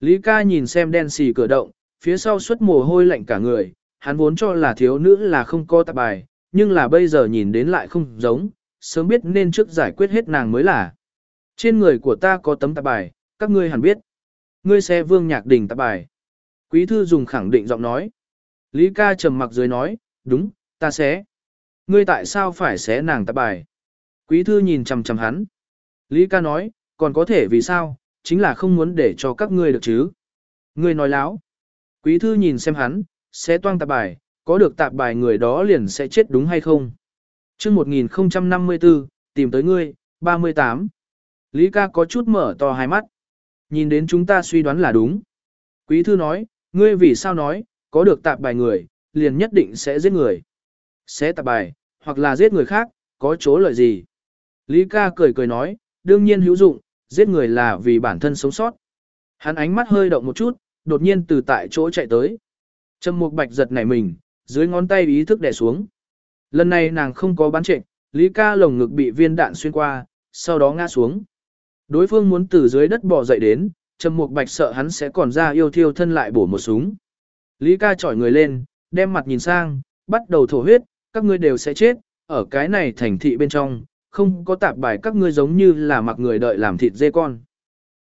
Lý ca nhìn xem đen xì cửa động, phía sau xuất mồ hôi lạnh cả người, hắn vốn cho là thiếu nữ là không có tạp bài, nhưng là bây giờ nhìn đến lại không giống, sớm biết nên trước giải quyết hết nàng mới là. Trên người của ta có tấm tạp bài, các ngươi hẳn biết. Ngươi xe vương nhạc đỉnh tạp bài. Quý thư dùng khẳng định giọng nói. Lý ca trầm mặc dưới nói, đúng, ta sẽ. Ngươi tại sao phải xé nàng tạp bài? Quý thư nhìn chằm chằm hắn. Lý ca nói, còn có thể vì sao, chính là không muốn để cho các ngươi được chứ. Ngươi nói láo. Quý thư nhìn xem hắn, sẽ toang tạp bài, có được tạp bài người đó liền sẽ chết đúng hay không? chương 1054, tìm tới ngươi, 38. Lý ca có chút mở to hai mắt. Nhìn đến chúng ta suy đoán là đúng. Quý thư nói, ngươi vì sao nói, có được tạp bài người, liền nhất định sẽ giết người. Sẽ tạp bài, hoặc là giết người khác, có chỗ lợi gì? Lý ca cười cười nói, đương nhiên hữu dụng, giết người là vì bản thân sống sót. Hắn ánh mắt hơi động một chút, đột nhiên từ tại chỗ chạy tới. Trầm Mục Bạch giật nảy mình, dưới ngón tay ý thức đè xuống. Lần này nàng không có bán trệnh, Lý ca lồng ngực bị viên đạn xuyên qua, sau đó ngã xuống. Đối phương muốn từ dưới đất bò dậy đến, Trầm Mục Bạch sợ hắn sẽ còn ra yêu thiêu thân lại bổ một súng. Lý ca chọi người lên, đem mặt nhìn sang, bắt đầu thổ huyết, các ngươi đều sẽ chết, ở cái này thành thị bên trong, không có tạp bài các ngươi giống như là mặc người đợi làm thịt dê con.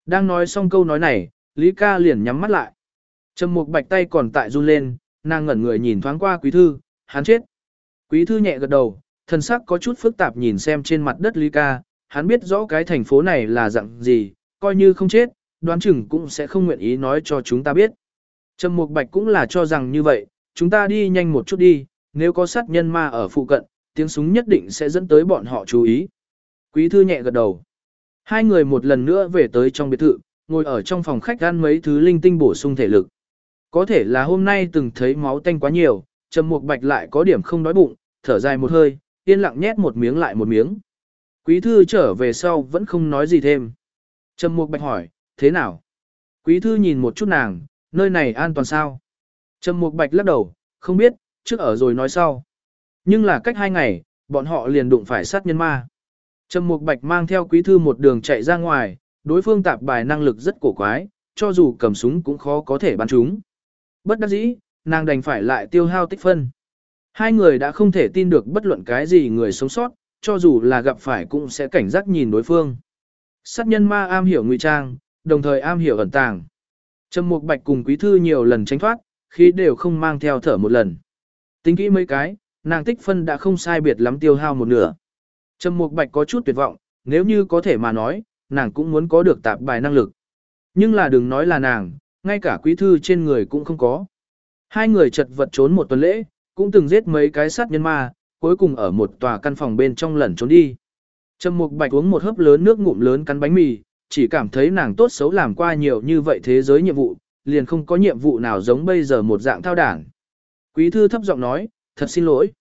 Đang nói xong câu nói này, Lý ca liền nhắm mắt lại. Trầm Mục Bạch tay còn tại run lên, nàng ngẩn người nhìn thoáng qua quý thư, hắn chết. Quý thư nhẹ gật đầu, thân sắc có chút phức tạp nhìn xem trên mặt đất Lý ca, hắn biết rõ cái thành phố này là dạng gì, coi như không chết, đoán chừng cũng sẽ không nguyện ý nói cho chúng ta biết. Trầm Mục Bạch cũng là cho rằng như vậy, chúng ta đi nhanh một chút đi, nếu có sát nhân ma ở phụ cận, tiếng súng nhất định sẽ dẫn tới bọn họ chú ý. Quý thư nhẹ gật đầu. Hai người một lần nữa về tới trong biệt thự, ngồi ở trong phòng khách ăn mấy thứ linh tinh bổ sung thể lực. Có thể là hôm nay từng thấy máu tanh quá nhiều, Trầm Mục Bạch lại có điểm không đói bụng, thở dài một hơi, yên lặng nhét một miếng lại một miếng. Quý thư trở về sau vẫn không nói gì thêm. Trầm Mục Bạch hỏi, thế nào? Quý thư nhìn một chút nàng, nơi này an toàn sao? Trầm Mục Bạch lắc đầu, không biết, trước ở rồi nói sau. Nhưng là cách hai ngày, bọn họ liền đụng phải sát nhân ma. Trầm Mục Bạch mang theo quý thư một đường chạy ra ngoài, đối phương tạp bài năng lực rất cổ quái, cho dù cầm súng cũng khó có thể bắn chúng. Bất đắc dĩ, nàng đành phải lại tiêu hao tích phân. Hai người đã không thể tin được bất luận cái gì người sống sót, cho dù là gặp phải cũng sẽ cảnh giác nhìn đối phương. Sát nhân ma am hiểu ngụy trang, đồng thời am hiểu ẩn tàng. Trầm Mục Bạch cùng Quý Thư nhiều lần tránh thoát, khi đều không mang theo thở một lần. Tính kỹ mấy cái, nàng tích phân đã không sai biệt lắm tiêu hao một nửa. Trầm Mục Bạch có chút tuyệt vọng, nếu như có thể mà nói, nàng cũng muốn có được tạp bài năng lực. Nhưng là đừng nói là nàng, ngay cả quý thư trên người cũng không có. Hai người chật vật trốn một tuần lễ, cũng từng giết mấy cái sát nhân ma, cuối cùng ở một tòa căn phòng bên trong lẩn trốn đi. Trầm Mục Bạch uống một hớp lớn nước ngụm lớn cắn bánh mì, chỉ cảm thấy nàng tốt xấu làm qua nhiều như vậy thế giới nhiệm vụ, liền không có nhiệm vụ nào giống bây giờ một dạng thao đảng. Quý thư thấp giọng nói, thật xin lỗi.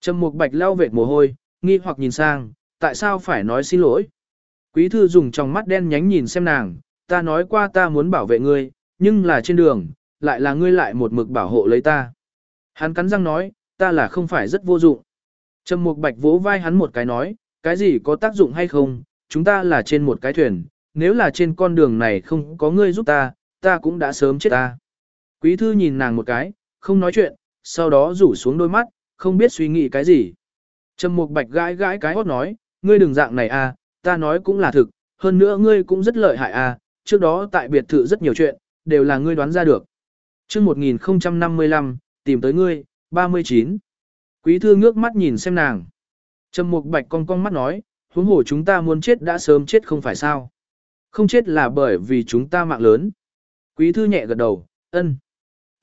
Trầm Mục Bạch lau vệt mồ hôi, nghi hoặc nhìn sang, tại sao phải nói xin lỗi? Quý thư dùng trong mắt đen nhánh nhìn xem nàng, ta nói qua ta muốn bảo vệ ngươi, nhưng là trên đường, lại là ngươi lại một mực bảo hộ lấy ta. Hắn cắn răng nói, ta là không phải rất vô dụng. Trầm Mục Bạch vỗ vai hắn một cái nói, cái gì có tác dụng hay không, chúng ta là trên một cái thuyền, nếu là trên con đường này không có ngươi giúp ta, ta cũng đã sớm chết ta. Quý thư nhìn nàng một cái, không nói chuyện, sau đó rủ xuống đôi mắt, không biết suy nghĩ cái gì. Trầm Mục Bạch gãi gãi cái hót nói, ngươi đừng dạng này à, ta nói cũng là thực, hơn nữa ngươi cũng rất lợi hại à, trước đó tại biệt thự rất nhiều chuyện, đều là ngươi đoán ra được. chương 1055, tìm tới ngươi, 39. Quý thư ngước mắt nhìn xem nàng. Trầm Mục Bạch cong cong mắt nói, huống hồ chúng ta muốn chết đã sớm chết không phải sao. Không chết là bởi vì chúng ta mạng lớn. Quý thư nhẹ gật đầu, ân.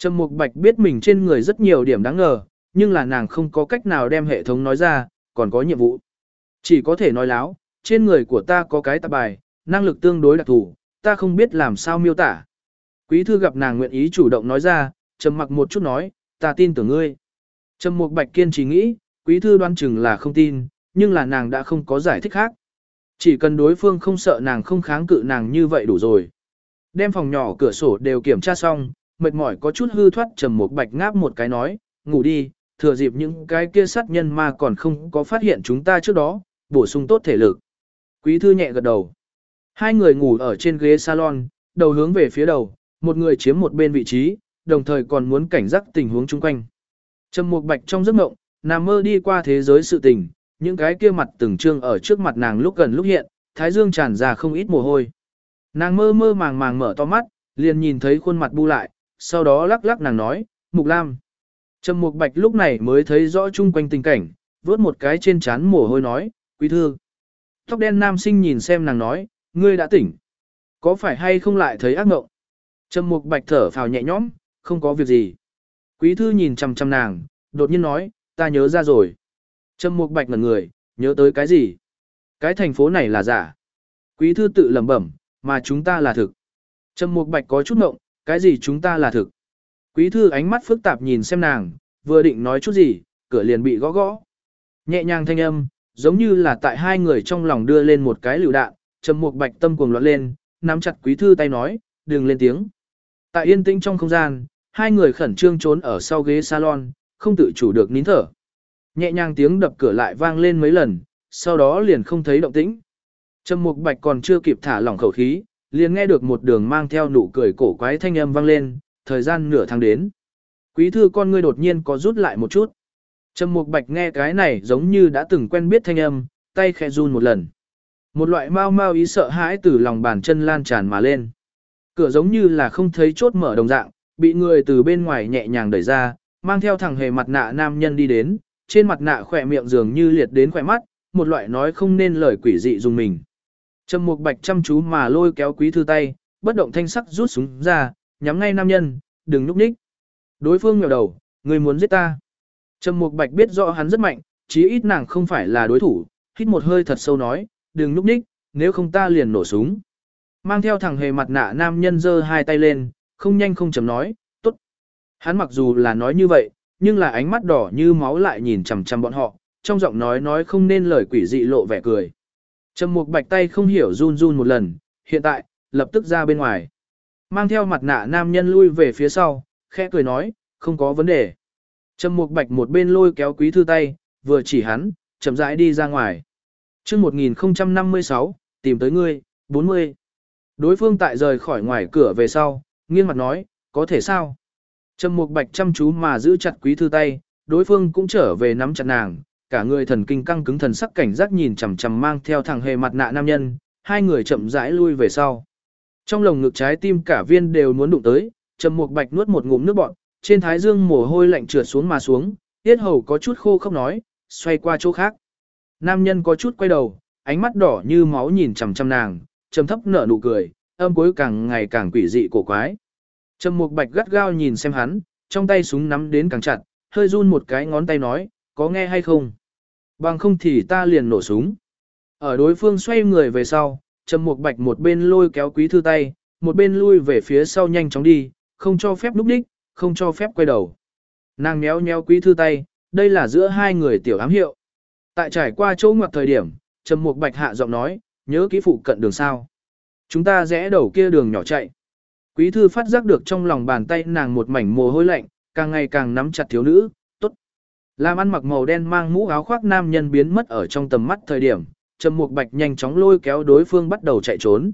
Trầm Mục Bạch biết mình trên người rất nhiều điểm đáng ngờ, nhưng là nàng không có cách nào đem hệ thống nói ra, còn có nhiệm vụ. Chỉ có thể nói láo, trên người của ta có cái tạp bài, năng lực tương đối đặc thù, ta không biết làm sao miêu tả. Quý thư gặp nàng nguyện ý chủ động nói ra, trầm mặc một chút nói, ta tin tưởng ngươi. Trầm Mục Bạch kiên trì nghĩ, quý thư đoan chừng là không tin, nhưng là nàng đã không có giải thích khác. Chỉ cần đối phương không sợ nàng không kháng cự nàng như vậy đủ rồi. Đem phòng nhỏ cửa sổ đều kiểm tra xong, mệt mỏi có chút hư thoát Trầm Mục Bạch ngáp một cái nói, ngủ đi, thừa dịp những cái kia sát nhân ma còn không có phát hiện chúng ta trước đó, bổ sung tốt thể lực. Quý thư nhẹ gật đầu. Hai người ngủ ở trên ghế salon, đầu hướng về phía đầu, một người chiếm một bên vị trí, đồng thời còn muốn cảnh giác tình huống chung quanh. Trầm Mục Bạch trong giấc mộng, nằm mơ đi qua thế giới sự tình, những cái kia mặt từng trương ở trước mặt nàng lúc gần lúc hiện, thái dương tràn ra không ít mồ hôi. Nàng mơ mơ màng màng mở to mắt, liền nhìn thấy khuôn mặt bu lại, sau đó lắc lắc nàng nói, Mục Lam. Trầm Mục Bạch lúc này mới thấy rõ chung quanh tình cảnh, vớt một cái trên trán mồ hôi nói, quý thư. Tóc đen nam sinh nhìn xem nàng nói, ngươi đã tỉnh. Có phải hay không lại thấy ác mộng? Trầm Mục Bạch thở phào nhẹ nhõm, không có việc gì. Quý thư nhìn chằm chằm nàng, đột nhiên nói, ta nhớ ra rồi. Trầm Mục Bạch ngẩn người, nhớ tới cái gì? Cái thành phố này là giả. Quý thư tự lẩm bẩm, mà chúng ta là thực. Trầm Mục Bạch có chút ngộng, cái gì chúng ta là thực? Quý thư ánh mắt phức tạp nhìn xem nàng, vừa định nói chút gì, cửa liền bị gõ gõ. Nhẹ nhàng thanh âm, giống như là tại hai người trong lòng đưa lên một cái lựu đạn, Trầm Mục Bạch tâm cuồng loạn lên, nắm chặt Quý thư tay nói, đừng lên tiếng. Tại yên tĩnh trong không gian, hai người khẩn trương trốn ở sau ghế salon, không tự chủ được nín thở. Nhẹ nhàng tiếng đập cửa lại vang lên mấy lần, sau đó liền không thấy động tĩnh. Trầm Mục Bạch còn chưa kịp thả lỏng khẩu khí, liền nghe được một đường mang theo nụ cười cổ quái thanh âm vang lên, thời gian nửa tháng đến. Quý thư con ngươi đột nhiên có rút lại một chút. Trầm Mục Bạch nghe cái này giống như đã từng quen biết thanh âm, tay khẽ run một lần. Một loại mau mau ý sợ hãi từ lòng bàn chân lan tràn mà lên. Cửa giống như là không thấy chốt mở đồng dạng, bị người từ bên ngoài nhẹ nhàng đẩy ra, mang theo thằng hề mặt nạ nam nhân đi đến, trên mặt nạ khỏe miệng dường như liệt đến khỏe mắt, một loại nói không nên lời quỷ dị dùng mình. Trầm Mục Bạch chăm chú mà lôi kéo quý thư tay, bất động thanh sắc rút súng ra, nhắm ngay nam nhân, đừng núp ních. Đối phương ngẩng đầu, người muốn giết ta. Trầm Mục Bạch biết rõ hắn rất mạnh, chí ít nàng không phải là đối thủ, hít một hơi thật sâu nói, đừng núp ních, nếu không ta liền nổ súng. Mang theo thằng hề mặt nạ nam nhân giơ hai tay lên, không nhanh không chậm nói, tốt. Hắn mặc dù là nói như vậy, nhưng là ánh mắt đỏ như máu lại nhìn chằm chằm bọn họ, trong giọng nói nói không nên lời quỷ dị lộ vẻ cười. Trầm Mục Bạch tay không hiểu run run một lần, hiện tại, lập tức ra bên ngoài. Mang theo mặt nạ nam nhân lui về phía sau, khẽ cười nói, không có vấn đề. Trầm Mục Bạch một bên lôi kéo quý thư tay, vừa chỉ hắn, chậm rãi đi ra ngoài. Chương 1056, tìm tới ngươi, 40. Đối phương tại rời khỏi ngoài cửa về sau, nghiêng mặt nói, có thể sao? Trầm Mục Bạch chăm chú mà giữ chặt quý thư tay, đối phương cũng trở về nắm chặt nàng, cả người thần kinh căng cứng thần sắc cảnh giác nhìn chằm chằm mang theo thằng hề mặt nạ nam nhân, hai người chậm rãi lui về sau. Trong lồng ngực trái tim cả viên đều muốn đụng tới, Trầm Mục Bạch nuốt một ngụm nước bọt, trên thái dương mồ hôi lạnh trượt xuống mà xuống, tiết hầu có chút khô không nói, xoay qua chỗ khác. Nam nhân có chút quay đầu, ánh mắt đỏ như máu nhìn chằm chằm nàng, trầm thấp nở nụ cười, âm cuối càng ngày càng quỷ dị cổ quái. Trầm Mục Bạch gắt gao nhìn xem hắn, trong tay súng nắm đến càng chặt, hơi run một cái ngón tay nói, có nghe hay không? Bằng không thì ta liền nổ súng. Ở đối phương xoay người về sau, Trầm Mục Bạch một bên lôi kéo quý thư tay, một bên lui về phía sau nhanh chóng đi, không cho phép núp đích, không cho phép quay đầu. Nàng méo méo quý thư tay, đây là giữa hai người tiểu ám hiệu. Tại trải qua chỗ ngoặt thời điểm, Trầm Mục Bạch hạ giọng nói, nhớ kỹ phụ cận đường sao. Chúng ta rẽ đầu kia đường nhỏ chạy. Quý thư phát giác được trong lòng bàn tay nàng một mảnh mồ hôi lạnh, càng ngày càng nắm chặt thiếu nữ. Làm ăn mặc màu đen mang mũ áo khoác nam nhân biến mất ở trong tầm mắt thời điểm, Trầm Mục Bạch nhanh chóng lôi kéo đối phương bắt đầu chạy trốn.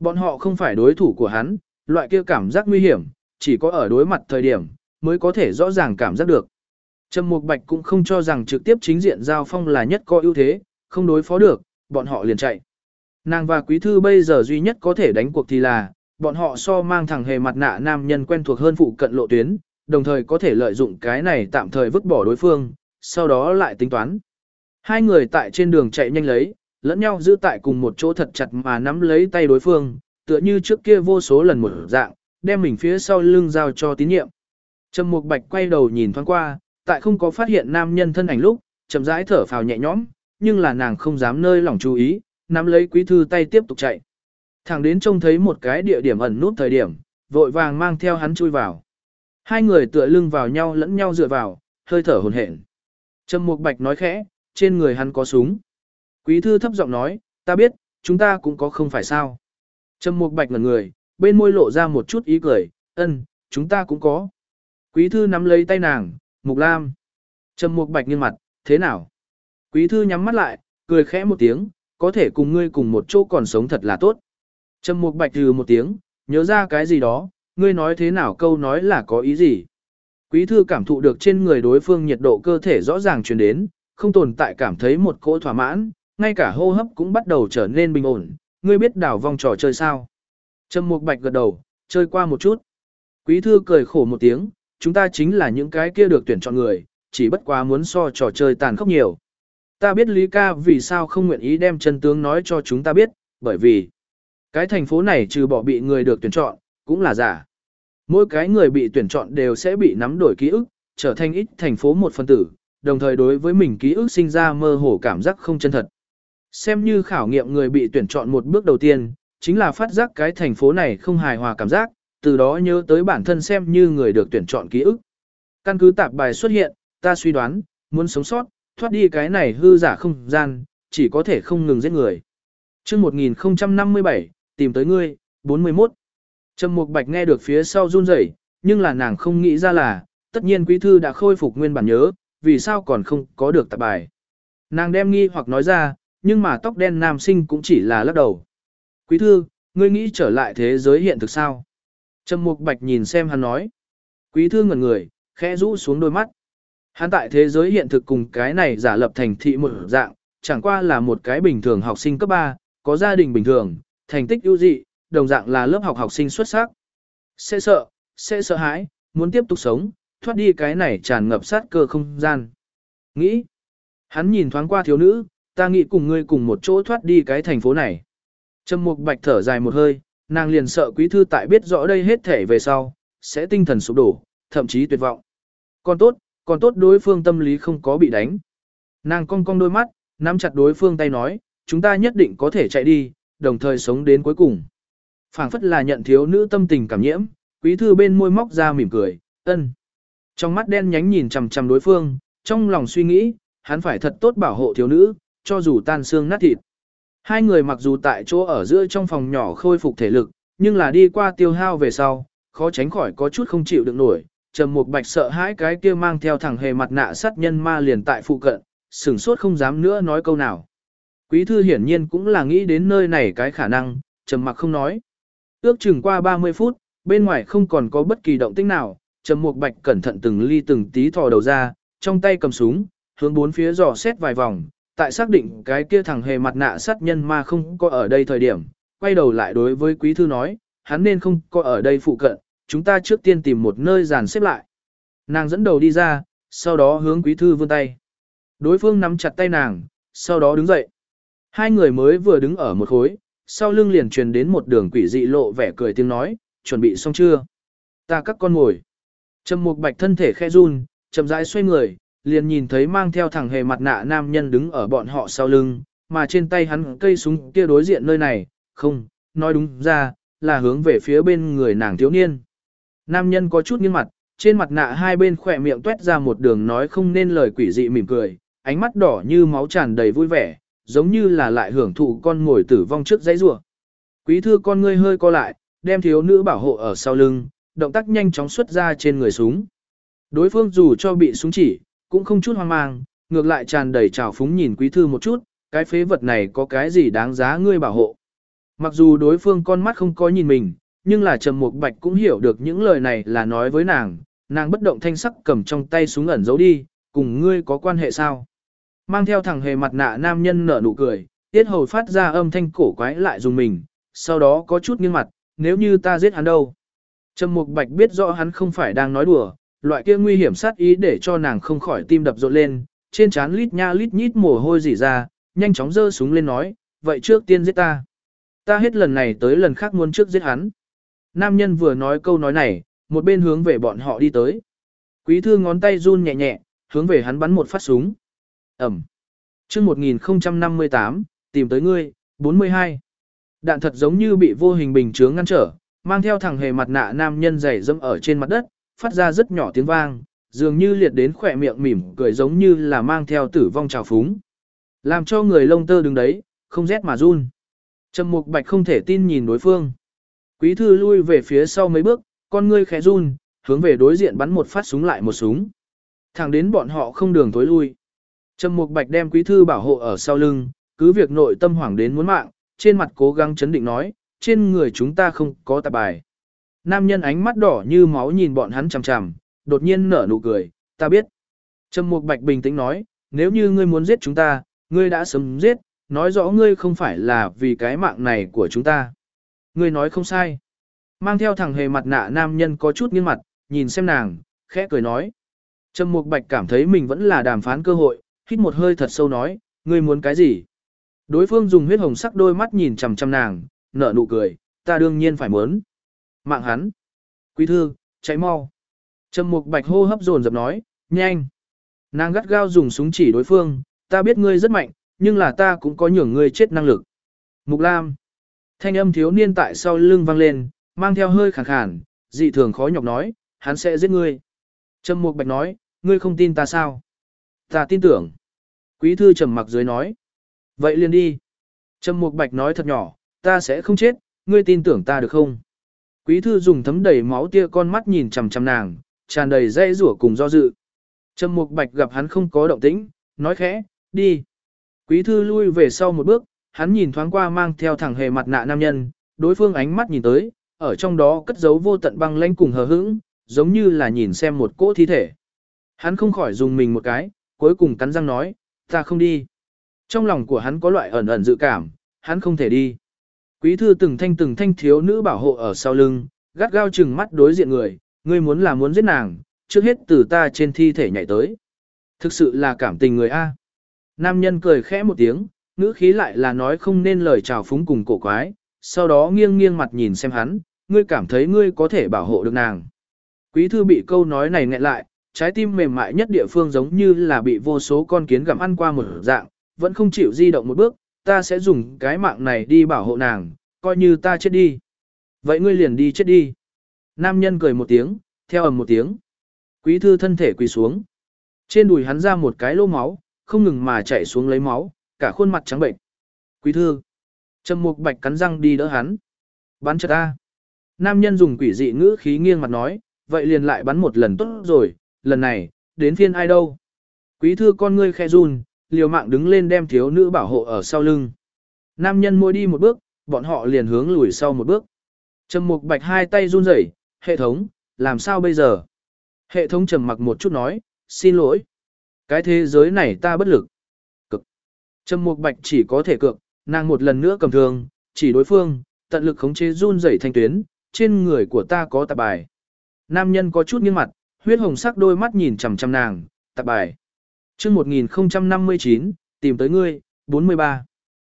Bọn họ không phải đối thủ của hắn, loại kia cảm giác nguy hiểm, chỉ có ở đối mặt thời điểm mới có thể rõ ràng cảm giác được. Trầm Mục Bạch cũng không cho rằng trực tiếp chính diện giao phong là nhất có ưu thế, không đối phó được, bọn họ liền chạy. Nàng và quý thư bây giờ duy nhất có thể đánh cuộc thì là, bọn họ so mang thẳng hề mặt nạ nam nhân quen thuộc hơn phụ cận lộ tuyến, đồng thời có thể lợi dụng cái này tạm thời vứt bỏ đối phương, sau đó lại tính toán. Hai người tại trên đường chạy nhanh lấy, lẫn nhau giữ tại cùng một chỗ thật chặt mà nắm lấy tay đối phương, tựa như trước kia vô số lần một dạng, đem mình phía sau lưng giao cho tín nhiệm. Trầm Mục Bạch quay đầu nhìn thoáng qua, tại không có phát hiện nam nhân thân ảnh lúc, chậm rãi thở phào nhẹ nhõm, nhưng là nàng không dám nơi lòng chú ý, nắm lấy quý thư tay tiếp tục chạy. Thẳng đến trông thấy một cái địa điểm ẩn nút thời điểm, vội vàng mang theo hắn chui vào. Hai người tựa lưng vào nhau lẫn nhau dựa vào, hơi thở hồn hển. Trầm Mục Bạch nói khẽ, trên người hắn có súng. Quý thư thấp giọng nói, ta biết, chúng ta cũng có không phải sao. Trầm Mục Bạch ngẩn người, bên môi lộ ra một chút ý cười, ân, chúng ta cũng có. Quý thư nắm lấy tay nàng, Mục Lam. Trầm Mục Bạch nghiêng mặt, thế nào? Quý thư nhắm mắt lại, cười khẽ một tiếng, có thể cùng ngươi cùng một chỗ còn sống thật là tốt. Trầm Mục Bạch trừ một tiếng, nhớ ra cái gì đó, ngươi nói thế nào câu nói là có ý gì? Quý thư cảm thụ được trên người đối phương nhiệt độ cơ thể rõ ràng truyền đến, không tồn tại cảm thấy một cỗ thỏa mãn, ngay cả hô hấp cũng bắt đầu trở nên bình ổn, ngươi biết đảo vòng trò chơi sao? Trầm Mục Bạch gật đầu, chơi qua một chút. Quý thư cười khổ một tiếng, chúng ta chính là những cái kia được tuyển chọn người, chỉ bất quá muốn so trò chơi tàn khốc nhiều. Ta biết Lý ca vì sao không nguyện ý đem chân tướng nói cho chúng ta biết, bởi vì cái thành phố này trừ bỏ bị người được tuyển chọn, cũng là giả. Mỗi cái người bị tuyển chọn đều sẽ bị nắm đổi ký ức, trở thành ít thành phố một phần tử, đồng thời đối với mình ký ức sinh ra mơ hồ cảm giác không chân thật. Xem như khảo nghiệm người bị tuyển chọn một bước đầu tiên, chính là phát giác cái thành phố này không hài hòa cảm giác, từ đó nhớ tới bản thân xem như người được tuyển chọn ký ức. Căn cứ tạp bài xuất hiện, ta suy đoán, muốn sống sót, thoát đi cái này hư giả không gian, chỉ có thể không ngừng giết người. Trước 1057, tìm tới ngươi, 41. Trầm Mục Bạch nghe được phía sau run rẩy, nhưng là nàng không nghĩ ra là, tất nhiên quý thư đã khôi phục nguyên bản nhớ, vì sao còn không có được tạp bài. Nàng đem nghi hoặc nói ra, nhưng mà tóc đen nam sinh cũng chỉ là lắc đầu. Quý thư, ngươi nghĩ trở lại thế giới hiện thực sao? Trầm Mục Bạch nhìn xem hắn nói. Quý thư ngẩn người, khẽ rũ xuống đôi mắt. Hắn tại thế giới hiện thực cùng cái này giả lập thành thị một dạng, chẳng qua là một cái bình thường học sinh cấp 3, có gia đình bình thường, thành tích ưu dị, đồng dạng là lớp học học sinh xuất sắc. Sẽ sợ, sẽ sợ hãi, muốn tiếp tục sống, thoát đi cái này tràn ngập sát cơ không gian. Nghĩ, hắn nhìn thoáng qua thiếu nữ, ta nghĩ cùng ngươi cùng một chỗ thoát đi cái thành phố này. Trầm Mục Bạch thở dài một hơi, nàng liền sợ quý thư tại biết rõ đây hết thể về sau, sẽ tinh thần sụp đổ, thậm chí tuyệt vọng. Còn tốt, còn tốt đối phương tâm lý không có bị đánh. Nàng cong cong đôi mắt, nắm chặt đối phương tay nói, chúng ta nhất định có thể chạy đi, đồng thời sống đến cuối cùng phảng phất là nhận thiếu nữ tâm tình cảm nhiễm, quý thư bên môi móc ra mỉm cười, ân. Trong mắt đen nhánh nhìn chằm chằm đối phương, trong lòng suy nghĩ, hắn phải thật tốt bảo hộ thiếu nữ, cho dù tan xương nát thịt. Hai người mặc dù tại chỗ ở giữa trong phòng nhỏ khôi phục thể lực, nhưng là đi qua tiêu hao về sau, khó tránh khỏi có chút không chịu được nổi. Trầm Mục Bạch sợ hãi cái kia mang theo thẳng hề mặt nạ sát nhân ma liền tại phụ cận, sửng sốt không dám nữa nói câu nào. Quý thư hiển nhiên cũng là nghĩ đến nơi này cái khả năng, trầm mặc không nói. Ước chừng qua 30 phút, bên ngoài không còn có bất kỳ động tĩnh nào, Trầm Mục Bạch cẩn thận từng ly từng tí thò đầu ra, trong tay cầm súng, hướng bốn phía dò xét vài vòng, tại xác định cái kia thằng hề mặt nạ sát nhân ma không có ở đây thời điểm, quay đầu lại đối với quý thư nói, hắn nên không có ở đây phụ cận, chúng ta trước tiên tìm một nơi dàn xếp lại. Nàng dẫn đầu đi ra, sau đó hướng quý thư vươn tay. Đối phương nắm chặt tay nàng, sau đó đứng dậy. Hai người mới vừa đứng ở một khối, sau lưng liền truyền đến một đường quỷ dị lộ vẻ cười tiếng nói, chuẩn bị xong chưa? Ta các con ngồi. Trầm Mục Bạch thân thể khe run, chậm rãi xoay người, liền nhìn thấy mang theo thẳng hề mặt nạ nam nhân đứng ở bọn họ sau lưng, mà trên tay hắn cây súng kia đối diện nơi này, không, nói đúng ra, là hướng về phía bên người nàng thiếu niên. Nam nhân có chút nghiêng mặt, trên mặt nạ hai bên khỏe miệng tuét ra một đường nói không nên lời quỷ dị mỉm cười, ánh mắt đỏ như máu tràn đầy vui vẻ, giống như là lại hưởng thụ con ngồi tử vong trước dãy rủa. Quý thư con ngươi hơi co lại, đem thiếu nữ bảo hộ ở sau lưng, động tác nhanh chóng xuất ra trên người súng. Đối phương dù cho bị súng chỉ, cũng không chút hoang mang, ngược lại tràn đầy trào phúng nhìn quý thư một chút, cái phế vật này có cái gì đáng giá ngươi bảo hộ. Mặc dù đối phương con mắt không có nhìn mình, nhưng là Trầm Mục Bạch cũng hiểu được những lời này là nói với nàng, nàng bất động thanh sắc cầm trong tay súng ẩn giấu đi, cùng ngươi có quan hệ sao? Mang theo thằng hề mặt nạ nam nhân nở nụ cười, tiết hầu phát ra âm thanh cổ quái lại dùng mình, sau đó có chút nghiêng mặt, nếu như ta giết hắn đâu. Trầm Mục Bạch biết rõ hắn không phải đang nói đùa, loại kia nguy hiểm sát ý để cho nàng không khỏi tim đập rộn lên, trên trán lít nha lít nhít mồ hôi rỉ ra, nhanh chóng giơ súng lên nói, vậy trước tiên giết ta. Ta hết lần này tới lần khác muốn trước giết hắn. Nam nhân vừa nói câu nói này, một bên hướng về bọn họ đi tới. Quý thư ngón tay run nhẹ nhẹ, hướng về hắn bắn một phát súng. Ẩm. chương 1058, tìm tới ngươi, 42. Đạn thật giống như bị vô hình bình chướng ngăn trở, mang theo thằng hề mặt nạ nam nhân dày dẫm ở trên mặt đất, phát ra rất nhỏ tiếng vang, dường như liệt đến khỏe miệng mỉm cười giống như là mang theo tử vong trào phúng. Làm cho người lông tơ đứng đấy, không rét mà run. Trầm Mục Bạch không thể tin nhìn đối phương. Quý thư lui về phía sau mấy bước, con ngươi khẽ run, hướng về đối diện bắn một phát súng lại một súng. Thẳng đến bọn họ không đường tối lui. Trầm Mục Bạch đem quý thư bảo hộ ở sau lưng, cứ việc nội tâm hoảng đến muốn mạng, trên mặt cố gắng chấn định nói, trên người chúng ta không có tạp bài. Nam nhân ánh mắt đỏ như máu nhìn bọn hắn chằm chằm, đột nhiên nở nụ cười, ta biết. Trầm Mục Bạch bình tĩnh nói, nếu như ngươi muốn giết chúng ta, ngươi đã sớm giết, nói rõ ngươi không phải là vì cái mạng này của chúng ta. Ngươi nói không sai. Mang theo thằng hề mặt nạ nam nhân có chút nghiêng mặt, nhìn xem nàng, khẽ cười nói. Trầm Mục Bạch cảm thấy mình vẫn là đàm phán cơ hội, hít một hơi thật sâu nói, ngươi muốn cái gì? Đối phương dùng huyết hồng sắc đôi mắt nhìn chằm chằm nàng, nở nụ cười, ta đương nhiên phải muốn. Mạng hắn. Quý thư, cháy mau. Trầm Mục Bạch hô hấp dồn dập nói, nhanh. Nàng gắt gao dùng súng chỉ đối phương, ta biết ngươi rất mạnh, nhưng là ta cũng có nhường ngươi chết năng lực. Mục Lam. Thanh âm thiếu niên tại sau lưng vang lên, mang theo hơi khàn khàn, dị thường khó nhọc nói, hắn sẽ giết ngươi. Trầm Mục Bạch nói, ngươi không tin ta sao? Ta tin tưởng. Quý thư trầm mặc dưới nói. Vậy liền đi. Trầm Mục Bạch nói thật nhỏ, ta sẽ không chết, ngươi tin tưởng ta được không? Quý thư dùng thấm đầy máu tia con mắt nhìn chằm chằm nàng, tràn đầy dây rủa cùng do dự. Trầm Mục Bạch gặp hắn không có động tĩnh, nói khẽ, đi. Quý thư lui về sau một bước, hắn nhìn thoáng qua mang theo thẳng hề mặt nạ nam nhân, đối phương ánh mắt nhìn tới, ở trong đó cất giấu vô tận băng lãnh cùng hờ hững, giống như là nhìn xem một cỗ thi thể. Hắn không khỏi dùng mình một cái, cuối cùng cắn răng nói, ta không đi. Trong lòng của hắn có loại ẩn ẩn dự cảm, hắn không thể đi. Quý thư từng thanh từng thanh thiếu nữ bảo hộ ở sau lưng, gắt gao chừng mắt đối diện người, ngươi muốn là muốn giết nàng, trước hết từ ta trên thi thể nhảy tới. Thực sự là cảm tình người A. Nam nhân cười khẽ một tiếng, ngữ khí lại là nói không nên lời chào phúng cùng cổ quái, sau đó nghiêng nghiêng mặt nhìn xem hắn, ngươi cảm thấy ngươi có thể bảo hộ được nàng. Quý thư bị câu nói này nghẹn lại, trái tim mềm mại nhất địa phương giống như là bị vô số con kiến gặm ăn qua một dạng, vẫn không chịu di động một bước, ta sẽ dùng cái mạng này đi bảo hộ nàng, coi như ta chết đi. Vậy ngươi liền đi chết đi. Nam nhân cười một tiếng, theo ầm một tiếng. Quý thư thân thể quỳ xuống. Trên đùi hắn ra một cái lô máu, không ngừng mà chạy xuống lấy máu, cả khuôn mặt trắng bệnh. Quý thư. Trầm mục bạch cắn răng đi đỡ hắn. Bắn chật ta. Nam nhân dùng quỷ dị ngữ khí nghiêng mặt nói, vậy liền lại bắn một lần tốt rồi, lần này, đến phiên ai đâu. Quý thư con ngươi khe run, liều mạng đứng lên đem thiếu nữ bảo hộ ở sau lưng. Nam nhân môi đi một bước, bọn họ liền hướng lùi sau một bước. Trầm mục bạch hai tay run rẩy, hệ thống, làm sao bây giờ? Hệ thống trầm mặc một chút nói, xin lỗi. Cái thế giới này ta bất lực. Cực. Trầm mục bạch chỉ có thể cược, nàng một lần nữa cầm thương, chỉ đối phương, tận lực khống chế run rẩy thanh tuyến, trên người của ta có tạp bài. Nam nhân có chút nghiêng mặt, huyết hồng sắc đôi mắt nhìn chằm chằm nàng, tạp bài. chương 1059, tìm tới ngươi, 43.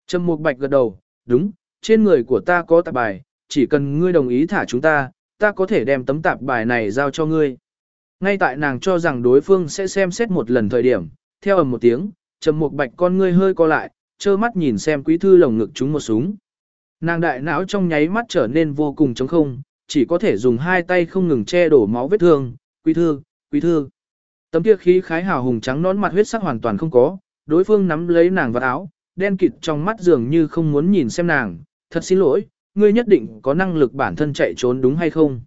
Trầm mục bạch gật đầu, đúng, trên người của ta có tạp bài, chỉ cần ngươi đồng ý thả chúng ta, ta có thể đem tấm tạp bài này giao cho ngươi. Ngay tại nàng cho rằng đối phương sẽ xem xét một lần thời điểm, theo ầm một tiếng, trầm mục bạch con ngươi hơi co lại, trơ mắt nhìn xem quý thư lồng ngực chúng một súng. Nàng đại não trong nháy mắt trở nên vô cùng trống không, chỉ có thể dùng hai tay không ngừng che đổ máu vết thương, quý thư, quý thư. Tấm kia khí khái hào hùng trắng nón mặt huyết sắc hoàn toàn không có, đối phương nắm lấy nàng vào áo, đen kịt trong mắt dường như không muốn nhìn xem nàng, thật xin lỗi, ngươi nhất định có năng lực bản thân chạy trốn đúng hay không?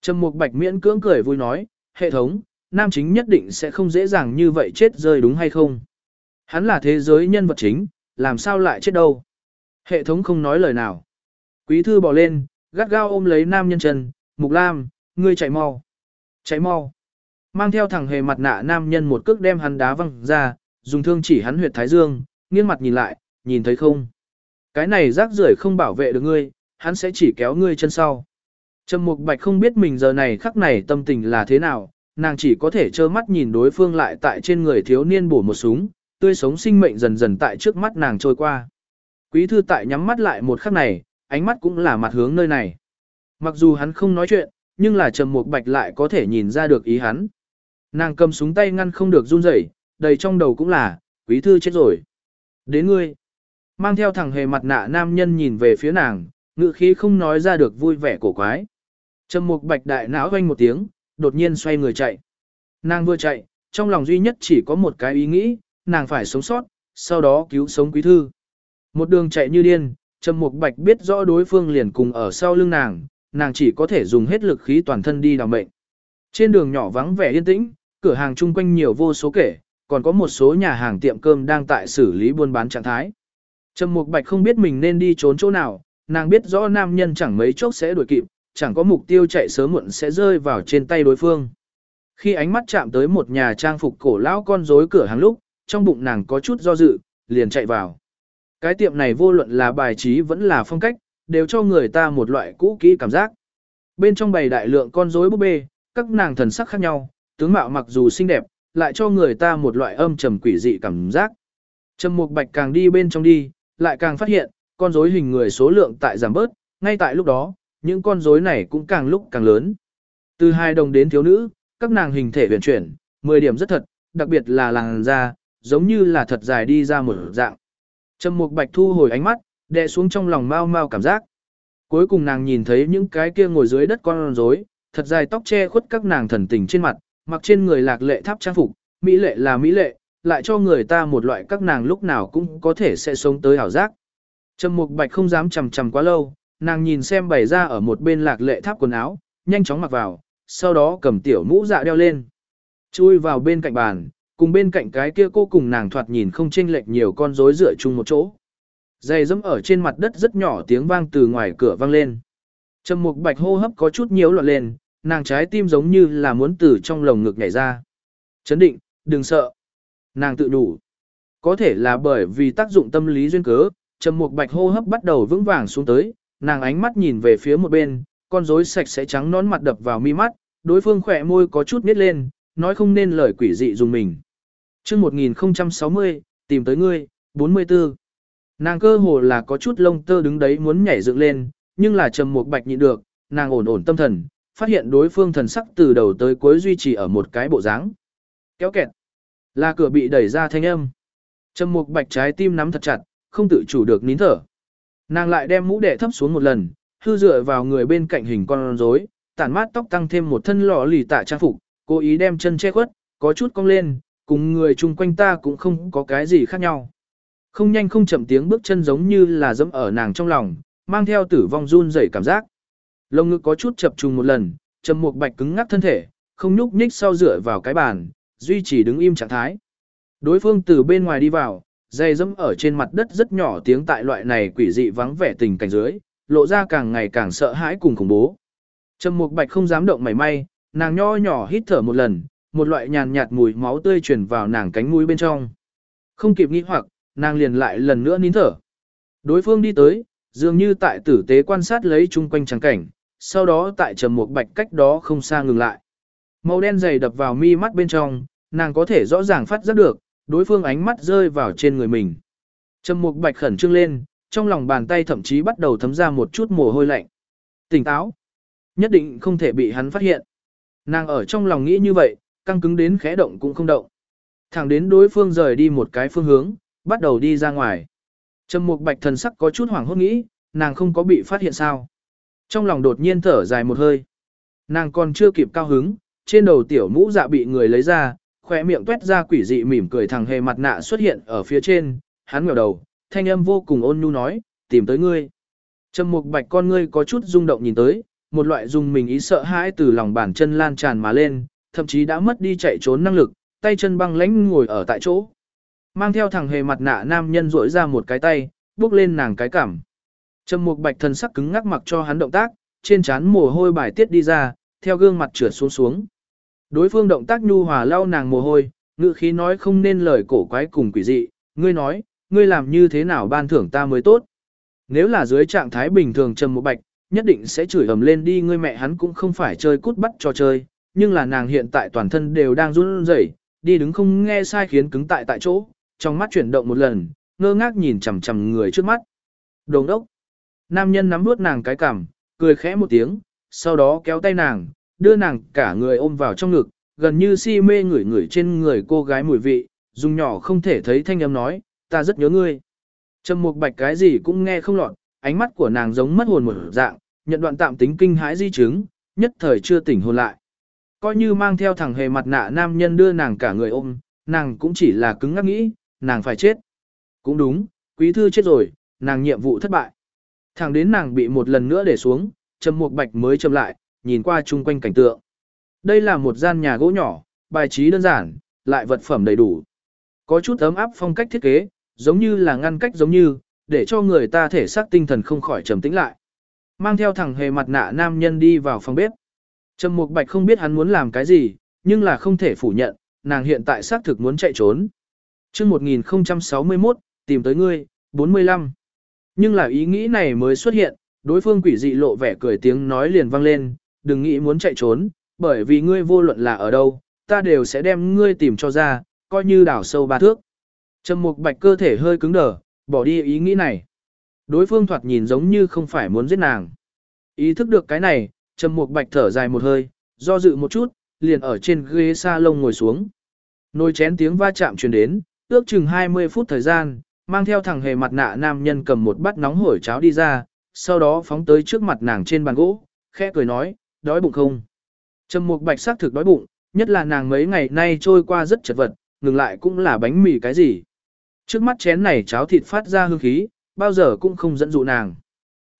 Trầm Mục Bạch miễn cưỡng cười vui nói, hệ thống, nam chính nhất định sẽ không dễ dàng như vậy chết rơi đúng hay không? Hắn là thế giới nhân vật chính, làm sao lại chết đâu? Hệ thống không nói lời nào. Quý thư bỏ lên, gắt gao ôm lấy nam nhân chân, Mục Lam, ngươi chạy mau. Chạy mau. Mang theo thằng hề mặt nạ nam nhân một cước đem hắn đá văng ra, dùng thương chỉ hắn huyệt thái dương, nghiêng mặt nhìn lại, nhìn thấy không? Cái này rác rưởi không bảo vệ được ngươi, hắn sẽ chỉ kéo ngươi chân sau. Trầm Mục Bạch không biết mình giờ này khắc này tâm tình là thế nào, nàng chỉ có thể trơ mắt nhìn đối phương lại tại trên người thiếu niên bổ một súng, tươi sống sinh mệnh dần dần tại trước mắt nàng trôi qua. Quý thư tại nhắm mắt lại một khắc này, ánh mắt cũng là mặt hướng nơi này. Mặc dù hắn không nói chuyện, nhưng là Trầm Mục Bạch lại có thể nhìn ra được ý hắn. Nàng cầm súng tay ngăn không được run rẩy, đầy trong đầu cũng là, quý thư chết rồi. Đến ngươi. Mang theo thằng hề mặt nạ nam nhân nhìn về phía nàng, ngự khí không nói ra được vui vẻ cổ quái. Trầm mục bạch đại não vang một tiếng, đột nhiên xoay người chạy. Nàng vừa chạy, trong lòng duy nhất chỉ có một cái ý nghĩ, nàng phải sống sót, sau đó cứu sống quý thư. Một đường chạy như điên, Trầm mục bạch biết rõ đối phương liền cùng ở sau lưng nàng, nàng chỉ có thể dùng hết lực khí toàn thân đi đào mệnh. Trên đường nhỏ vắng vẻ yên tĩnh, cửa hàng chung quanh nhiều vô số kể, còn có một số nhà hàng tiệm cơm đang tại xử lý buôn bán trạng thái. Trầm Mục Bạch không biết mình nên đi trốn chỗ nào, nàng biết rõ nam nhân chẳng mấy chốc sẽ đuổi kịp, chẳng có mục tiêu chạy sớm muộn sẽ rơi vào trên tay đối phương. Khi ánh mắt chạm tới một nhà trang phục cổ lão con rối cửa hàng lúc, trong bụng nàng có chút do dự, liền chạy vào. Cái tiệm này vô luận là bài trí vẫn là phong cách, đều cho người ta một loại cũ kỹ cảm giác. Bên trong bày đại lượng con rối búp bê, các nàng thần sắc khác nhau, tướng mạo mặc dù xinh đẹp, lại cho người ta một loại âm trầm quỷ dị cảm giác. Trầm Mục Bạch càng đi bên trong đi, lại càng phát hiện, con rối hình người số lượng tại giảm bớt, ngay tại lúc đó, những con rối này cũng càng lúc càng lớn. Từ hai đồng đến thiếu nữ, các nàng hình thể huyền chuyển, 10 điểm rất thật, đặc biệt là làn da, giống như là thật dài đi ra một dạng. Trầm Mục Bạch thu hồi ánh mắt, đè xuống trong lòng mau mau cảm giác. Cuối cùng nàng nhìn thấy những cái kia ngồi dưới đất con rối, thật dài tóc che khuất các nàng thần tình trên mặt, mặc trên người lạc lệ tháp trang phục, mỹ lệ là mỹ lệ, lại cho người ta một loại các nàng lúc nào cũng có thể sẽ sống tới hảo giác. Trầm Mục Bạch không dám chầm chầm quá lâu, nàng nhìn xem bày ra ở một bên lạc lệ tháp quần áo, nhanh chóng mặc vào, sau đó cầm tiểu mũ dạ đeo lên. Chui vào bên cạnh bàn, cùng bên cạnh cái kia cô cùng nàng thoạt nhìn không chênh lệch nhiều con rối dựa chung một chỗ. Giày dẫm ở trên mặt đất rất nhỏ tiếng vang từ ngoài cửa vang lên. Trầm Mục Bạch hô hấp có chút nhiễu loạn lên, nàng trái tim giống như là muốn từ trong lồng ngực nhảy ra. Chấn định, đừng sợ. Nàng tự đủ. Có thể là bởi vì tác dụng tâm lý duyên cớ, Trầm Mục Bạch hô hấp bắt đầu vững vàng xuống tới, nàng ánh mắt nhìn về phía một bên, con rối sạch sẽ trắng nón mặt đập vào mi mắt, đối phương khỏe môi có chút nít lên, nói không nên lời quỷ dị dùng mình. Chương 1060, tìm tới ngươi, 44. Nàng cơ hồ là có chút lông tơ đứng đấy muốn nhảy dựng lên, nhưng là Trầm Mục Bạch nhịn được, nàng ổn ổn tâm thần, phát hiện đối phương thần sắc từ đầu tới cuối duy trì ở một cái bộ dáng. Kéo kẹt. Là cửa bị đẩy ra thanh âm. Trầm Mục Bạch trái tim nắm thật chặt, không tự chủ được nín thở. Nàng lại đem mũ đệ thấp xuống một lần, hư dựa vào người bên cạnh hình con rối, tản mát tóc tăng thêm một thân lọ lì tạ trang phục, cố ý đem chân che khuất, có chút cong lên, cùng người chung quanh ta cũng không có cái gì khác nhau. Không nhanh không chậm tiếng bước chân giống như là dẫm ở nàng trong lòng, mang theo tử vong run rẩy cảm giác. Lông ngực có chút chập trùng một lần, trầm mục bạch cứng ngắc thân thể, không nhúc nhích sau dựa vào cái bàn, duy trì đứng im trạng thái. Đối phương từ bên ngoài đi vào, dây dẫm ở trên mặt đất rất nhỏ tiếng tại loại này quỷ dị vắng vẻ tình cảnh dưới, lộ ra càng ngày càng sợ hãi cùng khủng bố. Trầm Mục Bạch không dám động mảy may, nàng nho nhỏ hít thở một lần, một loại nhàn nhạt mùi máu tươi truyền vào nàng cánh mũi bên trong. Không kịp nghĩ hoặc, nàng liền lại lần nữa nín thở. Đối phương đi tới, dường như tại tử tế quan sát lấy chung quanh trắng cảnh, sau đó tại Trầm Mục Bạch cách đó không xa ngừng lại. Màu đen dày đập vào mi mắt bên trong, nàng có thể rõ ràng phát giác được, đối phương ánh mắt rơi vào trên người mình. Trầm Mục Bạch khẩn trương lên, trong lòng bàn tay thậm chí bắt đầu thấm ra một chút mồ hôi lạnh. Tỉnh táo, nhất định không thể bị hắn phát hiện. Nàng ở trong lòng nghĩ như vậy, căng cứng đến khẽ động cũng không động. Thẳng đến đối phương rời đi một cái phương hướng, bắt đầu đi ra ngoài. Trầm Mục Bạch thần sắc có chút hoảng hốt nghĩ, nàng không có bị phát hiện sao? Trong lòng đột nhiên thở dài một hơi. Nàng còn chưa kịp cao hứng, trên đầu tiểu mũ dạ bị người lấy ra, khóe miệng tuét ra quỷ dị mỉm cười thằng hề mặt nạ xuất hiện ở phía trên, hắn ngẩng đầu, thanh âm vô cùng ôn nhu nói, tìm tới ngươi. Trầm mục bạch con ngươi có chút rung động nhìn tới, một loại dùng mình ý sợ hãi từ lòng bàn chân lan tràn mà lên, thậm chí đã mất đi chạy trốn năng lực, tay chân băng lãnh ngồi ở tại chỗ. Mang theo thằng hề mặt nạ nam nhân rỗi ra một cái tay, bước lên nàng cái cảm. Trầm mục bạch thần sắc cứng ngắc mặc cho hắn động tác, trên trán mồ hôi bài tiết đi ra, theo gương mặt trượt xuống xuống. Đối phương động tác nhu hòa lau nàng mồ hôi, ngữ khí nói không nên lời cổ quái cùng quỷ dị, ngươi nói, ngươi làm như thế nào ban thưởng ta mới tốt. Nếu là dưới trạng thái bình thường trầm một bạch, nhất định sẽ chửi ầm lên đi ngươi mẹ hắn cũng không phải chơi cút bắt cho chơi, nhưng là nàng hiện tại toàn thân đều đang run rẩy, đi đứng không nghe sai khiến cứng tại tại chỗ, trong mắt chuyển động một lần, ngơ ngác nhìn chằm chằm người trước mắt. Đồng đốc. Nam nhân nắm nuốt nàng cái cằm, cười khẽ một tiếng, sau đó kéo tay nàng, đưa nàng cả người ôm vào trong ngực, gần như si mê ngửi ngửi trên người cô gái mùi vị, dùng nhỏ không thể thấy thanh âm nói, ta rất nhớ ngươi. Trầm Mục Bạch cái gì cũng nghe không lọt, ánh mắt của nàng giống mất hồn một dạng, nhận đoạn tạm tính kinh hãi di chứng, nhất thời chưa tỉnh hồn lại. Coi như mang theo thằng hề mặt nạ nam nhân đưa nàng cả người ôm, nàng cũng chỉ là cứng ngắc nghĩ, nàng phải chết. Cũng đúng, quý thư chết rồi, nàng nhiệm vụ thất bại. Thẳng đến nàng bị một lần nữa để xuống, Trầm Mục Bạch mới chậm lại, nhìn qua chung quanh cảnh tượng. Đây là một gian nhà gỗ nhỏ, bài trí đơn giản, lại vật phẩm đầy đủ. Có chút ấm áp phong cách thiết kế, giống như là ngăn cách giống như, để cho người ta thể xác tinh thần không khỏi trầm tĩnh lại. mang theo thằng hề mặt nạ nam nhân đi vào phòng bếp. Trầm Mục Bạch không biết hắn muốn làm cái gì, nhưng là không thể phủ nhận, nàng hiện tại xác thực muốn chạy trốn. Chương 1061, tìm tới ngươi, 45. Nhưng là ý nghĩ này mới xuất hiện, đối phương quỷ dị lộ vẻ cười tiếng nói liền vang lên, đừng nghĩ muốn chạy trốn, bởi vì ngươi vô luận là ở đâu, ta đều sẽ đem ngươi tìm cho ra, coi như đảo sâu ba thước. Trầm Mục Bạch cơ thể hơi cứng đờ, bỏ đi ý nghĩ này. Đối phương thoạt nhìn giống như không phải muốn giết nàng. Ý thức được cái này, Trầm Mục Bạch thở dài một hơi, do dự một chút, liền ở trên ghế salon ngồi xuống. Nồi chén tiếng va chạm truyền đến, ước chừng 20 phút thời gian, mang theo thằng hề mặt nạ nam nhân cầm một bát nóng hổi cháo đi ra, sau đó phóng tới trước mặt nàng trên bàn gỗ, khẽ cười nói, đói bụng không? Trầm Mục Bạch xác thực đói bụng, nhất là nàng mấy ngày nay trôi qua rất chật vật, ngừng lại cũng là bánh mì cái gì. Trước mắt chén này cháo thịt phát ra hương khí, bao giờ cũng không dẫn dụ nàng.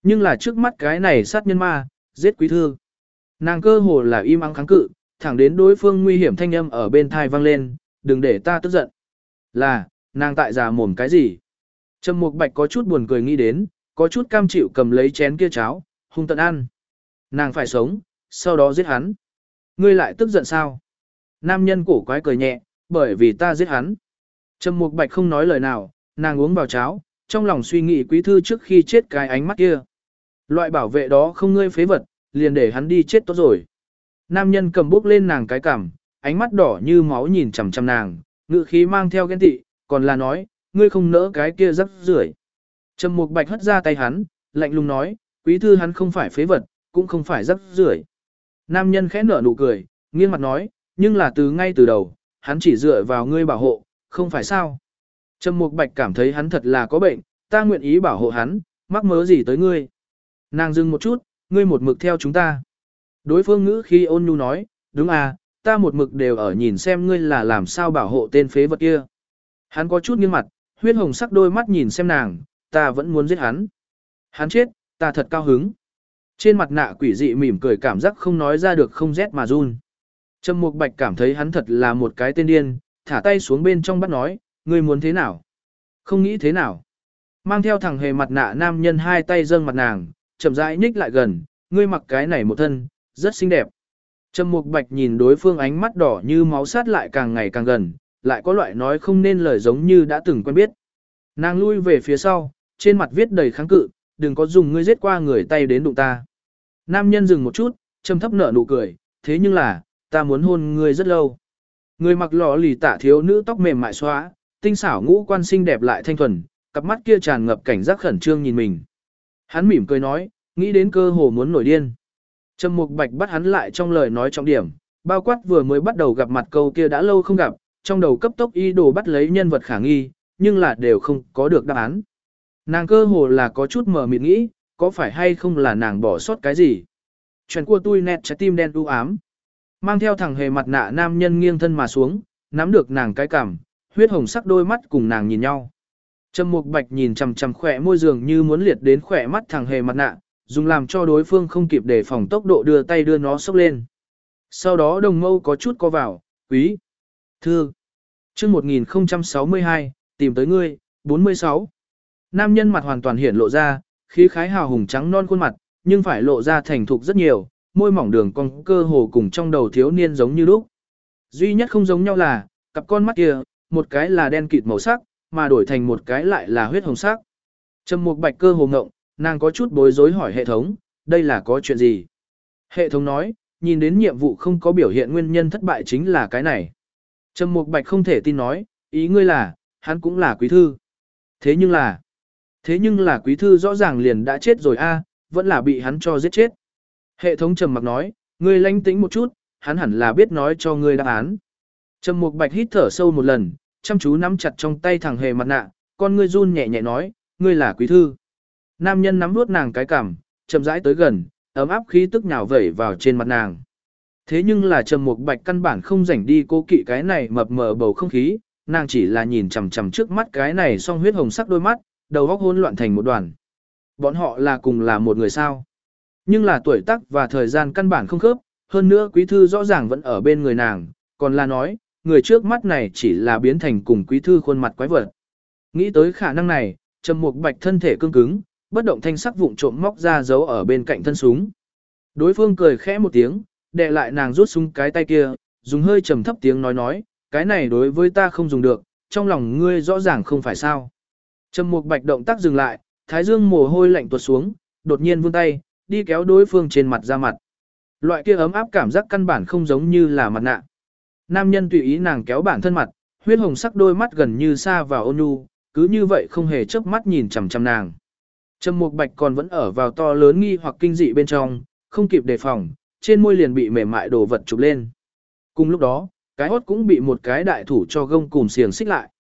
Nhưng là trước mắt cái này sát nhân ma, giết quý thư. Nàng cơ hồ là im ắng kháng cự, thẳng đến đối phương nguy hiểm thanh âm ở bên thai vang lên, đừng để ta tức giận. Là, nàng tại già mồm cái gì? Trầm Mục Bạch có chút buồn cười nghĩ đến, có chút cam chịu cầm lấy chén kia cháo, hung tận ăn. Nàng phải sống, sau đó giết hắn. Ngươi lại tức giận sao? Nam nhân cổ quái cười nhẹ, bởi vì ta giết hắn. Trầm Mục Bạch không nói lời nào, nàng uống vào cháo, trong lòng suy nghĩ quý thư trước khi chết cái ánh mắt kia. Loại bảo vệ đó không ngươi phế vật, liền để hắn đi chết tốt rồi. Nam nhân cầm bốc lên nàng cái cằm, ánh mắt đỏ như máu nhìn chằm chằm nàng, ngữ khí mang theo ghen tị, còn là nói, ngươi không nỡ cái kia rắc rưởi. Trầm Mục Bạch hất ra tay hắn, lạnh lùng nói, quý thư hắn không phải phế vật, cũng không phải rắc rưởi. Nam nhân khẽ nở nụ cười, nghiêng mặt nói, nhưng là từ ngay từ đầu, hắn chỉ dựa vào ngươi bảo hộ, không phải sao. Trầm Mục Bạch cảm thấy hắn thật là có bệnh, ta nguyện ý bảo hộ hắn, mắc mớ gì tới ngươi. Nàng dừng một chút, ngươi một mực theo chúng ta. Đối phương ngữ khi ôn nhu nói, đúng à, ta một mực đều ở nhìn xem ngươi là làm sao bảo hộ tên phế vật kia. Hắn có chút nghiêng mặt, huyết hồng sắc đôi mắt nhìn xem nàng, ta vẫn muốn giết hắn. Hắn chết, ta thật cao hứng. Trên mặt nạ quỷ dị mỉm cười cảm giác không nói ra được không rét mà run. Trầm Mục Bạch cảm thấy hắn thật là một cái tên điên, thả tay xuống bên trong bắt nói, ngươi muốn thế nào? Không nghĩ thế nào? Mang theo thằng hề mặt nạ nam nhân hai tay dâng mặt nàng, chậm rãi nhích lại gần, ngươi mặc cái này một thân, rất xinh đẹp. Trầm Mục Bạch nhìn đối phương ánh mắt đỏ như máu sát lại càng ngày càng gần, lại có loại nói không nên lời giống như đã từng quen biết. Nàng lui về phía sau, trên mặt viết đầy kháng cự, đừng có dùng ngươi giết qua người tay đến đụng ta. Nam nhân dừng một chút, trầm thấp nở nụ cười, thế nhưng là, ta muốn hôn ngươi rất lâu. Người mặc lọ lì tả thiếu nữ tóc mềm mại xóa, tinh xảo ngũ quan xinh đẹp lại thanh thuần, cặp mắt kia tràn ngập cảnh giác khẩn trương nhìn mình. Hắn mỉm cười nói, nghĩ đến cơ hồ muốn nổi điên. Trầm Mục Bạch bắt hắn lại trong lời nói trọng điểm, bao quát vừa mới bắt đầu gặp mặt câu kia đã lâu không gặp, trong đầu cấp tốc y đồ bắt lấy nhân vật khả nghi, nhưng là đều không có được đáp án. Nàng cơ hồ là có chút mờ mịt nghĩ, có phải hay không là nàng bỏ sót cái gì. Chuyện của tôi nét trái tim đen u ám. Mang theo thằng hề mặt nạ nam nhân nghiêng thân mà xuống, nắm được nàng cái cằm, huyết hồng sắc đôi mắt cùng nàng nhìn nhau. Trầm Mục Bạch nhìn chằm chằm khỏe môi giường như muốn liệt đến khỏe mắt thằng hề mặt nạ, dùng làm cho đối phương không kịp để phòng tốc độ đưa tay đưa nó sốc lên. Sau đó đồng mâu có chút co vào, quý, thư. chương 1062, tìm tới ngươi, 46. Nam nhân mặt hoàn toàn hiển lộ ra, khí khái hào hùng trắng non khuôn mặt, nhưng phải lộ ra thành thục rất nhiều, môi mỏng đường cong cơ hồ cùng trong đầu thiếu niên giống như lúc. Duy nhất không giống nhau là, cặp con mắt kia, một cái là đen kịt màu sắc, mà đổi thành một cái lại là huyết hồng sắc. Trầm Mục Bạch cơ hồ ngộng, nàng có chút bối rối hỏi hệ thống, đây là có chuyện gì? Hệ thống nói, nhìn đến nhiệm vụ không có biểu hiện nguyên nhân thất bại chính là cái này. Trầm Mục Bạch không thể tin nói, ý ngươi là, hắn cũng là quý thư. Thế nhưng là, thế nhưng là quý thư rõ ràng liền đã chết rồi a, vẫn là bị hắn cho giết chết. Hệ thống trầm mặc nói, ngươi lanh tĩnh một chút, hắn hẳn là biết nói cho ngươi đáp án. Trầm Mục Bạch hít thở sâu một lần, chăm chú nắm chặt trong tay thằng hề mặt nạ, con ngươi run nhẹ nhẹ nói, ngươi là quý thư. Nam nhân nắm nuốt nàng cái cằm, chậm rãi tới gần, ấm áp khí tức nhào vẩy vào trên mặt nàng. Thế nhưng là Trầm Mục Bạch căn bản không rảnh đi cố kỵ cái này mập mờ bầu không khí, nàng chỉ là nhìn chằm chằm trước mắt cái này song huyết hồng sắc đôi mắt, đầu óc hỗn loạn thành một đoàn. Bọn họ là cùng là một người sao? Nhưng là tuổi tác và thời gian căn bản không khớp, hơn nữa quý thư rõ ràng vẫn ở bên người nàng, còn là nói, người trước mắt này chỉ là biến thành cùng quý thư khuôn mặt quái vật. Nghĩ tới khả năng này, Trầm Mục Bạch thân thể cương cứng, bất động thanh sắc vụng trộm móc ra giấu ở bên cạnh thân súng. Đối phương cười khẽ một tiếng, đè lại nàng rút súng cái tay kia, dùng hơi trầm thấp tiếng nói nói, cái này đối với ta không dùng được, trong lòng ngươi rõ ràng không phải sao. Trầm Mục Bạch động tác dừng lại, thái dương mồ hôi lạnh tuột xuống, đột nhiên vươn tay, đi kéo đối phương trên mặt ra mặt. Loại kia ấm áp cảm giác căn bản không giống như là mặt nạ. Nam nhân tùy ý nàng kéo bản thân mặt, huyết hồng sắc đôi mắt gần như xa vào ôn nhu, cứ như vậy không hề chớp mắt nhìn chằm chằm nàng. Trầm Mục Bạch còn vẫn ở vào to lớn nghi hoặc kinh dị bên trong, không kịp đề phòng, trên môi liền bị mềm mại đồ vật chụp lên. Cùng lúc đó, cái hốt cũng bị một cái đại thủ cho gông cùm xiềng xích lại.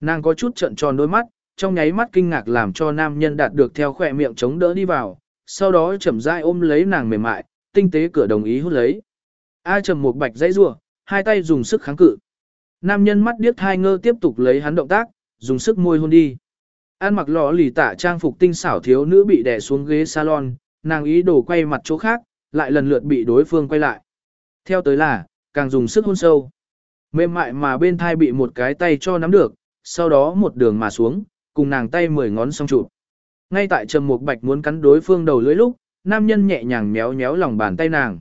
Nàng có chút trợn tròn đôi mắt, trong nháy mắt kinh ngạc làm cho nam nhân đạt được theo khỏe miệng chống đỡ đi vào, sau đó chậm rãi ôm lấy nàng mềm mại, tinh tế cửa đồng ý hút lấy. A trầm Mục bạch dãy rủa, hai tay dùng sức kháng cự. Nam nhân mắt điếc hai ngơ tiếp tục lấy hắn động tác, dùng sức môi hôn đi. An mặc lọ lì tạ trang phục tinh xảo thiếu nữ bị đè xuống ghế salon, nàng ý đồ quay mặt chỗ khác, lại lần lượt bị đối phương quay lại. Theo tới là, càng dùng sức hôn sâu. Mềm mại mà bên thai bị một cái tay cho nắm được, sau đó một đường mà xuống, cùng nàng tay mười ngón song trụ. Ngay tại Trầm Mục Bạch muốn cắn đối phương đầu lưỡi lúc, nam nhân nhẹ nhàng méo méo lòng bàn tay nàng.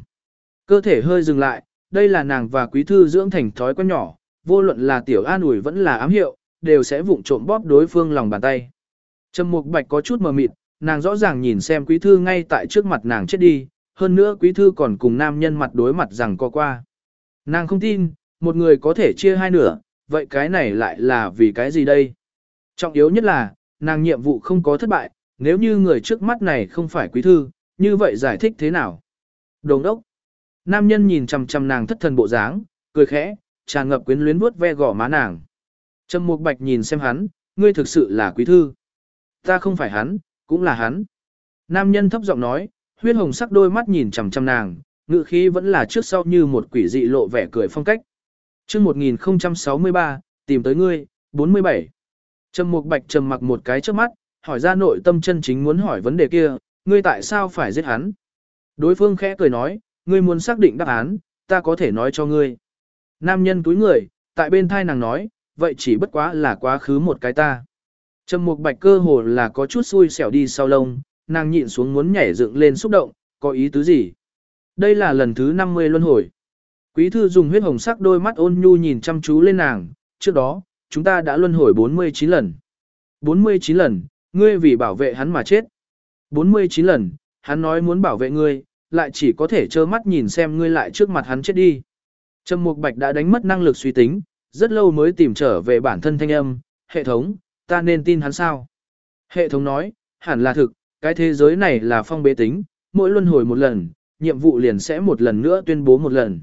Cơ thể hơi dừng lại, đây là nàng và quý thư dưỡng thành thói quen nhỏ, vô luận là tiểu an ủi vẫn là ám hiệu, đều sẽ vụng trộm bóp đối phương lòng bàn tay. Trầm Mục Bạch có chút mờ mịt, nàng rõ ràng nhìn xem quý thư ngay tại trước mặt nàng chết đi, hơn nữa quý thư còn cùng nam nhân mặt đối mặt rằng co qua. Nàng không tin, một người có thể chia hai nửa, vậy cái này lại là vì cái gì đây? Trọng yếu nhất là, nàng nhiệm vụ không có thất bại, nếu như người trước mắt này không phải quý thư, như vậy giải thích thế nào? Đồng đốc. Nam nhân nhìn chằm chằm nàng thất thần bộ dáng, cười khẽ, tràn ngập quyến luyến vuốt ve gò má nàng. Trầm Mục Bạch nhìn xem hắn, ngươi thực sự là quý thư. Ta không phải hắn, cũng là hắn. Nam nhân thấp giọng nói, huyết hồng sắc đôi mắt nhìn chằm chằm nàng, ngự khí vẫn là trước sau như một quỷ dị lộ vẻ cười phong cách. Chương 1063, tìm tới ngươi, 47. Trầm Mục Bạch trầm mặc một cái trước mắt, hỏi ra nội tâm chân chính muốn hỏi vấn đề kia, ngươi tại sao phải giết hắn? Đối phương khẽ cười nói, ngươi muốn xác định đáp án, ta có thể nói cho ngươi. Nam nhân túi người, tại bên thai nàng nói, vậy chỉ bất quá là quá khứ một cái ta. Trầm Mục Bạch cơ hồ là có chút xui xẻo đi sau lông, nàng nhịn xuống muốn nhảy dựng lên xúc động, có ý tứ gì? Đây là lần thứ 50 luân hồi. Quý thư dùng huyết hồng sắc đôi mắt ôn nhu nhìn chăm chú lên nàng, trước đó, chúng ta đã luân hồi 49 lần. 49 lần, ngươi vì bảo vệ hắn mà chết. 49 lần, hắn nói muốn bảo vệ ngươi, lại chỉ có thể trơ mắt nhìn xem ngươi lại trước mặt hắn chết đi. Trầm Mục Bạch đã đánh mất năng lực suy tính, rất lâu mới tìm trở về bản thân thanh âm, hệ thống, ta nên tin hắn sao? Hệ thống nói, hẳn là thực, cái thế giới này là phong bế tính, mỗi luân hồi một lần, nhiệm vụ liền sẽ một lần nữa tuyên bố một lần.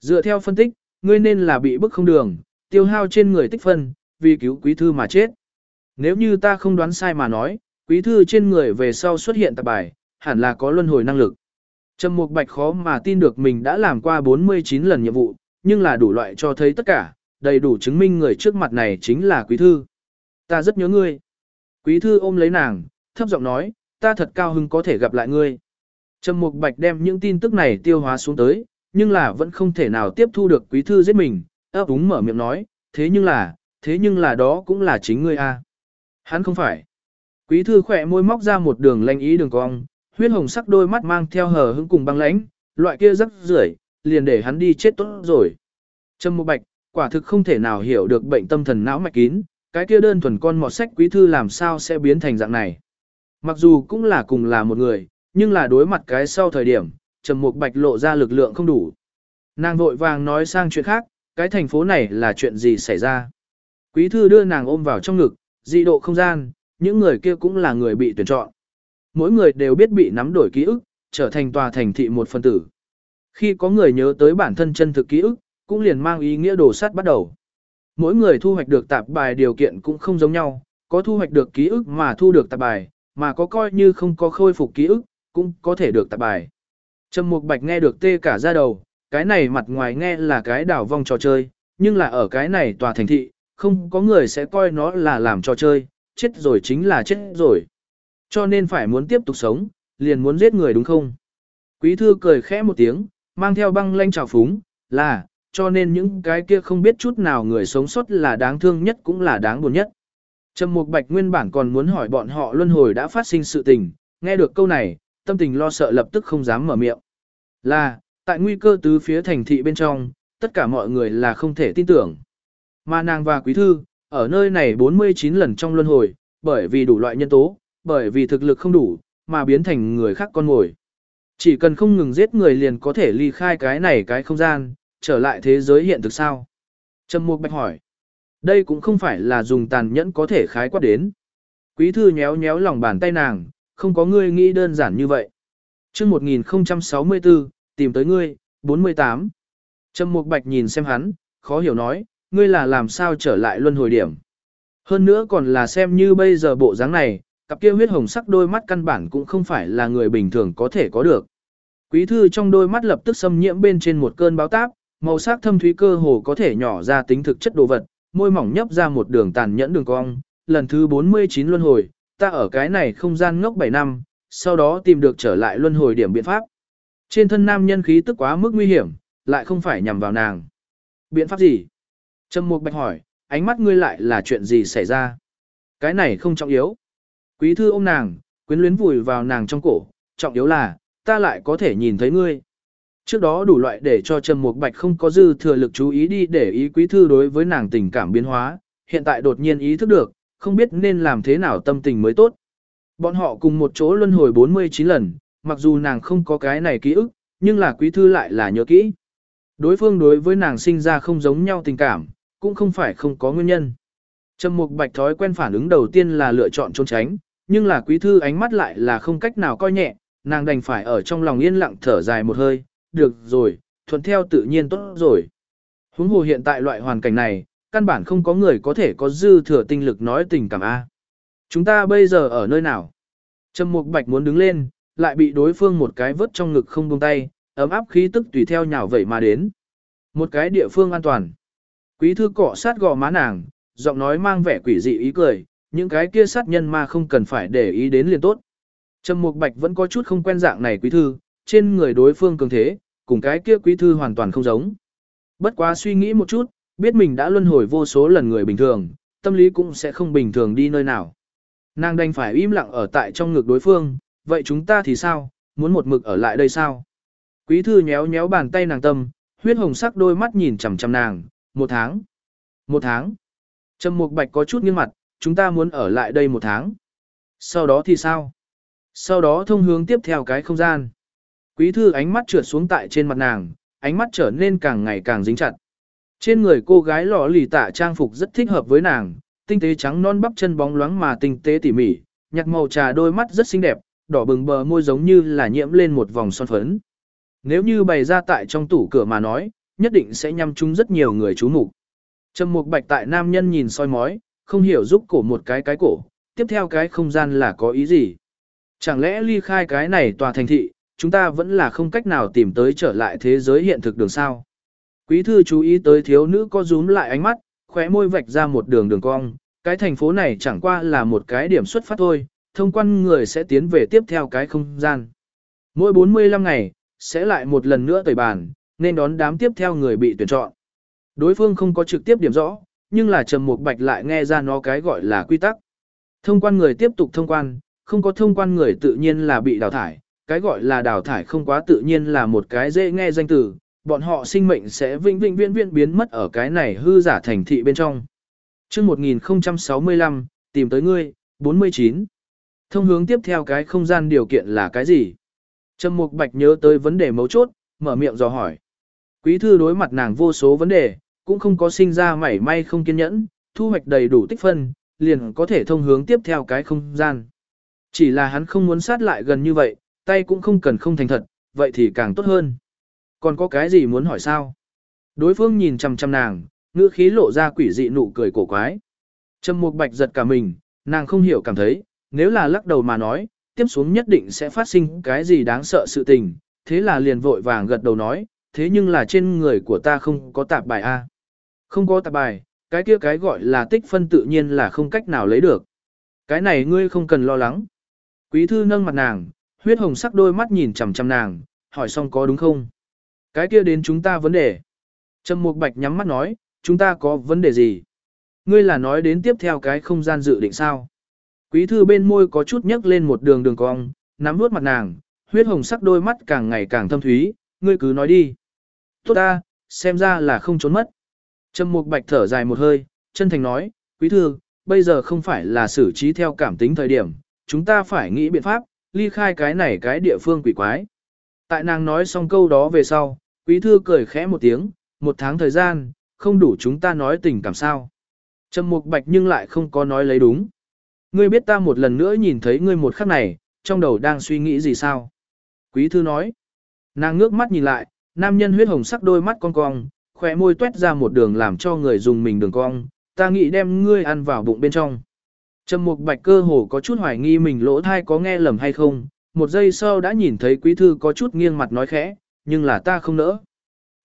Dựa theo phân tích, ngươi nên là bị bức không đường, tiêu hao trên người tích phân, vì cứu quý thư mà chết. Nếu như ta không đoán sai mà nói, quý thư trên người về sau xuất hiện tạp bài, hẳn là có luân hồi năng lực. Trầm Mục Bạch khó mà tin được mình đã làm qua 49 lần nhiệm vụ, nhưng là đủ loại cho thấy tất cả, đầy đủ chứng minh người trước mặt này chính là quý thư. Ta rất nhớ ngươi. Quý thư ôm lấy nàng, thấp giọng nói, ta thật cao hứng có thể gặp lại ngươi. Trầm Mục Bạch đem những tin tức này tiêu hóa xuống tới, nhưng là vẫn không thể nào tiếp thu được quý thư giết mình, ấp úng mở miệng nói, thế nhưng là, thế nhưng là đó cũng là chính ngươi a. Hắn không phải. Quý thư khỏe môi móc ra một đường lanh ý đường cong, huyết hồng sắc đôi mắt mang theo hờ hững cùng băng lãnh, loại kia rất rưởi, liền để hắn đi chết tốt rồi. Trầm Mục Bạch, quả thực không thể nào hiểu được bệnh tâm thần não mạch kín, cái kia đơn thuần con mọt sách quý thư làm sao sẽ biến thành dạng này. Mặc dù cũng là cùng là một người, nhưng là đối mặt cái sau thời điểm, Trầm Mục Bạch lộ ra lực lượng không đủ. Nàng vội vàng nói sang chuyện khác, cái thành phố này là chuyện gì xảy ra. Quý thư đưa nàng ôm vào trong ngực, dị độ không gian, những người kia cũng là người bị tuyển chọn. Mỗi người đều biết bị nắm đổi ký ức, trở thành tòa thành thị một phân tử. Khi có người nhớ tới bản thân chân thực ký ức, cũng liền mang ý nghĩa đồ sắt bắt đầu. Mỗi người thu hoạch được tạp bài điều kiện cũng không giống nhau, có thu hoạch được ký ức mà thu được tạp bài, mà có coi như không có khôi phục ký ức, cũng có thể được tạp bài. Trầm Mục Bạch nghe được tê cả ra đầu, cái này mặt ngoài nghe là cái đảo vong trò chơi, nhưng là ở cái này tòa thành thị, không có người sẽ coi nó là làm trò chơi, chết rồi chính là chết rồi. Cho nên phải muốn tiếp tục sống, liền muốn giết người đúng không? Quý thư cười khẽ một tiếng, mang theo băng lanh trào phúng, là, cho nên những cái kia không biết chút nào người sống sót là đáng thương nhất cũng là đáng buồn nhất. Trầm Mục Bạch nguyên bản còn muốn hỏi bọn họ luân hồi đã phát sinh sự tình, nghe được câu này, tâm tình lo sợ lập tức không dám mở miệng. Là, tại nguy cơ tứ phía thành thị bên trong, tất cả mọi người là không thể tin tưởng. Mà nàng và quý thư, ở nơi này 49 lần trong luân hồi, bởi vì đủ loại nhân tố, bởi vì thực lực không đủ, mà biến thành người khác con ngồi. Chỉ cần không ngừng giết người liền có thể ly khai cái này cái không gian, trở lại thế giới hiện thực sao? Trầm Mục Bạch hỏi. Đây cũng không phải là dùng tàn nhẫn có thể khái quát đến. Quý thư nhéo nhéo lòng bàn tay nàng, không có ngươi nghĩ đơn giản như vậy. Trước 1064, tìm tới ngươi, 48. Trầm Mục Bạch nhìn xem hắn, khó hiểu nói, ngươi là làm sao trở lại luân hồi điểm. Hơn nữa còn là xem như bây giờ bộ dáng này, cặp kia huyết hồng sắc đôi mắt căn bản cũng không phải là người bình thường có thể có được. Quý thư trong đôi mắt lập tức xâm nhiễm bên trên một cơn báo táp, màu sắc thâm thúy cơ hồ có thể nhỏ ra tính thực chất đồ vật, môi mỏng nhấp ra một đường tàn nhẫn đường cong, lần thứ 49 luân hồi, ta ở cái này không gian ngốc 7 năm, sau đó tìm được trở lại luân hồi điểm biện pháp. Trên thân nam nhân khí tức quá mức nguy hiểm, lại không phải nhằm vào nàng. Biện pháp gì? Trầm Mục Bạch hỏi, ánh mắt ngươi lại là chuyện gì xảy ra? Cái này không trọng yếu. Quý thư ôm nàng, quyến luyến vùi vào nàng trong cổ, trọng yếu là, ta lại có thể nhìn thấy ngươi. Trước đó đủ loại để cho Trầm Mục Bạch không có dư thừa lực chú ý đi để ý quý thư đối với nàng tình cảm biến hóa, hiện tại đột nhiên ý thức được, không biết nên làm thế nào tâm tình mới tốt. Bọn họ cùng một chỗ luân hồi 49 lần, mặc dù nàng không có cái này ký ức, nhưng là quý thư lại là nhớ kỹ. Đối phương đối với nàng sinh ra không giống nhau tình cảm, cũng không phải không có nguyên nhân. Trầm Mục Bạch thói quen phản ứng đầu tiên là lựa chọn trốn tránh, nhưng là quý thư ánh mắt lại là không cách nào coi nhẹ, nàng đành phải ở trong lòng yên lặng thở dài một hơi, được rồi, thuận theo tự nhiên tốt rồi. Huống hồ hiện tại loại hoàn cảnh này, căn bản không có người có thể có dư thừa tinh lực nói tình cảm A. Chúng ta bây giờ ở nơi nào? Trầm Mục Bạch muốn đứng lên, lại bị đối phương một cái vớt trong ngực không buông tay, ấm áp khí tức tùy theo nhào vậy mà đến. Một cái địa phương an toàn. Quý thư cọ sát gò má nàng, giọng nói mang vẻ quỷ dị ý cười, những cái kia sát nhân mà không cần phải để ý đến liền tốt. Trầm Mục Bạch vẫn có chút không quen dạng này quý thư, trên người đối phương cường thế, cùng cái kia quý thư hoàn toàn không giống. Bất quá suy nghĩ một chút, biết mình đã luân hồi vô số lần người bình thường, tâm lý cũng sẽ không bình thường đi nơi nào. Nàng đành phải im lặng ở tại trong ngực đối phương, vậy chúng ta thì sao, muốn một mực ở lại đây sao? Quý thư nhéo nhéo bàn tay nàng tâm, huyết hồng sắc đôi mắt nhìn chằm chằm nàng, một tháng. Một tháng. Trầm Mục Bạch có chút nghiêng mặt, chúng ta muốn ở lại đây một tháng. Sau đó thì sao? Sau đó thông hướng tiếp theo cái không gian. Quý thư ánh mắt trượt xuống tại trên mặt nàng, ánh mắt trở nên càng ngày càng dính chặt. Trên người cô gái lọ lì tạ trang phục rất thích hợp với nàng, tinh tế trắng non bắp chân bóng loáng mà tinh tế tỉ mỉ, nhạt màu trà đôi mắt rất xinh đẹp, đỏ bừng bờ môi giống như là nhiễm lên một vòng son phấn. Nếu như bày ra tại trong tủ cửa mà nói, nhất định sẽ nhắm trúng rất nhiều người chú mục. Trầm Mục Bạch tại nam nhân nhìn soi mói, không hiểu giúp cổ một cái cái cổ, tiếp theo cái không gian là có ý gì? Chẳng lẽ ly khai cái này tòa thành thị, chúng ta vẫn là không cách nào tìm tới trở lại thế giới hiện thực đường sao? Quý thư chú ý tới thiếu nữ có rúm lại ánh mắt, khóe môi vạch ra một đường đường cong, cái thành phố này chẳng qua là một cái điểm xuất phát thôi, thông quan người sẽ tiến về tiếp theo cái không gian. Mỗi 45 ngày, sẽ lại một lần nữa tẩy bàn, nên đón đám tiếp theo người bị tuyển chọn. Đối phương không có trực tiếp điểm rõ, nhưng là Trầm Mục Bạch lại nghe ra nó cái gọi là quy tắc. Thông quan người tiếp tục thông quan, không có thông quan người tự nhiên là bị đào thải, cái gọi là đào thải không quá tự nhiên là một cái dễ nghe danh từ, bọn họ sinh mệnh sẽ vĩnh vĩnh viễn viễn biến mất ở cái này hư giả thành thị bên trong. Chương 1065, tìm tới ngươi, 49. Thông hướng tiếp theo cái không gian điều kiện là cái gì? Trầm Mục Bạch nhớ tới vấn đề mấu chốt, mở miệng dò hỏi. Quý thư đối mặt nàng vô số vấn đề, cũng không có sinh ra mảy may không kiên nhẫn, thu hoạch đầy đủ tích phân, liền có thể thông hướng tiếp theo cái không gian. Chỉ là hắn không muốn sát lại gần như vậy, tay cũng không cần không thành thật, vậy thì càng tốt hơn. Còn có cái gì muốn hỏi sao? Đối phương nhìn chằm chằm nàng, ngữ khí lộ ra quỷ dị nụ cười cổ quái. Trầm Mục Bạch giật cả mình, nàng không hiểu cảm thấy, nếu là lắc đầu mà nói, tiếp xuống nhất định sẽ phát sinh cái gì đáng sợ sự tình, thế là liền vội vàng gật đầu nói, thế nhưng là trên người của ta không có tạp bài A. Không có tạp bài, cái kia cái gọi là tích phân tự nhiên là không cách nào lấy được. Cái này ngươi không cần lo lắng. Quý thư nâng mặt nàng, huyết hồng sắc đôi mắt nhìn chằm chằm nàng, hỏi xong có đúng không? Cái kia đến chúng ta vấn đề. Trầm Mục Bạch nhắm mắt nói, chúng ta có vấn đề gì? Ngươi là nói đến tiếp theo cái không gian dự định sao? Quý thư bên môi có chút nhấc lên một đường đường cong, nắm nuốt mặt nàng, huyết hồng sắc đôi mắt càng ngày càng thâm thúy, ngươi cứ nói đi. Tốt ta, xem ra là không trốn mất. Trầm Mục Bạch thở dài một hơi, chân thành nói, quý thư, bây giờ không phải là xử trí theo cảm tính thời điểm, chúng ta phải nghĩ biện pháp, ly khai cái này cái địa phương quỷ quái. Tại nàng nói xong câu đó về sau, quý thư cười khẽ một tiếng, một tháng thời gian, không đủ chúng ta nói tình cảm sao. Trầm Mục Bạch nhưng lại không có nói lấy đúng. Ngươi biết ta một lần nữa nhìn thấy ngươi một khắc này, trong đầu đang suy nghĩ gì sao? Quý thư nói. Nàng ngước mắt nhìn lại, nam nhân huyết hồng sắc đôi mắt cong cong, khỏe môi tuét ra một đường làm cho người dùng mình đường cong, ta nghĩ đem ngươi ăn vào bụng bên trong. Trầm mục bạch cơ hồ có chút hoài nghi mình lỗ thai có nghe lầm hay không, một giây sau đã nhìn thấy quý thư có chút nghiêng mặt nói khẽ, nhưng là ta không nỡ.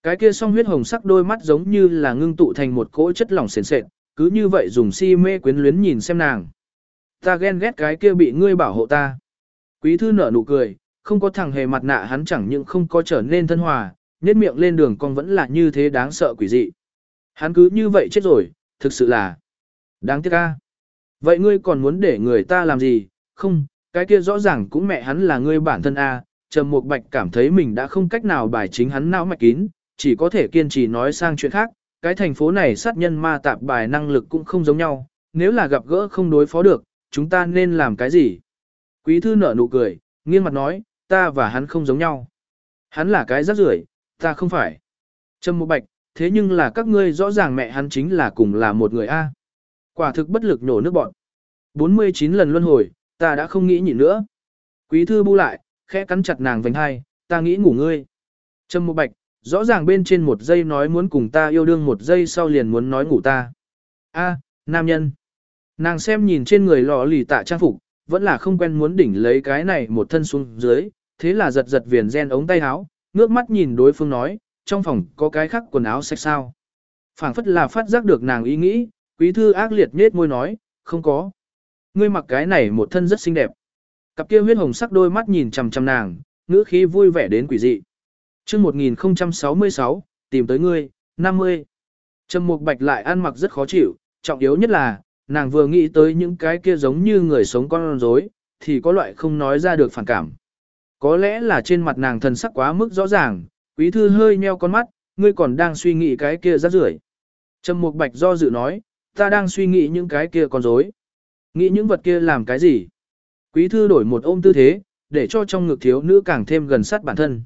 Cái kia song huyết hồng sắc đôi mắt giống như là ngưng tụ thành một cỗ chất lỏng sền sệt, cứ như vậy dùng si mê quyến luyến nhìn xem nàng. Ta ghen ghét cái kia bị ngươi bảo hộ ta. Quý thư nở nụ cười, không có thằng hề mặt nạ hắn chẳng những không có trở nên thân hòa, nét miệng lên đường con vẫn là như thế đáng sợ quỷ dị. Hắn cứ như vậy chết rồi, thực sự là đáng tiếc ca. Vậy ngươi còn muốn để người ta làm gì? Không, cái kia rõ ràng cũng mẹ hắn là ngươi bản thân a. Trầm Mục Bạch cảm thấy mình đã không cách nào bài chính hắn não mạch kín, chỉ có thể kiên trì nói sang chuyện khác. Cái thành phố này sát nhân ma tạp bài năng lực cũng không giống nhau, nếu là gặp gỡ không đối phó được, chúng ta nên làm cái gì? Quý thư nở nụ cười, nghiêng mặt nói, ta và hắn không giống nhau. Hắn là cái rác rưởi, ta không phải. Trầm Mục Bạch, thế nhưng là các ngươi rõ ràng mẹ hắn chính là cùng là một người A. Quả thực bất lực nổ nước bọn. 49 lần luân hồi, ta đã không nghĩ nhịn nữa. Quý thư bu lại, khẽ cắn chặt nàng vành hai, ta nghĩ ngủ ngươi. trâm Mục Bạch, rõ ràng bên trên một giây nói muốn cùng ta yêu đương một giây sau liền muốn nói ngủ ta. A, nam nhân. Nàng xem nhìn trên người lò lì tạ trang phục, vẫn là không quen muốn đỉnh lấy cái này một thân xuống dưới, thế là giật giật viền gen ống tay áo, ngước mắt nhìn đối phương nói, trong phòng có cái khác quần áo sạch sao. phảng phất là phát giác được nàng ý nghĩ, quý thư ác liệt nết môi nói, không có. Ngươi mặc cái này một thân rất xinh đẹp. Cặp kia huyết hồng sắc đôi mắt nhìn chằm chằm nàng, ngữ khí vui vẻ đến quỷ dị. Chương 1066, tìm tới ngươi, 50. Trầm Mục Bạch lại ăn mặc rất khó chịu, trọng yếu nhất là, nàng vừa nghĩ tới những cái kia giống như người sống con rối, thì có loại không nói ra được phản cảm. Có lẽ là trên mặt nàng thần sắc quá mức rõ ràng, quý thư hơi nheo con mắt, ngươi còn đang suy nghĩ cái kia rác rưởi. Trầm Mục Bạch do dự nói, ta đang suy nghĩ những cái kia con rối. Nghĩ những vật kia làm cái gì? Quý thư đổi một ôm tư thế, để cho trong ngực thiếu nữ càng thêm gần sát bản thân.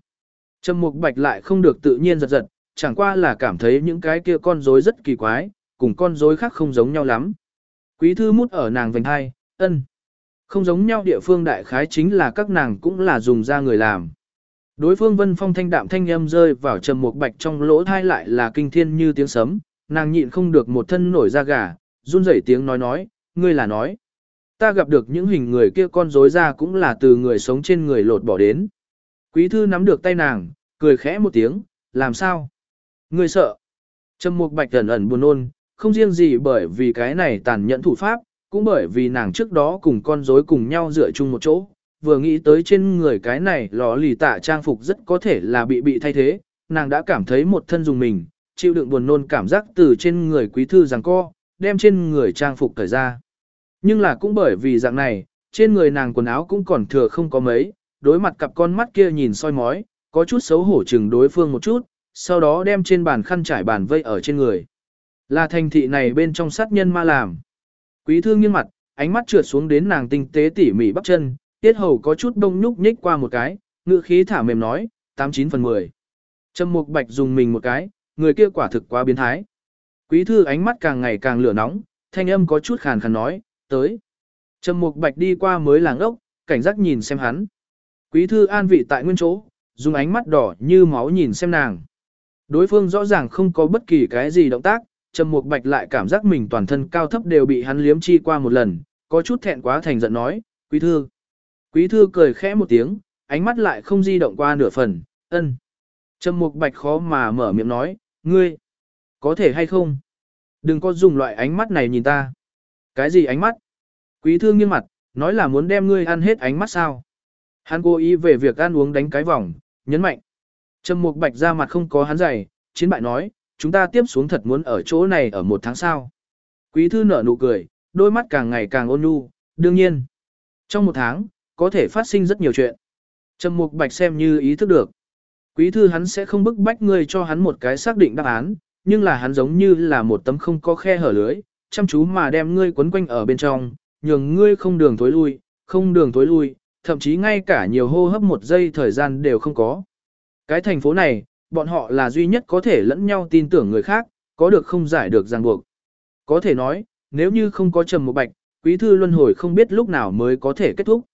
Trầm Mục Bạch lại không được tự nhiên giật giật, chẳng qua là cảm thấy những cái kia con rối rất kỳ quái, cùng con rối khác không giống nhau lắm. Quý thư mút ở nàng vành hai, ân. Không giống nhau địa phương đại khái chính là các nàng cũng là dùng ra người làm. Đối phương vân phong thanh đạm thanh âm rơi vào trầm một bạch trong lỗ thai lại là kinh thiên như tiếng sấm, nàng nhịn không được một thân nổi da gà, run rẩy tiếng nói nói, ngươi là nói. Ta gặp được những hình người kia con rối ra cũng là từ người sống trên người lột bỏ đến. Quý thư nắm được tay nàng, cười khẽ một tiếng, làm sao? Ngươi sợ. Trầm mục bạch ẩn ẩn buồn nôn, không riêng gì bởi vì cái này tàn nhẫn thủ pháp, cũng bởi vì nàng trước đó cùng con rối cùng nhau dựa chung một chỗ, vừa nghĩ tới trên người cái này lò lì tạ trang phục rất có thể là bị bị thay thế, nàng đã cảm thấy một thân dùng mình, chịu đựng buồn nôn cảm giác từ trên người quý thư rằng co, đem trên người trang phục cởi ra. Nhưng là cũng bởi vì dạng này, trên người nàng quần áo cũng còn thừa không có mấy, đối mặt cặp con mắt kia nhìn soi mói, có chút xấu hổ chừng đối phương một chút, sau đó đem trên bàn khăn trải bàn vây ở trên người. Là thành thị này bên trong sát nhân ma làm. Quý thương nghiêng mặt, ánh mắt trượt xuống đến nàng tinh tế tỉ mỉ bắp chân, tiết hầu có chút đông nhúc nhích qua một cái, ngựa khí thả mềm nói, 89 phần 10. Trầm mục bạch dùng mình một cái, người kia quả thực quá biến thái. Quý thư ánh mắt càng ngày càng lửa nóng, thanh âm có chút khàn khàn nói, tới. Trầm mục bạch đi qua mới làng ốc, cảnh giác nhìn xem hắn. Quý thư an vị tại nguyên chỗ, dùng ánh mắt đỏ như máu nhìn xem nàng. Đối phương rõ ràng không có bất kỳ cái gì động tác, Trầm Mục Bạch lại cảm giác mình toàn thân cao thấp đều bị hắn liếm chi qua một lần, có chút thẹn quá thành giận nói, "Quý thư." Quý thư cười khẽ một tiếng, ánh mắt lại không di động qua nửa phần, "Ân." Trầm Mục Bạch khó mà mở miệng nói, "Ngươi, có thể hay không? Đừng có dùng loại ánh mắt này nhìn ta." "Cái gì ánh mắt?" Quý thư nghiêng mặt, nói là muốn đem ngươi ăn hết ánh mắt sao? Hắn cố ý về việc ăn uống đánh cái vòng, nhấn mạnh. Trầm Mục Bạch ra mặt không có hắn dày, chiến bại nói, chúng ta tiếp xuống thật muốn ở chỗ này ở một tháng sau. Quý thư nở nụ cười, đôi mắt càng ngày càng ôn nhu, đương nhiên. Trong một tháng, có thể phát sinh rất nhiều chuyện. Trầm Mục Bạch xem như ý thức được. Quý thư hắn sẽ không bức bách ngươi cho hắn một cái xác định đáp án, nhưng là hắn giống như là một tấm không có khe hở lưới, chăm chú mà đem ngươi quấn quanh ở bên trong, nhường ngươi không đường thối lui, không đường thối lui, thậm chí ngay cả nhiều hô hấp một giây thời gian đều không có. Cái thành phố này, bọn họ là duy nhất có thể lẫn nhau tin tưởng người khác, có được không giải được ràng buộc. Có thể nói, nếu như không có Trầm một Bạch, quý thư luân hồi không biết lúc nào mới có thể kết thúc.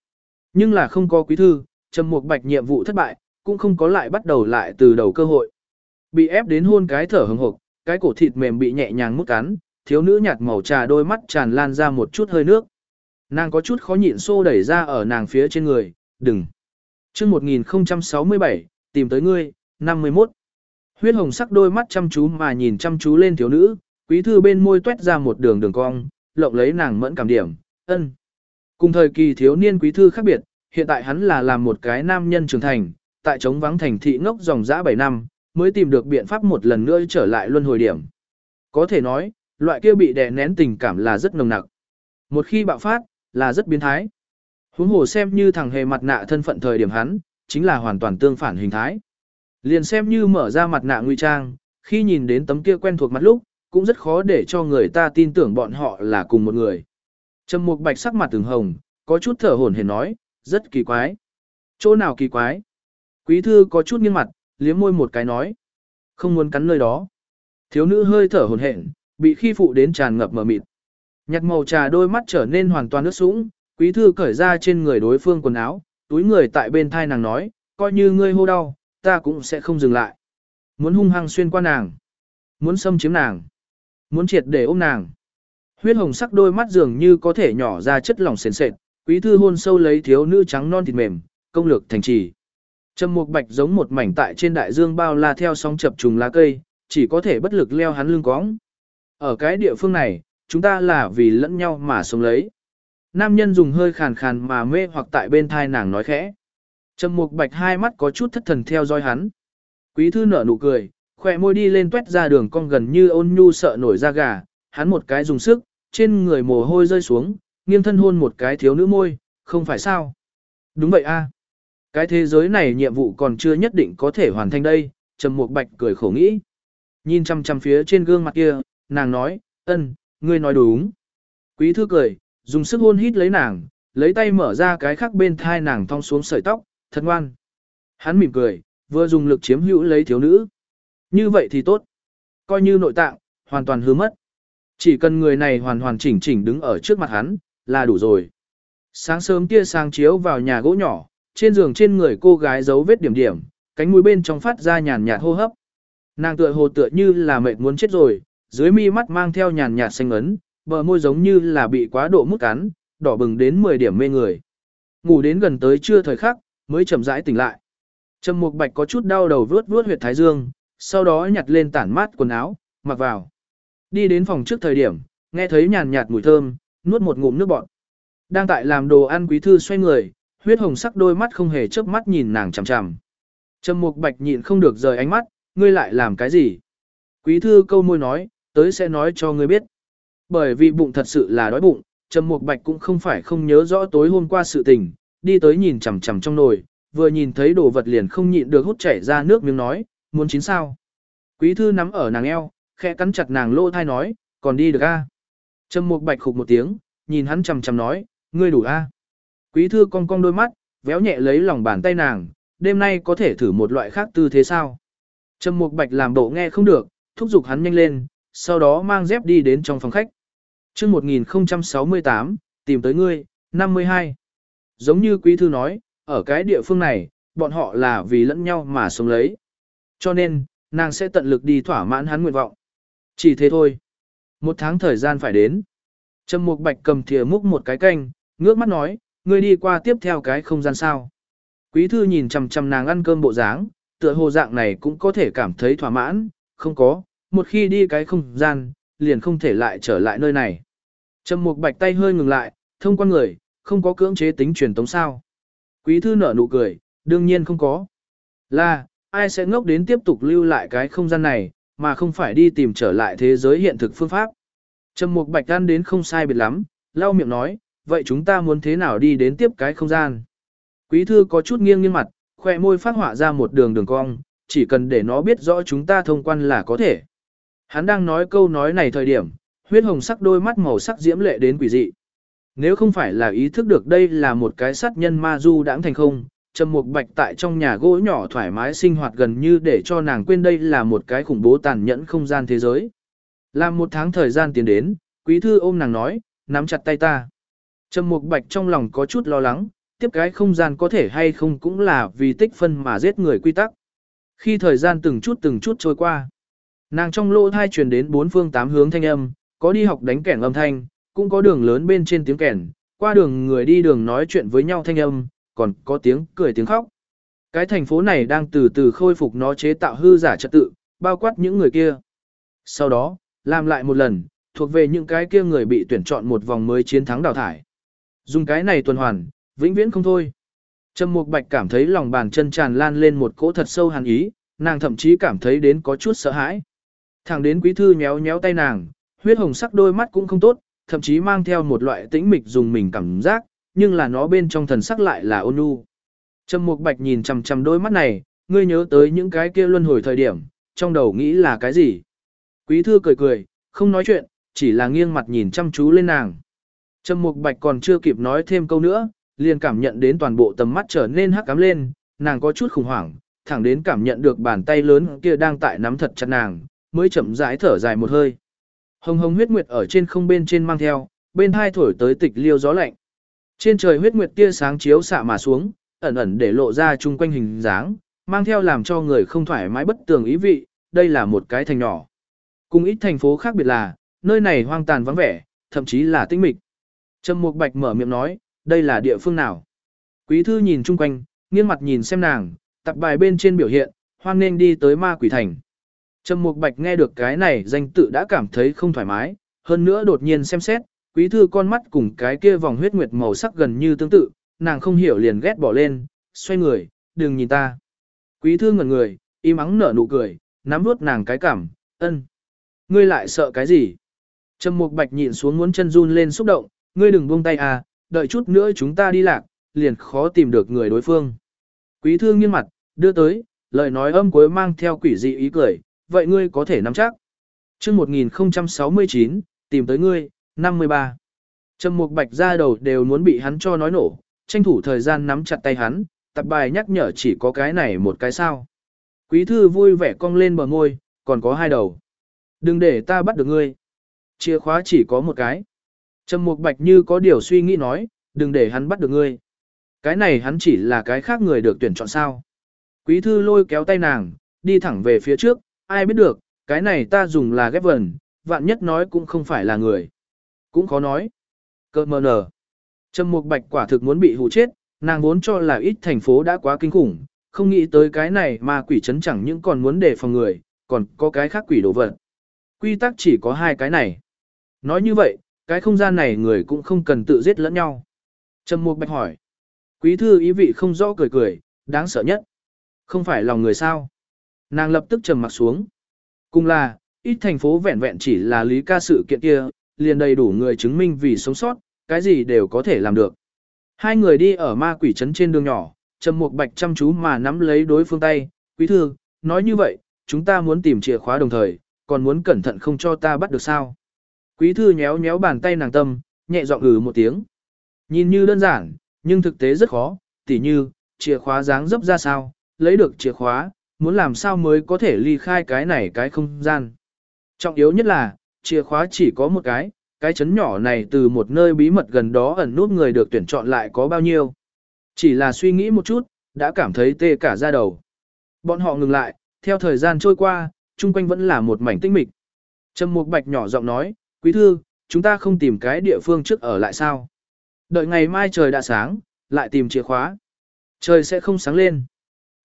Nhưng là không có quý thư, Trầm một Bạch nhiệm vụ thất bại, cũng không có lại bắt đầu lại từ đầu cơ hội. Bị ép đến hôn cái thở hừng hực, cái cổ thịt mềm bị nhẹ nhàng mút cắn, thiếu nữ nhạt màu trà đôi mắt tràn lan ra một chút hơi nước. Nàng có chút khó nhịn xô đẩy ra ở nàng phía trên người, đừng. chương 1067, tìm tới ngươi, 51. Huyết hồng sắc đôi mắt chăm chú mà nhìn chăm chú lên thiếu nữ, quý thư bên môi tuét ra một đường đường cong, lộng lấy nàng mẫn cảm điểm, ân. Cùng thời kỳ thiếu niên quý thư khác biệt, hiện tại hắn là làm một cái nam nhân trưởng thành, tại chống vắng thành thị ngốc dòng dã 7 năm, mới tìm được biện pháp một lần nữa trở lại luân hồi điểm. Có thể nói, loại kia bị đè nén tình cảm là rất nồng nặc. Một khi bạo phát, là rất biến thái. Huống hồ xem như thằng hề mặt nạ thân phận thời điểm hắn, chính là hoàn toàn tương phản hình thái. Liền xem như mở ra mặt nạ ngụy trang, khi nhìn đến tấm kia quen thuộc mặt lúc, cũng rất khó để cho người ta tin tưởng bọn họ là cùng một người. Trầm Mục Bạch sắc mặt từng hồng, có chút thở hổn hển nói, rất kỳ quái. Chỗ nào kỳ quái? Quý thư có chút nghiêng mặt, liếm môi một cái nói, không muốn cắn nơi đó. Thiếu nữ hơi thở hồn hển, bị khi phụ đến tràn ngập mờ mịt. Nhặt màu trà đôi mắt trở nên hoàn toàn nước sũng, quý thư cởi ra trên người đối phương quần áo, túi người tại bên thai nàng nói, coi như ngươi hô đau, ta cũng sẽ không dừng lại. Muốn hung hăng xuyên qua nàng, muốn xâm chiếm nàng, muốn triệt để ôm nàng. Huyết hồng sắc đôi mắt dường như có thể nhỏ ra chất lỏng sền sệt, quý thư hôn sâu lấy thiếu nữ trắng non thịt mềm, công lược thành trì. Trầm mục bạch giống một mảnh tại trên đại dương bao la theo sóng chập trùng lá cây, chỉ có thể bất lực leo hắn lưng cóng. Ở cái địa phương này, chúng ta là vì lẫn nhau mà sống lấy. Nam nhân dùng hơi khàn khàn mà mê hoặc tại bên thai nàng nói khẽ. Trầm mục bạch hai mắt có chút thất thần theo dõi hắn. Quý thư nở nụ cười, khỏe môi đi lên tuét ra đường cong gần như ôn nhu sợ nổi da gà, hắn một cái dùng sức, trên người mồ hôi rơi xuống, nghiêng thân hôn một cái thiếu nữ môi, không phải sao? Đúng vậy a. Cái thế giới này nhiệm vụ còn chưa nhất định có thể hoàn thành đây, Trầm Mục Bạch cười khổ nghĩ. Nhìn chăm chăm phía trên gương mặt kia, nàng nói, ân, ngươi nói đúng. Quý thư cười, dùng sức hôn hít lấy nàng, lấy tay mở ra cái khác bên thai nàng thong xuống sợi tóc, thật ngoan. Hắn mỉm cười, vừa dùng lực chiếm hữu lấy thiếu nữ. Như vậy thì tốt. Coi như nội tạng, hoàn toàn hứa mất. Chỉ cần người này hoàn hoàn chỉnh chỉnh đứng ở trước mặt hắn, là đủ rồi. Sáng sớm tia sáng chiếu vào nhà gỗ nhỏ, trên giường trên người cô gái giấu vết điểm điểm, cánh mũi bên trong phát ra nhàn nhạt hô hấp. Nàng tựa hồ tựa như là mệt muốn chết rồi, dưới mi mắt mang theo nhàn nhạt xanh ấn, bờ môi giống như là bị quá độ mút cắn, đỏ bừng đến 10 điểm mê người. Ngủ đến gần tới trưa thời khắc, mới chậm rãi tỉnh lại. Trầm Mục Bạch có chút đau đầu vướt vướt huyệt thái dương, sau đó nhặt lên tản mát quần áo, mặc vào. Đi đến phòng trước thời điểm, nghe thấy nhàn nhạt mùi thơm, nuốt một ngụm nước bọt. Đang tại làm đồ ăn quý thư xoay người, huyết hồng sắc đôi mắt không hề chớp mắt nhìn nàng chằm chằm. Trầm Mục Bạch nhịn không được rời ánh mắt, ngươi lại làm cái gì? Quý thư câu môi nói, tới sẽ nói cho ngươi biết. Bởi vì bụng thật sự là đói bụng, Trầm Mục Bạch cũng không phải không nhớ rõ tối hôm qua sự tình, đi tới nhìn chằm chằm trong nồi, vừa nhìn thấy đồ vật liền không nhịn được hút chảy ra nước miếng nói, muốn chín sao? Quý thư nắm ở nàng eo, khẽ cắn chặt nàng lỗ thai nói, còn đi được a? Trầm Mục Bạch khục một tiếng, nhìn hắn chằm chằm nói, ngươi đủ a? Quý thư cong cong đôi mắt, véo nhẹ lấy lòng bàn tay nàng, đêm nay có thể thử một loại khác tư thế sao? Trầm Mục Bạch làm bộ nghe không được, thúc giục hắn nhanh lên, sau đó mang dép đi đến trong phòng khách. Chương 1068, tìm tới ngươi, 52. Giống như quý thư nói, ở cái địa phương này, bọn họ là vì lẫn nhau mà sống lấy. Cho nên, nàng sẽ tận lực đi thỏa mãn hắn nguyện vọng. Chỉ thế thôi. Một tháng thời gian phải đến. Trầm Mục Bạch cầm thìa múc một cái canh, ngước mắt nói, ngươi đi qua tiếp theo cái không gian sao. Quý thư nhìn chằm chằm nàng ăn cơm bộ dáng, tựa hồ dạng này cũng có thể cảm thấy thỏa mãn, không có, một khi đi cái không gian, liền không thể lại trở lại nơi này. Trầm Mục Bạch tay hơi ngừng lại, thông qua người, không có cưỡng chế tính truyền tống sao. Quý thư nở nụ cười, đương nhiên không có. Là, ai sẽ ngốc đến tiếp tục lưu lại cái không gian này, mà không phải đi tìm trở lại thế giới hiện thực phương pháp. Trầm Mục Bạch ăn đến không sai biệt lắm, lau miệng nói, vậy chúng ta muốn thế nào đi đến tiếp cái không gian? Quý thư có chút nghiêng nghiêng mặt, khoe môi phát họa ra một đường đường cong, chỉ cần để nó biết rõ chúng ta thông quan là có thể. Hắn đang nói câu nói này thời điểm, huyết hồng sắc đôi mắt màu sắc diễm lệ đến quỷ dị. Nếu không phải là ý thức được đây là một cái sát nhân ma du đãng thành không, Trầm Mục Bạch tại trong nhà gỗ nhỏ thoải mái sinh hoạt gần như để cho nàng quên đây là một cái khủng bố tàn nhẫn không gian thế giới. Làm một tháng thời gian tiến đến, quý thư ôm nàng nói, nắm chặt tay ta. Trầm Mục Bạch trong lòng có chút lo lắng, tiếp cái không gian có thể hay không cũng là vì tích phân mà giết người quy tắc. Khi thời gian từng chút từng chút trôi qua, nàng trong lỗ thai truyền đến bốn phương tám hướng thanh âm, có đi học đánh kèn âm thanh, cũng có đường lớn bên trên tiếng kèn qua đường người đi đường nói chuyện với nhau thanh âm, còn có tiếng cười tiếng khóc. Cái thành phố này đang từ từ khôi phục nó chế tạo hư giả trật tự, bao quát những người kia. Sau đó, làm lại một lần, thuộc về những cái kia người bị tuyển chọn một vòng mới chiến thắng đào thải. Dùng cái này tuần hoàn, vĩnh viễn không thôi. Trầm Mục Bạch cảm thấy lòng bàn chân tràn lan lên một cỗ thật sâu hàn ý, nàng thậm chí cảm thấy đến có chút sợ hãi. Thẳng đến quý thư nhéo nhéo tay nàng, huyết hồng sắc đôi mắt cũng không tốt, thậm chí mang theo một loại tĩnh mịch dùng mình cảm giác, nhưng là nó bên trong thần sắc lại là ôn nhu. Trầm Mục Bạch nhìn chằm chằm đôi mắt này, ngươi nhớ tới những cái kia luân hồi thời điểm, trong đầu nghĩ là cái gì? Quý thư cười cười, không nói chuyện, chỉ là nghiêng mặt nhìn chăm chú lên nàng. Trầm Mục Bạch còn chưa kịp nói thêm câu nữa, liền cảm nhận đến toàn bộ tầm mắt trở nên hắc ám lên, nàng có chút khủng hoảng, thẳng đến cảm nhận được bàn tay lớn kia đang tại nắm thật chặt nàng, mới chậm rãi thở dài một hơi. Hồng hồng huyết nguyệt ở trên không bên trên mang theo, bên hai thổi tới tịch liêu gió lạnh. Trên trời huyết nguyệt tia sáng chiếu xạ mà xuống, ẩn ẩn để lộ ra chung quanh hình dáng, mang theo làm cho người không thoải mái bất tường ý vị, đây là một cái thành nhỏ. Cùng ít thành phố khác biệt là, nơi này hoang tàn vắng vẻ, thậm chí là tĩnh mịch. Trầm Mục Bạch mở miệng nói, đây là địa phương nào? Quý thư nhìn chung quanh, nghiêng mặt nhìn xem nàng, tập bài bên trên biểu hiện, hoan nên đi tới ma quỷ thành. Trầm Mục Bạch nghe được cái này danh tự đã cảm thấy không thoải mái, hơn nữa đột nhiên xem xét, quý thư con mắt cùng cái kia vòng huyết nguyệt màu sắc gần như tương tự, nàng không hiểu liền ghét bỏ lên, xoay người, đừng nhìn ta. Quý thư ngẩn người, im ắng nở nụ cười, nắm vuốt nàng cái cảm, ân. Ngươi lại sợ cái gì? Trầm Mục Bạch nhịn xuống muốn chân run lên xúc động, ngươi đừng buông tay à, đợi chút nữa chúng ta đi lạc, liền khó tìm được người đối phương. Quý thư nghiêng mặt, đưa tới, lời nói âm cuối mang theo quỷ dị ý cười, vậy ngươi có thể nắm chắc. Trước 1069, tìm tới ngươi, 53. Trầm Mục Bạch ra đầu đều muốn bị hắn cho nói nổ, tranh thủ thời gian nắm chặt tay hắn, tập bài nhắc nhở chỉ có cái này một cái sao. Quý thư vui vẻ cong lên bờ môi, còn có hai đầu. Đừng để ta bắt được ngươi. Chìa khóa chỉ có một cái. Trầm Mục Bạch như có điều suy nghĩ nói, đừng để hắn bắt được ngươi. Cái này hắn chỉ là cái khác người được tuyển chọn sao. Quý thư lôi kéo tay nàng, đi thẳng về phía trước, ai biết được, cái này ta dùng là ghép vần, vạn nhất nói cũng không phải là người. Cũng khó nói. Cơ mờ nở. Trầm Mục Bạch quả thực muốn bị hù chết, nàng vốn cho là ít thành phố đã quá kinh khủng, không nghĩ tới cái này mà quỷ chấn chẳng những còn muốn đề phòng người, còn có cái khác quỷ đồ vật. Quy tắc chỉ có hai cái này. Nói như vậy, cái không gian này người cũng không cần tự giết lẫn nhau. Trầm Mục Bạch hỏi. Quý thư ý vị không rõ cười cười, đáng sợ nhất. Không phải lòng người sao. Nàng lập tức trầm mặt xuống. Cùng là, ít thành phố vẹn vẹn chỉ là lý ca sự kiện kia, liền đầy đủ người chứng minh vì sống sót, cái gì đều có thể làm được. Hai người đi ở ma quỷ trấn trên đường nhỏ, Trầm Mục Bạch chăm chú mà nắm lấy đối phương tay, "Quý thư, nói như vậy, chúng ta muốn tìm chìa khóa đồng thời, còn muốn cẩn thận không cho ta bắt được sao?" Quý thư nhéo nhéo bàn tay nàng tâm, nhẹ giọng ừ một tiếng. Nhìn như đơn giản, nhưng thực tế rất khó, tỉ như, chìa khóa dáng dấp ra sao, lấy được chìa khóa, muốn làm sao mới có thể ly khai cái này cái không gian. Trọng yếu nhất là, chìa khóa chỉ có một cái, cái chấn nhỏ này từ một nơi bí mật gần đó ẩn nút người được tuyển chọn lại có bao nhiêu. Chỉ là suy nghĩ một chút, đã cảm thấy tê cả da đầu. Bọn họ ngừng lại, theo thời gian trôi qua, chung quanh vẫn là một mảnh tinh mịch. Trầm Mục Bạch nhỏ giọng nói, quý thư, chúng ta không tìm cái địa phương trước ở lại sao? Đợi ngày mai trời đã sáng, lại tìm chìa khóa. Trời sẽ không sáng lên.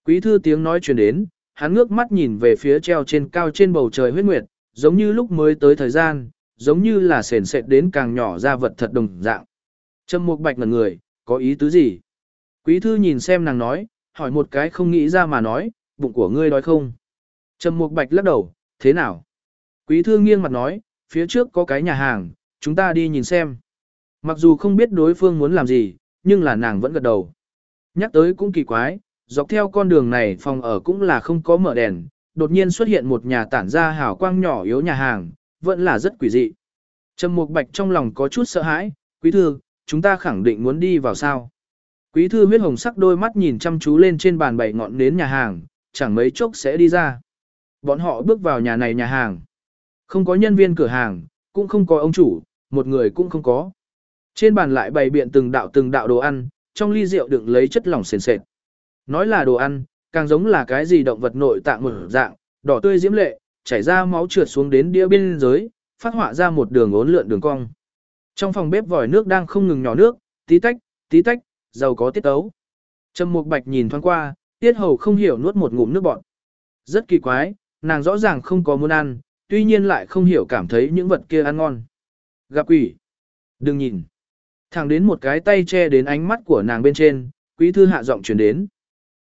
Quý thư tiếng nói truyền đến, hắn ngước mắt nhìn về phía treo trên cao trên bầu trời huyết nguyệt, giống như lúc mới tới thời gian, giống như là sền sệt đến càng nhỏ ra vật thật đồng dạng. Trâm Mục Bạch ngẩn người, có ý tứ gì? Quý thư nhìn xem nàng nói, hỏi một cái không nghĩ ra mà nói, bụng của ngươi đói không? Trâm Mục Bạch lắc đầu, thế nào? Quý thư nghiêng mặt nói, phía trước có cái nhà hàng, chúng ta đi nhìn xem. Mặc dù không biết đối phương muốn làm gì, nhưng là nàng vẫn gật đầu. Nhắc tới cũng kỳ quái, dọc theo con đường này phòng ở cũng là không có mở đèn, đột nhiên xuất hiện một nhà tản ra hào quang nhỏ yếu nhà hàng, vẫn là rất quỷ dị. Trầm Mục Bạch trong lòng có chút sợ hãi, quý thư, chúng ta khẳng định muốn đi vào sao. Quý thư huyết hồng sắc đôi mắt nhìn chăm chú lên trên bàn bảy ngọn nến nhà hàng, chẳng mấy chốc sẽ đi ra. Bọn họ bước vào nhà này nhà hàng. Không có nhân viên cửa hàng, cũng không có ông chủ, một người cũng không có. Trên bàn lại bày biện từng đạo từng đạo đồ ăn, trong ly rượu đựng lấy chất lỏng sền sệt. Nói là đồ ăn, càng giống là cái gì động vật nội tạng mở dạng, đỏ tươi diễm lệ, chảy ra máu trượt xuống đến đĩa bên dưới, phát họa ra một đường ốn lượn đường cong. Trong phòng bếp vòi nước đang không ngừng nhỏ nước, tí tách, tí tách, giàu có tiết tấu. Trầm Mục Bạch nhìn thoáng qua, tiết hầu không hiểu nuốt một ngụm nước bọt. Rất kỳ quái, nàng rõ ràng không có muốn ăn, tuy nhiên lại không hiểu cảm thấy những vật kia ăn ngon. Gặp quỷ. Đừng nhìn. Thẳng đến một cái tay che đến ánh mắt của nàng bên trên, quý thư hạ giọng chuyển đến.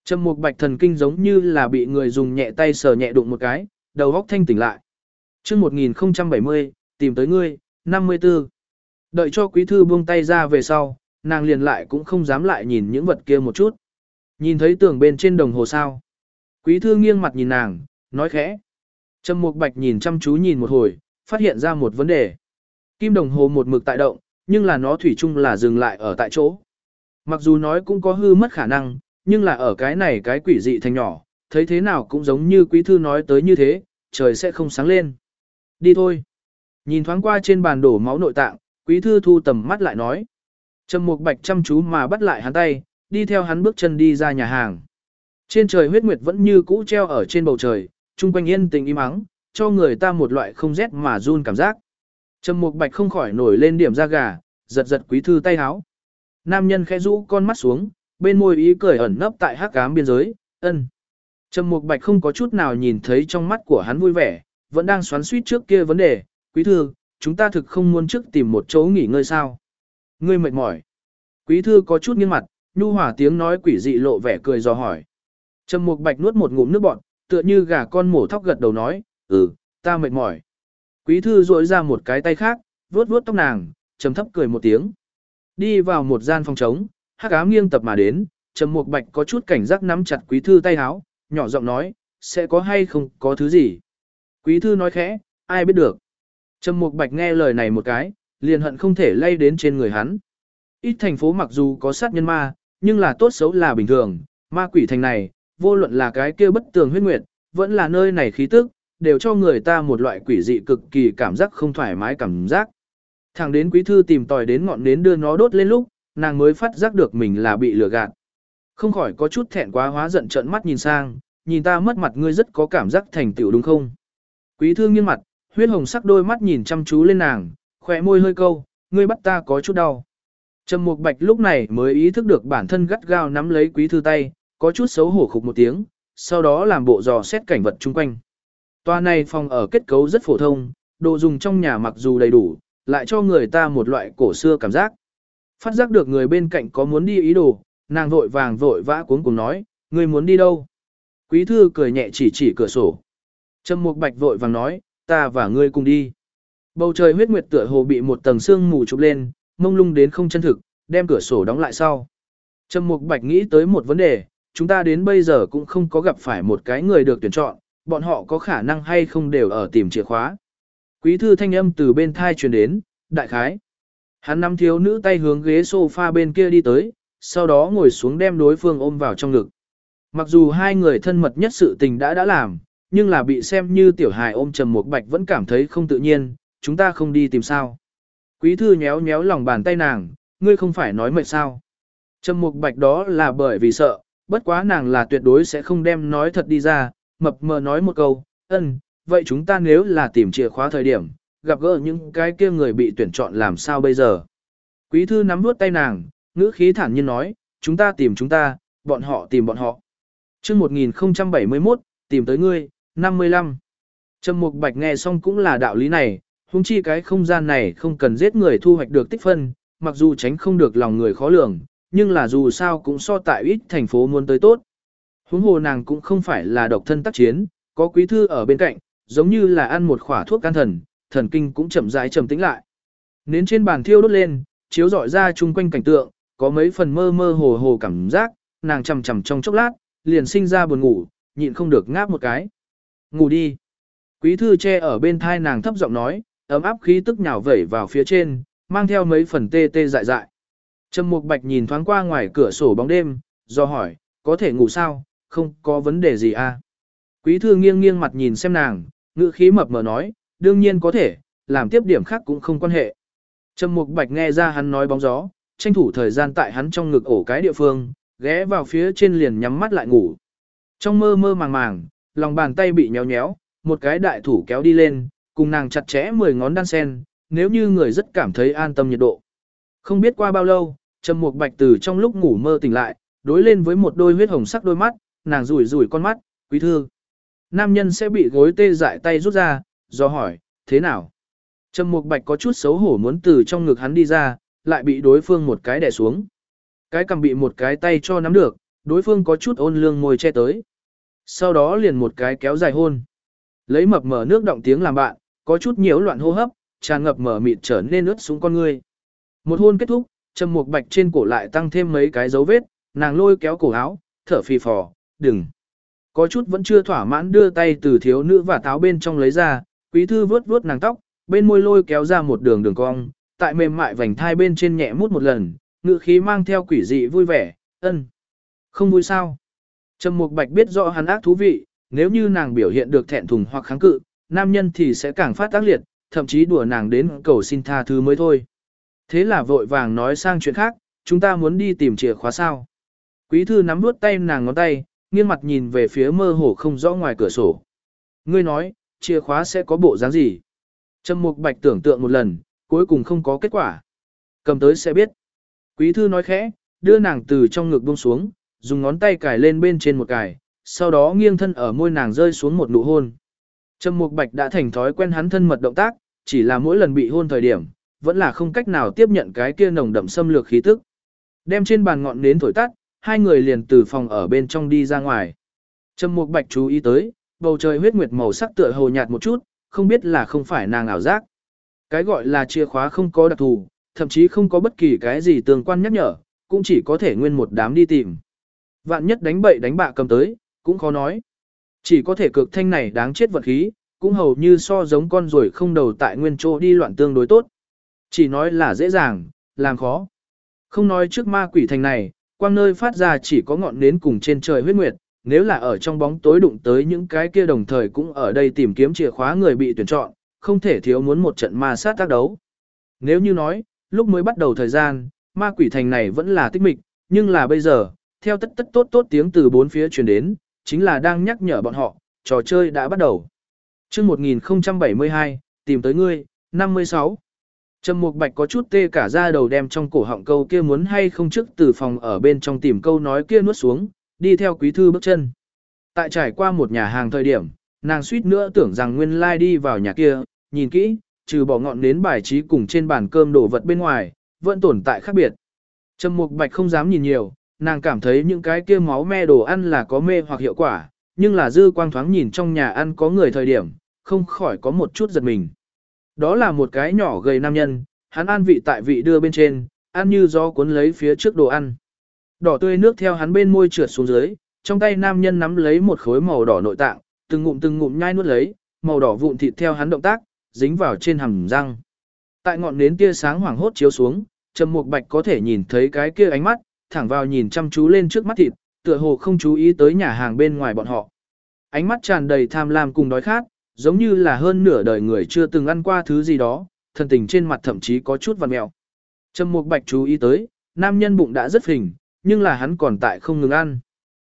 Trầm mục bạch thần kinh giống như là bị người dùng nhẹ tay sờ nhẹ đụng một cái, đầu góc thanh tỉnh lại. chương 1070, tìm tới ngươi, 54. Đợi cho quý thư buông tay ra về sau, nàng liền lại cũng không dám lại nhìn những vật kia một chút. Nhìn thấy tường bên trên đồng hồ sao. Quý thư nghiêng mặt nhìn nàng, nói khẽ. Trầm mục bạch nhìn chăm chú nhìn một hồi, phát hiện ra một vấn đề. Kim đồng hồ một mực tại động, nhưng là nó thủy chung là dừng lại ở tại chỗ. Mặc dù nói cũng có hư mất khả năng, nhưng là ở cái này cái quỷ dị thành nhỏ, thấy thế nào cũng giống như quý thư nói tới như thế, trời sẽ không sáng lên. Đi thôi. Nhìn thoáng qua trên bàn đổ máu nội tạng, quý thư thu tầm mắt lại nói. Trầm mục bạch chăm chú mà bắt lại hắn tay, đi theo hắn bước chân đi ra nhà hàng. Trên trời huyết nguyệt vẫn như cũ treo ở trên bầu trời, trung quanh yên tình im ắng, cho người ta một loại không rét mà run cảm giác. Trầm Mục Bạch không khỏi nổi lên điểm da gà, giật giật quý thư tay áo. Nam nhân khẽ rũ con mắt xuống, bên môi ý cười ẩn nấp tại hắc ám biên giới, ân. Trầm Mục Bạch không có chút nào nhìn thấy trong mắt của hắn vui vẻ, vẫn đang xoắn suýt trước kia vấn đề, quý thư, chúng ta thực không muốn trước tìm một chỗ nghỉ ngơi sao. Ngươi mệt mỏi. Quý thư có chút nghiêng mặt, nhu hòa tiếng nói quỷ dị lộ vẻ cười dò hỏi. Trầm Mục Bạch nuốt một ngụm nước bọt, tựa như gà con mổ thóc gật đầu nói, ừ, ta mệt mỏi. Quý thư duỗi ra một cái tay khác, vuốt vuốt tóc nàng, trầm thấp cười một tiếng. Đi vào một gian phòng trống, hắc ám nghiêng tập mà đến, trầm mục bạch có chút cảnh giác nắm chặt quý thư tay háo, nhỏ giọng nói, sẽ có hay không có thứ gì. Quý thư nói khẽ, ai biết được. Trầm mục bạch nghe lời này một cái, liền hận không thể lay đến trên người hắn. Ít thành phố mặc dù có sát nhân ma, nhưng là tốt xấu là bình thường, ma quỷ thành này, vô luận là cái kia bất tường huyết nguyệt, vẫn là nơi này khí tức, đều cho người ta một loại quỷ dị cực kỳ cảm giác không thoải mái cảm giác. Thẳng đến quý thư tìm tòi đến ngọn nến đưa nó đốt lên lúc, nàng mới phát giác được mình là bị lừa gạt. Không khỏi có chút thẹn quá hóa giận trợn mắt nhìn sang, nhìn ta mất mặt ngươi rất có cảm giác thành tựu đúng không? Quý thư nghiêng mặt, huyết hồng sắc đôi mắt nhìn chăm chú lên nàng, khỏe môi hơi câu, ngươi bắt ta có chút đau. Trầm Mục Bạch lúc này mới ý thức được bản thân gắt gao nắm lấy quý thư tay, có chút xấu hổ khục một tiếng, sau đó làm bộ dò xét cảnh vật chung quanh. Toa này phòng ở kết cấu rất phổ thông, đồ dùng trong nhà mặc dù đầy đủ, lại cho người ta một loại cổ xưa cảm giác. Phát giác được người bên cạnh có muốn đi ý đồ, nàng vội vàng vội vã cuống cùng nói, người muốn đi đâu? Quý thư cười nhẹ chỉ chỉ cửa sổ. Trầm Mục Bạch vội vàng nói, ta và ngươi cùng đi. Bầu trời huyết nguyệt tựa hồ bị một tầng sương mù chụp lên, mông lung đến không chân thực, đem cửa sổ đóng lại sau. Trầm Mục Bạch nghĩ tới một vấn đề, chúng ta đến bây giờ cũng không có gặp phải một cái người được tuyển chọn, bọn họ có khả năng hay không đều ở tìm chìa khóa. Quý thư thanh âm từ bên thai truyền đến, đại khái. Hắn nắm thiếu nữ tay hướng ghế sofa bên kia đi tới, sau đó ngồi xuống đem đối phương ôm vào trong ngực. Mặc dù hai người thân mật nhất sự tình đã đã làm, nhưng là bị xem như tiểu hài ôm trầm một bạch vẫn cảm thấy không tự nhiên, chúng ta không đi tìm sao. Quý thư nhéo nhéo lòng bàn tay nàng, ngươi không phải nói mệt sao. Trầm mục bạch đó là bởi vì sợ, bất quá nàng là tuyệt đối sẽ không đem nói thật đi ra, mập mờ nói một câu, ân, vậy chúng ta nếu là tìm chìa khóa thời điểm, gặp gỡ những cái kia người bị tuyển chọn làm sao bây giờ. Quý thư nắm vuốt tay nàng, ngữ khí thản nhiên nói, chúng ta tìm chúng ta, bọn họ tìm bọn họ. chương 1071, tìm tới ngươi, 55. Trầm Mục Bạch nghe xong cũng là đạo lý này, huống chi cái không gian này không cần giết người thu hoạch được tích phân, mặc dù tránh không được lòng người khó lường, nhưng là dù sao cũng so tại ít thành phố muốn tới tốt. Huống hồ nàng cũng không phải là độc thân tác chiến, có quý thư ở bên cạnh, giống như là ăn một khỏa thuốc can thần, thần kinh cũng chậm rãi trầm tĩnh lại. Nến trên bàn thiêu đốt lên, chiếu rọi ra chung quanh cảnh tượng, có mấy phần mơ mơ hồ hồ cảm giác, nàng chầm chầm trong chốc lát, liền sinh ra buồn ngủ, nhịn không được ngáp một cái. Ngủ đi. Quý thư che ở bên thai nàng thấp giọng nói, ấm áp khí tức nhào vẩy vào phía trên, mang theo mấy phần tê tê dại dại. Trầm Mục Bạch nhìn thoáng qua ngoài cửa sổ bóng đêm, do hỏi, có thể ngủ sao, không có vấn đề gì à. Quý thư nghiêng nghiêng mặt nhìn xem nàng, ngữ khí mập mờ nói, đương nhiên có thể, làm tiếp điểm khác cũng không quan hệ. Trầm Mục Bạch nghe ra hắn nói bóng gió, tranh thủ thời gian tại hắn trong ngực ổ cái địa phương, ghé vào phía trên liền nhắm mắt lại ngủ. Trong mơ mơ màng màng, lòng bàn tay bị nhéo nhéo, một cái đại thủ kéo đi lên, cùng nàng chặt chẽ mười ngón đan sen, nếu như người rất cảm thấy an tâm nhiệt độ. Không biết qua bao lâu, Trầm Mục Bạch từ trong lúc ngủ mơ tỉnh lại, đối lên với một đôi huyết hồng sắc đôi mắt, nàng rủi rủi con mắt, quý thư. Nam nhân sẽ bị gối tê dại tay rút ra, do hỏi, thế nào? Trầm Mục Bạch có chút xấu hổ muốn từ trong ngực hắn đi ra, lại bị đối phương một cái đè xuống. Cái cầm bị một cái tay cho nắm được, đối phương có chút ôn lương môi che tới. Sau đó liền một cái kéo dài hôn. Lấy mập mở nước động tiếng làm bạn, có chút nhiễu loạn hô hấp, tràn ngập mở mịt trở nên ướt xuống con ngươi. Một hôn kết thúc, Trầm Mục Bạch trên cổ lại tăng thêm mấy cái dấu vết, nàng lôi kéo cổ áo, thở phì phò, "Đừng." Có chút vẫn chưa thỏa mãn đưa tay từ thiếu nữ và táo bên trong lấy ra, quý thư vướt vướt nàng tóc, bên môi lôi kéo ra một đường đường cong, tại mềm mại vành thai bên trên nhẹ mút một lần, ngữ khí mang theo quỷ dị vui vẻ, ân. Không vui sao? Trầm Mục Bạch biết rõ hắn ác thú vị, nếu như nàng biểu hiện được thẹn thùng hoặc kháng cự, nam nhân thì sẽ càng phát tác liệt, thậm chí đùa nàng đến cầu xin tha thứ mới thôi. Thế là vội vàng nói sang chuyện khác, chúng ta muốn đi tìm chìa khóa sao. Quý thư nắm bước tay nàng ngón tay, nghiêng mặt nhìn về phía mơ hồ không rõ ngoài cửa sổ. Ngươi nói, chìa khóa sẽ có bộ dáng gì? Trầm Mục Bạch tưởng tượng một lần, cuối cùng không có kết quả. Cầm tới sẽ biết. Quý thư nói khẽ, đưa nàng từ trong ngực buông xuống, dùng ngón tay cài lên bên trên một cài, sau đó nghiêng thân ở môi nàng rơi xuống một nụ hôn. Trầm Mục Bạch đã thành thói quen hắn thân mật động tác, chỉ là mỗi lần bị hôn thời điểm, vẫn là không cách nào tiếp nhận cái kia nồng đậm xâm lược khí tức. Đem trên bàn ngọn nến thổi tắt, hai người liền từ phòng ở bên trong đi ra ngoài. Trầm Mục Bạch chú ý tới, bầu trời huyết nguyệt màu sắc tựa hồ nhạt một chút, không biết là không phải nàng ảo giác. Cái gọi là chìa khóa không có đặc thù, thậm chí không có bất kỳ cái gì tương quan nhắc nhở, cũng chỉ có thể nguyên một đám đi tìm. Vạn nhất đánh bậy đánh bạ cầm tới, cũng khó nói. Chỉ có thể cực thanh này đáng chết vật khí, cũng hầu như so giống con rồi không đầu tại nguyên chỗ đi loạn tương đối tốt. Chỉ nói là dễ dàng, làm khó. Không nói trước ma quỷ thành này, quang nơi phát ra chỉ có ngọn nến cùng trên trời huyết nguyệt, nếu là ở trong bóng tối đụng tới những cái kia đồng thời cũng ở đây tìm kiếm chìa khóa người bị tuyển chọn, không thể thiếu muốn một trận ma sát tác đấu. Nếu như nói, lúc mới bắt đầu thời gian, ma quỷ thành này vẫn là tích mịch, nhưng là bây giờ, theo tất tất tốt tốt tiếng từ bốn phía truyền đến, chính là đang nhắc nhở bọn họ, trò chơi đã bắt đầu. Trước 1072, tìm tới ngươi, 56. Trầm Mục Bạch có chút tê cả da đầu đem trong cổ họng câu kia muốn hay không trước từ phòng ở bên trong tìm câu nói kia nuốt xuống, đi theo quý thư bước chân. Tại trải qua một nhà hàng thời điểm, nàng suýt nữa tưởng rằng nguyên lai đi vào nhà kia, nhìn kỹ, trừ bỏ ngọn nến bài trí cùng trên bàn cơm đồ vật bên ngoài, vẫn tồn tại khác biệt. Trầm Mục Bạch không dám nhìn nhiều, nàng cảm thấy những cái kia máu me đồ ăn là có mê hoặc hiệu quả, nhưng là dư quang thoáng nhìn trong nhà ăn có người thời điểm, không khỏi có một chút giật mình. Đó là một cái nhỏ gầy nam nhân, hắn ăn vị tại vị đưa bên trên, ăn như gió cuốn lấy phía trước đồ ăn. Đỏ tươi nước theo hắn bên môi trượt xuống dưới, trong tay nam nhân nắm lấy một khối màu đỏ nội tạng, từng ngụm từng ngụm nhai nuốt lấy, màu đỏ vụn thịt theo hắn động tác, dính vào trên hàm răng. Tại ngọn nến tia sáng hoàng hốt chiếu xuống, Trầm Mục Bạch có thể nhìn thấy cái kia ánh mắt, thẳng vào nhìn chăm chú lên trước mắt thịt, tựa hồ không chú ý tới nhà hàng bên ngoài bọn họ. Ánh mắt tràn đầy tham lam cùng đói khát, giống như là hơn nửa đời người chưa từng ăn qua thứ gì đó, thân tình trên mặt thậm chí có chút vằn mẹo. Trầm Mục Bạch chú ý tới, nam nhân bụng đã rất phình, nhưng là hắn còn tại không ngừng ăn.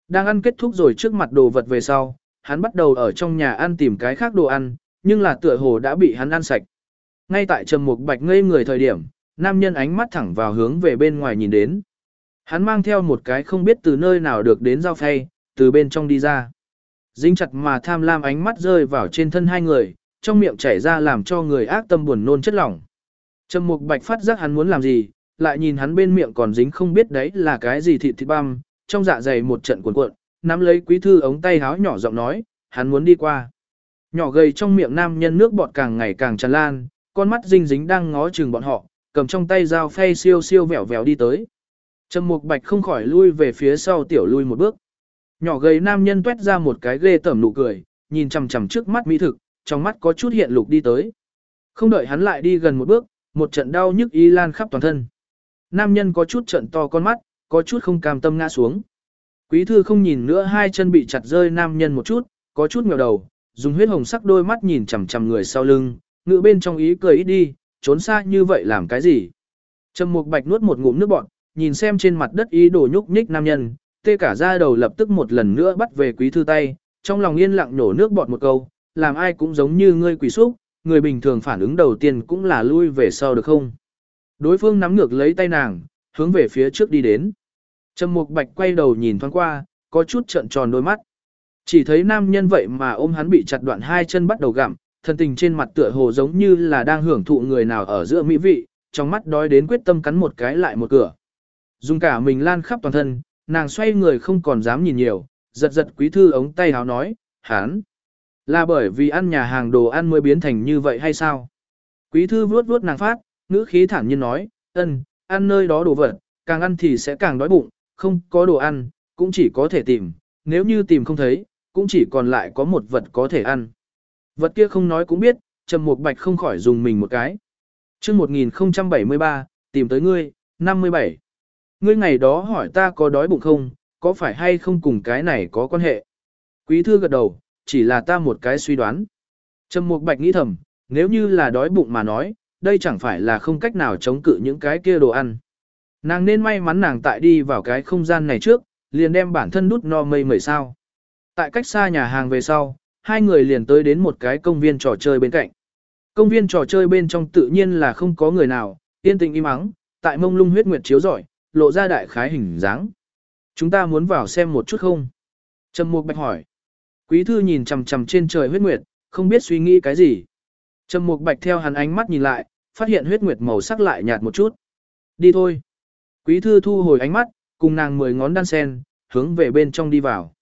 Đang ăn kết thúc rồi trước mặt đồ vật về sau, hắn bắt đầu ở trong nhà ăn tìm cái khác đồ ăn, nhưng là tựa hồ đã bị hắn ăn sạch. Ngay tại Trầm Mục Bạch ngây người thời điểm, nam nhân ánh mắt thẳng vào hướng về bên ngoài nhìn đến. Hắn mang theo một cái không biết từ nơi nào được đến dao phay, từ bên trong đi ra. Dính chặt mà tham lam ánh mắt rơi vào trên thân hai người, trong miệng chảy ra làm cho người ác tâm buồn nôn chất lỏng. Trầm Mục Bạch phát giác hắn muốn làm gì, lại nhìn hắn bên miệng còn dính không biết đấy là cái gì thịt thịt băm, trong dạ dày một trận cuộn cuộn, nắm lấy quý thư ống tay háo nhỏ giọng nói, hắn muốn đi qua. Nhỏ gầy trong miệng nam nhân nước bọt càng ngày càng tràn lan, con mắt dinh dính đang ngó chừng bọn họ, cầm trong tay dao phay siêu siêu vẹo vẹo đi tới. Trầm Mục Bạch không khỏi lui về phía sau tiểu lui một bước. Nhỏ gầy nam nhân tuét ra một cái ghê tởm nụ cười, nhìn chằm chằm trước mắt mỹ thực, trong mắt có chút hiện lục đi tới. Không đợi hắn lại đi gần một bước, một trận đau nhức y lan khắp toàn thân. Nam nhân có chút trận to con mắt, có chút không cam tâm ngã xuống. Quý thư không nhìn nữa hai chân bị chặt rơi nam nhân một chút, có chút nghèo đầu, dùng huyết hồng sắc đôi mắt nhìn chằm chằm người sau lưng, ngựa bên trong ý cười ít đi, trốn xa như vậy làm cái gì. Trầm Mục Bạch nuốt một ngụm nước bọt, nhìn xem trên mặt đất ý đồ nhúc nhích nam nhân, tê cả da đầu lập tức một lần nữa bắt về quý thư tay, trong lòng yên lặng nổ nước bọt một câu, làm ai cũng giống như ngươi quỷ xúc, người bình thường phản ứng đầu tiên cũng là lui về sau được không. Đối phương nắm ngược lấy tay nàng, hướng về phía trước đi đến. Trầm Mục Bạch quay đầu nhìn thoáng qua, có chút trợn tròn đôi mắt. Chỉ thấy nam nhân vậy mà ôm hắn bị chặt đoạn hai chân bắt đầu gặm, thân tình trên mặt tựa hồ giống như là đang hưởng thụ người nào ở giữa mỹ vị, trong mắt đói đến quyết tâm cắn một cái lại một cửa. Dùng cả mình lan khắp toàn thân, nàng xoay người không còn dám nhìn nhiều, giật giật quý thư ống tay háo nói, hán. Là bởi vì ăn nhà hàng đồ ăn mới biến thành như vậy hay sao? Quý thư vuốt vuốt nàng phát, ngữ khí thản nhiên nói, ân, ăn nơi đó đồ vật, càng ăn thì sẽ càng đói bụng, không có đồ ăn, cũng chỉ có thể tìm, nếu như tìm không thấy, cũng chỉ còn lại có một vật có thể ăn. Vật kia không nói cũng biết, Trầm Mục Bạch không khỏi dùng mình một cái. Chương 1073, tìm tới ngươi, 57. Ngươi ngày đó hỏi ta có đói bụng không, có phải hay không cùng cái này có quan hệ? Quý thư gật đầu, chỉ là ta một cái suy đoán. Trầm Mục Bạch nghĩ thầm, nếu như là đói bụng mà nói, đây chẳng phải là không cách nào chống cự những cái kia đồ ăn. Nàng nên may mắn nàng tại đi vào cái không gian này trước, liền đem bản thân đút no mây mẩy sao. Tại cách xa nhà hàng về sau, hai người liền tới đến một cái công viên trò chơi bên cạnh. Công viên trò chơi bên trong tự nhiên là không có người nào, yên tĩnh im ắng, tại mông lung huyết nguyệt chiếu rọi, lộ ra đại khái hình dáng. Chúng ta muốn vào xem một chút không? Trầm Mục Bạch hỏi. Quý thư nhìn chằm chằm trên trời huyết nguyệt, không biết suy nghĩ cái gì. Trầm Mục Bạch theo hắn ánh mắt nhìn lại, phát hiện huyết nguyệt màu sắc lại nhạt một chút. Đi thôi. Quý thư thu hồi ánh mắt, cùng nàng mười ngón đan sen, hướng về bên trong đi vào.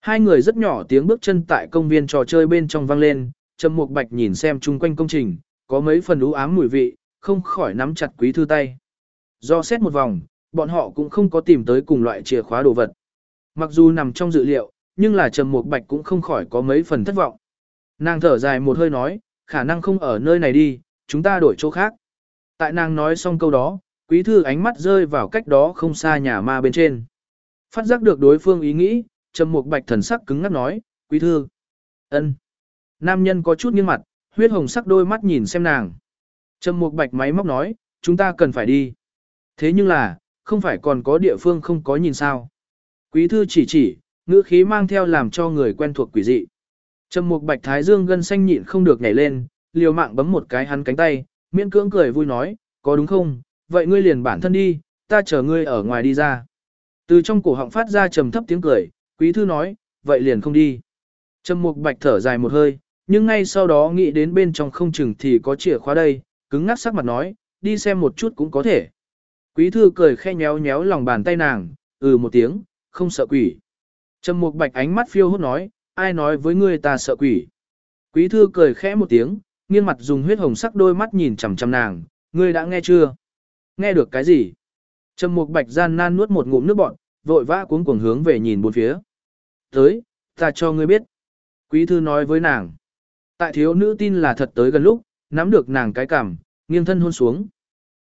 Hai người rất nhỏ tiếng bước chân tại công viên trò chơi bên trong vang lên, Trầm Mục Bạch nhìn xem chung quanh công trình, có mấy phần u ám mùi vị, không khỏi nắm chặt quý thư tay. Do xét một vòng, bọn họ cũng không có tìm tới cùng loại chìa khóa đồ vật. Mặc dù nằm trong dự liệu, nhưng là Trầm Mục Bạch cũng không khỏi có mấy phần thất vọng. Nàng thở dài một hơi nói, khả năng không ở nơi này đi, chúng ta đổi chỗ khác. Tại nàng nói xong câu đó, quý thư ánh mắt rơi vào cách đó không xa nhà ma bên trên. Phát giác được đối phương ý nghĩ, Trầm Mục Bạch thần sắc cứng ngắc nói, "Quý thư." "Ân." Nam nhân có chút nghiêng mặt, huyết hồng sắc đôi mắt nhìn xem nàng. Trầm Mục Bạch máy móc nói, "Chúng ta cần phải đi." Thế nhưng là, không phải còn có địa phương không có nhìn sao? Quý thư chỉ chỉ, ngữ khí mang theo làm cho người quen thuộc quỷ dị. Trầm Mục Bạch Thái Dương gân xanh nhịn không được nhảy lên, liều mạng bấm một cái hắn cánh tay, miễn cưỡng cười vui nói, "Có đúng không? Vậy ngươi liền bản thân đi, ta chờ ngươi ở ngoài đi ra." Từ trong cổ họng phát ra trầm thấp tiếng cười, Quý thư nói, vậy liền không đi. Trầm mục bạch thở dài một hơi, nhưng ngay sau đó nghĩ đến bên trong không chừng thì có chìa khóa đây, cứng ngắc sắc mặt nói, đi xem một chút cũng có thể. Quý thư cười khe nhéo nhéo lòng bàn tay nàng, ừ một tiếng, không sợ quỷ. Trầm mục bạch ánh mắt phiêu hốt nói, ai nói với ngươi ta sợ quỷ. Quý thư cười khẽ một tiếng, nghiêng mặt dùng huyết hồng sắc đôi mắt nhìn chằm chằm nàng, ngươi đã nghe chưa? Nghe được cái gì? Trầm mục bạch gian nan nuốt một ngụm nước bọt, vội vã cuống cuồng hướng về nhìn bốn phía. Tới, ta cho ngươi biết. Quý thư nói với nàng. Tại thiếu nữ tin là thật tới gần lúc, nắm được nàng cái cảm, nghiêng thân hôn xuống.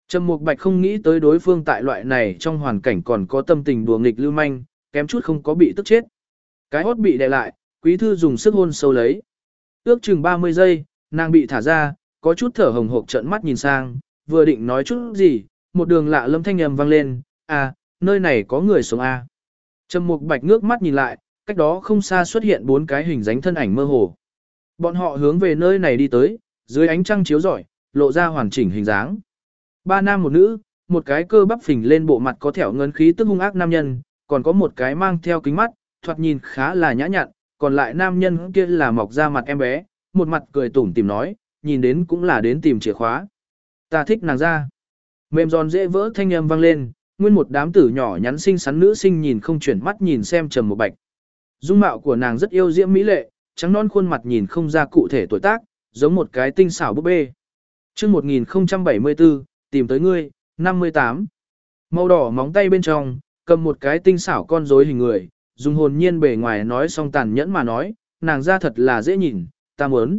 Trầm Mục Bạch không nghĩ tới đối phương tại loại này trong hoàn cảnh còn có tâm tình đùa nghịch lưu manh, kém chút không có bị tức chết. Cái hốt bị đè lại, quý thư dùng sức hôn sâu lấy. Ước chừng 30 giây, nàng bị thả ra, có chút thở hồng hộc trợn mắt nhìn sang, vừa định nói chút gì, một đường lạ lâm thanh âm vang lên, à, nơi này có người sống à. Trầm Mục Bạch ngước mắt nhìn lại, cách đó không xa xuất hiện bốn cái hình dáng thân ảnh mơ hồ. Bọn họ hướng về nơi này đi tới, dưới ánh trăng chiếu rọi, lộ ra hoàn chỉnh hình dáng. Ba nam một nữ, một cái cơ bắp phình lên bộ mặt có thẻo ngân khí tức hung ác nam nhân, còn có một cái mang theo kính mắt, thoạt nhìn khá là nhã nhặn, còn lại nam nhân kia là mọc ra mặt em bé, một mặt cười tủm tìm nói, nhìn đến cũng là đến tìm chìa khóa. Ta thích nàng ra. Mềm giòn dễ vỡ thanh âm vang lên, nguyên một đám tử nhỏ nhắn xinh xắn nữ sinh nhìn không chuyển mắt nhìn xem trầm một bạch. Dung mạo của nàng rất yêu diễm mỹ lệ, trắng non khuôn mặt nhìn không ra cụ thể tuổi tác, giống một cái tinh xảo búp bê. Trước 1074, tìm tới ngươi, 58. Màu đỏ móng tay bên trong, cầm một cái tinh xảo con rối hình người, dùng hồn nhiên bề ngoài nói xong tàn nhẫn mà nói, nàng ra thật là dễ nhìn, ta muốn.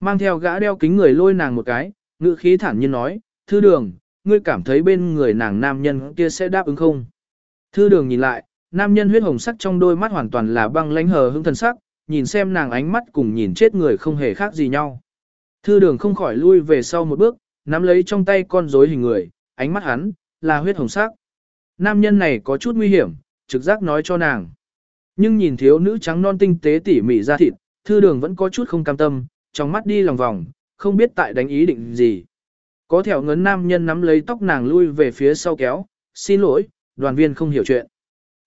Mang theo gã đeo kính người lôi nàng một cái, ngữ khí thản nhiên nói, thư đường, ngươi cảm thấy bên người nàng nam nhân kia sẽ đáp ứng không? Thư đường nhìn lại, nam nhân huyết hồng sắc trong đôi mắt hoàn toàn là băng lãnh hờ hững thần sắc, nhìn xem nàng ánh mắt cùng nhìn chết người không hề khác gì nhau. Thư đường không khỏi lui về sau một bước, nắm lấy trong tay con rối hình người, ánh mắt hắn, là huyết hồng sắc. Nam nhân này có chút nguy hiểm, trực giác nói cho nàng. Nhưng nhìn thiếu nữ trắng non tinh tế tỉ mỉ ra thịt, thư đường vẫn có chút không cam tâm, trong mắt đi lòng vòng, không biết tại đánh ý định gì. Có thẻo ngấn nam nhân nắm lấy tóc nàng lui về phía sau kéo, xin lỗi, đoàn viên không hiểu chuyện.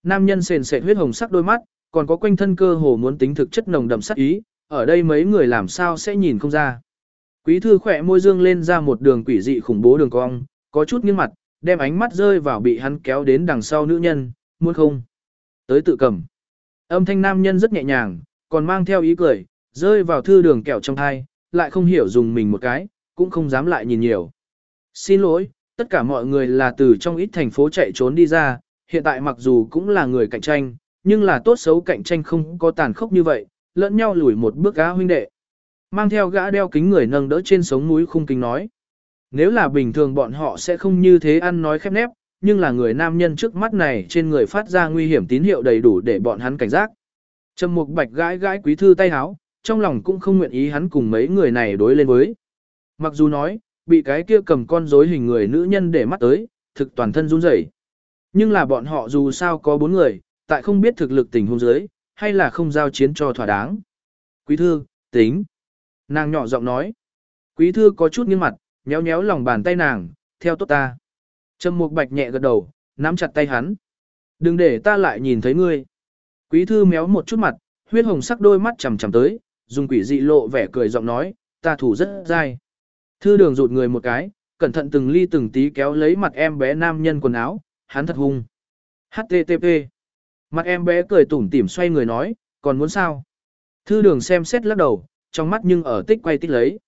Nam nhân sền sệt huyết hồng sắc đôi mắt, còn có quanh thân cơ hồ muốn tính thực chất nồng đậm sắc ý, ở đây mấy người làm sao sẽ nhìn không ra. Quý thư khỏe môi dương lên ra một đường quỷ dị khủng bố đường cong, có chút nghiêng mặt, đem ánh mắt rơi vào bị hắn kéo đến đằng sau nữ nhân, muốn không? Tới tự cầm. Âm thanh nam nhân rất nhẹ nhàng, còn mang theo ý cười, rơi vào thư đường kẹo trong thai, lại không hiểu dùng mình một cái, cũng không dám lại nhìn nhiều. Xin lỗi, tất cả mọi người là từ trong ít thành phố chạy trốn đi ra, hiện tại mặc dù cũng là người cạnh tranh, nhưng là tốt xấu cạnh tranh không có tàn khốc như vậy, lẫn nhau lùi một bước á huynh đệ. Mang theo gã đeo kính người nâng đỡ trên sống núi khung kính nói. Nếu là bình thường bọn họ sẽ không như thế ăn nói khép nép, nhưng là người nam nhân trước mắt này trên người phát ra nguy hiểm tín hiệu đầy đủ để bọn hắn cảnh giác. Trầm Mục Bạch gãi gãi quý thư tay háo, trong lòng cũng không nguyện ý hắn cùng mấy người này đối lên với. Mặc dù nói, bị cái kia cầm con rối hình người nữ nhân để mắt tới, thực toàn thân run rẩy. Nhưng là bọn họ dù sao có bốn người, tại không biết thực lực tình huống dưới, hay là không giao chiến cho thỏa đáng. Quý thư, tính. Nàng nhỏ giọng nói. Quý thư có chút nghiêng mặt, nhéo nhéo lòng bàn tay nàng, theo tốt ta. Trầm Mục Bạch nhẹ gật đầu, nắm chặt tay hắn. Đừng để ta lại nhìn thấy ngươi. Quý thư méo một chút mặt, huyết hồng sắc đôi mắt chằm chằm tới, dùng quỷ dị lộ vẻ cười giọng nói, ta thủ rất dai. Thư đường rụt người một cái, cẩn thận từng ly từng tí kéo lấy mặt em bé nam nhân quần áo, hắn thật hung. HTTP. Mặt em bé cười tủm tỉm xoay người nói, còn muốn sao? Thư đường xem xét lắc đầu, trong mắt nhưng ở tích quay tích lấy.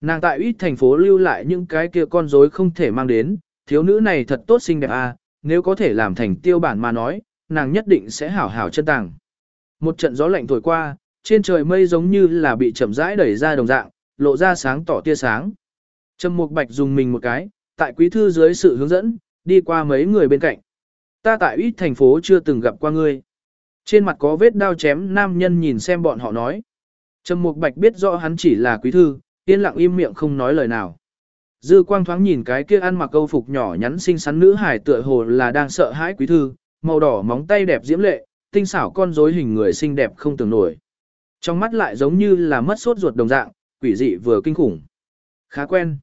Nàng tại ít thành phố lưu lại những cái kia con rối không thể mang đến, thiếu nữ này thật tốt xinh đẹp à, nếu có thể làm thành tiêu bản mà nói, nàng nhất định sẽ hảo hảo chân tàng. Một trận gió lạnh thổi qua, trên trời mây giống như là bị chậm rãi đẩy ra đồng dạng, lộ ra sáng tỏ tia sáng. Trầm Mục Bạch dùng mình một cái, tại quý thư dưới sự hướng dẫn, đi qua mấy người bên cạnh. Ta tại ít thành phố chưa từng gặp qua ngươi. Trên mặt có vết đao chém nam nhân nhìn xem bọn họ nói. Trầm Mục Bạch biết rõ hắn chỉ là quý thư, yên lặng im miệng không nói lời nào. Dư quang thoáng nhìn cái kia ăn mặc câu phục nhỏ nhắn xinh xắn nữ hải tựa hồ là đang sợ hãi quý thư, màu đỏ móng tay đẹp diễm lệ, tinh xảo con rối hình người xinh đẹp không tưởng nổi. Trong mắt lại giống như là mất sốt ruột đồng dạng, quỷ dị vừa kinh khủng. Khá quen.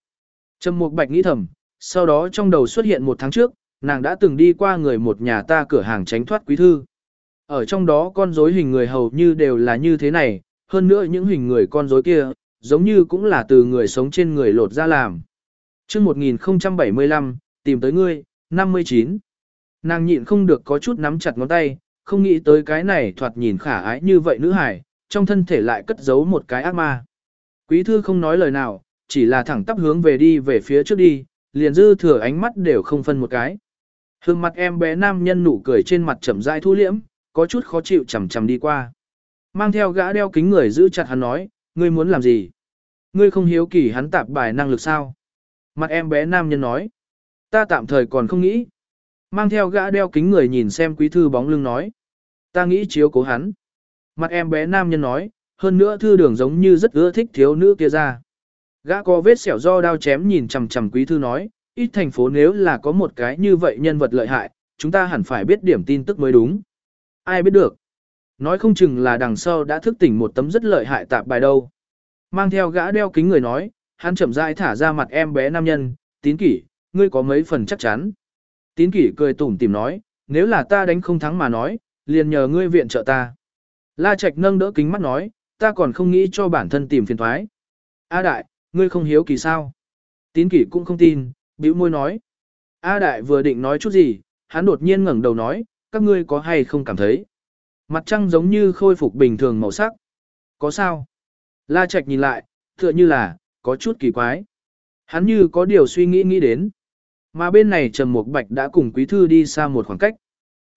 Trầm Mục Bạch nghĩ thầm, sau đó trong đầu xuất hiện một tháng trước, nàng đã từng đi qua người một nhà ta cửa hàng tránh thoát quý thư. Ở trong đó con rối hình người hầu như đều là như thế này, hơn nữa những hình người con rối kia, giống như cũng là từ người sống trên người lột ra làm. Trước 1075, tìm tới ngươi, 59. Nàng nhịn không được có chút nắm chặt ngón tay, không nghĩ tới cái này thoạt nhìn khả ái như vậy nữ hải, trong thân thể lại cất giấu một cái ác ma. Quý thư không nói lời nào, chỉ là thẳng tắp hướng về đi về phía trước đi, liền dư thừa ánh mắt đều không phân một cái. Hương mặt em bé nam nhân nụ cười trên mặt chậm rãi thu liễm, có chút khó chịu chầm chầm đi qua. Mang theo gã đeo kính người giữ chặt hắn nói, ngươi muốn làm gì? Ngươi không hiếu kỳ hắn tạp bài năng lực sao? Mặt em bé nam nhân nói, ta tạm thời còn không nghĩ. Mang theo gã đeo kính người nhìn xem quý thư bóng lưng nói, ta nghĩ chiếu cố hắn. Mặt em bé nam nhân nói, hơn nữa thư đường giống như rất ưa thích thiếu nữ kia ra. Gã có vết sẹo do đao chém nhìn chằm chằm quý thư nói, ít thành phố nếu là có một cái như vậy nhân vật lợi hại, chúng ta hẳn phải biết điểm tin tức mới đúng. Ai biết được. Nói không chừng là đằng sau đã thức tỉnh một tấm rất lợi hại tạp bài đâu. Mang theo gã đeo kính người nói, hắn chậm rãi thả ra mặt em bé nam nhân, tín kỷ, ngươi có mấy phần chắc chắn. Tín kỷ cười tủm tìm nói, nếu là ta đánh không thắng mà nói, liền nhờ ngươi viện trợ ta. La Trạch nâng đỡ kính mắt nói, ta còn không nghĩ cho bản thân tìm phiền thoái. A đại, ngươi không hiếu kỳ sao? Tín kỷ cũng không tin, bĩu môi nói. A đại vừa định nói chút gì, hắn đột nhiên ngẩng đầu nói, các ngươi có hay không cảm thấy? Mặt trăng giống như khôi phục bình thường màu sắc. Có sao? La Trạch nhìn lại, tựa như là, có chút kỳ quái. Hắn như có điều suy nghĩ nghĩ đến. Mà bên này Trầm Mục Bạch đã cùng Quý Thư đi xa một khoảng cách.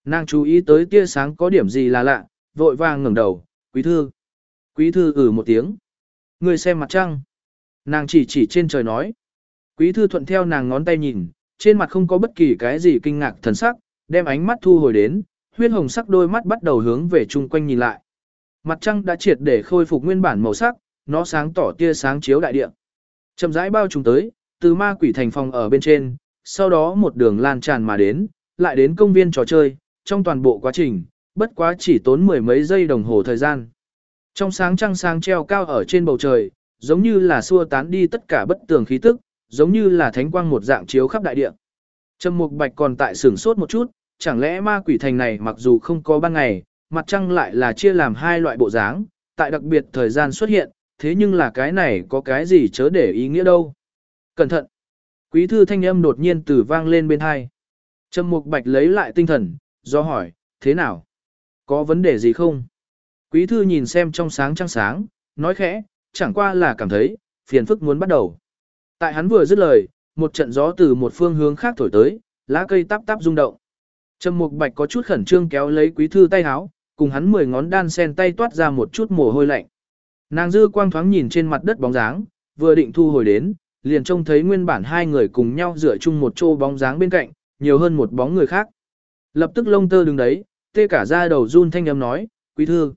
Nàng chú ý tới tia sáng có điểm gì là lạ, vội vàng ngẩng đầu, Quý Thư. Quý Thư ử một tiếng. Người xem mặt trăng. Nàng chỉ chỉ trên trời nói. Quý Thư thuận theo nàng ngón tay nhìn, trên mặt không có bất kỳ cái gì kinh ngạc thần sắc, đem ánh mắt thu hồi đến, huyết hồng sắc đôi mắt bắt đầu hướng về chung quanh nhìn lại. Mặt trăng đã triệt để khôi phục nguyên bản màu sắc, nó sáng tỏ tia sáng chiếu đại địa. Chậm rãi bao trùm tới, từ ma quỷ thành phòng ở bên trên, sau đó một đường lan tràn mà đến, lại đến công viên trò chơi, trong toàn bộ quá trình, bất quá chỉ tốn mười mấy giây đồng hồ thời gian. Trong sáng trăng sáng treo cao ở trên bầu trời, giống như là xua tán đi tất cả bất tường khí tức, giống như là thánh quang một dạng chiếu khắp đại địa. Trầm Mục Bạch còn tại sửng sốt một chút, chẳng lẽ ma quỷ thành này mặc dù không có ban ngày, mặt trăng lại là chia làm hai loại bộ dáng, tại đặc biệt thời gian xuất hiện, thế nhưng là cái này có cái gì chớ để ý nghĩa đâu. Cẩn thận! Quý thư thanh âm đột nhiên từ vang lên bên hai. Trầm Mục Bạch lấy lại tinh thần, do hỏi, thế nào? Có vấn đề gì không? Quý thư nhìn xem trong sáng trăng sáng, nói khẽ, chẳng qua là cảm thấy, phiền phức muốn bắt đầu. Tại hắn vừa dứt lời, một trận gió từ một phương hướng khác thổi tới, lá cây tắp tắp rung động. Trầm Mục Bạch có chút khẩn trương kéo lấy quý thư tay háo, cùng hắn mười ngón đan sen tay toát ra một chút mồ hôi lạnh. Nàng dư quang thoáng nhìn trên mặt đất bóng dáng, vừa định thu hồi đến, liền trông thấy nguyên bản hai người cùng nhau dựa chung một chỗ bóng dáng bên cạnh, nhiều hơn một bóng người khác. Lập tức lông tơ đứng đấy, tê cả da đầu run thanh âm nói, quý thư.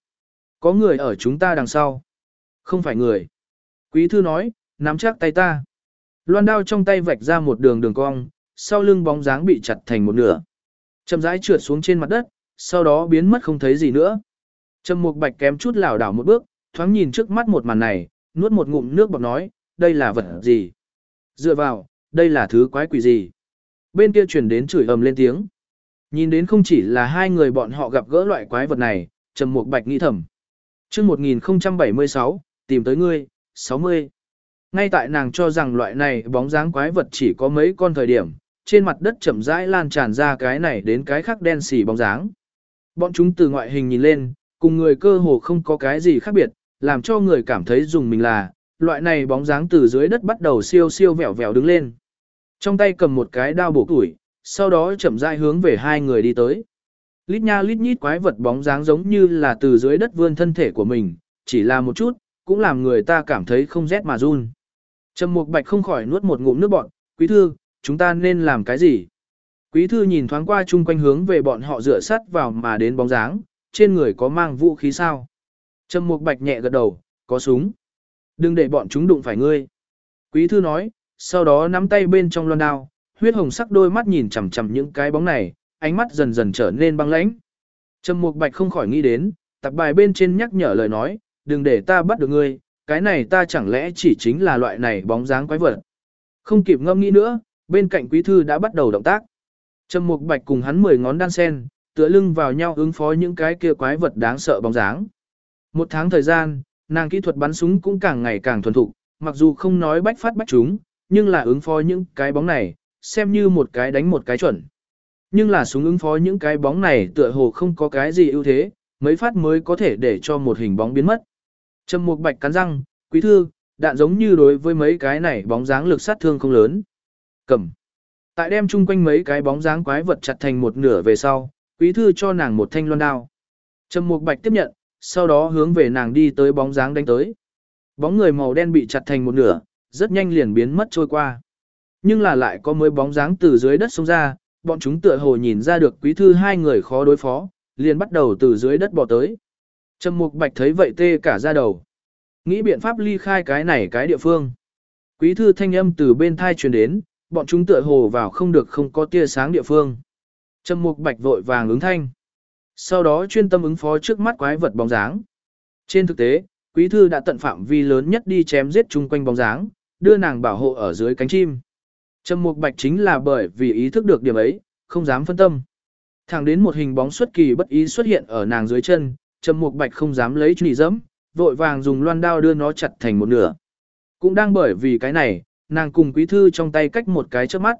Có người ở chúng ta đằng sau. Không phải người. Quý thư nói, nắm chắc tay ta. Loan đao trong tay vạch ra một đường đường cong, sau lưng bóng dáng bị chặt thành một nửa. Chậm rãi trượt xuống trên mặt đất, sau đó biến mất không thấy gì nữa. Trầm Mục Bạch kém chút lảo đảo một bước, thoáng nhìn trước mắt một màn này, nuốt một ngụm nước bọt nói, đây là vật gì? Dựa vào, đây là thứ quái quỷ gì? Bên kia truyền đến chửi ầm lên tiếng. Nhìn đến không chỉ là hai người bọn họ gặp gỡ loại quái vật này, Trầm Mục Bạch nghĩ thầm. Chương 1076, tìm tới ngươi, 60. Ngay tại nàng cho rằng loại này bóng dáng quái vật chỉ có mấy con thời điểm, trên mặt đất chậm rãi lan tràn ra cái này đến cái khác đen xì bóng dáng. Bọn chúng từ ngoại hình nhìn lên, cùng người cơ hồ không có cái gì khác biệt, làm cho người cảm thấy dùng mình là, loại này bóng dáng từ dưới đất bắt đầu siêu siêu vẹo vẹo đứng lên. Trong tay cầm một cái đao bổ củi, sau đó chậm rãi hướng về hai người đi tới. Lít nha lít nhít quái vật bóng dáng giống như là từ dưới đất vươn thân thể của mình, chỉ là một chút, cũng làm người ta cảm thấy không rét mà run. Trầm Mục Bạch không khỏi nuốt một ngụm nước bọt, "Quý thư, chúng ta nên làm cái gì?" Quý thư nhìn thoáng qua chung quanh hướng về bọn họ rửa sắt vào mà đến bóng dáng, trên người có mang vũ khí sao? Trầm Mục Bạch nhẹ gật đầu, "Có súng." "Đừng để bọn chúng đụng phải ngươi." Quý thư nói, sau đó nắm tay bên trong loan đao, huyết hồng sắc đôi mắt nhìn chằm chằm những cái bóng này, ánh mắt dần dần trở nên băng lãnh. Trầm Mục Bạch không khỏi nghĩ đến, tập bài bên trên nhắc nhở lời nói, "Đừng để ta bắt được ngươi." cái này ta chẳng lẽ chỉ chính là loại này bóng dáng quái vật. Không kịp ngâm nghĩ nữa, bên cạnh quý thư đã bắt đầu động tác. Trầm Mục Bạch cùng hắn mười ngón đan sen, tựa lưng vào nhau ứng phó những cái kia quái vật đáng sợ bóng dáng. Một tháng thời gian, nàng kỹ thuật bắn súng cũng càng ngày càng thuần thục, mặc dù không nói bách phát bách chúng, nhưng là ứng phó những cái bóng này, xem như một cái đánh một cái chuẩn. Nhưng là súng ứng phó những cái bóng này tựa hồ không có cái gì ưu thế, mấy phát mới có thể để cho một hình bóng biến mất. Trầm Mục Bạch cắn răng, quý thư, đạn giống như đối với mấy cái này bóng dáng lực sát thương không lớn. Cầm. Tại đem chung quanh mấy cái bóng dáng quái vật chặt thành một nửa về sau, quý thư cho nàng một thanh loan đao. Trầm Mục Bạch tiếp nhận, sau đó hướng về nàng đi tới bóng dáng đánh tới. Bóng người màu đen bị chặt thành một nửa, rất nhanh liền biến mất trôi qua. Nhưng là lại có mấy bóng dáng từ dưới đất xông ra, bọn chúng tựa hồ nhìn ra được quý thư hai người khó đối phó, liền bắt đầu từ dưới đất bò tới. Trầm Mục Bạch thấy vậy tê cả da đầu. Nghĩ biện pháp ly khai cái này cái địa phương. Quý thư thanh âm từ bên thai truyền đến, bọn chúng tựa hồ vào không được không có tia sáng địa phương. Trầm Mục Bạch vội vàng ứng thanh. Sau đó chuyên tâm ứng phó trước mắt quái vật bóng dáng. Trên thực tế, quý thư đã tận phạm vi lớn nhất đi chém giết chung quanh bóng dáng, đưa nàng bảo hộ ở dưới cánh chim. Trầm Mục Bạch chính là bởi vì ý thức được điểm ấy, không dám phân tâm. Thẳng đến một hình bóng xuất kỳ bất ý xuất hiện ở nàng dưới chân, Trầm Mục Bạch không dám lấy chùy dẫm, vội vàng dùng loan đao đưa nó chặt thành một nửa. Cũng đang bởi vì cái này, nàng cùng quý thư trong tay cách một cái trước mắt.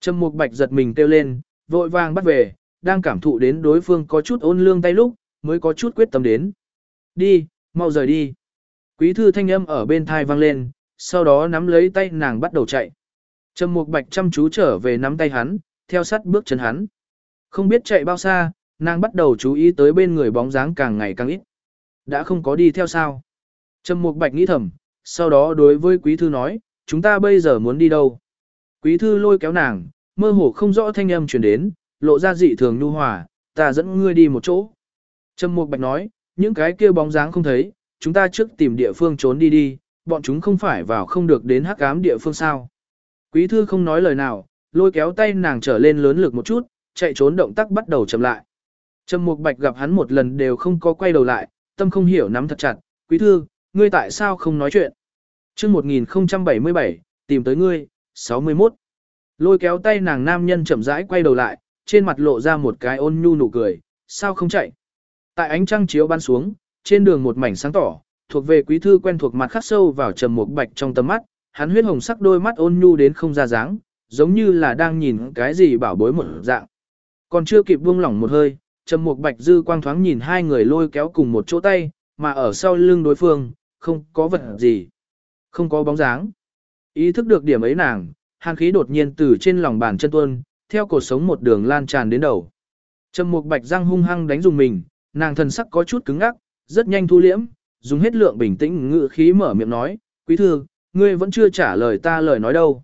Trầm Mục Bạch giật mình kêu lên, vội vàng bắt về, đang cảm thụ đến đối phương có chút ôn lương tay lúc, mới có chút quyết tâm đến. Đi, Mau rời đi. Quý thư thanh âm ở bên thai vang lên, sau đó nắm lấy tay nàng bắt đầu chạy. Trầm Mục Bạch chăm chú trở về nắm tay hắn, theo sát bước chân hắn. Không biết chạy bao xa, nàng bắt đầu chú ý tới bên người bóng dáng càng ngày càng ít. Đã không có đi theo sao. Trầm Mục Bạch nghĩ thầm, sau đó đối với Quý Thư nói, chúng ta bây giờ muốn đi đâu. Quý Thư lôi kéo nàng, mơ hồ không rõ thanh âm truyền đến, lộ ra dị thường nhu hòa, ta dẫn ngươi đi một chỗ. Trầm Mục Bạch nói, những cái kia bóng dáng không thấy, chúng ta trước tìm địa phương trốn đi đi, bọn chúng không phải vào không được đến hắc ám địa phương sao. Quý thư không nói lời nào, lôi kéo tay nàng trở lên lớn lực một chút, chạy trốn động tác bắt đầu chậm lại. Trầm Mục Bạch gặp hắn một lần đều không có quay đầu lại, tâm không hiểu nắm thật chặt, quý thư, ngươi tại sao không nói chuyện? Trước 1077, tìm tới ngươi, 61. Lôi kéo tay nàng nam nhân chậm rãi quay đầu lại, trên mặt lộ ra một cái ôn nhu nụ cười, sao không chạy? Tại ánh trăng chiếu ban xuống, trên đường một mảnh sáng tỏ, thuộc về quý thư quen thuộc mặt khắc sâu vào trầm mục bạch trong tầm mắt, hắn huyết hồng sắc đôi mắt ôn nhu đến không ra dáng, giống như là đang nhìn cái gì bảo bối một dạng. Còn chưa kịp buông lỏng một hơi, trầm mục bạch dư quang thoáng nhìn hai người lôi kéo cùng một chỗ tay, mà ở sau lưng đối phương, không có vật gì, không có bóng dáng. Ý thức được điểm ấy nàng, hàn khí đột nhiên từ trên lòng bàn chân tuôn, theo cột sống một đường lan tràn đến đầu. Trầm mục bạch răng hung hăng đánh dùng mình, nàng thần sắc có chút cứng ngắc, rất nhanh thu liễm, dùng hết lượng bình tĩnh ngự khí mở miệng nói, quý thư, ngươi vẫn chưa trả lời ta lời nói đâu.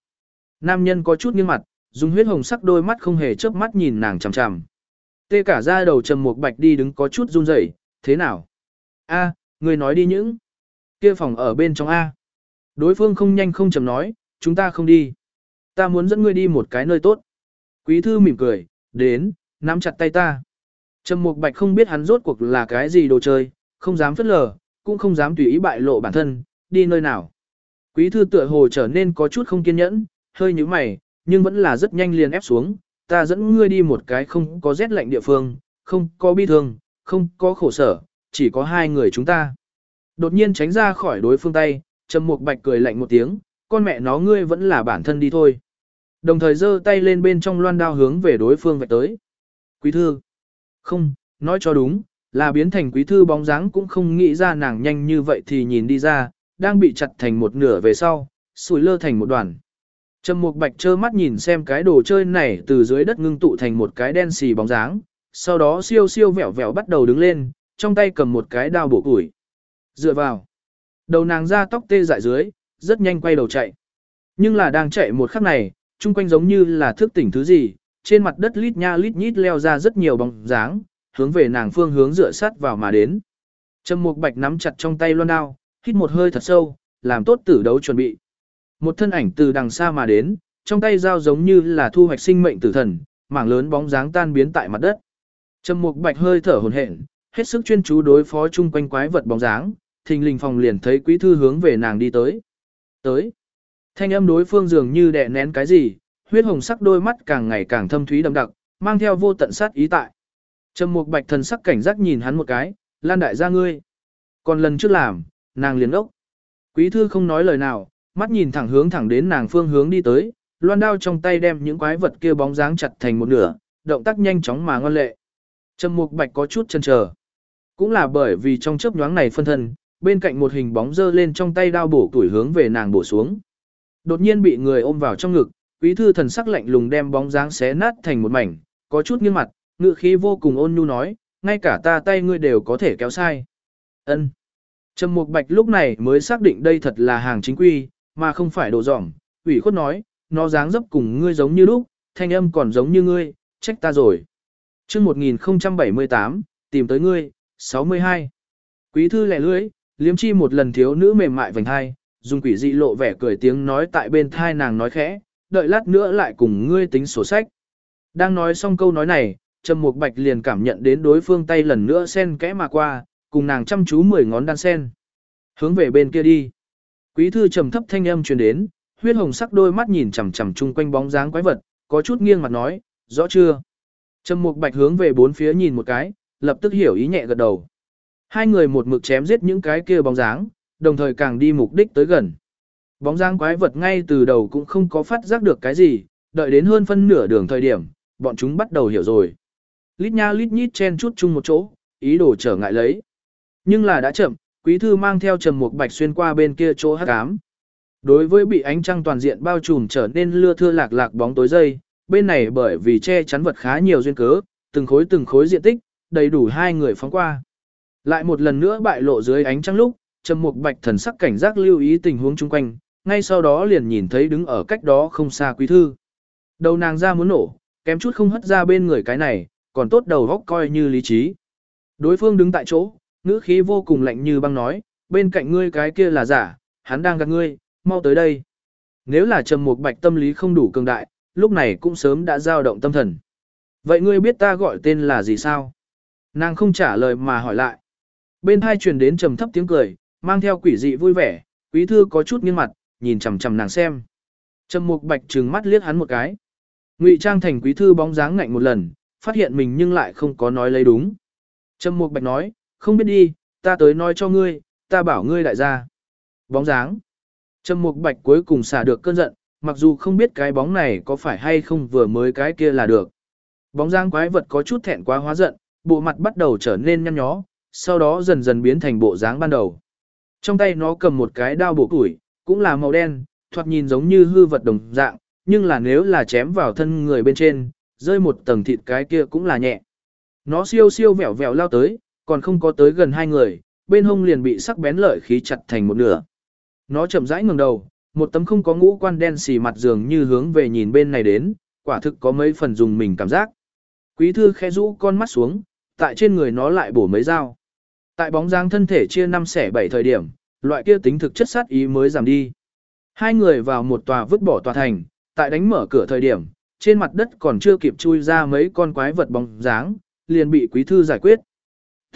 Nam nhân có chút nghiêng mặt, dùng huyết hồng sắc đôi mắt không hề chớp mắt nhìn nàng chằm chằm. Tê cả ra đầu trầm một bạch đi đứng có chút run rẩy, thế nào? A, ngươi nói đi những. Kia phòng ở bên trong A. Đối phương không nhanh không chậm nói, chúng ta không đi. Ta muốn dẫn ngươi đi một cái nơi tốt. Quý thư mỉm cười, đến, nắm chặt tay ta. Trầm Mục Bạch không biết hắn rốt cuộc là cái gì đồ chơi, không dám phất lờ, cũng không dám tùy ý bại lộ bản thân, đi nơi nào. Quý thư tựa hồ trở nên có chút không kiên nhẫn, hơi như mày, nhưng vẫn là rất nhanh liền ép xuống, ta dẫn ngươi đi một cái không có rét lạnh địa phương, không có bi thương, không có khổ sở, chỉ có hai người chúng ta. Đột nhiên tránh ra khỏi đối phương tay, Trầm Mục Bạch cười lạnh một tiếng, con mẹ nó ngươi vẫn là bản thân đi thôi. Đồng thời giơ tay lên bên trong loan đao hướng về đối phương vạch tới. Quý thư. Không, nói cho đúng, là biến thành quý thư bóng dáng cũng không nghĩ ra nàng nhanh như vậy thì nhìn đi ra, đang bị chặt thành một nửa về sau, sủi lơ thành một đoàn. Trầm Mục Bạch trơ mắt nhìn xem cái đồ chơi này từ dưới đất ngưng tụ thành một cái đen xì bóng dáng, sau đó siêu siêu vẹo vẹo bắt đầu đứng lên, trong tay cầm một cái đao bổ củi. Dựa vào. Đầu nàng ra tóc tê dại dưới, rất nhanh quay đầu chạy. Nhưng là đang chạy một khắc này, chung quanh giống như là thức tỉnh thứ gì, trên mặt đất lít nha lít nhít leo ra rất nhiều bóng dáng, hướng về nàng phương hướng dựa sát vào mà đến. Trầm Mục Bạch nắm chặt trong tay loan đao, hít một hơi thật sâu, làm tốt tử đấu chuẩn bị. Một thân ảnh từ đằng xa mà đến, trong tay dao giống như là thu hoạch sinh mệnh tử thần, mảng lớn bóng dáng tan biến tại mặt đất. Trầm Mục Bạch hơi thở hổn hển, hết sức chuyên chú đối phó chung quanh quái vật bóng dáng, thình lình phòng liền thấy quý thư hướng về nàng đi tới. Tới. Thanh âm đối phương dường như đè nén cái gì, huyết hồng sắc đôi mắt càng ngày càng thâm thúy đậm đặc, mang theo vô tận sát ý tại. Trầm Mục Bạch thần sắc cảnh giác nhìn hắn một cái, "Lan đại gia ngươi." Còn lần trước làm, nàng liền ốc. Quý thư không nói lời nào, mắt nhìn thẳng hướng thẳng đến nàng phương hướng đi tới, loan đao trong tay đem những quái vật kia bóng dáng chặt thành một nửa, động tác nhanh chóng mà ngoan lệ. Trầm Mục Bạch có chút chần chờ. Cũng là bởi vì trong chớp nhoáng này phân thân, bên cạnh một hình bóng dơ lên trong tay đao bổ tuổi hướng về nàng bổ xuống. Đột nhiên bị người ôm vào trong ngực, quý thư thần sắc lạnh lùng đem bóng dáng xé nát thành một mảnh, có chút nghiêng mặt, ngự khí vô cùng ôn nhu nói, ngay cả ta tay ngươi đều có thể kéo sai. Ân. Trầm Mục Bạch lúc này mới xác định đây thật là hàng chính quy, mà không phải đồ dỏng, ủy khuất nói, nó dáng dấp cùng ngươi giống như lúc, thanh âm còn giống như ngươi, trách ta rồi. Chương 1078, tìm tới ngươi, 62. Quý thư lẻ lưỡi, liếm chi một lần thiếu nữ mềm mại vành hai, dùng quỷ dị lộ vẻ cười tiếng nói tại bên thai nàng nói khẽ, đợi lát nữa lại cùng ngươi tính sổ sách. Đang nói xong câu nói này, Trầm Mục Bạch liền cảm nhận đến đối phương tay lần nữa sen kẽ mà qua, cùng nàng chăm chú mười ngón đan sen. Hướng về bên kia đi. Quý thư trầm thấp thanh âm truyền đến, huyết hồng sắc đôi mắt nhìn chằm chằm chung quanh bóng dáng quái vật, có chút nghiêng mặt nói, rõ chưa? Trầm Mục Bạch hướng về bốn phía nhìn một cái, lập tức hiểu ý nhẹ gật đầu. Hai người một mực chém giết những cái kia bóng dáng, đồng thời càng đi mục đích tới gần. Bóng dáng quái vật ngay từ đầu cũng không có phát giác được cái gì, đợi đến hơn phân nửa đường thời điểm, bọn chúng bắt đầu hiểu rồi. Lít nha lít nhít chen chút chung một chỗ, ý đồ trở ngại lấy. Nhưng là đã chậm, quý thư mang theo trầm mục bạch xuyên qua bên kia chỗ hắc ám. Đối với bị ánh trăng toàn diện bao trùm trở nên lưa thưa lạc lạc bóng tối dây, bên này bởi vì che chắn vật khá nhiều duyên cớ, từng khối từng khối diện tích, đầy đủ hai người phóng qua. Lại một lần nữa bại lộ dưới ánh trăng lúc, Trầm Mục Bạch thần sắc cảnh giác lưu ý tình huống chung quanh, ngay sau đó liền nhìn thấy đứng ở cách đó không xa quý thư. Đầu nàng ra muốn nổ, kém chút không hất ra bên người cái này, còn tốt đầu góc coi như lý trí. Đối phương đứng tại chỗ, ngữ khí vô cùng lạnh như băng nói, bên cạnh ngươi cái kia là giả, hắn đang gạt ngươi, mau tới đây. Nếu là Trầm Mục Bạch tâm lý không đủ cường đại, lúc này cũng sớm đã dao động tâm thần. Vậy ngươi biết ta gọi tên là gì sao? Nàng không trả lời mà hỏi lại. Bên hai truyền đến trầm thấp tiếng cười, mang theo quỷ dị vui vẻ, quý thư có chút nghiêng mặt, nhìn chằm chằm nàng xem. Trầm Mục Bạch trừng mắt liếc hắn một cái. Ngụy Trang thành quý thư bóng dáng ngạnh một lần, phát hiện mình nhưng lại không có nói lấy đúng. Trầm Mục Bạch nói, không biết đi, ta tới nói cho ngươi, ta bảo ngươi đại gia. Bóng dáng. Trầm Mục Bạch cuối cùng xả được cơn giận, mặc dù không biết cái bóng này có phải hay không vừa mới cái kia là được. Bóng dáng quái vật có chút thẹn quá hóa giận, bộ mặt bắt đầu trở nên nhăn nhó, sau đó dần dần biến thành bộ dáng ban đầu. Trong tay nó cầm một cái đao bổ củi, cũng là màu đen, thoạt nhìn giống như hư vật đồng dạng, nhưng là nếu là chém vào thân người bên trên, rơi một tầng thịt cái kia cũng là nhẹ. Nó siêu siêu vẹo vẹo lao tới, còn không có tới gần hai người, bên hông liền bị sắc bén lợi khí chặt thành một nửa. Nó chậm rãi ngẩng đầu, một tấm không có ngũ quan đen xì mặt dường như hướng về nhìn bên này đến, quả thực có mấy phần dùng mình cảm giác. Quý thư khẽ rũ con mắt xuống, tại trên người nó lại bổ mấy dao. Tại bóng dáng thân thể chia năm xẻ bảy thời điểm, loại kia tính thực chất sát ý mới giảm đi. Hai người vào một tòa vứt bỏ tòa thành, tại đánh mở cửa thời điểm, trên mặt đất còn chưa kịp chui ra mấy con quái vật bóng dáng, liền bị quý thư giải quyết.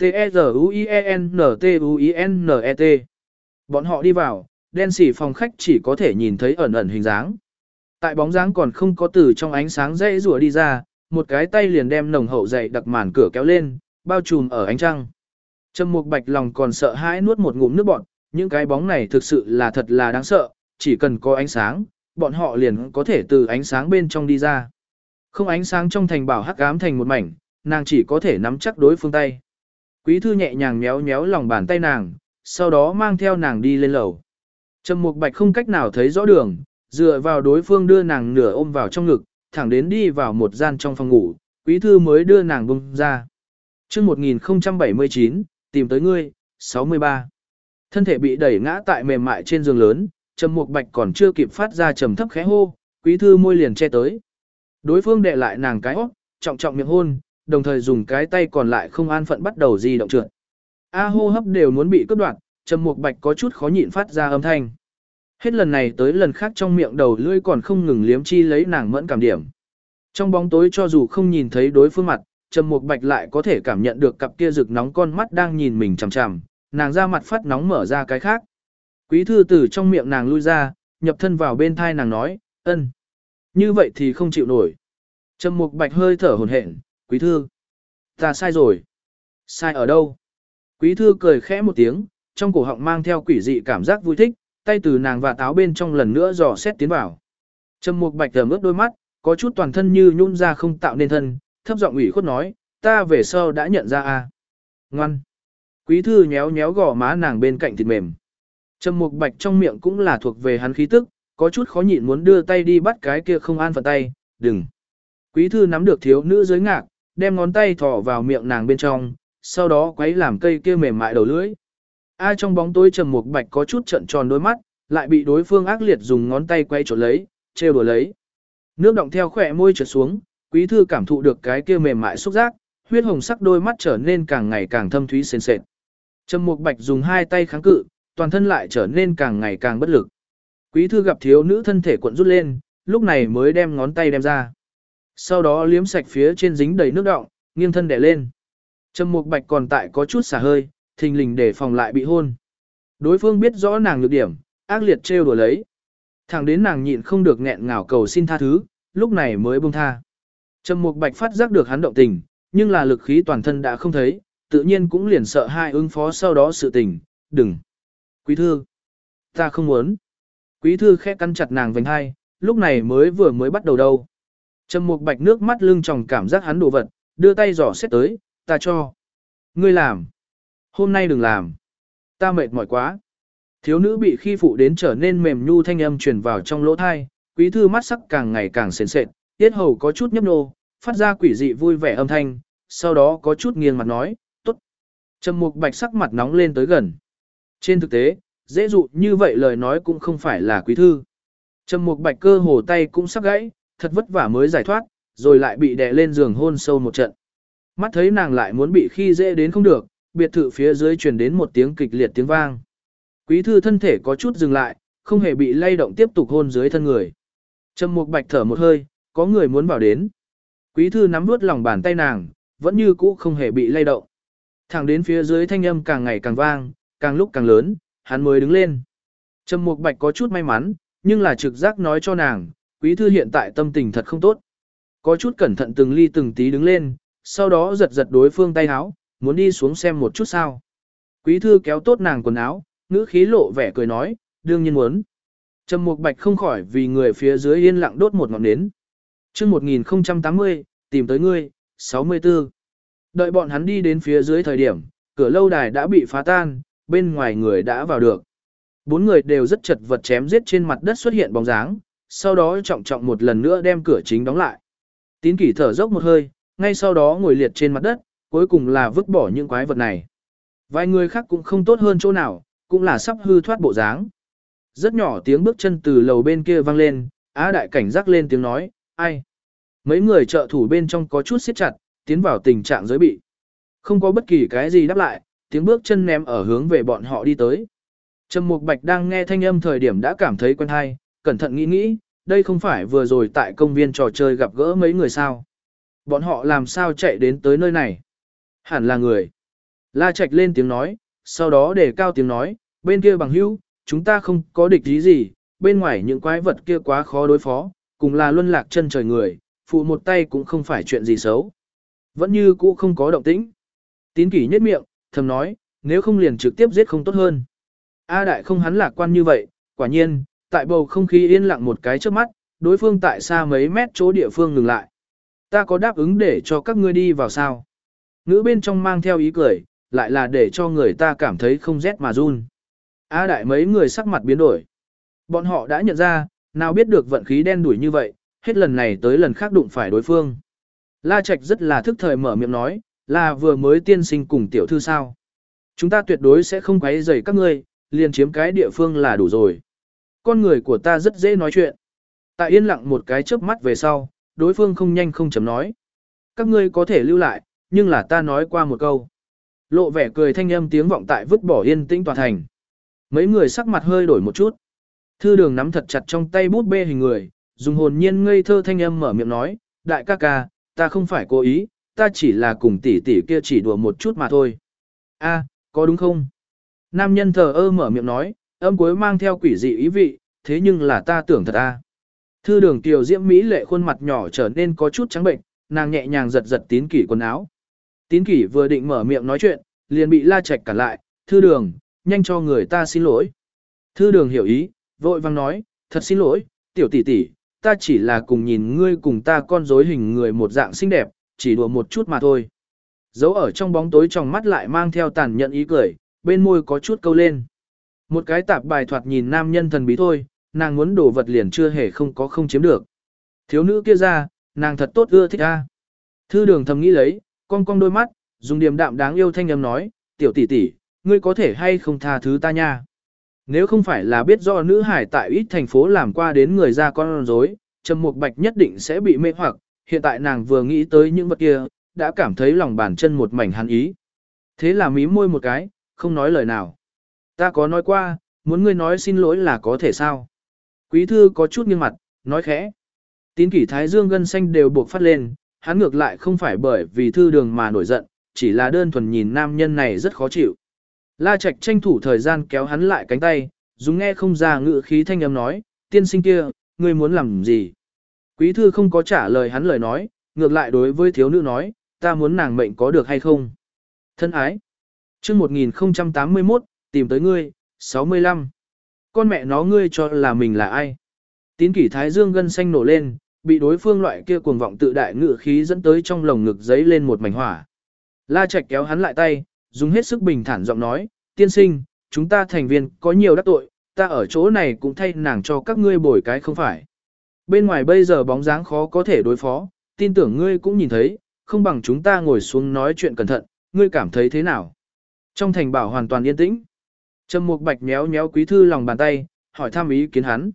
T-E-Z-U-I-E-N-T-U-I-N-E-T e Bọn họ đi vào, đen xỉ phòng khách chỉ có thể nhìn thấy ẩn ẩn hình dáng. Tại bóng dáng còn không có từ trong ánh sáng dãy rùa đi ra, một cái tay liền đem nồng hậu dày đặc màn cửa kéo lên, bao trùm ở ánh trăng. Trầm Mục Bạch lòng còn sợ hãi nuốt một ngụm nước bọt, những cái bóng này thực sự là thật là đáng sợ, chỉ cần có ánh sáng, bọn họ liền có thể từ ánh sáng bên trong đi ra. Không ánh sáng trong thành bảo hắc ám thành một mảnh, nàng chỉ có thể nắm chắc đối phương tay. Quý thư nhẹ nhàng méo méo lòng bàn tay nàng, sau đó mang theo nàng đi lên lầu. Trầm Mục Bạch không cách nào thấy rõ đường, dựa vào đối phương đưa nàng nửa ôm vào trong ngực, thẳng đến đi vào một gian trong phòng ngủ, quý thư mới đưa nàng bông ra. chương 1079, tìm tới ngươi, 63. Thân thể bị đẩy ngã tại mềm mại trên giường lớn, Trầm Mục Bạch còn chưa kịp phát ra trầm thấp khẽ hô, quý thư môi liền che tới. Đối phương đệ lại nàng cái hốc, trọng trọng miệng hôn, đồng thời dùng cái tay còn lại không an phận bắt đầu di động trượt. A hô hấp đều muốn bị cắt đoạn, Trầm Mục Bạch có chút khó nhịn phát ra âm thanh. Hết lần này tới lần khác trong miệng đầu lưỡi còn không ngừng liếm chi lấy nàng mẫn cảm điểm. Trong bóng tối cho dù không nhìn thấy đối phương mặt, Trầm Mục Bạch lại có thể cảm nhận được cặp kia rực nóng con mắt đang nhìn mình chằm chằm, nàng ra mặt phát nóng mở ra cái khác. Quý thư từ trong miệng nàng lui ra, nhập thân vào bên thai nàng nói, ân. Như vậy thì không chịu nổi. Trầm Mục Bạch hơi thở hổn hển, quý thư. Ta sai rồi. Sai ở đâu? Quý thư cười khẽ một tiếng, trong cổ họng mang theo quỷ dị cảm giác vui thích, tay từ nàng và táo bên trong lần nữa dò xét tiến vào. Trầm Mục Bạch ẩm ướt đôi mắt, có chút toàn thân như nhún ra không tạo nên thân, thấp giọng ủy khuất nói, ta về sau đã nhận ra a. À? Ngoan. Quý thư nhéo nhéo gò má nàng bên cạnh thịt mềm. Trầm Mục Bạch trong miệng cũng là thuộc về hắn khí tức, có chút khó nhịn muốn đưa tay đi bắt cái kia không an phận tay, đừng. Quý thư nắm được thiếu nữ dưới ngạc, đem ngón tay thỏ vào miệng nàng bên trong, sau đó quấy làm cây kia mềm mại đầu lưỡi. A trong bóng tối Trầm Mục Bạch có chút trận tròn đôi mắt, lại bị đối phương ác liệt dùng ngón tay quay trộn lấy, trêu đùa lấy. Nước động theo khỏe môi trượt xuống, quý thư cảm thụ được cái kia mềm mại xúc giác, huyết hồng sắc đôi mắt trở nên càng ngày càng thâm thúy sền sệt. Trầm Mục Bạch dùng hai tay kháng cự, toàn thân lại trở nên càng ngày càng bất lực. Quý thư gặp thiếu nữ thân thể cuộn rút lên, lúc này mới đem ngón tay đem ra. Sau đó liếm sạch phía trên dính đầy nước đọng, nghiêng thân đè lên. Trầm Mục Bạch còn tại có chút xả hơi, thình lình để phòng lại bị hôn. Đối phương biết rõ nàng nhược điểm, ác liệt trêu đùa lấy. Thẳng đến nàng nhịn không được nghẹn ngào cầu xin tha thứ, lúc này mới buông tha. Trầm Mục Bạch phát giác được hắn động tình, nhưng là lực khí toàn thân đã không thấy, tự nhiên cũng liền sợ hai ứng phó sau đó sự tình, đừng. Quý thư, ta không muốn. Quý thư khẽ cắn chặt nàng vành hai, lúc này mới vừa mới bắt đầu đâu. Trầm Mục Bạch nước mắt lưng tròng cảm giác hắn đồ vật, đưa tay giỏ xét tới, ta cho. Ngươi làm. Hôm nay đừng làm. Ta mệt mỏi quá. Thiếu nữ bị khi phụ đến trở nên mềm nhu thanh âm truyền vào trong lỗ thai, quý thư mắt sắc càng ngày càng sền sệt, tiết hầu có chút nhấp nô, phát ra quỷ dị vui vẻ âm thanh, sau đó có chút nghiêng mặt nói, tốt. Trầm mục bạch sắc mặt nóng lên tới gần. Trên thực tế, dễ dụ như vậy lời nói cũng không phải là quý thư. Trầm mục bạch cơ hồ tay cũng sắp gãy, thật vất vả mới giải thoát, rồi lại bị đè lên giường hôn sâu một trận. Mắt thấy nàng lại muốn bị khi dễ đến không được, biệt thự phía dưới truyền đến một tiếng kịch liệt tiếng vang. Quý thư thân thể có chút dừng lại, không hề bị lay động tiếp tục hôn dưới thân người. Trầm mục bạch thở một hơi, có người muốn vào đến. Quý thư nắm vuốt lòng bàn tay nàng, vẫn như cũ không hề bị lay động. Thẳng đến phía dưới thanh âm càng ngày càng vang, càng lúc càng lớn, hắn mới đứng lên. Trầm mục bạch có chút may mắn, nhưng là trực giác nói cho nàng, quý thư hiện tại tâm tình thật không tốt. Có chút cẩn thận từng ly từng tí đứng lên, sau đó giật giật đối phương tay áo, muốn đi xuống xem một chút sao. Quý thư kéo tốt nàng quần áo, ngữ khí lộ vẻ cười nói, đương nhiên muốn. Trầm Mục Bạch không khỏi vì người phía dưới yên lặng đốt một ngọn nến. Trước 1080, tìm tới ngươi, 64. Đợi bọn hắn đi đến phía dưới thời điểm, cửa lâu đài đã bị phá tan, bên ngoài người đã vào được. Bốn người đều rất chật vật chém giết trên mặt đất xuất hiện bóng dáng, sau đó trọng trọng một lần nữa đem cửa chính đóng lại. Tín kỷ thở dốc một hơi, ngay sau đó ngồi liệt trên mặt đất, cuối cùng là vứt bỏ những quái vật này. Vài người khác cũng không tốt hơn chỗ nào, cũng là sắp hư thoát bộ dáng. Rất nhỏ tiếng bước chân từ lầu bên kia vang lên, Á đại cảnh giác lên tiếng nói, ai? Mấy người trợ thủ bên trong có chút siết chặt, tiến vào tình trạng giới bị. Không có bất kỳ cái gì đáp lại, tiếng bước chân ném ở hướng về bọn họ đi tới. Trầm Mục Bạch đang nghe thanh âm thời điểm đã cảm thấy quen hay, cẩn thận nghĩ nghĩ, đây không phải vừa rồi tại công viên trò chơi gặp gỡ mấy người sao. Bọn họ làm sao chạy đến tới nơi này? Hẳn là người. La Trạch lên tiếng nói, sau đó để cao tiếng nói, bên kia bằng hữu, chúng ta không có địch ý gì, bên ngoài những quái vật kia quá khó đối phó, cùng là luân lạc chân trời người, phụ một tay cũng không phải chuyện gì xấu. Vẫn như cũ không có động tĩnh. Tín kỷ nhất miệng, thầm nói, nếu không liền trực tiếp giết không tốt hơn. A đại không hắn lạc quan như vậy, quả nhiên, tại bầu không khí yên lặng một cái trước mắt, đối phương tại xa mấy mét chỗ địa phương ngừng lại. Ta có đáp ứng để cho các ngươi đi vào sao? Ngữ bên trong mang theo ý cười, lại là để cho người ta cảm thấy không rét mà run. A đại mấy người sắc mặt biến đổi. Bọn họ đã nhận ra, nào biết được vận khí đen đuổi như vậy, hết lần này tới lần khác đụng phải đối phương. La Trạch rất là thức thời mở miệng nói, là vừa mới tiên sinh cùng tiểu thư sao. Chúng ta tuyệt đối sẽ không quấy rầy các ngươi, liền chiếm cái địa phương là đủ rồi. Con người của ta rất dễ nói chuyện. Tại yên lặng một cái chớp mắt về sau, đối phương không nhanh không chấm nói. Các ngươi có thể lưu lại, nhưng là ta nói qua một câu. Lộ vẻ cười thanh âm tiếng vọng tại vứt bỏ yên tĩnh tòa thành. Mấy người sắc mặt hơi đổi một chút. Thư đường nắm thật chặt trong tay bút bê hình người, dùng hồn nhiên ngây thơ thanh âm mở miệng nói, đại ca ca, ta không phải cố ý, ta chỉ là cùng tỷ tỷ kia chỉ đùa một chút mà thôi. a có đúng không? Nam nhân thờ ơ mở miệng nói, âm cuối mang theo quỷ dị ý vị, thế nhưng là ta tưởng thật a. Thư đường tiểu diễm mỹ lệ khuôn mặt nhỏ trở nên có chút trắng bệnh, nàng nhẹ nhàng giật giật tín kỷ quần áo. Tín kỷ vừa định mở miệng nói chuyện, liền bị la Trạch cản lại, thư đường, nhanh cho người ta xin lỗi. Thư đường hiểu ý, vội vang nói, thật xin lỗi, tiểu tỷ tỷ, ta chỉ là cùng nhìn ngươi cùng ta con rối hình người một dạng xinh đẹp, chỉ đùa một chút mà thôi. Giấu ở trong bóng tối trong mắt lại mang theo tàn nhẫn ý cười, bên môi có chút câu lên. Một cái tạp bài thoạt nhìn nam nhân thần bí thôi, nàng muốn đồ vật liền chưa hề không có không chiếm được. Thiếu nữ kia ra, nàng thật tốt ưa thích a. Thư đường thầm nghĩ lấy, cong cong đôi mắt, dùng điềm đạm đáng yêu thanh âm nói, tiểu tỷ tỷ, ngươi có thể hay không tha thứ ta nha. Nếu không phải là biết do nữ hải tại ít thành phố làm qua đến người ra con rối, Trầm Mục Bạch nhất định sẽ bị mê hoặc, hiện tại nàng vừa nghĩ tới những vật kia, đã cảm thấy lòng bàn chân một mảnh hắn ý. Thế là mí môi một cái, không nói lời nào. Ta có nói qua, muốn ngươi nói xin lỗi là có thể sao? Quý thư có chút nghiêng mặt, nói khẽ. Tín kỷ thái dương gân xanh đều buộc phát lên, hắn ngược lại không phải bởi vì thư đường mà nổi giận, chỉ là đơn thuần nhìn nam nhân này rất khó chịu. La Trạch tranh thủ thời gian kéo hắn lại cánh tay, dùng nghe không ra ngữ khí thanh âm nói, tiên sinh kia, ngươi muốn làm gì? Quý thư không có trả lời hắn lời nói, ngược lại đối với thiếu nữ nói, ta muốn nàng mệnh có được hay không? Thân ái. chương 1081, tìm tới ngươi, 65. Con mẹ nó ngươi cho là mình là ai? Tín kỷ thái dương gân xanh nổ lên, bị đối phương loại kia cuồng vọng tự đại ngự khí dẫn tới trong lồng ngực giấy lên một mảnh hỏa. La Trạch kéo hắn lại tay, dùng hết sức bình thản giọng nói, tiên sinh, chúng ta thành viên có nhiều đắc tội, ta ở chỗ này cũng thay nàng cho các ngươi bồi cái không phải. Bên ngoài bây giờ bóng dáng khó có thể đối phó, tin tưởng ngươi cũng nhìn thấy, không bằng chúng ta ngồi xuống nói chuyện cẩn thận, ngươi cảm thấy thế nào? Trong thành bảo hoàn toàn yên tĩnh. Trầm Mục Bạch méo méo quý thư lòng bàn tay, hỏi thăm ý kiến hắn.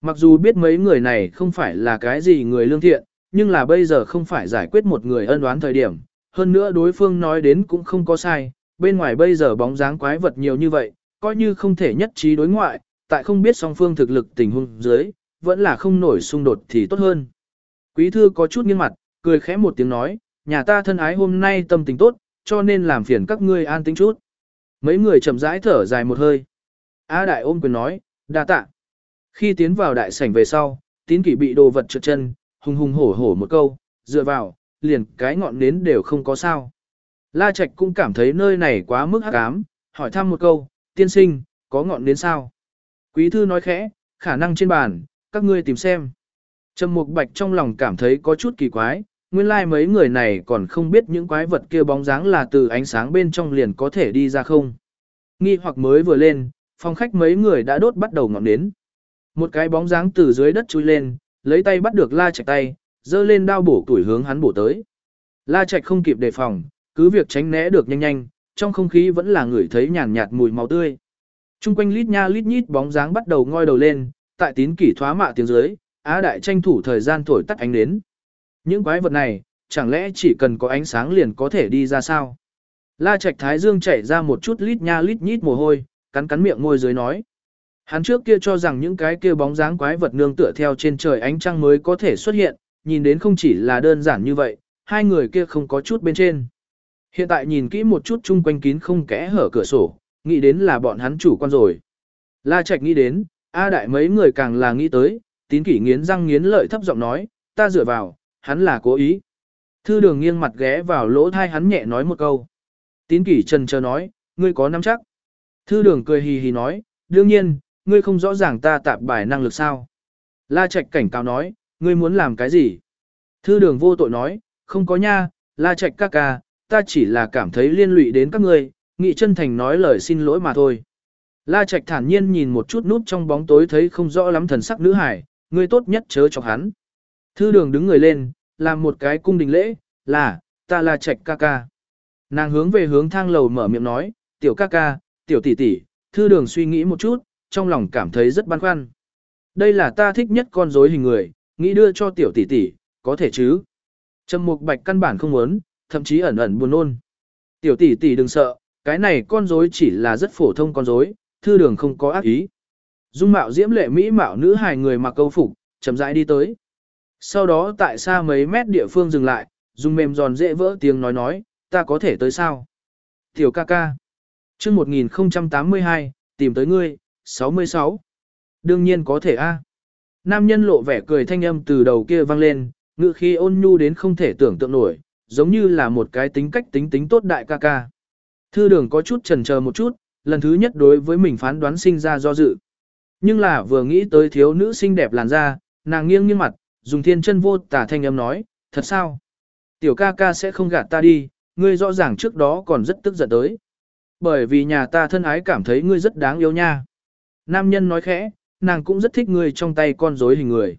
Mặc dù biết mấy người này không phải là cái gì người lương thiện, nhưng là bây giờ không phải giải quyết một người ân oán thời điểm. Hơn nữa đối phương nói đến cũng không có sai, bên ngoài bây giờ bóng dáng quái vật nhiều như vậy, coi như không thể nhất trí đối ngoại, tại không biết song phương thực lực tình huống dưới, vẫn là không nổi xung đột thì tốt hơn. Quý thư có chút nghiêng mặt, cười khẽ một tiếng nói, nhà ta thân ái hôm nay tâm tình tốt, cho nên làm phiền các ngươi an tĩnh chút. Mấy người chậm rãi thở dài một hơi. A đại ôm quyền nói, đa tạ. Khi tiến vào đại sảnh về sau, tín kỷ bị đồ vật trượt chân, hùng hùng hổ hổ một câu, dựa vào, liền cái ngọn nến đều không có sao. La Trạch cũng cảm thấy nơi này quá mức hắc ám, hỏi thăm một câu, tiên sinh, có ngọn nến sao? Quý thư nói khẽ, khả năng trên bàn, các ngươi tìm xem. Trầm Mục Bạch trong lòng cảm thấy có chút kỳ quái, nguyên lai like mấy người này còn không biết những quái vật kia bóng dáng là từ ánh sáng bên trong liền có thể đi ra không. Nghi hoặc mới vừa lên, phòng khách mấy người đã đốt bắt đầu ngọn nến. Một cái bóng dáng từ dưới đất chui lên, lấy tay bắt được La Trạch tay, giơ lên đao bổ tuổi hướng hắn bổ tới. La Trạch không kịp đề phòng, cứ việc tránh né được nhanh nhanh, trong không khí vẫn là người thấy nhàn nhạt mùi máu tươi. Trung quanh lít nha lít nhít bóng dáng bắt đầu ngoi đầu lên, tại tín kỷ thoá mạ tiếng dưới, Á Đại tranh thủ thời gian thổi tắt ánh đến. Những quái vật này, chẳng lẽ chỉ cần có ánh sáng liền có thể đi ra sao? La Trạch Thái Dương chảy ra một chút lít nha lít nhít mồ hôi, cắn cắn miệng môi dưới nói. Hắn trước kia cho rằng những cái kia bóng dáng quái vật nương tựa theo trên trời ánh trăng mới có thể xuất hiện, nhìn đến không chỉ là đơn giản như vậy, hai người kia không có chút bên trên. Hiện tại nhìn kỹ một chút chung quanh kín không kẽ hở cửa sổ, nghĩ đến là bọn hắn chủ quan rồi. La Trạch nghĩ đến, A đại mấy người càng là nghĩ tới, tín kỷ nghiến răng nghiến lợi thấp giọng nói, ta dựa vào, hắn là cố ý. Thư đường nghiêng mặt ghé vào lỗ thai hắn nhẹ nói một câu. Tín kỷ trần chờ nói, ngươi có nắm chắc. Thư đường cười hì hì nói, đương nhiên, ngươi không rõ ràng ta tạp bài năng lực sao. La Trạch cảnh cáo nói, ngươi muốn làm cái gì? Thư đường vô tội nói, không có nha, La Trạch ca ca, ta chỉ là cảm thấy liên lụy đến các ngươi, nghị chân thành nói lời xin lỗi mà thôi. La Trạch thản nhiên nhìn một chút nút trong bóng tối thấy không rõ lắm thần sắc nữ hải, ngươi tốt nhất chớ chọc hắn. Thư đường đứng người lên, làm một cái cung đình lễ, là, ta là Trạch ca ca. Nàng hướng về hướng thang lầu mở miệng nói, tiểu ca ca, tiểu tỷ tỷ, thư đường suy nghĩ một chút, trong lòng cảm thấy rất băn khoăn. Đây là ta thích nhất con rối hình người, nghĩ đưa cho tiểu tỷ tỷ, có thể chứ? Trầm Mục Bạch căn bản không muốn, thậm chí ẩn ẩn buồn nôn. Tiểu tỷ tỷ đừng sợ, cái này con rối chỉ là rất phổ thông con rối, thư đường không có ác ý. Dung mạo diễm lệ mỹ mạo nữ hài người mặc câu phục, chậm rãi đi tới. Sau đó tại xa mấy mét địa phương dừng lại, dùng mềm giòn dễ vỡ tiếng nói nói, ta có thể tới sao? Tiểu ca ca. Trước 1082, tìm tới ngươi, 66. Đương nhiên có thể a. Nam nhân lộ vẻ cười thanh âm từ đầu kia vang lên, ngự khi ôn nhu đến không thể tưởng tượng nổi, giống như là một cái tính cách tính tính tốt đại ca ca. Thư đường có chút chần chờ một chút, lần thứ nhất đối với mình phán đoán sinh ra do dự. Nhưng là vừa nghĩ tới thiếu nữ xinh đẹp làn da, nàng nghiêng nghiêng mặt, dùng thiên chân vô tả thanh âm nói, thật sao? Tiểu ca ca sẽ không gạt ta đi, ngươi rõ ràng trước đó còn rất tức giận tới. Bởi vì nhà ta thân ái cảm thấy ngươi rất đáng yêu nha. Nam nhân nói khẽ, nàng cũng rất thích ngươi trong tay con rối hình người.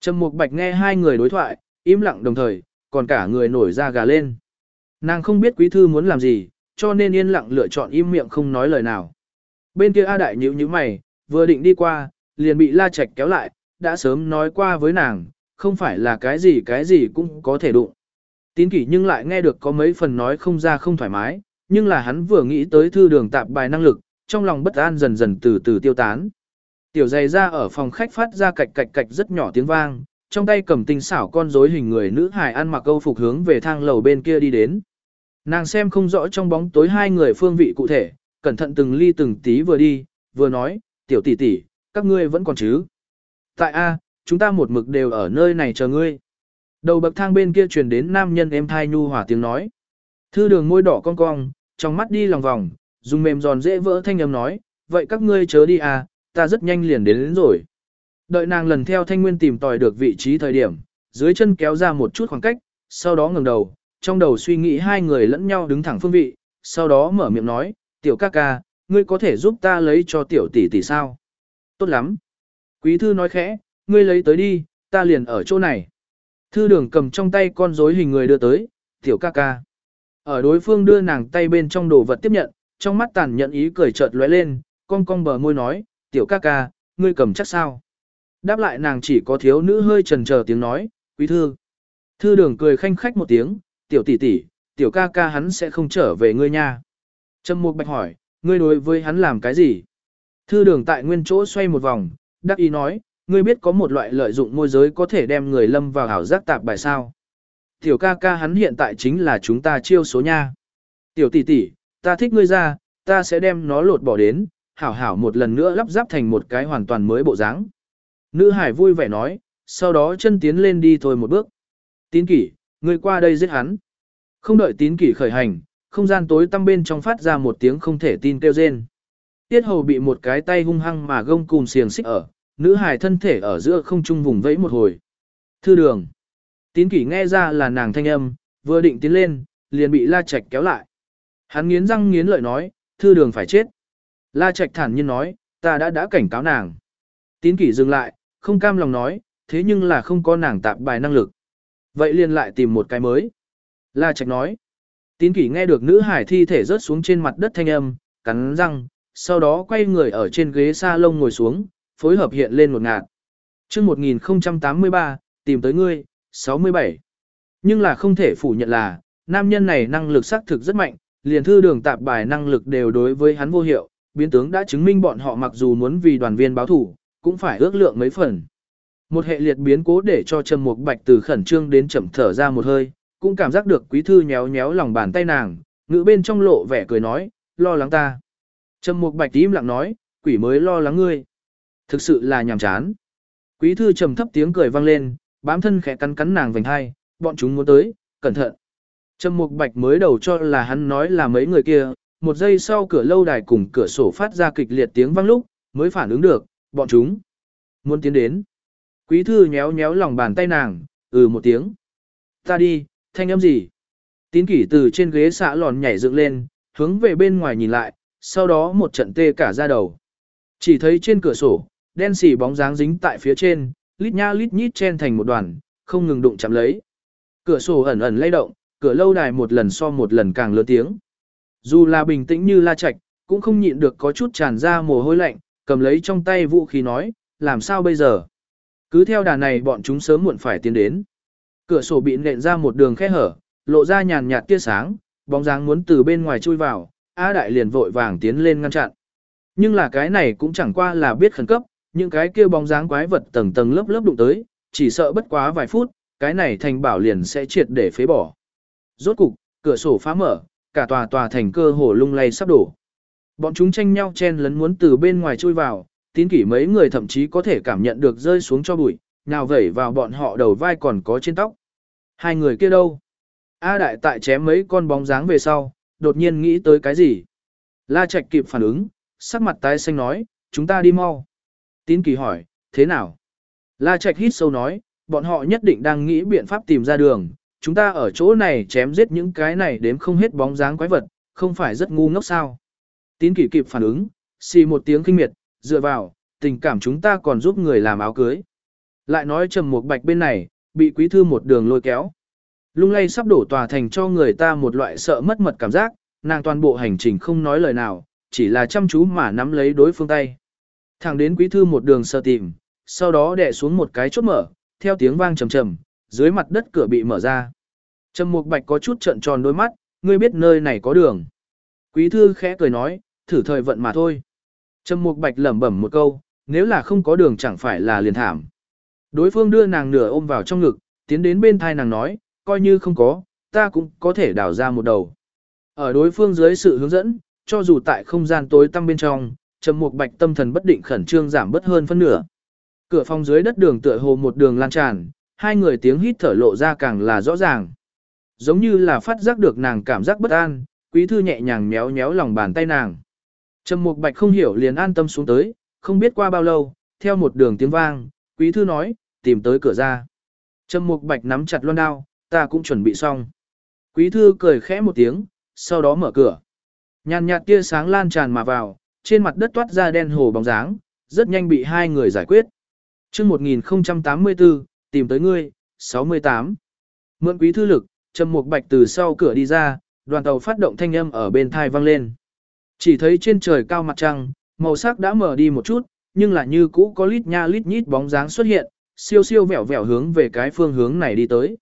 Trầm Mục Bạch nghe hai người đối thoại, im lặng đồng thời, còn cả người nổi da gà lên. Nàng không biết quý thư muốn làm gì, cho nên yên lặng lựa chọn im miệng không nói lời nào. Bên kia A Đại nhíu nhíu mày, vừa định đi qua, liền bị La Trạch kéo lại, đã sớm nói qua với nàng, không phải là cái gì cái gì cũng có thể đụng. Tín kỷ nhưng lại nghe được có mấy phần nói không ra không thoải mái, nhưng là hắn vừa nghĩ tới thư đường tạp bài năng lực, trong lòng bất an dần dần từ từ tiêu tán. Tiểu dày ra ở phòng khách phát ra cạch cạch cạch rất nhỏ tiếng vang, trong tay cầm tinh xảo con rối hình người nữ hài ăn mặc câu phục hướng về thang lầu bên kia đi đến. Nàng xem không rõ trong bóng tối hai người phương vị cụ thể, cẩn thận từng ly từng tí vừa đi, vừa nói, tiểu tỷ tỷ, các ngươi vẫn còn chứ. Tại A, chúng ta một mực đều ở nơi này chờ ngươi. Đầu bậc thang bên kia truyền đến nam nhân em thai nhu hòa tiếng nói. Thư đường môi đỏ cong cong, trong mắt đi lòng vòng, dùng mềm giòn dễ vỡ thanh âm nói, vậy các ngươi chớ đi à, ta rất nhanh liền đến, đến rồi. Đợi nàng lần theo thanh nguyên tìm tòi được vị trí thời điểm, dưới chân kéo ra một chút khoảng cách, sau đó ngẩng đầu, trong đầu suy nghĩ hai người lẫn nhau đứng thẳng phương vị, sau đó mở miệng nói, tiểu ca ca, ngươi có thể giúp ta lấy cho tiểu tỷ tỷ sao? Tốt lắm. Quý thư nói khẽ, ngươi lấy tới đi, ta liền ở chỗ này. Thư đường cầm trong tay con rối hình người đưa tới, tiểu ca ca. Ở đối phương đưa nàng tay bên trong đồ vật tiếp nhận, trong mắt tàn nhận ý cười chợt lóe lên, con cong bờ môi nói, tiểu ca ca, ngươi cầm chắc sao? Đáp lại nàng chỉ có thiếu nữ hơi trần chờ tiếng nói, quý thư. Thư đường cười khanh khách một tiếng, tiểu tỷ tỷ, tiểu ca ca hắn sẽ không trở về ngươi nha. Trâm Mục Bạch hỏi, ngươi đối với hắn làm cái gì? Thư đường tại nguyên chỗ xoay một vòng, đắc ý nói, ngươi biết có một loại lợi dụng môi giới có thể đem người lâm vào hảo giác tạp bài sao. Tiểu ca ca hắn hiện tại chính là chúng ta chiêu số nha. Tiểu tỷ tỷ, ta thích ngươi ra, ta sẽ đem nó lột bỏ đến, hảo hảo một lần nữa lắp ráp thành một cái hoàn toàn mới bộ dáng. Nữ hải vui vẻ nói, sau đó chân tiến lên đi thôi một bước. Tín kỷ, người qua đây giết hắn. Không đợi tín kỷ khởi hành, không gian tối tăm bên trong phát ra một tiếng không thể tin kêu rên. Tiết hầu bị một cái tay hung hăng mà gông cùng xiềng xích ở, nữ hài thân thể ở giữa không trung vùng vẫy một hồi. Thư đường. Tín kỷ nghe ra là nàng thanh âm, vừa định tiến lên, liền bị La Trạch kéo lại. Hắn nghiến răng nghiến lợi nói, thư đường phải chết. La Trạch thản nhiên nói, ta đã đã cảnh cáo nàng. Tín kỷ dừng lại, không cam lòng nói, thế nhưng là không có nàng tạp bài năng lực. Vậy liền lại tìm một cái mới. La Trạch nói. Tín kỷ nghe được nữ hải thi thể rớt xuống trên mặt đất thanh âm, cắn răng, sau đó quay người ở trên ghế sa lông ngồi xuống, phối hợp hiện lên một ngạt. Trước 1083, tìm tới ngươi, 67. Nhưng là không thể phủ nhận là, nam nhân này năng lực xác thực rất mạnh, liền thư đường tạp bài năng lực đều đối với hắn vô hiệu, biến tướng đã chứng minh bọn họ mặc dù muốn vì đoàn viên báo thủ, cũng phải ước lượng mấy phần. Một hệ liệt biến cố để cho Trầm Mục Bạch từ khẩn trương đến chậm thở ra một hơi, cũng cảm giác được quý thư nhéo nhéo lòng bàn tay nàng, ngữ bên trong lộ vẻ cười nói, lo lắng ta. Trầm Mục Bạch im lặng nói, quỷ mới lo lắng ngươi. Thực sự là nhàm chán. Quý thư trầm thấp tiếng cười vang lên, bám thân khẽ cắn cắn nàng vành hai, bọn chúng muốn tới, cẩn thận. Trầm Mục Bạch mới đầu cho là hắn nói là mấy người kia, một giây sau cửa lâu đài cùng cửa sổ phát ra kịch liệt tiếng vang lúc, mới phản ứng được, bọn chúng muốn tiến đến. Quý thư nhéo nhéo lòng bàn tay nàng, ừ một tiếng. Ta đi, thanh âm gì? Tín kỷ từ trên ghế xạ lòn nhảy dựng lên, hướng về bên ngoài nhìn lại, sau đó một trận tê cả ra đầu. Chỉ thấy trên cửa sổ, đen xỉ bóng dáng dính tại phía trên, lít nha lít nhít chen thành một đoàn, không ngừng đụng chạm lấy. Cửa sổ ẩn ẩn lay động, cửa lâu đài một lần so một lần càng lớn tiếng. Dù là bình tĩnh như la trạch, cũng không nhịn được có chút tràn ra mồ hôi lạnh, cầm lấy trong tay vũ khí nói, làm sao bây giờ? Cứ theo đà này bọn chúng sớm muộn phải tiến đến. Cửa sổ bị nện ra một đường khe hở, lộ ra nhàn nhạt tia sáng, bóng dáng muốn từ bên ngoài chui vào, A Đại liền vội vàng tiến lên ngăn chặn. Nhưng là cái này cũng chẳng qua là biết khẩn cấp, những cái kia bóng dáng quái vật tầng tầng lớp lớp đụng tới, chỉ sợ bất quá vài phút, cái này thành bảo liền sẽ triệt để phế bỏ. Rốt cục, cửa sổ phá mở, cả tòa tòa thành cơ hồ lung lay sắp đổ. Bọn chúng tranh nhau chen lấn muốn từ bên ngoài chui vào, tín kỷ mấy người thậm chí có thể cảm nhận được rơi xuống cho bụi, nào vẩy vào bọn họ đầu vai còn có trên tóc. Hai người kia đâu? A đại tại chém mấy con bóng dáng về sau, đột nhiên nghĩ tới cái gì? La Trạch kịp phản ứng, sắc mặt tái xanh nói, chúng ta đi mau. Tín kỳ hỏi, thế nào? La Trạch hít sâu nói, bọn họ nhất định đang nghĩ biện pháp tìm ra đường, chúng ta ở chỗ này chém giết những cái này đếm không hết bóng dáng quái vật, không phải rất ngu ngốc sao? Tín kỳ kịp phản ứng, xì một tiếng kinh miệt, dựa vào, tình cảm chúng ta còn giúp người làm áo cưới. Lại nói trầm một bạch bên này, bị quý thư một đường lôi kéo. Lung lay sắp đổ tòa thành cho người ta một loại sợ mất mật cảm giác, nàng toàn bộ hành trình không nói lời nào, chỉ là chăm chú mà nắm lấy đối phương tay. Thẳng đến quý thư một đường sơ tìm, sau đó đè xuống một cái chốt mở, theo tiếng vang trầm trầm, dưới mặt đất cửa bị mở ra. Trầm Mục Bạch có chút trợn tròn đôi mắt, ngươi biết nơi này có đường. Quý thư khẽ cười nói, thử thời vận mà thôi. Trầm Mục Bạch lẩm bẩm một câu, nếu là không có đường chẳng phải là liền thảm. Đối phương đưa nàng nửa ôm vào trong ngực, tiến đến bên thai nàng nói, coi như không có, ta cũng có thể đào ra một đầu. Ở đối phương dưới sự hướng dẫn, cho dù tại không gian tối tăm bên trong, Trầm Mục Bạch tâm thần bất định khẩn trương giảm bớt hơn phân nửa. Cửa phòng dưới đất đường tựa hồ một đường lan tràn, hai người tiếng hít thở lộ ra càng là rõ ràng. Giống như là phát giác được nàng cảm giác bất an, quý thư nhẹ nhàng méo méo lòng bàn tay nàng. Trầm Mục Bạch không hiểu liền an tâm xuống tới, không biết qua bao lâu, theo một đường tiếng vang, quý thư nói, tìm tới cửa ra. Trầm Mục Bạch nắm chặt loan đao, ta cũng chuẩn bị xong. Quý thư cười khẽ một tiếng, sau đó mở cửa. Nhàn nhạt tia sáng lan tràn mà vào, trên mặt đất toát ra đen hồ bóng dáng, rất nhanh bị hai người giải quyết. Trước 1084, tìm tới ngươi, 68. Mượn quý thư lực, Trầm Mục Bạch từ sau cửa đi ra, đoàn tàu phát động thanh âm ở bên thai vang lên. Chỉ thấy trên trời cao mặt trăng, màu sắc đã mở đi một chút, nhưng là như cũ có lít nha lít nhít bóng dáng xuất hiện, siêu siêu vẹo vẹo hướng về cái phương hướng này đi tới.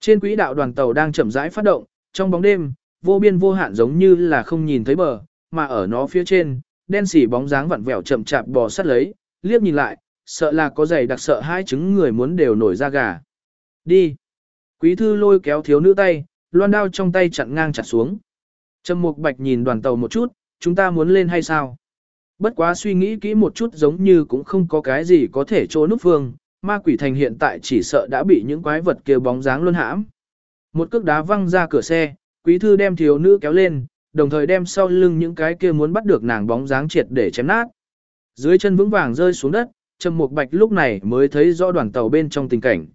Trên quỹ đạo đoàn tàu đang chậm rãi phát động, trong bóng đêm, vô biên vô hạn giống như là không nhìn thấy bờ, mà ở nó phía trên, đen xỉ bóng dáng vặn vẹo chậm chạp bò sát lấy, liếc nhìn lại, sợ là có giày đặc sợ hai trứng người muốn đều nổi ra gà. Đi. Quý thư lôi kéo thiếu nữ tay, loan đao trong tay chặn ngang chặt xuống. Trầm Mục Bạch nhìn đoàn tàu một chút, chúng ta muốn lên hay sao? Bất quá suy nghĩ kỹ một chút giống như cũng không có cái gì có thể trô núp phương, ma quỷ thành hiện tại chỉ sợ đã bị những quái vật kia bóng dáng luân hãm. Một cước đá văng ra cửa xe, quý thư đem thiếu nữ kéo lên, đồng thời đem sau lưng những cái kia muốn bắt được nàng bóng dáng triệt để chém nát. Dưới chân vững vàng rơi xuống đất, Trầm Mục Bạch lúc này mới thấy rõ đoàn tàu bên trong tình cảnh.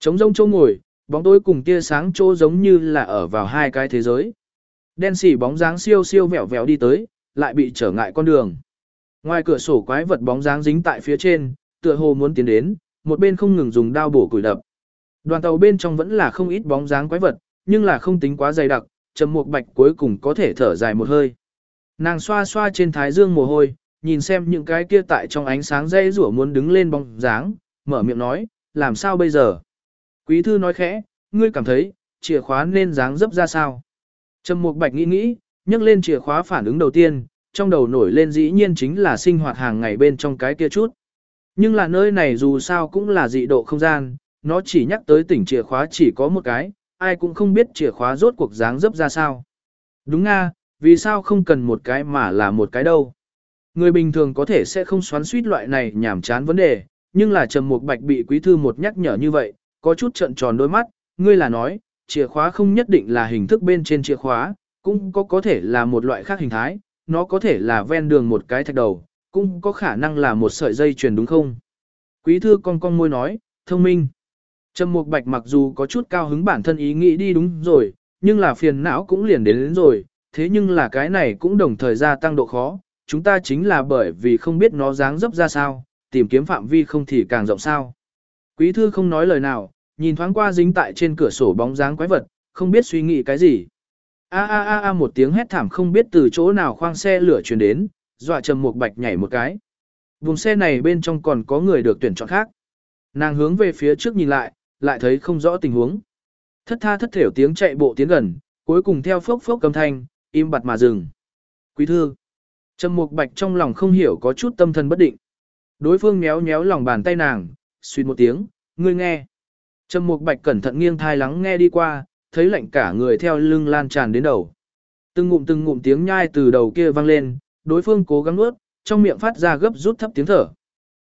Trống rông chỗ ngồi, bóng tối cùng tia sáng chỗ giống như là ở vào hai cái thế giới. Đen xỉ bóng dáng siêu siêu vẹo vẹo đi tới, lại bị trở ngại con đường. Ngoài cửa sổ quái vật bóng dáng dính tại phía trên, tựa hồ muốn tiến đến, một bên không ngừng dùng đao bổ củi đập. Đoàn tàu bên trong vẫn là không ít bóng dáng quái vật, nhưng là không tính quá dày đặc, Trầm Mục Bạch cuối cùng có thể thở dài một hơi. Nàng xoa xoa trên thái dương mồ hôi, nhìn xem những cái kia tại trong ánh sáng dây rủa muốn đứng lên bóng dáng, mở miệng nói, làm sao bây giờ? Quý thư nói khẽ, ngươi cảm thấy, chìa khóa nên dáng dấp ra sao? Trầm Mục Bạch nghĩ nghĩ, nhấc lên chìa khóa phản ứng đầu tiên, trong đầu nổi lên dĩ nhiên chính là sinh hoạt hàng ngày bên trong cái kia chút. Nhưng là nơi này dù sao cũng là dị độ không gian, nó chỉ nhắc tới tỉnh chìa khóa chỉ có một cái, ai cũng không biết chìa khóa rốt cuộc dáng dấp ra sao. Đúng nga, vì sao không cần một cái mà là một cái đâu. Người bình thường có thể sẽ không xoắn suýt loại này nhảm chán vấn đề, nhưng là Trầm Mục Bạch bị quý thư một nhắc nhở như vậy, có chút trận tròn đôi mắt, ngươi là nói, chìa khóa không nhất định là hình thức bên trên chìa khóa, cũng có có thể là một loại khác hình thái, nó có thể là ven đường một cái thạch đầu, cũng có khả năng là một sợi dây chuyền đúng không? Quý thư con con môi nói, thông minh. Trầm Mục Bạch mặc dù có chút cao hứng bản thân ý nghĩ đi đúng rồi, nhưng là phiền não cũng liền đến, đến rồi, thế nhưng là cái này cũng đồng thời gia tăng độ khó, chúng ta chính là bởi vì không biết nó dáng dấp ra sao, tìm kiếm phạm vi không thì càng rộng sao. Quý thư không nói lời nào, nhìn thoáng qua dính tại trên cửa sổ bóng dáng quái vật, không biết suy nghĩ cái gì. A a a a một tiếng hét thảm không biết từ chỗ nào khoang xe lửa truyền đến, dọa Trầm Mục Bạch nhảy một cái. Vùng xe này bên trong còn có người được tuyển chọn khác. Nàng hướng về phía trước nhìn lại, lại thấy không rõ tình huống. Thất tha thất thểu tiếng chạy bộ tiến gần, cuối cùng theo phốc phốc cầm thanh, im bặt mà dừng. Quý thư. Trầm Mục Bạch trong lòng không hiểu có chút tâm thần bất định. Đối phương méo méo lòng bàn tay nàng, suýt một tiếng, ngươi nghe. Trầm Mục Bạch cẩn thận nghiêng thai lắng nghe đi qua, thấy lạnh cả người theo lưng lan tràn đến đầu. Từng ngụm từng ngụm tiếng nhai từ đầu kia vang lên, đối phương cố gắng nuốt, trong miệng phát ra gấp rút thấp tiếng thở.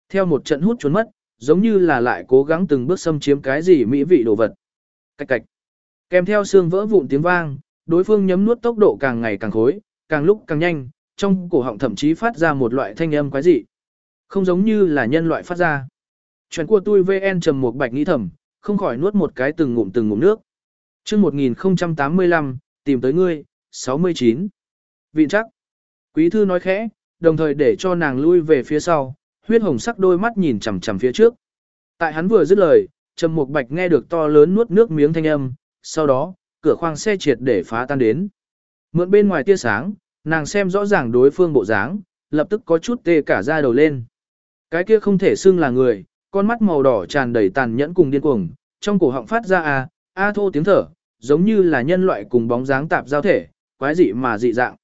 Theo một trận hút trốn mất, giống như là lại cố gắng từng bước xâm chiếm cái gì mỹ vị đồ vật. Cạch cạch. Kèm theo xương vỡ vụn tiếng vang, đối phương nhấm nuốt tốc độ càng ngày càng khối, càng lúc càng nhanh, trong cổ họng thậm chí phát ra một loại thanh âm quái dị. Không giống như là nhân loại phát ra. Chuyện của tôi VN trầm một bạch nghĩ thầm, không khỏi nuốt một cái từng ngụm từng ngụm nước. Trước 1085, tìm tới ngươi, 69. Vịn chắc. Quý thư nói khẽ, đồng thời để cho nàng lui về phía sau, huyết hồng sắc đôi mắt nhìn chằm chằm phía trước. Tại hắn vừa dứt lời, Trầm Mục Bạch nghe được to lớn nuốt nước miếng thanh âm, sau đó, cửa khoang xe triệt để phá tan đến. Mượn bên ngoài tia sáng, nàng xem rõ ràng đối phương bộ dáng, lập tức có chút tê cả da đầu lên. Cái kia không thể xưng là người, con mắt màu đỏ tràn đầy tàn nhẫn cùng điên cuồng, trong cổ họng phát ra a a thô tiếng thở, giống như là nhân loại cùng bóng dáng tạp giao thể, quái dị mà dị dạng.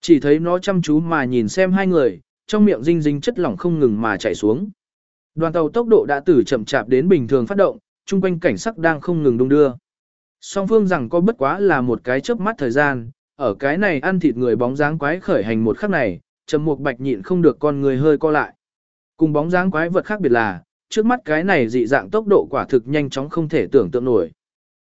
Chỉ thấy nó chăm chú mà nhìn xem hai người, trong miệng dinh dinh chất lỏng không ngừng mà chảy xuống. Đoàn tàu tốc độ đã từ chậm chạp đến bình thường phát động, chung quanh cảnh sắc đang không ngừng đung đưa. Song phương rằng có bất quá là một cái chớp mắt thời gian, ở cái này ăn thịt người bóng dáng quái khởi hành một khắc này, Trầm Mục Bạch nhịn không được con người hơi co lại. Cùng bóng dáng quái vật khác biệt là, trước mắt cái này dị dạng tốc độ quả thực nhanh chóng không thể tưởng tượng nổi.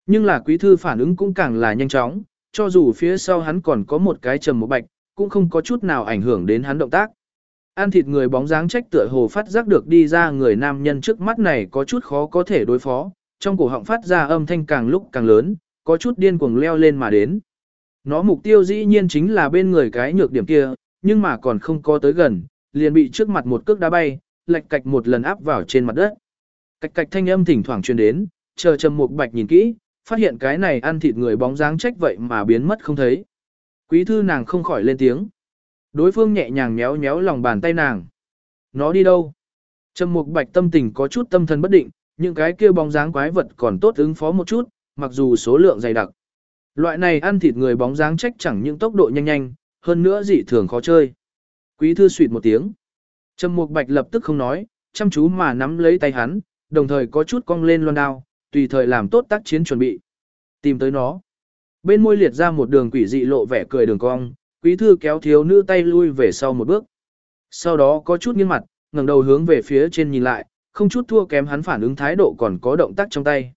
Nhưng là quý thư phản ứng cũng càng là nhanh chóng, cho dù phía sau hắn còn có một cái Trầm Mục Bạch, cũng không có chút nào ảnh hưởng đến hắn động tác. Ăn thịt người bóng dáng trách tựa hồ phát giác được đi ra người nam nhân trước mắt này có chút khó có thể đối phó, trong cổ họng phát ra âm thanh càng lúc càng lớn, có chút điên cuồng leo lên mà đến. Nó mục tiêu dĩ nhiên chính là bên người cái nhược điểm kia, nhưng mà còn không có tới gần, liền bị trước mặt một cước đá bay, lệch cạch một lần áp vào trên mặt đất. Cạch cạch thanh âm thỉnh thoảng truyền đến, chờ Trầm Mục Bạch nhìn kỹ, phát hiện cái này ăn thịt người bóng dáng trách vậy mà biến mất không thấy. Quý thư nàng không khỏi lên tiếng. Đối phương nhẹ nhàng méo méo lòng bàn tay nàng. Nó đi đâu? Trầm Mục Bạch tâm tình có chút tâm thần bất định, những cái kia bóng dáng quái vật còn tốt ứng phó một chút, mặc dù số lượng dày đặc. Loại này ăn thịt người bóng dáng trách chẳng những tốc độ nhanh nhanh, hơn nữa dị thường khó chơi. Quý thư suýt một tiếng. Trầm Mục Bạch lập tức không nói, chăm chú mà nắm lấy tay hắn, đồng thời có chút cong lên loan đao, tùy thời làm tốt tác chiến chuẩn bị. Tìm tới nó. Bên môi liệt ra một đường quỷ dị lộ vẻ cười đường cong, quý thư kéo thiếu nữ tay lui về sau một bước. Sau đó có chút nghiêng mặt, ngẩng đầu hướng về phía trên nhìn lại, không chút thua kém hắn phản ứng thái độ còn có động tác trong tay.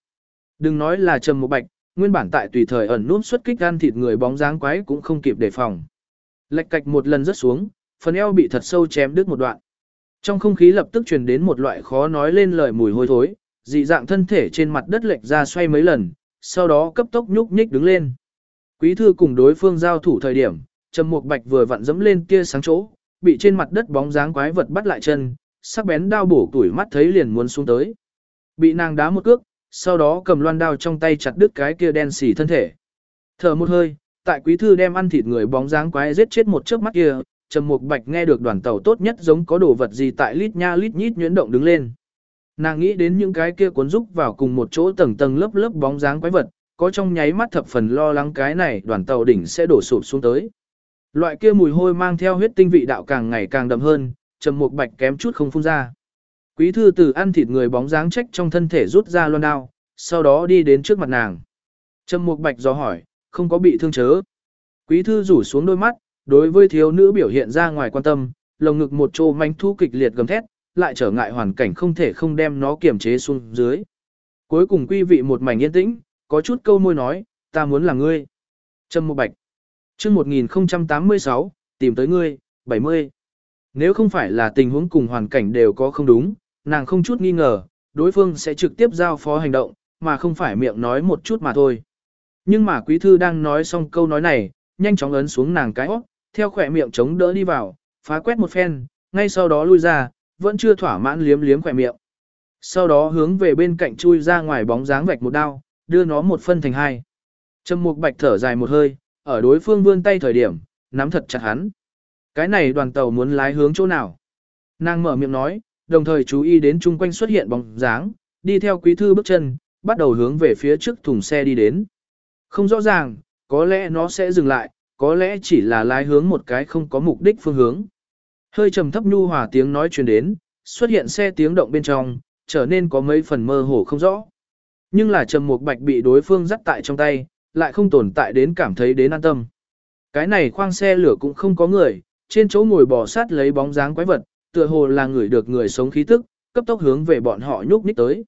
Đừng nói là trầm Mục bạch, nguyên bản tại tùy thời ẩn núp xuất kích gan thịt người bóng dáng quái cũng không kịp đề phòng. Lệch cạch một lần rớt xuống, phần eo bị thật sâu chém đứt một đoạn. Trong không khí lập tức truyền đến một loại khó nói lên lời mùi hôi thối, dị dạng thân thể trên mặt đất lệch ra xoay mấy lần, sau đó cấp tốc nhúc nhích đứng lên. Quý thư cùng đối phương giao thủ thời điểm, Trầm Mục Bạch vừa vặn dẫm lên tia sáng chỗ, bị trên mặt đất bóng dáng quái vật bắt lại chân, sắc bén đao bổ tuổi mắt thấy liền muốn xuống tới. Bị nàng đá một cước, sau đó cầm loan đao trong tay chặt đứt cái kia đen xỉ thân thể. Thở một hơi, tại quý thư đem ăn thịt người bóng dáng quái giết chết một chớp mắt kia, Trầm Mục Bạch nghe được đoàn tàu tốt nhất giống có đồ vật gì tại lít nha lít nhít nhuyễn động đứng lên. Nàng nghĩ đến những cái kia cuốn rúc vào cùng một chỗ tầng tầng lớp lớp bóng dáng quái vật, có trong nháy mắt thập phần lo lắng cái này đoàn tàu đỉnh sẽ đổ sụp xuống tới. Loại kia mùi hôi mang theo huyết tinh vị đạo càng ngày càng đậm hơn, Trầm Mục Bạch kém chút không phun ra. Quý thư từ ăn thịt người bóng dáng trách trong thân thể rút ra loan đao, sau đó đi đến trước mặt nàng. Trầm Mục Bạch dò hỏi, không có bị thương chớ. Quý thư rủ xuống đôi mắt, đối với thiếu nữ biểu hiện ra ngoài quan tâm, lồng ngực một trô manh thu kịch liệt gầm thét, lại trở ngại hoàn cảnh không thể không đem nó kiềm chế xuống dưới. Cuối cùng quý vị một mảnh yên tĩnh, có chút câu môi nói, ta muốn là ngươi. Trầm Mục Bạch. Chương 1086, tìm tới ngươi, 70. Nếu không phải là tình huống cùng hoàn cảnh đều có không đúng, nàng không chút nghi ngờ, đối phương sẽ trực tiếp giao phó hành động, mà không phải miệng nói một chút mà thôi. Nhưng mà quý thư đang nói xong câu nói này, nhanh chóng ấn xuống nàng cái hót, theo khỏe miệng chống đỡ đi vào, phá quét một phen, ngay sau đó lui ra, vẫn chưa thỏa mãn liếm liếm khỏe miệng. Sau đó hướng về bên cạnh chui ra ngoài bóng dáng vạch một đao, đưa nó một phân thành hai. Trầm Mục Bạch thở dài một hơi, ở đối phương vươn tay thời điểm, nắm thật chặt hắn. Cái này đoàn tàu muốn lái hướng chỗ nào? Nàng mở miệng nói, đồng thời chú ý đến chung quanh xuất hiện bóng dáng, đi theo quý thư bước chân, bắt đầu hướng về phía trước thùng xe đi đến. Không rõ ràng, có lẽ nó sẽ dừng lại, có lẽ chỉ là lái hướng một cái không có mục đích phương hướng. Hơi trầm thấp nhu hòa tiếng nói truyền đến, xuất hiện xe tiếng động bên trong, trở nên có mấy phần mơ hồ không rõ. Nhưng là trầm mục bạch bị đối phương dắt tại trong tay, lại không tồn tại đến cảm thấy đến an tâm. Cái này khoang xe lửa cũng không có người, trên chỗ ngồi bò sát lấy bóng dáng quái vật, tựa hồ là người được người sống khí tức, cấp tốc hướng về bọn họ nhúc nhích tới.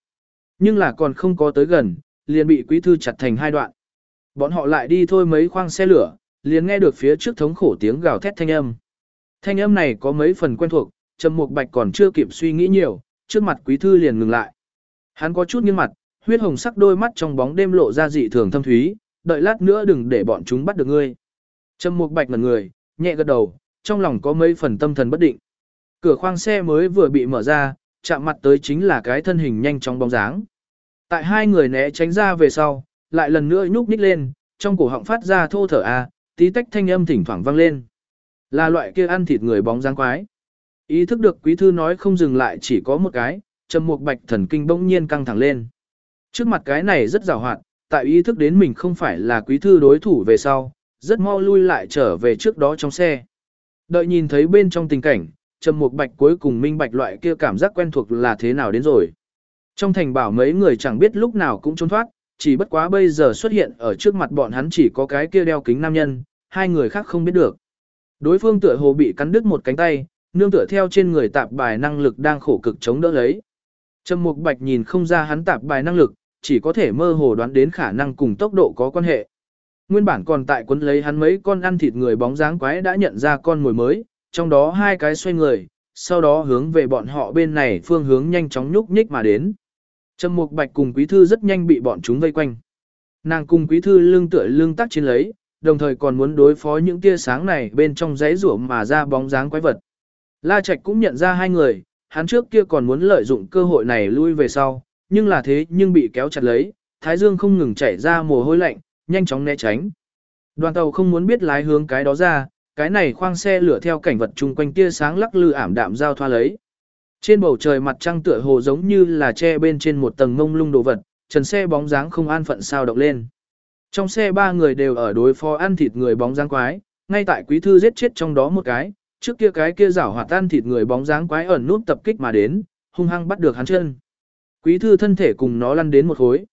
Nhưng là còn không có tới gần, liền bị quý thư chặt thành hai đoạn. Bọn họ lại đi thôi mấy khoang xe lửa, liền nghe được phía trước thống khổ tiếng gào thét thanh âm. Thanh âm này có mấy phần quen thuộc, Trầm Mục Bạch còn chưa kịp suy nghĩ nhiều, trước mặt quý thư liền ngừng lại. Hắn có chút nghiêng mặt, huyết hồng sắc đôi mắt trong bóng đêm lộ ra dị thường thâm thúy, đợi lát nữa đừng để bọn chúng bắt được ngươi. Trầm Mục Bạch ngẩn người, nhẹ gật đầu, trong lòng có mấy phần tâm thần bất định. Cửa khoang xe mới vừa bị mở ra, chạm mặt tới chính là cái thân hình nhanh trong bóng dáng. Tại hai người né tránh ra về sau, lại lần nữa nhúc nhích lên, trong cổ họng phát ra thô thở a, tí tách thanh âm thỉnh thoảng vang lên. Là loại kia ăn thịt người bóng dáng quái. Ý thức được quý thư nói không dừng lại chỉ có một cái, trầm mục bạch thần kinh bỗng nhiên căng thẳng lên. Trước mặt cái này rất giàu hoạt, tại ý thức đến mình không phải là quý thư đối thủ về sau, rất mau lui lại trở về trước đó trong xe. Đợi nhìn thấy bên trong tình cảnh, Trầm Mục Bạch cuối cùng minh bạch loại kia cảm giác quen thuộc là thế nào đến rồi. Trong thành bảo mấy người chẳng biết lúc nào cũng trốn thoát, chỉ bất quá bây giờ xuất hiện ở trước mặt bọn hắn chỉ có cái kia đeo kính nam nhân, hai người khác không biết được. Đối phương tựa hồ bị cắn đứt một cánh tay, nương tựa theo trên người tạp bài năng lực đang khổ cực chống đỡ lấy. Trầm Mục Bạch nhìn không ra hắn tạp bài năng lực, chỉ có thể mơ hồ đoán đến khả năng cùng tốc độ có quan hệ. Nguyên bản còn tại quấn lấy hắn mấy con ăn thịt người bóng dáng quái đã nhận ra con mồi mới, trong đó hai cái xoay người, sau đó hướng về bọn họ bên này phương hướng nhanh chóng nhúc nhích mà đến. Trầm Mục Bạch cùng Quý Thư rất nhanh bị bọn chúng vây quanh. Nàng cùng Quý Thư lưng tựa lưng tắc chiến lấy, đồng thời còn muốn đối phó những tia sáng này bên trong giấy rủa mà ra bóng dáng quái vật. La Trạch cũng nhận ra hai người, hắn trước kia còn muốn lợi dụng cơ hội này lui về sau, nhưng là thế nhưng bị kéo chặt lấy, thái dương không ngừng chảy ra mồ hôi lạnh, nhanh chóng né tránh. Đoàn tàu không muốn biết lái hướng cái đó ra, cái này khoang xe lửa theo cảnh vật chung quanh tia sáng lắc lư ảm đạm giao thoa lấy. Trên bầu trời mặt trăng tựa hồ giống như là che bên trên một tầng mông lung đồ vật, trần xe bóng dáng không an phận sao động lên. Trong xe ba người đều ở đối phó ăn thịt người bóng dáng quái, ngay tại quý thư giết chết trong đó một cái, trước kia cái kia rảo hoạt ăn thịt người bóng dáng quái ẩn nút tập kích mà đến, hung hăng bắt được hắn chân. Quý thư thân thể cùng nó lăn đến một khối.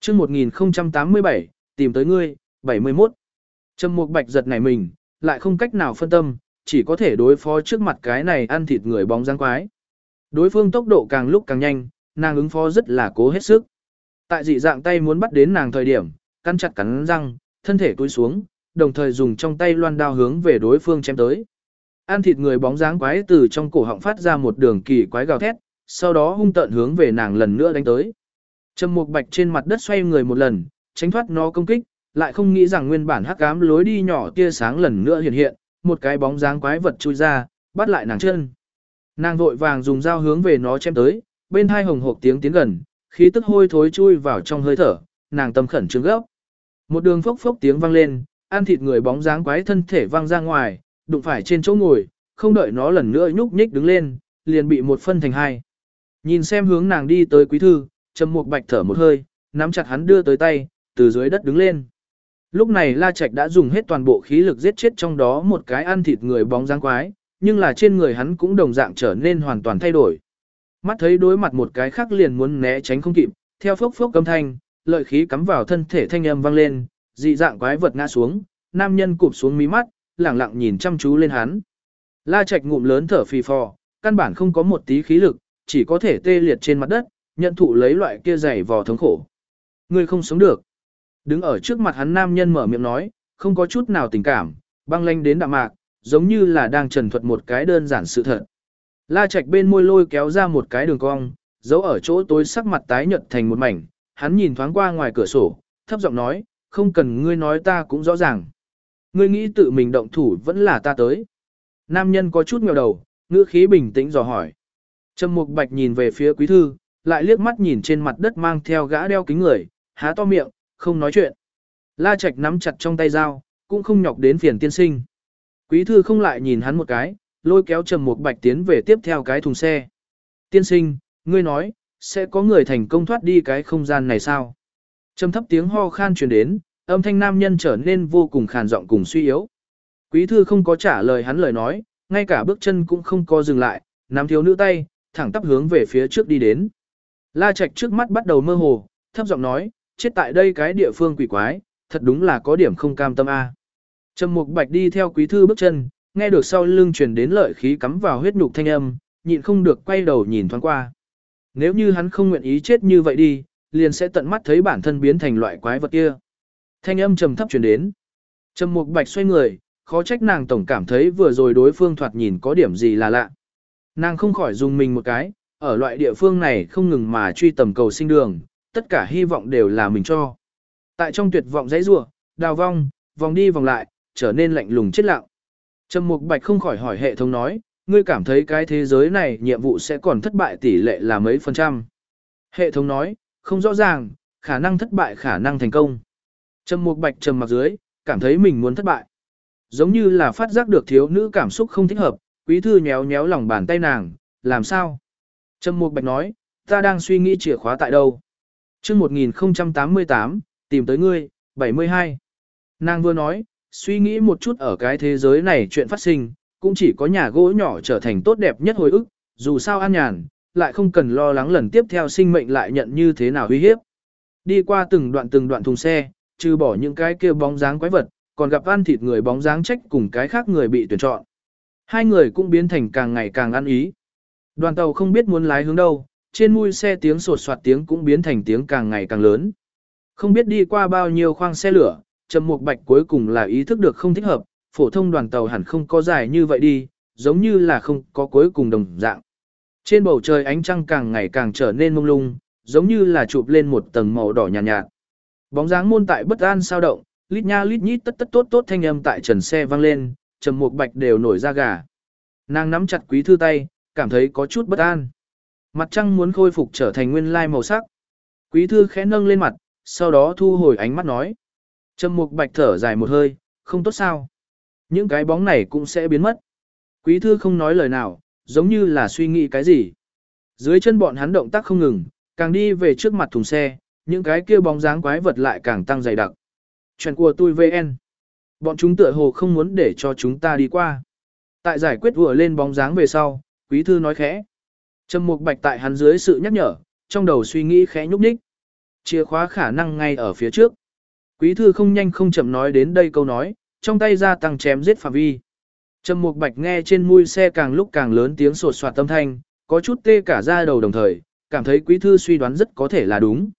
chương 1087, tìm tới ngươi, 71. Trầm mục bạch giật này mình, lại không cách nào phân tâm, chỉ có thể đối phó trước mặt cái này ăn thịt người bóng dáng quái. Đối phương tốc độ càng lúc càng nhanh, nàng ứng phó rất là cố hết sức. Tại dị dạng tay muốn bắt đến nàng thời điểm, cắn chặt cắn răng, thân thể cúi xuống, đồng thời dùng trong tay loan đao hướng về đối phương chém tới. Ăn thịt người bóng dáng quái từ trong cổ họng phát ra một đường kỳ quái gào thét, sau đó hung tợn hướng về nàng lần nữa đánh tới. Trầm Mục Bạch trên mặt đất xoay người một lần, tránh thoát nó công kích, lại không nghĩ rằng nguyên bản hắc ám lối đi nhỏ tia sáng lần nữa hiện hiện, một cái bóng dáng quái vật chui ra, bắt lại nàng chân. Nàng vội vàng dùng dao hướng về nó chém tới, bên hai hồng hộc tiếng tiến gần, khí tức hôi thối chui vào trong hơi thở, nàng tâm khẩn trương gấp. Một đường phốc phốc tiếng vang lên, ăn thịt người bóng dáng quái thân thể văng ra ngoài, đụng phải trên chỗ ngồi, không đợi nó lần nữa nhúc nhích đứng lên, liền bị một phân thành hai. Nhìn xem hướng nàng đi tới quý thư, trầm mục bạch thở một hơi, nắm chặt hắn đưa tới tay, từ dưới đất đứng lên. Lúc này La Trạch đã dùng hết toàn bộ khí lực giết chết trong đó một cái ăn thịt người bóng dáng quái, nhưng là trên người hắn cũng đồng dạng trở nên hoàn toàn thay đổi. Mắt thấy đối mặt một cái khác liền muốn né tránh không kịp, theo phốc phốc cấm thanh, lợi khí cắm vào thân thể thanh âm vang lên, dị dạng quái vật ngã xuống, nam nhân cụp xuống mí mắt, lẳng lặng nhìn chăm chú lên hắn. La Trạch ngụm lớn thở phì phò, căn bản không có một tí khí lực, chỉ có thể tê liệt trên mặt đất, nhận thụ lấy loại kia dày vò thống khổ. Ngươi không sống được. Đứng ở trước mặt hắn nam nhân mở miệng nói, không có chút nào tình cảm, băng lanh đến đạm mạc, giống như là đang trần thuật một cái đơn giản sự thật. La Trạch bên môi lôi kéo ra một cái đường cong, giấu ở chỗ tối sắc mặt tái nhợt thành một mảnh, hắn nhìn thoáng qua ngoài cửa sổ, thấp giọng nói, không cần ngươi nói ta cũng rõ ràng. Ngươi nghĩ tự mình động thủ vẫn là ta tới. Nam nhân có chút nghèo đầu, ngữ khí bình tĩnh dò hỏi. Trầm Mục Bạch nhìn về phía quý thư, lại liếc mắt nhìn trên mặt đất mang theo gã đeo kính người, há to miệng, không nói chuyện. La Trạch nắm chặt trong tay dao, cũng không nhọc đến phiền tiên sinh. Quý thư không lại nhìn hắn một cái, lôi kéo Trầm Mục Bạch tiến về tiếp theo cái thùng xe. Tiên sinh, ngươi nói, sẽ có người thành công thoát đi cái không gian này sao? Trầm thấp tiếng ho khan truyền đến, âm thanh nam nhân trở nên vô cùng khàn giọng cùng suy yếu. Quý thư không có trả lời hắn lời nói, ngay cả bước chân cũng không có dừng lại, nắm thiếu nữ tay, thẳng tắp hướng về phía trước đi đến. La Trạch trước mắt bắt đầu mơ hồ, thấp giọng nói, chết tại đây cái địa phương quỷ quái, thật đúng là có điểm không cam tâm a. Trầm Mục Bạch đi theo quý thư bước chân, nghe được sau lưng truyền đến lợi khí cắm vào huyết nhục thanh âm, nhịn không được quay đầu nhìn thoáng qua. Nếu như hắn không nguyện ý chết như vậy đi, liền sẽ tận mắt thấy bản thân biến thành loại quái vật kia. Thanh âm trầm thấp truyền đến. Trầm Mục Bạch xoay người, khó trách nàng tổng cảm thấy vừa rồi đối phương thoạt nhìn có điểm gì là lạ. Nàng không khỏi dùng mình một cái, ở loại địa phương này không ngừng mà truy tầm cầu sinh đường, tất cả hy vọng đều là mình cho. Tại trong tuyệt vọng dãy rủa, đào vong, vòng đi vòng lại, trở nên lạnh lùng chết lặng. Trầm Mục Bạch không khỏi hỏi hệ thống nói, ngươi cảm thấy cái thế giới này nhiệm vụ sẽ còn thất bại tỷ lệ là mấy phần trăm? Hệ thống nói, không rõ ràng, khả năng thất bại khả năng thành công. Trầm Mục Bạch trầm mặc dưới, cảm thấy mình muốn thất bại. Giống như là phát giác được thiếu nữ cảm xúc không thích hợp, quý thư nhéo nhéo lòng bàn tay nàng, làm sao? Trầm Mục Bạch nói, ta đang suy nghĩ chìa khóa tại đâu? Chương 1088, tìm tới ngươi, 72. Nàng vừa nói, suy nghĩ một chút ở cái thế giới này chuyện phát sinh, cũng chỉ có nhà gỗ nhỏ trở thành tốt đẹp nhất hồi ức, dù sao an nhàn, lại không cần lo lắng lần tiếp theo sinh mệnh lại nhận như thế nào uy hiếp. Đi qua từng đoạn từng đoạn thùng xe, trừ bỏ những cái kia bóng dáng quái vật, còn gặp ăn thịt người bóng dáng trách cùng cái khác người bị tuyển chọn. Hai người cũng biến thành càng ngày càng ăn ý. Đoàn tàu không biết muốn lái hướng đâu, trên mui xe tiếng sột soạt tiếng cũng biến thành tiếng càng ngày càng lớn. Không biết đi qua bao nhiêu khoang xe lửa, Trầm Mục Bạch cuối cùng là ý thức được không thích hợp, phổ thông đoàn tàu hẳn không có dài như vậy đi, giống như là không có cuối cùng đồng dạng. Trên bầu trời ánh trăng càng ngày càng trở nên mông lung, giống như là chụp lên một tầng màu đỏ nhạt nhạt. Bóng dáng môn tại bất an sao động, lít nha lít nhít tất tất tốt tốt thanh âm tại trần xe vang lên, trầm mục bạch đều nổi ra gà. Nàng nắm chặt quý thư tay, cảm thấy có chút bất an. Mặt trăng muốn khôi phục trở thành nguyên lai màu sắc. Quý thư khẽ nâng lên mặt, sau đó thu hồi ánh mắt nói. Trầm mục bạch thở dài một hơi, không tốt sao. Những cái bóng này cũng sẽ biến mất. Quý thư không nói lời nào, giống như là suy nghĩ cái gì. Dưới chân bọn hắn động tác không ngừng, càng đi về trước mặt thùng xe, những cái kia bóng dáng quái vật lại càng tăng dày đặc. Chuyện của tôi VN. Bọn chúng tựa hồ không muốn để cho chúng ta đi qua. Tại giải quyết vừa lên bóng dáng về sau, quý thư nói khẽ. Trầm mục bạch tại hắn dưới sự nhắc nhở, trong đầu suy nghĩ khẽ nhúc nhích. Chìa khóa khả năng ngay ở phía trước. Quý thư không nhanh không chậm nói đến đây câu nói, trong tay ra tăng chém giết phạm vi. Trầm mục bạch nghe trên mui xe càng lúc càng lớn tiếng sột soạt tâm thanh, có chút tê cả da đầu đồng thời, cảm thấy quý thư suy đoán rất có thể là đúng.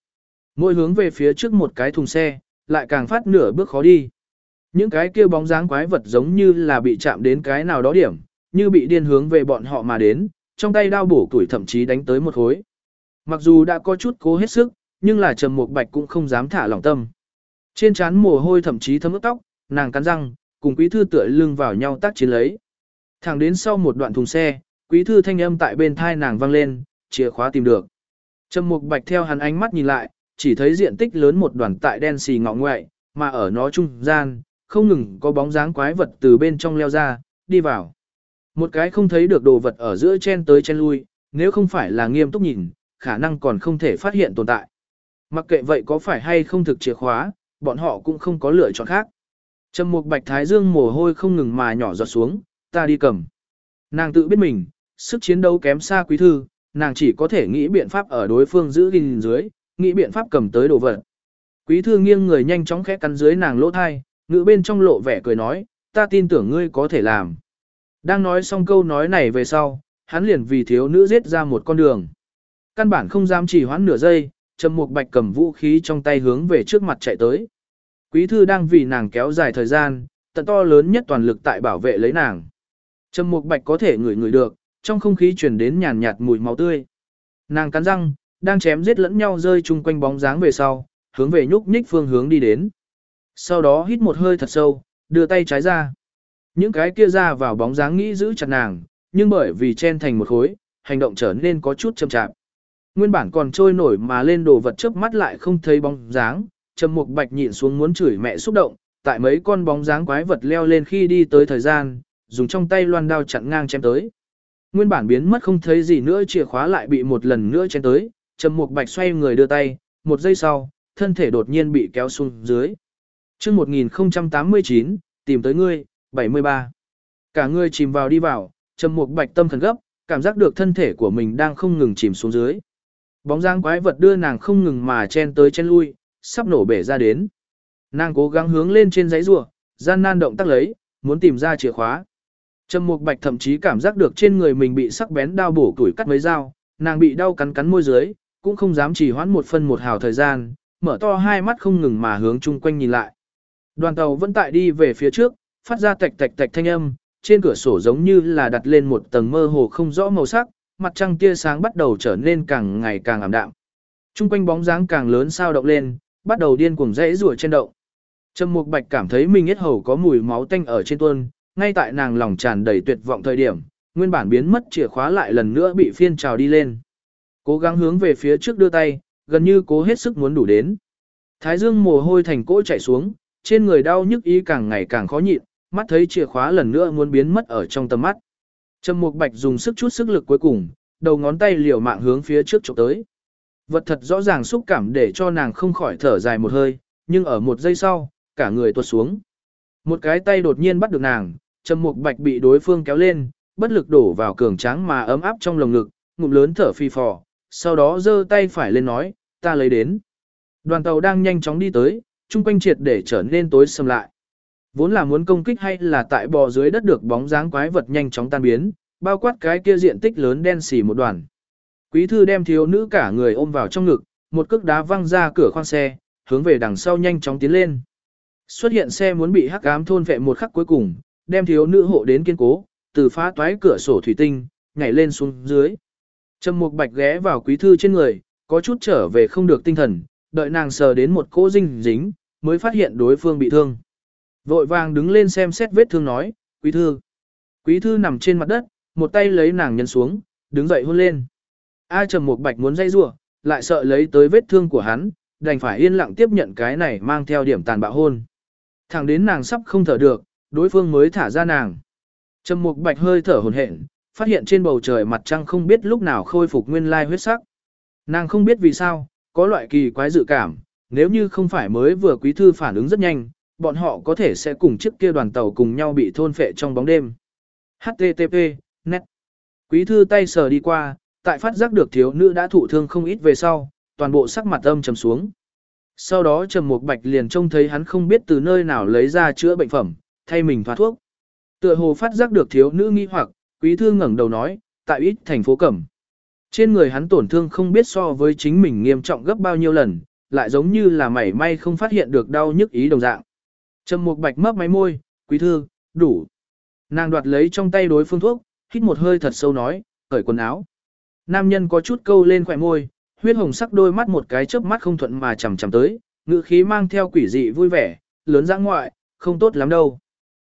Mỗi hướng về phía trước một cái thùng xe, lại càng phát nửa bước khó đi. Những cái kia bóng dáng quái vật giống như là bị chạm đến cái nào đó điểm, như bị điên hướng về bọn họ mà đến, trong tay đao bổ tuổi thậm chí đánh tới một khối. Mặc dù đã có chút cố hết sức, nhưng là Trầm Mục Bạch cũng không dám thả lỏng tâm. Trên trán mồ hôi thậm chí thấm ướt tóc, nàng cắn răng, cùng quý thư tựa lưng vào nhau tác chiến lấy. Thẳng đến sau một đoạn thùng xe, quý thư thanh âm tại bên thai nàng vang lên, chìa khóa tìm được. Trầm Mục Bạch theo hắn ánh mắt nhìn lại, chỉ thấy diện tích lớn một đoàn tại đen xì ngọ ngoại, mà ở nó trung gian, không ngừng có bóng dáng quái vật từ bên trong leo ra, đi vào. Một cái không thấy được đồ vật ở giữa chen tới chen lui, nếu không phải là nghiêm túc nhìn, khả năng còn không thể phát hiện tồn tại. Mặc kệ vậy có phải hay không thực chìa khóa, bọn họ cũng không có lựa chọn khác. Trầm mục bạch thái dương mồ hôi không ngừng mà nhỏ giọt xuống, ta đi cầm. Nàng tự biết mình, sức chiến đấu kém xa quý thư, nàng chỉ có thể nghĩ biện pháp ở đối phương giữ gìn dưới, nghĩ biện pháp cầm tới đồ vật. Quý thư nghiêng người nhanh chóng khẽ cắn dưới nàng lỗ thai, ngữ bên trong lộ vẻ cười nói, ta tin tưởng ngươi có thể làm. Đang nói xong câu nói này về sau, hắn liền vì thiếu nữ giết ra một con đường. Căn bản không dám chỉ hoãn nửa giây, Trầm Mục Bạch cầm vũ khí trong tay hướng về trước mặt chạy tới. Quý thư đang vì nàng kéo dài thời gian, tận to lớn nhất toàn lực tại bảo vệ lấy nàng. Trầm Mục Bạch có thể ngửi ngửi được, trong không khí truyền đến nhàn nhạt mùi máu tươi. Nàng cắn răng, đang chém giết lẫn nhau rơi chung quanh bóng dáng về sau, hướng về nhúc nhích phương hướng đi đến. Sau đó hít một hơi thật sâu, đưa tay trái ra. Những cái kia ra vào bóng dáng nghĩ giữ chặt nàng, nhưng bởi vì chen thành một khối, hành động trở nên có chút chậm chạp. Nguyên bản còn trôi nổi mà lên đồ vật chớp mắt lại không thấy bóng dáng, Trầm Mục Bạch nhịn xuống muốn chửi mẹ xúc động, tại mấy con bóng dáng quái vật leo lên khi đi tới thời gian, dùng trong tay loan đao chặn ngang chém tới. Nguyên bản biến mất không thấy gì nữa chìa khóa lại bị một lần nữa chém tới, Trầm Mục Bạch xoay người đưa tay, một giây sau, thân thể đột nhiên bị kéo xuống dưới. Chương 1089, tìm tới ngươi, 73. Cả người chìm vào đi vào, Trầm Mục Bạch tâm thần gấp, cảm giác được thân thể của mình đang không ngừng chìm xuống dưới. Bóng dáng quái vật đưa nàng không ngừng mà chen tới chen lui, sắp nổ bể ra đến. Nàng cố gắng hướng lên trên giấy rùa, gian nan động tác lấy, muốn tìm ra chìa khóa. Trầm Mục Bạch thậm chí cảm giác được trên người mình bị sắc bén đao bổ tuổi cắt mấy dao, nàng bị đau cắn cắn môi dưới, cũng không dám chỉ hoãn một phân một hào thời gian, mở to hai mắt không ngừng mà hướng chung quanh nhìn lại. Đoàn tàu vẫn tại đi về phía trước, phát ra tạch tạch tạch thanh âm, trên cửa sổ giống như là đặt lên một tầng mơ hồ không rõ màu sắc, mặt trăng tia sáng bắt đầu trở nên càng ngày càng ảm đạm. Trung quanh bóng dáng càng lớn sao động lên, bắt đầu điên cuồng rẽ rủa trên động. Trầm Mục Bạch cảm thấy mình hết hầu có mùi máu tanh ở trên tuôn, ngay tại nàng lòng tràn đầy tuyệt vọng thời điểm, nguyên bản biến mất chìa khóa lại lần nữa bị phiên trào đi lên. Cố gắng hướng về phía trước đưa tay, gần như cố hết sức muốn đủ đến. Thái dương mồ hôi thành cỗ chảy xuống, trên người đau nhức ý càng ngày càng khó nhịn, mắt thấy chìa khóa lần nữa muốn biến mất ở trong tầm mắt. Trầm Mục Bạch dùng sức chút sức lực cuối cùng, đầu ngón tay liều mạng hướng phía trước chụp tới. Vật thật rõ ràng xúc cảm để cho nàng không khỏi thở dài một hơi, nhưng ở một giây sau, cả người tuột xuống. Một cái tay đột nhiên bắt được nàng, Trầm Mục Bạch bị đối phương kéo lên, bất lực đổ vào cường tráng mà ấm áp trong lồng ngực, ngụm lớn thở phì phò, sau đó giơ tay phải lên nói, ta lấy đến. Đoàn tàu đang nhanh chóng đi tới, chung quanh triệt để trở nên tối sầm lại. Vốn là muốn công kích hay là tại bò dưới đất được bóng dáng quái vật nhanh chóng tan biến, bao quát cái kia diện tích lớn đen xì một đoàn. Quý thư đem thiếu nữ cả người ôm vào trong ngực, một cước đá văng ra cửa khoang xe, hướng về đằng sau nhanh chóng tiến lên. Xuất hiện xe muốn bị hắc ám thôn vệ một khắc cuối cùng, đem thiếu nữ hộ đến kiên cố, từ phá toái cửa sổ thủy tinh, nhảy lên xuống dưới. Trầm Mục Bạch ghé vào quý thư trên người, có chút trở về không được tinh thần, đợi nàng sờ đến một cỗ dinh dính, mới phát hiện đối phương bị thương. Vội vàng đứng lên xem xét vết thương nói, quý thư. Quý thư nằm trên mặt đất, một tay lấy nàng nhân xuống, đứng dậy hôn lên. A Trầm Mục Bạch muốn dây rủa, lại sợ lấy tới vết thương của hắn, đành phải yên lặng tiếp nhận cái này mang theo điểm tàn bạo hôn. Thẳng đến nàng sắp không thở được, đối phương mới thả ra nàng. Trầm Mục Bạch hơi thở hồn hển, phát hiện trên bầu trời mặt trăng không biết lúc nào khôi phục nguyên lai huyết sắc. Nàng không biết vì sao, có loại kỳ quái dự cảm, nếu như không phải mới vừa quý thư phản ứng rất nhanh, bọn họ có thể sẽ cùng chiếc kia đoàn tàu cùng nhau bị thôn phệ trong bóng đêm. HTTP, net. Quý thư tay sờ đi qua, tại phát giác được thiếu nữ đã thụ thương không ít về sau, toàn bộ sắc mặt âm trầm xuống. Sau đó Trầm Mục Bạch liền trông thấy hắn không biết từ nơi nào lấy ra chữa bệnh phẩm, thay mình thoát thuốc. Tựa hồ phát giác được thiếu nữ nghi hoặc, quý thư ngẩng đầu nói, tại ít thành phố Cẩm. Trên người hắn tổn thương không biết so với chính mình nghiêm trọng gấp bao nhiêu lần, lại giống như là mảy may không phát hiện được đau nhức ý đồng dạng. Trầm Mục Bạch mấp máy môi, "Quý thư, đủ." Nàng đoạt lấy trong tay đối phương thuốc, hít một hơi thật sâu nói, "Cởi quần áo." Nam nhân có chút câu lên khóe môi, huyết hồng sắc đôi mắt một cái chớp mắt không thuận mà chằm chằm tới, ngữ khí mang theo quỷ dị vui vẻ, lớn ra ngoại, không tốt lắm đâu.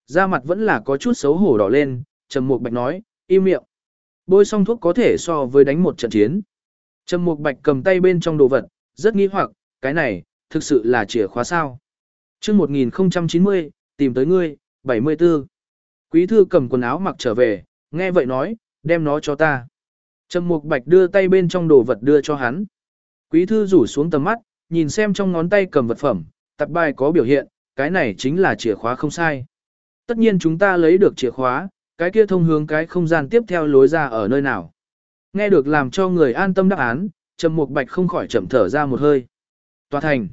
Da mặt vẫn là có chút xấu hổ đỏ lên, Trầm Mục Bạch nói, im miệng. Bôi xong thuốc có thể so với đánh một trận chiến. Trầm Mục Bạch cầm tay bên trong đồ vật, rất nghi hoặc, cái này, thực sự là chìa khóa sao chương 1090, tìm tới ngươi, 74. Quý thư cầm quần áo mặc trở về, nghe vậy nói, đem nó cho ta. Trầm Mục Bạch đưa tay bên trong đồ vật đưa cho hắn. Quý thư rủ xuống tầm mắt, nhìn xem trong ngón tay cầm vật phẩm, tập bài có biểu hiện, cái này chính là chìa khóa không sai. Tất nhiên chúng ta lấy được chìa khóa, cái kia thông hướng cái không gian tiếp theo lối ra ở nơi nào. Nghe được làm cho người an tâm đáp án, Trầm Mục Bạch không khỏi chậm thở ra một hơi. Tòa thành.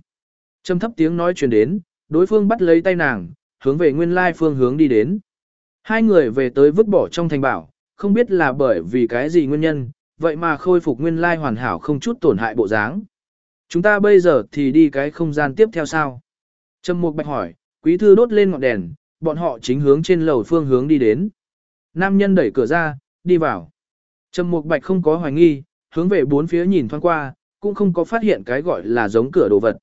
Trầm thấp tiếng nói truyền đến, đối phương bắt lấy tay nàng, hướng về nguyên lai phương hướng đi đến. Hai người về tới vứt bỏ trong thành bảo, không biết là bởi vì cái gì nguyên nhân, vậy mà khôi phục nguyên lai hoàn hảo không chút tổn hại bộ dáng. Chúng ta bây giờ thì đi cái không gian tiếp theo sao? Trầm Mục Bạch hỏi, quý thư đốt lên ngọn đèn, bọn họ chính hướng trên lầu phương hướng đi đến. Nam nhân đẩy cửa ra, đi vào. Trầm Mục Bạch không có hoài nghi, hướng về bốn phía nhìn thoáng qua, cũng không có phát hiện cái gọi là giống cửa đồ vật.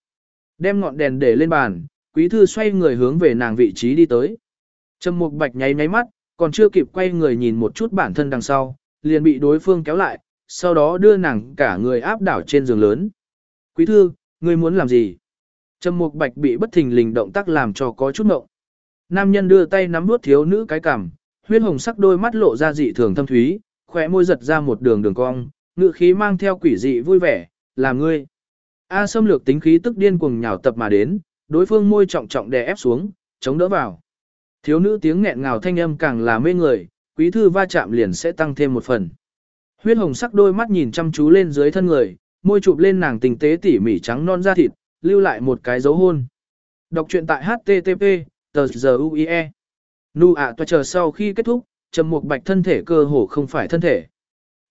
Đem ngọn đèn để lên bàn, quý thư xoay người hướng về nàng vị trí đi tới. Trầm Mục Bạch nháy nháy mắt, còn chưa kịp quay người nhìn một chút bản thân đằng sau, liền bị đối phương kéo lại, sau đó đưa nàng cả người áp đảo trên giường lớn. Quý thư, ngươi muốn làm gì? Trầm Mục Bạch bị bất thình lình động tác làm cho có chút ngộng. Nam nhân đưa tay nắm nuốt thiếu nữ cái cằm, huyết hồng sắc đôi mắt lộ ra dị thường thâm thúy, khóe môi giật ra một đường đường cong, ngựa khí mang theo quỷ dị vui vẻ, "Là ngươi?" A xâm lược tính khí tức điên cuồng nhào tập mà đến, đối phương môi trọng trọng đè ép xuống, chống đỡ vào. Thiếu nữ tiếng nghẹn ngào thanh âm càng là mê người, quý thư va chạm liền sẽ tăng thêm một phần. Huyết hồng sắc đôi mắt nhìn chăm chú lên dưới thân người, môi chụp lên nàng tình tế tỉ mỉ trắng non da thịt, lưu lại một cái dấu hôn. Đọc truyện tại http tờ giờ uie. Nu ạ toa chờ sau khi kết thúc, trầm mục bạch thân thể cơ hồ không phải thân thể.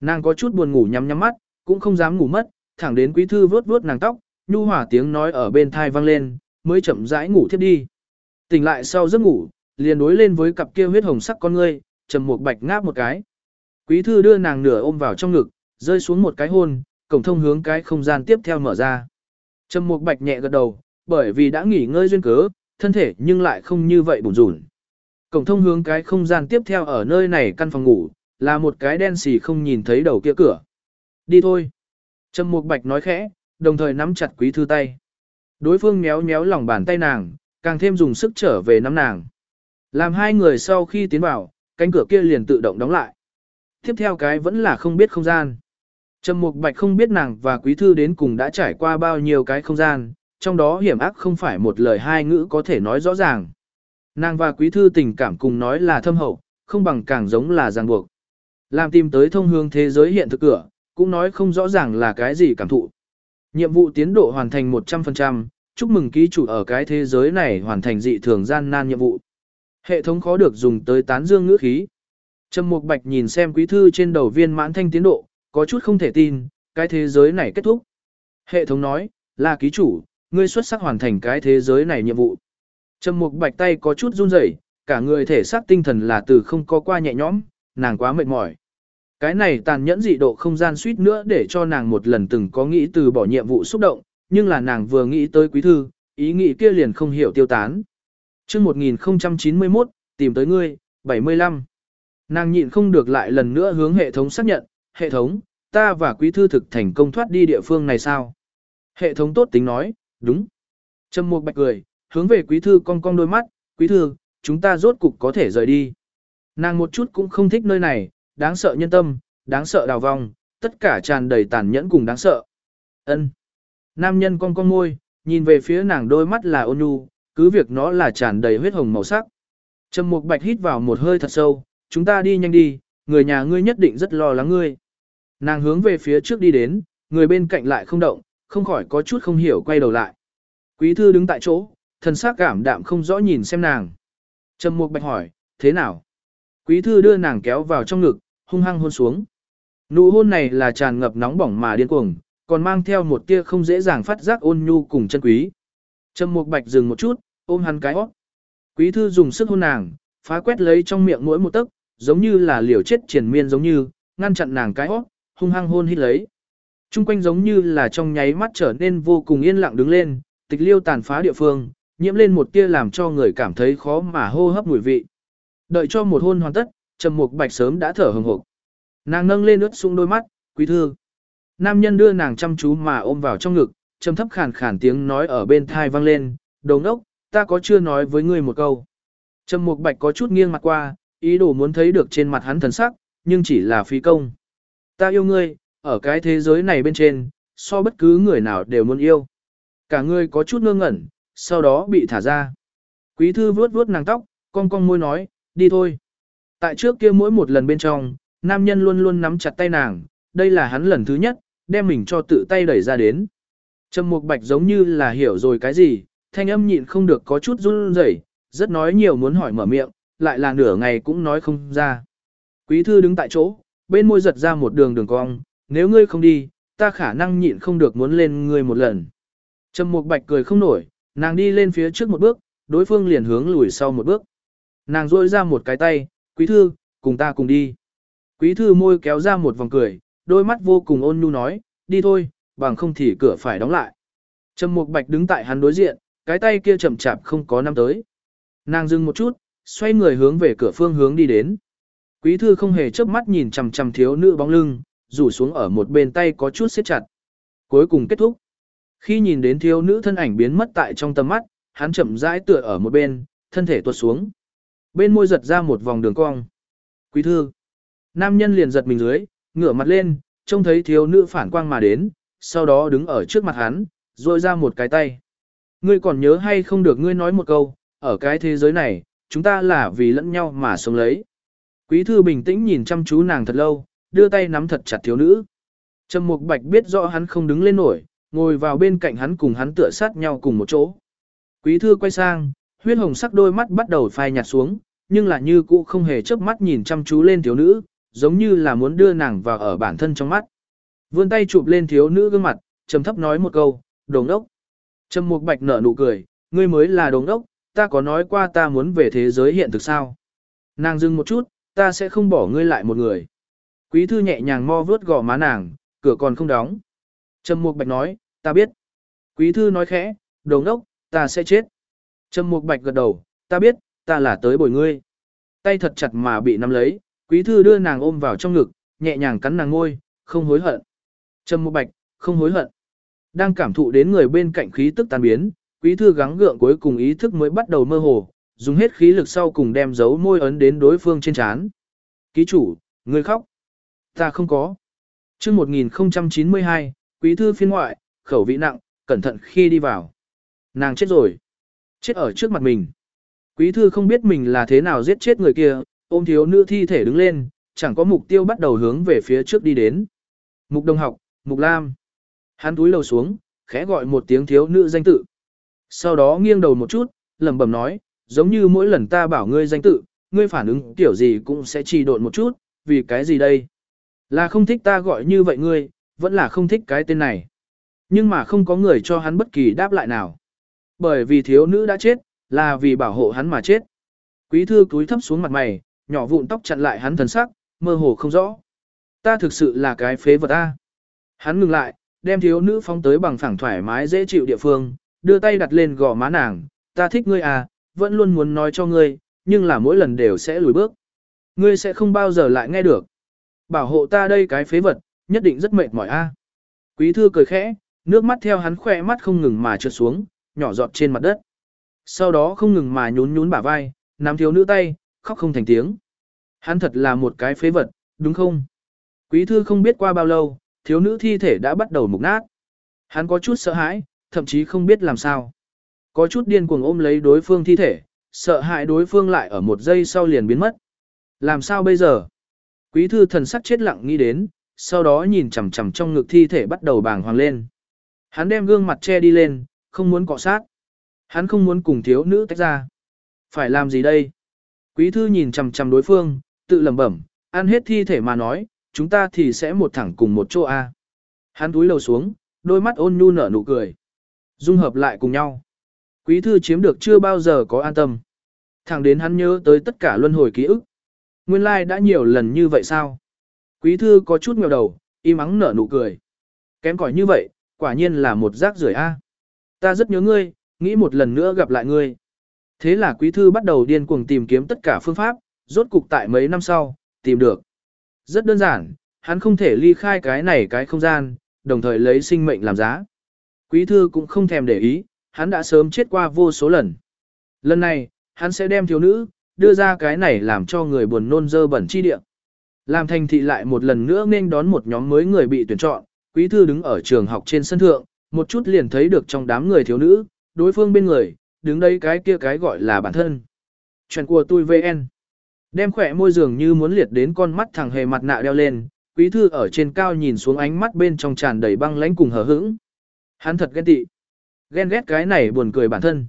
Nàng có chút buồn ngủ nhắm nhắm mắt, cũng không dám ngủ mất, thẳng đến quý thư vớt vớt nàng tóc, nhu hỏa tiếng nói ở bên thai vang lên, mới chậm rãi ngủ thiếp đi. Tỉnh lại sau giấc ngủ, liền đối lên với cặp kia huyết hồng sắc con ngươi, trầm một bạch ngáp một cái. Quý thư đưa nàng nửa ôm vào trong ngực, rơi xuống một cái hôn, cổng thông hướng cái không gian tiếp theo mở ra. Trầm một bạch nhẹ gật đầu, bởi vì đã nghỉ ngơi duyên cớ, thân thể nhưng lại không như vậy bùn rủn. Cổng thông hướng cái không gian tiếp theo ở nơi này căn phòng ngủ, là một cái đen xì không nhìn thấy đầu kia cửa. Đi thôi. Trầm Mục Bạch nói khẽ, đồng thời nắm chặt quý thư tay. Đối phương méo méo lòng bàn tay nàng, càng thêm dùng sức trở về nắm nàng. Làm hai người sau khi tiến vào, cánh cửa kia liền tự động đóng lại. Tiếp theo cái vẫn là không biết không gian. Trầm Mục Bạch không biết nàng và quý thư đến cùng đã trải qua bao nhiêu cái không gian, trong đó hiểm ác không phải một lời hai ngữ có thể nói rõ ràng. Nàng và quý thư tình cảm cùng nói là thâm hậu, không bằng càng giống là ràng buộc. Làm tìm tới thông hướng thế giới hiện thực cửa, cũng nói không rõ ràng là cái gì cảm thụ. Nhiệm vụ tiến độ hoàn thành 100%, chúc mừng ký chủ ở cái thế giới này hoàn thành dị thường gian nan nhiệm vụ. Hệ thống khó được dùng tới tán dương ngữ khí. Trầm Mục Bạch nhìn xem quý thư trên đầu viên mãn thanh tiến độ, có chút không thể tin, cái thế giới này kết thúc. Hệ thống nói, là ký chủ, ngươi xuất sắc hoàn thành cái thế giới này nhiệm vụ. Trầm Mục Bạch tay có chút run rẩy, cả người thể xác tinh thần là từ không có qua nhẹ nhõm, nàng quá mệt mỏi. Cái này tàn nhẫn dị độ không gian suýt nữa để cho nàng một lần từng có nghĩ từ bỏ nhiệm vụ xúc động, nhưng là nàng vừa nghĩ tới quý thư, ý nghĩ kia liền không hiểu tiêu tán. Trước 1091, tìm tới ngươi, 75. Nàng nhịn không được lại lần nữa hướng hệ thống xác nhận, hệ thống, ta và quý thư thực thành công thoát đi địa phương này sao? Hệ thống tốt tính nói, đúng. Trầm Mục Bạch cười, hướng về quý thư cong cong đôi mắt, quý thư, chúng ta rốt cục có thể rời đi. Nàng một chút cũng không thích nơi này, đáng sợ nhân tâm, đáng sợ đào vong, tất cả tràn đầy tàn nhẫn cùng đáng sợ. Ân. Nam nhân cong cong môi, nhìn về phía nàng đôi mắt là ôn nhu, cứ việc nó là tràn đầy huyết hồng màu sắc. Trầm Mục Bạch hít vào một hơi thật sâu, chúng ta đi nhanh đi, người nhà ngươi nhất định rất lo lắng ngươi. Nàng hướng về phía trước đi đến, người bên cạnh lại không động, không khỏi có chút không hiểu quay đầu lại. Quý thư đứng tại chỗ, thần sắc cảm đạm không rõ nhìn xem nàng. Trầm Mục Bạch hỏi, thế nào? Quý thư đưa nàng kéo vào trong ngực, hung hăng hôn xuống. Nụ hôn này là tràn ngập nóng bỏng mà điên cuồng, còn mang theo một tia không dễ dàng phát giác ôn nhu cùng chân quý. Trầm Mục Bạch dừng một chút, ôm hắn cái óc. Quý thư dùng sức hôn nàng, phá quét lấy trong miệng mỗi một tấc, giống như là liều chết triền miên giống như, ngăn chặn nàng cái óc, hung hăng hôn hít lấy. Trung quanh giống như là trong nháy mắt trở nên vô cùng yên lặng đứng lên, tịch liêu tàn phá địa phương, nhiễm lên một tia làm cho người cảm thấy khó mà hô hấp mùi vị. Đợi cho một hôn hoàn tất, Trầm Mục Bạch sớm đã thở hừng hực. Nàng nâng lên ướt sũng đôi mắt, "Quý thư." Nam nhân đưa nàng chăm chú mà ôm vào trong ngực, trầm thấp khàn khàn tiếng nói ở bên thai vang lên, "Đồ ngốc, ta có chưa nói với ngươi một câu." Trầm Mục Bạch có chút nghiêng mặt qua, ý đồ muốn thấy được trên mặt hắn thần sắc, nhưng chỉ là phí công. "Ta yêu ngươi, ở cái thế giới này bên trên, so bất cứ người nào đều muốn yêu." Cả ngươi có chút ngơ ngẩn, sau đó bị thả ra. Quý thư vuốt vuốt nàng tóc, cong cong môi nói, đi thôi. Tại trước kia mỗi một lần bên trong, nam nhân luôn luôn nắm chặt tay nàng, đây là hắn lần thứ nhất, đem mình cho tự tay đẩy ra đến. Trầm Mục Bạch giống như là hiểu rồi cái gì, thanh âm nhịn không được có chút run rẩy, rất nói nhiều muốn hỏi mở miệng, lại là nửa ngày cũng nói không ra. Quý thư đứng tại chỗ, bên môi giật ra một đường đường cong, nếu ngươi không đi, ta khả năng nhịn không được muốn lên ngươi một lần. Trầm Mục Bạch cười không nổi, nàng đi lên phía trước một bước, đối phương liền hướng lùi sau một bước. Nàng rôi ra một cái tay, quý thư, cùng ta cùng đi. Quý thư môi kéo ra một vòng cười, đôi mắt vô cùng ôn nhu nói, đi thôi, bằng không thì cửa phải đóng lại. Trầm Mục Bạch đứng tại hắn đối diện, cái tay kia chậm chạp không có năm tới. Nàng dừng một chút, xoay người hướng về cửa phương hướng đi đến. Quý thư không hề chớp mắt nhìn chằm chằm thiếu nữ bóng lưng, rủ xuống ở một bên tay có chút siết chặt. Cuối cùng kết thúc. Khi nhìn đến thiếu nữ thân ảnh biến mất tại trong tầm mắt, hắn chậm rãi tựa ở một bên, thân thể tuột xuống. Bên môi giật ra một vòng đường cong. Quý thư. Nam nhân liền giật mình dưới, ngửa mặt lên, trông thấy thiếu nữ phản quang mà đến, sau đó đứng ở trước mặt hắn, rôi ra một cái tay. Ngươi còn nhớ hay không được ngươi nói một câu, ở cái thế giới này, chúng ta là vì lẫn nhau mà sống lấy. Quý thư bình tĩnh nhìn chăm chú nàng thật lâu, đưa tay nắm thật chặt thiếu nữ. Trầm Mục Bạch biết rõ hắn không đứng lên nổi, ngồi vào bên cạnh hắn cùng hắn tựa sát nhau cùng một chỗ. Quý thư quay sang, huyết hồng sắc đôi mắt bắt đầu phai nhạt xuống, nhưng là như cũ không hề chớp mắt nhìn chăm chú lên thiếu nữ, giống như là muốn đưa nàng vào ở bản thân trong mắt. Vươn tay chụp lên thiếu nữ gương mặt, trầm thấp nói một câu, đồ ngốc. Trầm mục bạch nở nụ cười, ngươi mới là đồ ngốc, ta có nói qua ta muốn về thế giới hiện thực sao. Nàng dừng một chút, ta sẽ không bỏ ngươi lại một người. Quý thư nhẹ nhàng mo vướt gò má nàng, cửa còn không đóng. Trầm mục bạch nói, ta biết. Quý thư nói khẽ, đồ ngốc, ta sẽ chết. Trầm mục bạch gật đầu, ta biết, ta là tới bồi ngươi. Tay thật chặt mà bị nắm lấy, quý thư đưa nàng ôm vào trong ngực, nhẹ nhàng cắn nàng ngôi, không hối hận. Trầm mục bạch, không hối hận. Đang cảm thụ đến người bên cạnh khí tức tan biến, quý thư gắng gượng cuối cùng ý thức mới bắt đầu mơ hồ, dùng hết khí lực sau cùng đem dấu môi ấn đến đối phương trên trán. Ký chủ, ngươi khóc. Ta không có. chương 1092, quý thư phiên ngoại, khẩu vị nặng, cẩn thận khi đi vào. Nàng chết rồi. Chết ở trước mặt mình. Quý thư không biết mình là thế nào giết chết người kia, ôm thiếu nữ thi thể đứng lên, chẳng có mục tiêu bắt đầu hướng về phía trước đi đến. Mục đồng học, mục lam. Hắn túi lầu xuống, khẽ gọi một tiếng thiếu nữ danh tự. Sau đó nghiêng đầu một chút, lẩm bẩm nói, giống như mỗi lần ta bảo ngươi danh tự, ngươi phản ứng kiểu gì cũng sẽ trì độn một chút, vì cái gì đây? Là không thích ta gọi như vậy ngươi, vẫn là không thích cái tên này. Nhưng mà không có người cho hắn bất kỳ đáp lại nào. Bởi vì thiếu nữ đã chết, là vì bảo hộ hắn mà chết. Quý thư cúi thấp xuống mặt mày, nhỏ vụn tóc chặn lại hắn thần sắc, mơ hồ không rõ. Ta thực sự là cái phế vật ta. Hắn ngừng lại, đem thiếu nữ phóng tới bằng phẳng thoải mái dễ chịu địa phương, đưa tay đặt lên gò má nàng, ta thích ngươi à, vẫn luôn muốn nói cho ngươi, nhưng là mỗi lần đều sẽ lùi bước. Ngươi sẽ không bao giờ lại nghe được. Bảo hộ ta đây cái phế vật, nhất định rất mệt mỏi a. Quý thư cười khẽ, nước mắt theo hắn khỏe mắt không ngừng mà trượt xuống, nhỏ giọt trên mặt đất. Sau đó không ngừng mà nhún nhún bả vai, nắm thiếu nữ tay, khóc không thành tiếng. Hắn thật là một cái phế vật, đúng không? Quý thư không biết qua bao lâu, thiếu nữ thi thể đã bắt đầu mục nát. Hắn có chút sợ hãi, thậm chí không biết làm sao. Có chút điên cuồng ôm lấy đối phương thi thể, sợ hãi đối phương lại ở một giây sau liền biến mất. Làm sao bây giờ? Quý thư thần sắc chết lặng nghĩ đến, sau đó nhìn chằm chằm trong ngực thi thể bắt đầu bàng hoàng lên. Hắn đem gương mặt che đi lên, không muốn cọ sát. Hắn không muốn cùng thiếu nữ tách ra. Phải làm gì đây? Quý thư nhìn chằm chằm đối phương, tự lẩm bẩm, ăn hết thi thể mà nói, chúng ta thì sẽ một thẳng cùng một chỗ A. Hắn túi lầu xuống, đôi mắt ôn nhu nở nụ cười. Dung hợp lại cùng nhau. Quý thư chiếm được chưa bao giờ có an tâm. Thẳng đến hắn nhớ tới tất cả luân hồi ký ức. Nguyên lai like đã nhiều lần như vậy sao? Quý thư có chút nghèo đầu, im ắng nở nụ cười. Kém cỏi như vậy, quả nhiên là một rác rưởi a. Ta rất nhớ ngươi, nghĩ một lần nữa gặp lại ngươi. Thế là quý thư bắt đầu điên cuồng tìm kiếm tất cả phương pháp, rốt cục tại mấy năm sau, tìm được. Rất đơn giản, hắn không thể ly khai cái này cái không gian, đồng thời lấy sinh mệnh làm giá. Quý thư cũng không thèm để ý, hắn đã sớm chết qua vô số lần. Lần này, hắn sẽ đem thiếu nữ, đưa ra cái này làm cho người buồn nôn dơ bẩn chi địa. Làm thành thị lại một lần nữa nên đón một nhóm mới người bị tuyển chọn, quý thư đứng ở trường học trên sân thượng, một chút liền thấy được trong đám người thiếu nữ, đối phương bên người, đứng đây cái kia cái gọi là bản thân. Chuyện của tôi VN. Đem khỏe môi dường như muốn liệt đến con mắt thằng hề mặt nạ đeo lên, quý thư ở trên cao nhìn xuống ánh mắt bên trong tràn đầy băng lãnh cùng hờ hững. Hắn thật ghen tị. Ghen ghét cái này buồn cười bản thân.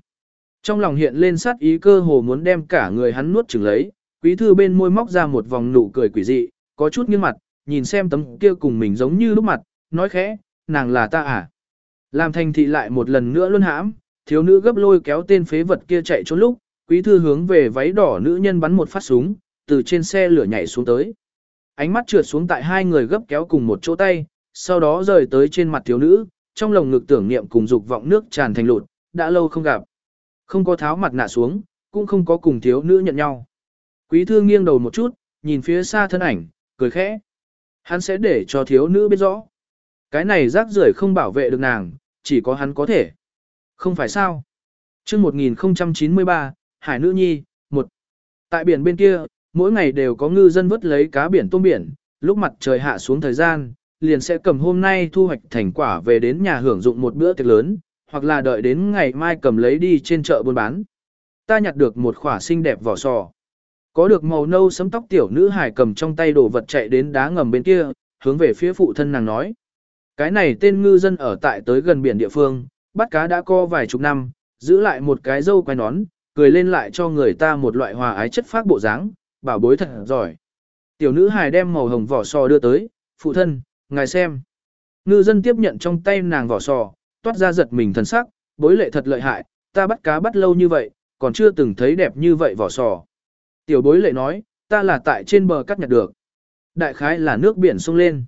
Trong lòng hiện lên sát ý cơ hồ muốn đem cả người hắn nuốt chửng lấy, quý thư bên môi móc ra một vòng nụ cười quỷ dị, có chút nghiêng mặt, nhìn xem tấm kia cùng mình giống như lúc mặt, nói khẽ, nàng là ta à. Làm thành thị lại một lần nữa luôn hãm, thiếu nữ gấp lôi kéo tên phế vật kia chạy trốn lúc, quý thư hướng về váy đỏ nữ nhân bắn một phát súng, từ trên xe lửa nhảy xuống tới. Ánh mắt trượt xuống tại hai người gấp kéo cùng một chỗ tay, sau đó rời tới trên mặt thiếu nữ, trong lồng ngực tưởng niệm cùng dục vọng nước tràn thành lụt, đã lâu không gặp. Không có tháo mặt nạ xuống, cũng không có cùng thiếu nữ nhận nhau. Quý thư nghiêng đầu một chút, nhìn phía xa thân ảnh, cười khẽ. Hắn sẽ để cho thiếu nữ biết rõ. Cái này rác rưởi không bảo vệ được nàng, chỉ có hắn có thể. Không phải sao? Trước 1093, Hải Nữ Nhi, một Tại biển bên kia, mỗi ngày đều có ngư dân vớt lấy cá biển tôm biển, lúc mặt trời hạ xuống thời gian, liền sẽ cầm hôm nay thu hoạch thành quả về đến nhà hưởng dụng một bữa tiệc lớn, hoặc là đợi đến ngày mai cầm lấy đi trên chợ buôn bán. Ta nhặt được một khỏa xinh đẹp vỏ sò. Có được màu nâu sấm tóc tiểu nữ hải cầm trong tay đồ vật chạy đến đá ngầm bên kia, hướng về phía phụ thân nàng nói. Cái này tên ngư dân ở tại tới gần biển địa phương, bắt cá đã co vài chục năm, giữ lại một cái dâu quay nón, cười lên lại cho người ta một loại hòa ái chất phác bộ dáng, bảo bối thật giỏi. Tiểu nữ hài đem màu hồng vỏ sò đưa tới, phụ thân, ngài xem. Ngư dân tiếp nhận trong tay nàng vỏ sò, toát ra giật mình thần sắc, bối lệ thật lợi hại, ta bắt cá bắt lâu như vậy, còn chưa từng thấy đẹp như vậy vỏ sò. Tiểu bối lệ nói, ta là tại trên bờ cắt nhặt được. Đại khái là nước biển sung lên.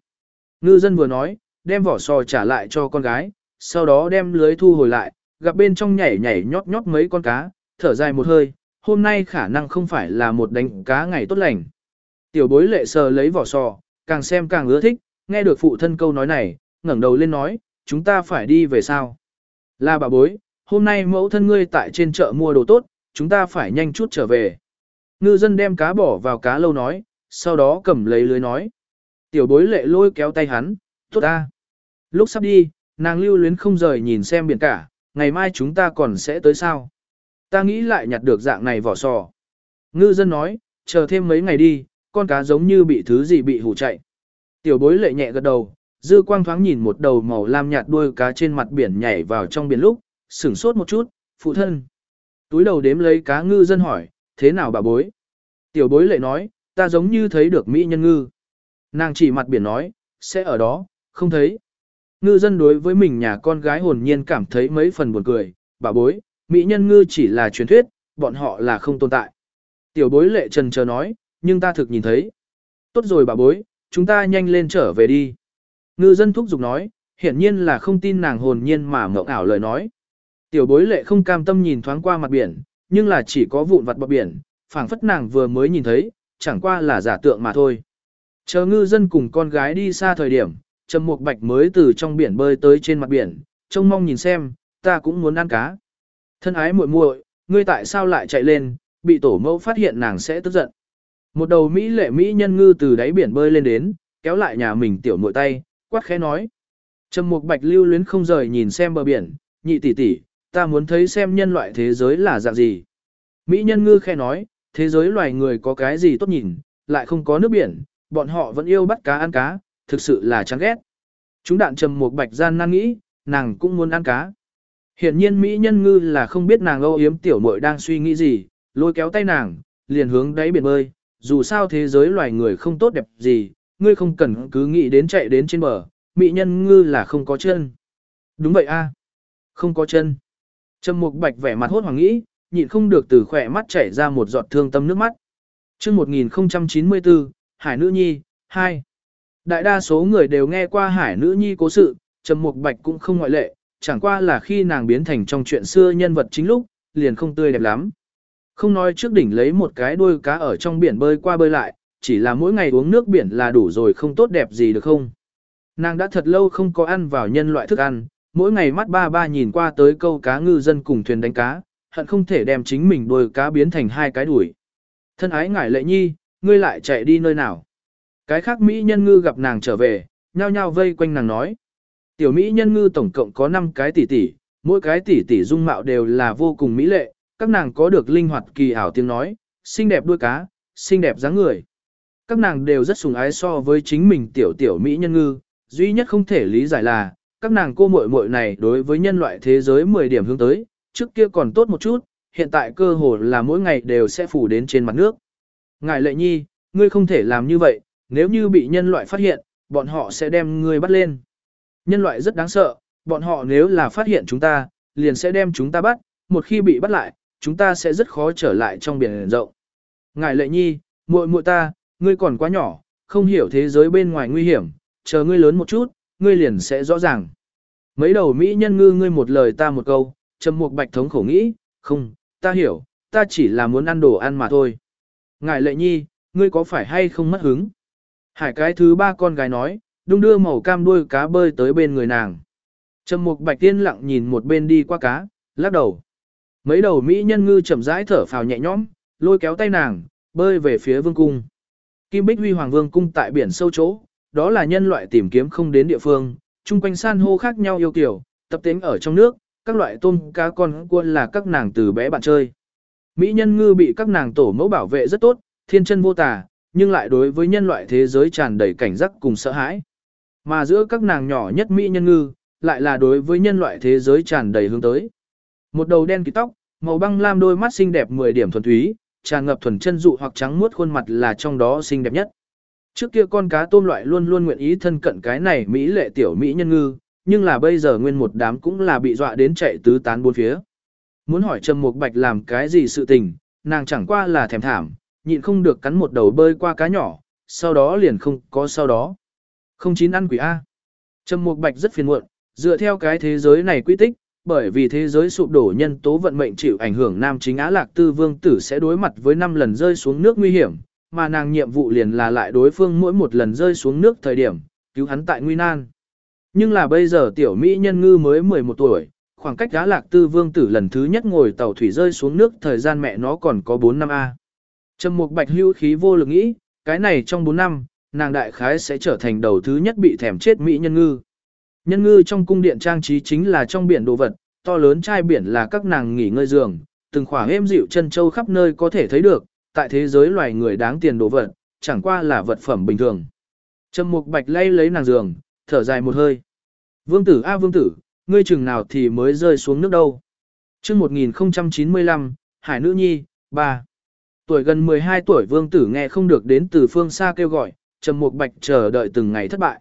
Ngư dân vừa nói, đem vỏ sò trả lại cho con gái, sau đó đem lưới thu hồi lại, gặp bên trong nhảy nhảy nhót nhót mấy con cá, thở dài một hơi, hôm nay khả năng không phải là một đánh cá ngày tốt lành. Tiểu bối lệ sờ lấy vỏ sò, càng xem càng ưa thích, nghe được phụ thân câu nói này, ngẩng đầu lên nói, chúng ta phải đi về sao? Là bà bối, hôm nay mẫu thân ngươi tại trên chợ mua đồ tốt, chúng ta phải nhanh chút trở về. Ngư dân đem cá bỏ vào cá lâu nói, sau đó cầm lấy lưới nói. Tiểu bối lệ lôi kéo tay hắn, tốt ta. Lúc sắp đi, nàng lưu luyến không rời nhìn xem biển cả, ngày mai chúng ta còn sẽ tới sao. Ta nghĩ lại nhặt được dạng này vỏ sò. Ngư dân nói, chờ thêm mấy ngày đi, con cá giống như bị thứ gì bị hủ chạy. Tiểu bối lệ nhẹ gật đầu, dư quang thoáng nhìn một đầu màu lam nhạt đuôi cá trên mặt biển nhảy vào trong biển lúc, sửng sốt một chút, phụ thân. Túi đầu đếm lấy cá ngư dân hỏi, thế nào bà bối? Tiểu bối lệ nói, ta giống như thấy được mỹ nhân ngư. Nàng chỉ mặt biển nói, sẽ ở đó, không thấy. Ngư dân đối với mình nhà con gái hồn nhiên cảm thấy mấy phần buồn cười, bà bối, mỹ nhân ngư chỉ là truyền thuyết, bọn họ là không tồn tại. Tiểu bối lệ trần chờ nói, nhưng ta thực nhìn thấy. Tốt rồi bà bối, chúng ta nhanh lên trở về đi. Ngư dân thúc giục nói, hiển nhiên là không tin nàng hồn nhiên mà mộng ảo lời nói. Tiểu bối lệ không cam tâm nhìn thoáng qua mặt biển, nhưng là chỉ có vụn vặt bọc biển, phảng phất nàng vừa mới nhìn thấy, chẳng qua là giả tượng mà thôi. Chờ ngư dân cùng con gái đi xa thời điểm, Trầm Mục Bạch mới từ trong biển bơi tới trên mặt biển, trông mong nhìn xem, ta cũng muốn ăn cá. Thân ái muội muội, ngươi tại sao lại chạy lên, bị tổ mẫu phát hiện nàng sẽ tức giận. Một đầu Mỹ lệ Mỹ nhân ngư từ đáy biển bơi lên đến, kéo lại nhà mình tiểu muội tay, quát khẽ nói. Trầm Mục Bạch lưu luyến không rời nhìn xem bờ biển, nhị tỷ tỷ, ta muốn thấy xem nhân loại thế giới là dạng gì. Mỹ nhân ngư khẽ nói, thế giới loài người có cái gì tốt nhìn, lại không có nước biển, bọn họ vẫn yêu bắt cá ăn cá, thực sự là chán ghét. Chúng đạn trầm một bạch gian nan nghĩ, nàng cũng muốn ăn cá. Hiển nhiên Mỹ nhân ngư là không biết nàng âu yếm tiểu muội đang suy nghĩ gì, lôi kéo tay nàng, liền hướng đáy biển bơi, dù sao thế giới loài người không tốt đẹp gì, ngươi không cần cứ nghĩ đến chạy đến trên bờ, Mỹ nhân ngư là không có chân. Đúng vậy a không có chân. Trầm mục bạch vẻ mặt hốt hoảng nghĩ, nhịn không được từ khỏe mắt chảy ra một giọt thương tâm nước mắt. Trước 1094, Hải Nữ Nhi, 2. Đại đa số người đều nghe qua Hải Nữ Nhi cố sự, Trầm Mục Bạch cũng không ngoại lệ, chẳng qua là khi nàng biến thành trong chuyện xưa nhân vật chính lúc, liền không tươi đẹp lắm. Không nói trước đỉnh lấy một cái đuôi cá ở trong biển bơi qua bơi lại, chỉ là mỗi ngày uống nước biển là đủ rồi không tốt đẹp gì được không. Nàng đã thật lâu không có ăn vào nhân loại thức ăn, mỗi ngày mắt ba ba nhìn qua tới câu cá ngư dân cùng thuyền đánh cá, hận không thể đem chính mình đuôi cá biến thành hai cái đuổi. Thân ái ngải lệ nhi, ngươi lại chạy đi nơi nào? Cái khác Mỹ nhân ngư gặp nàng trở về, nhao nhao vây quanh nàng nói. Tiểu Mỹ nhân ngư tổng cộng có 5 cái tỷ tỷ, mỗi cái tỷ tỷ dung mạo đều là vô cùng mỹ lệ, các nàng có được linh hoạt kỳ ảo tiếng nói, xinh đẹp đuôi cá, xinh đẹp dáng người. Các nàng đều rất sùng ái so với chính mình tiểu tiểu Mỹ nhân ngư, duy nhất không thể lý giải là, các nàng cô muội muội này đối với nhân loại thế giới 10 điểm hướng tới, trước kia còn tốt một chút, hiện tại cơ hồ là mỗi ngày đều sẽ phủ đến trên mặt nước. Ngài lệ nhi, ngươi không thể làm như vậy, nếu như bị nhân loại phát hiện, bọn họ sẽ đem ngươi bắt lên. Nhân loại rất đáng sợ, bọn họ nếu là phát hiện chúng ta, liền sẽ đem chúng ta bắt, một khi bị bắt lại, chúng ta sẽ rất khó trở lại trong biển rộng. Ngài lệ nhi, muội muội ta, ngươi còn quá nhỏ, không hiểu thế giới bên ngoài nguy hiểm, chờ ngươi lớn một chút, ngươi liền sẽ rõ ràng. Mấy đầu Mỹ nhân ngư ngươi một lời ta một câu, trầm mục bạch thống khổ nghĩ, không, ta hiểu, ta chỉ là muốn ăn đồ ăn mà thôi. Ngài lệ nhi, ngươi có phải hay không mất hứng? Hải cái thứ ba con gái nói, đung đưa màu cam đuôi cá bơi tới bên người nàng. Trầm mục bạch tiên lặng nhìn một bên đi qua cá, lắc đầu. Mấy đầu Mỹ nhân ngư chậm rãi thở phào nhẹ nhõm, lôi kéo tay nàng, bơi về phía vương cung. Kim Bích Huy Hoàng Vương cung tại biển sâu chỗ, đó là nhân loại tìm kiếm không đến địa phương, chung quanh san hô khác nhau yêu kiểu, tập tính ở trong nước, các loại tôm cá con cua là các nàng từ bé bạn chơi. Mỹ nhân ngư bị các nàng tổ mẫu bảo vệ rất tốt, thiên chân vô tà, nhưng lại đối với nhân loại thế giới tràn đầy cảnh giác cùng sợ hãi. Mà giữa các nàng nhỏ nhất Mỹ nhân ngư, lại là đối với nhân loại thế giới tràn đầy hướng tới. Một đầu đen kỳ tóc, màu băng lam đôi mắt xinh đẹp 10 điểm thuần túy, tràn ngập thuần chân dụ hoặc trắng muốt khuôn mặt là trong đó xinh đẹp nhất. Trước kia con cá tôm loại luôn luôn nguyện ý thân cận cái này Mỹ lệ tiểu Mỹ nhân ngư, nhưng là bây giờ nguyên một đám cũng là bị dọa đến chạy tứ tán bốn phía. Muốn hỏi Trầm Mục Bạch làm cái gì sự tình, nàng chẳng qua là thèm thảm, nhịn không được cắn một đầu bơi qua cá nhỏ, sau đó liền không có sau đó. Không chín ăn quỷ A. Trầm Mục Bạch rất phiền muộn, dựa theo cái thế giới này quy tích, bởi vì thế giới sụp đổ nhân tố vận mệnh chịu ảnh hưởng nam chính Á Lạc Tư Vương tử sẽ đối mặt với 5 lần rơi xuống nước nguy hiểm, mà nàng nhiệm vụ liền là lại đối phương mỗi một lần rơi xuống nước thời điểm, cứu hắn tại nguy nan. Nhưng là bây giờ tiểu Mỹ nhân ngư mới 11 tuổi, khoảng cách Á Lạc Tư Vương tử lần thứ nhất ngồi tàu thủy rơi xuống nước thời gian mẹ nó còn có 4 năm A. Trầm Mục Bạch hưu khí vô lực nghĩ, cái này trong 4 năm, nàng đại khái sẽ trở thành đầu thứ nhất bị thèm chết Mỹ nhân ngư. Nhân ngư trong cung điện trang trí chính là trong biển đồ vật, to lớn chai biển là các nàng nghỉ ngơi giường, từng khỏa êm dịu chân châu khắp nơi có thể thấy được, tại thế giới loài người đáng tiền đồ vật, chẳng qua là vật phẩm bình thường. Trầm Mục Bạch lay lấy nàng giường, thở dài một hơi. Vương tử a vương tử, ngươi chừng nào thì mới rơi xuống nước đâu. Chương 1095, Hải nữ nhi, 3. Tuổi gần 12 tuổi vương tử nghe không được đến từ phương xa kêu gọi, Trầm Mục Bạch chờ đợi từng ngày thất bại.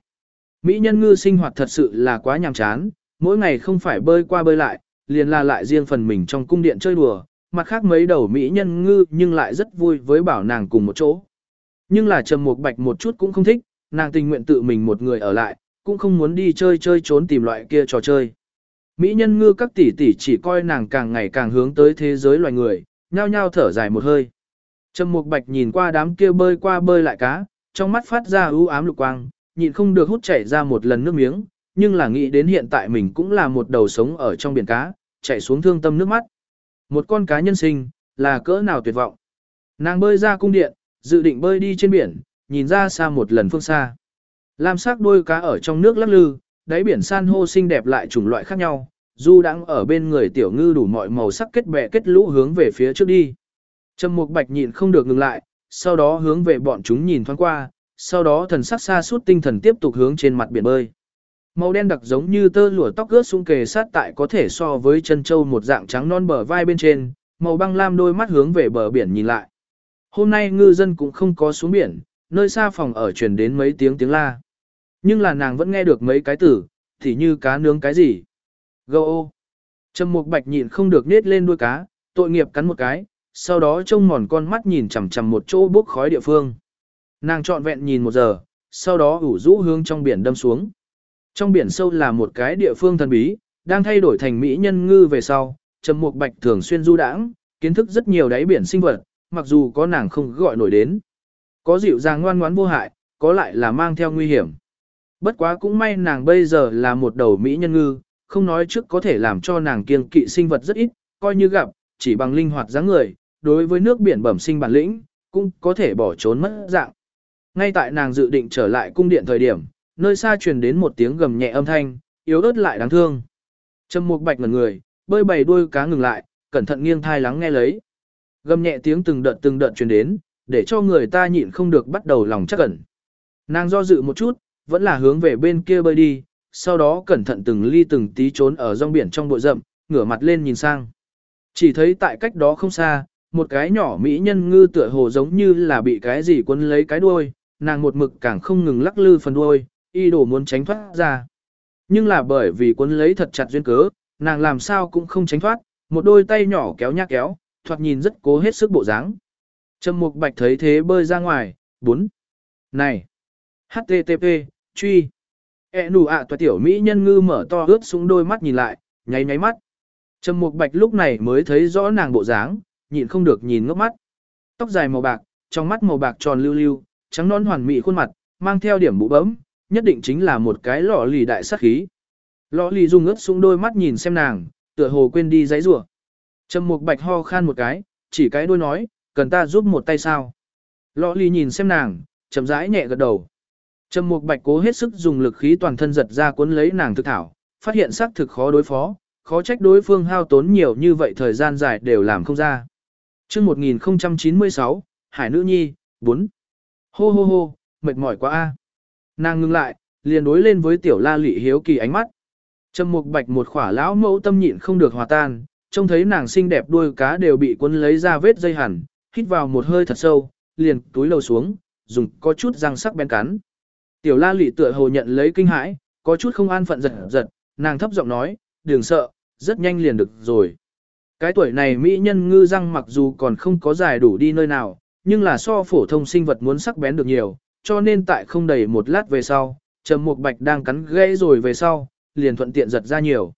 Mỹ nhân ngư sinh hoạt thật sự là quá nhàm chán, mỗi ngày không phải bơi qua bơi lại, liền là lại riêng phần mình trong cung điện chơi đùa, mặt khác mấy đầu Mỹ nhân ngư nhưng lại rất vui với bảo nàng cùng một chỗ. Nhưng là Trầm Mục Bạch một chút cũng không thích, nàng tình nguyện tự mình một người ở lại, cũng không muốn đi chơi chơi trốn tìm loại kia trò chơi. Mỹ nhân ngư các tỷ tỷ chỉ coi nàng càng ngày càng hướng tới thế giới loài người, nhao nhao thở dài một hơi. Trầm Mục Bạch nhìn qua đám kia bơi qua bơi lại cá, trong mắt phát ra ưu ám lục quang, nhịn không được hút chảy ra một lần nước miếng, nhưng là nghĩ đến hiện tại mình cũng là một đầu sống ở trong biển cá, chảy xuống thương tâm nước mắt. Một con cá nhân sinh, là cỡ nào tuyệt vọng. Nàng bơi ra cung điện, dự định bơi đi trên biển, nhìn ra xa một lần phương xa. Lam sắc đuôi cá ở trong nước lắc lư, đáy biển san hô xinh đẹp lại chủng loại khác nhau, du đang ở bên người tiểu ngư đủ mọi màu sắc kết bè kết lũ hướng về phía trước đi. Trầm Mục Bạch nhịn không được ngừng lại, sau đó hướng về bọn chúng nhìn thoáng qua, sau đó thần sắc xa suốt tinh thần tiếp tục hướng trên mặt biển bơi. Màu đen đặc giống như tơ lụa tóc ướt sung kề sát tại có thể so với chân châu một dạng trắng non bờ vai bên trên, màu băng lam đôi mắt hướng về bờ biển nhìn lại. Hôm nay ngư dân cũng không có xuống biển, nơi xa phòng ở truyền đến mấy tiếng tiếng la. Nhưng là nàng vẫn nghe được mấy cái tử, thì như cá nướng cái gì. Gâu ô. Trầm mục bạch nhịn không được nết lên đuôi cá, tội nghiệp cắn một cái, sau đó trông mòn con mắt nhìn chằm chằm một chỗ bốc khói địa phương. Nàng trọn vẹn nhìn một giờ, sau đó ủ rũ hướng trong biển đâm xuống. Trong biển sâu là một cái địa phương thần bí, đang thay đổi thành mỹ nhân ngư về sau, Trầm Mục Bạch thường xuyên du đãng, kiến thức rất nhiều đáy biển sinh vật, mặc dù có nàng không gọi nổi đến. Có dịu dàng ngoan ngoãn vô hại, có lại là mang theo nguy hiểm. Bất quá cũng may nàng bây giờ là một đầu mỹ nhân ngư, không nói trước có thể làm cho nàng kiêng kỵ sinh vật rất ít, coi như gặp, chỉ bằng linh hoạt dáng người, đối với nước biển bẩm sinh bản lĩnh, cũng có thể bỏ trốn mất dạng. Ngay tại nàng dự định trở lại cung điện thời điểm, nơi xa truyền đến một tiếng gầm nhẹ âm thanh, yếu ớt lại đáng thương. Trầm Mục Bạch ngẩn người, bơi bầy đuôi cá ngừng lại, cẩn thận nghiêng thai lắng nghe lấy. Gầm nhẹ tiếng từng đợt từng đợt truyền đến, để cho người ta nhịn không được bắt đầu lòng chắc ẩn. Nàng do dự một chút, vẫn là hướng về bên kia bơi đi, sau đó cẩn thận từng ly từng tí trốn ở rong biển trong bụi rậm, ngửa mặt lên nhìn sang. Chỉ thấy tại cách đó không xa, một cái nhỏ mỹ nhân ngư tựa hồ giống như là bị cái gì quấn lấy cái đuôi, nàng một mực càng không ngừng lắc lư phần đuôi, y đồ muốn tránh thoát ra. Nhưng là bởi vì quấn lấy thật chặt duyên cớ, nàng làm sao cũng không tránh thoát, một đôi tay nhỏ kéo nhác kéo, thoạt nhìn rất cố hết sức bộ dáng. Trầm Mục Bạch thấy thế bơi ra ngoài, bốn. Này! HTTP, truy. E nụ ạ à tiểu mỹ nhân ngư mở to ướt xuống đôi mắt nhìn lại, nháy nháy mắt. Trầm Mục Bạch lúc này mới thấy rõ nàng bộ dáng, nhịn không được nhìn ngốc mắt. Tóc dài màu bạc, trong mắt màu bạc tròn lưu lưu, trắng non hoàn mỹ khuôn mặt, mang theo điểm bụ bấm, nhất định chính là một cái lọ lì đại sát khí. Lọ lì dùng ướt xuống đôi mắt nhìn xem nàng, tựa hồ quên đi giấy rủa. Trầm Mục Bạch ho khan một cái, chỉ cái đôi nói, cần ta giúp một tay sao? Lọ lì nhìn xem nàng, chậm rãi nhẹ gật đầu. Trầm Mục Bạch cố hết sức dùng lực khí toàn thân giật ra cuốn lấy nàng thực thảo, phát hiện xác thực khó đối phó, khó trách đối phương hao tốn nhiều như vậy thời gian dài đều làm không ra. Chương 1096, Hải Nữ Nhi, 4. Hô hô hô, mệt mỏi quá a. Nàng ngừng lại, liền đối lên với tiểu la lị hiếu kỳ ánh mắt. Trầm mục bạch một khỏa lão mẫu tâm nhịn không được hòa tan, trông thấy nàng xinh đẹp đuôi cá đều bị cuốn lấy ra vết dây hẳn, hít vào một hơi thật sâu, liền túi lầu xuống, dùng có chút răng sắc bén cắn. Tiểu la lị tựa hồ nhận lấy kinh hãi, có chút không an phận giật giật, nàng thấp giọng nói, đừng sợ, rất nhanh liền được rồi. Cái tuổi này mỹ nhân ngư răng mặc dù còn không có dài đủ đi nơi nào, nhưng là so phổ thông sinh vật muốn sắc bén được nhiều, cho nên tại không đầy một lát về sau, Trầm Mục Bạch đang cắn gãy rồi về sau, liền thuận tiện giật ra nhiều.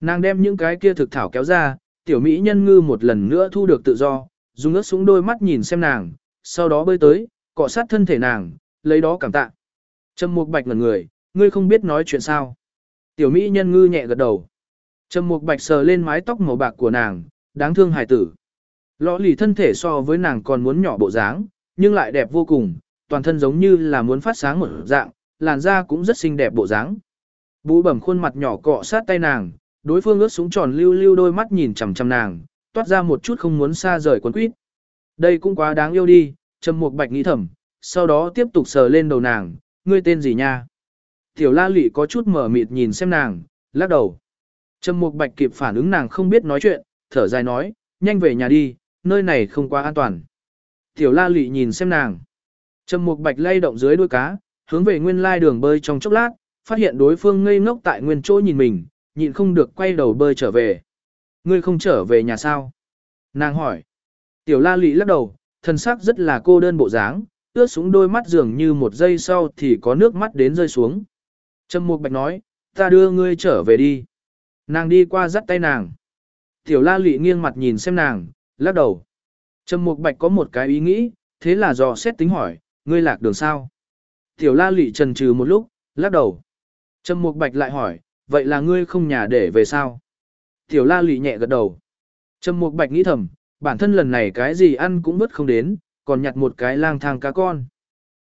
Nàng đem những cái kia thực thảo kéo ra, tiểu mỹ nhân ngư một lần nữa thu được tự do, dùng ướt xuống đôi mắt nhìn xem nàng, sau đó bơi tới, cọ sát thân thể nàng, lấy đó cảm tạ. Trầm Mục Bạch ngẩn người, ngươi không biết nói chuyện sao? Tiểu mỹ nhân ngư nhẹ gật đầu. Trầm Mục Bạch sờ lên mái tóc màu bạc của nàng, đáng thương hài tử. Lọ lì thân thể so với nàng còn muốn nhỏ bộ dáng, nhưng lại đẹp vô cùng, toàn thân giống như là muốn phát sáng một dạng, làn da cũng rất xinh đẹp bộ dáng. Bú bẩm khuôn mặt nhỏ cọ sát tay nàng, đối phương ướt súng tròn lưu lưu đôi mắt nhìn chằm chằm nàng, toát ra một chút không muốn xa rời quấn quýt. Đây cũng quá đáng yêu đi, Trầm Mục Bạch nghĩ thầm, sau đó tiếp tục sờ lên đầu nàng, ngươi tên gì nha? Tiểu La Lệ có chút mở mịt nhìn xem nàng, lắc đầu. Trầm Mục Bạch kịp phản ứng nàng không biết nói chuyện, thở dài nói, nhanh về nhà đi, nơi này không quá an toàn. Tiểu La Lệ nhìn xem nàng. Trầm Mục Bạch lay động dưới đuôi cá, hướng về nguyên lai đường bơi trong chốc lát, phát hiện đối phương ngây ngốc tại nguyên chỗ nhìn mình, nhịn không được quay đầu bơi trở về. Ngươi không trở về nhà sao? Nàng hỏi. Tiểu La Lệ lắc đầu, thân xác rất là cô đơn bộ dáng, ướt xuống đôi mắt dường như một giây sau thì có nước mắt đến rơi xuống. Trầm Mục Bạch nói, ta đưa ngươi trở về đi. Nàng đi qua dắt tay nàng. Tiểu la lị nghiêng mặt nhìn xem nàng, lắc đầu. Trầm Mục Bạch có một cái ý nghĩ, thế là dò xét tính hỏi, ngươi lạc đường sao? Tiểu la lị trần trừ một lúc, lắc đầu. Trầm Mục Bạch lại hỏi, vậy là ngươi không nhà để về sao? Tiểu la lị nhẹ gật đầu. Trầm Mục Bạch nghĩ thầm, bản thân lần này cái gì ăn cũng bất không đến, còn nhặt một cái lang thang cá con.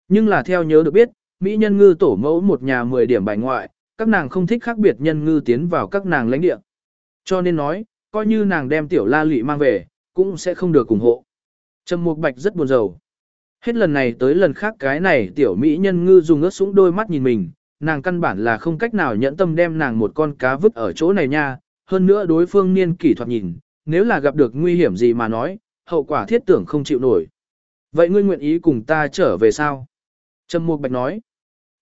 Nhưng là theo nhớ được biết, Mỹ nhân ngư tổ mẫu một nhà 10 điểm bài ngoại, các nàng không thích khác biệt nhân ngư tiến vào các nàng lãnh địa. Cho nên nói, coi như nàng đem tiểu la lị mang về, cũng sẽ không được ủng hộ. Trầm Mục Bạch rất buồn rầu. Hết lần này tới lần khác cái này tiểu mỹ nhân ngư dùng ớt súng đôi mắt nhìn mình, nàng căn bản là không cách nào nhẫn tâm đem nàng một con cá vứt ở chỗ này nha, hơn nữa đối phương niên kỷ thuật nhìn, nếu là gặp được nguy hiểm gì mà nói, hậu quả thiết tưởng không chịu nổi. Vậy ngươi nguyện ý cùng ta trở về sao? Trầm Mục Bạch nói.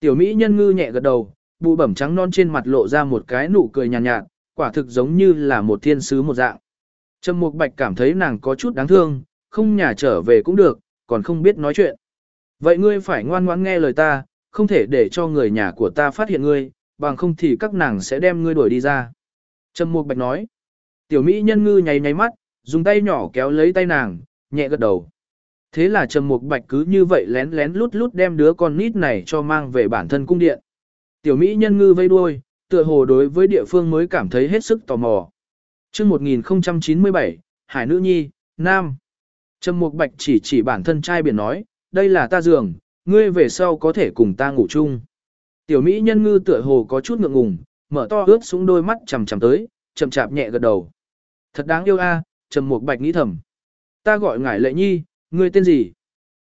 Tiểu Mỹ nhân ngư nhẹ gật đầu, bụ bẩm trắng non trên mặt lộ ra một cái nụ cười nhàn nhạt, nhạt, quả thực giống như là một thiên sứ một dạng. Trầm Mục Bạch cảm thấy nàng có chút đáng thương, không nhà trở về cũng được, còn không biết nói chuyện. Vậy ngươi phải ngoan ngoãn nghe lời ta, không thể để cho người nhà của ta phát hiện ngươi, bằng không thì các nàng sẽ đem ngươi đuổi đi ra. Trầm Mục Bạch nói. Tiểu Mỹ nhân ngư nháy nháy mắt, dùng tay nhỏ kéo lấy tay nàng, nhẹ gật đầu. Thế là Trầm Mục Bạch cứ như vậy lén lén lút lút đem đứa con nít này cho mang về bản thân cung điện. Tiểu Mỹ nhân ngư vây đuôi, tựa hồ đối với địa phương mới cảm thấy hết sức tò mò. Chương 1097, Hải Nữ Nhi, Nam. Trầm Mục Bạch chỉ chỉ bản thân trai biển nói, đây là ta giường, ngươi về sau có thể cùng ta ngủ chung. Tiểu Mỹ nhân ngư tựa hồ có chút ngượng ngùng, mở to ướt súng đôi mắt chằm chằm tới, chậm chạp nhẹ gật đầu. Thật đáng yêu a, Trầm Mục Bạch nghĩ thầm. Ta gọi ngải lệ nhi, ngươi tên gì?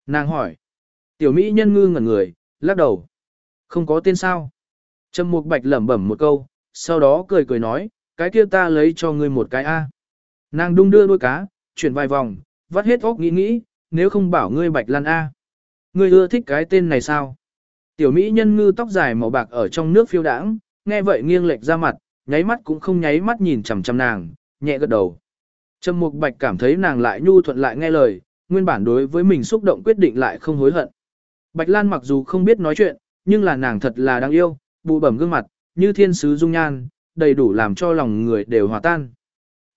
Nàng hỏi. Tiểu Mỹ nhân ngư ngẩn người, lắc đầu. Không có tên sao? Trầm Mục Bạch lẩm bẩm một câu, sau đó cười cười nói, cái kia ta lấy cho ngươi một cái a. Nàng đung đưa đuôi cá, chuyển vài vòng, vắt hết óc nghĩ nghĩ, nếu không bảo ngươi Bạch Lan a. Ngươi ưa thích cái tên này sao? Tiểu Mỹ nhân ngư tóc dài màu bạc ở trong nước phiêu đãng, nghe vậy nghiêng lệch ra mặt, nháy mắt cũng không nháy mắt nhìn chằm chằm nàng, nhẹ gật đầu. Trầm Mục Bạch cảm thấy nàng lại nhu thuận lại nghe lời, nguyên bản đối với mình xúc động quyết định lại không hối hận. Bạch Lan mặc dù không biết nói chuyện, nhưng là nàng thật là đáng yêu, bụ bẩm gương mặt, như thiên sứ dung nhan, đầy đủ làm cho lòng người đều hòa tan.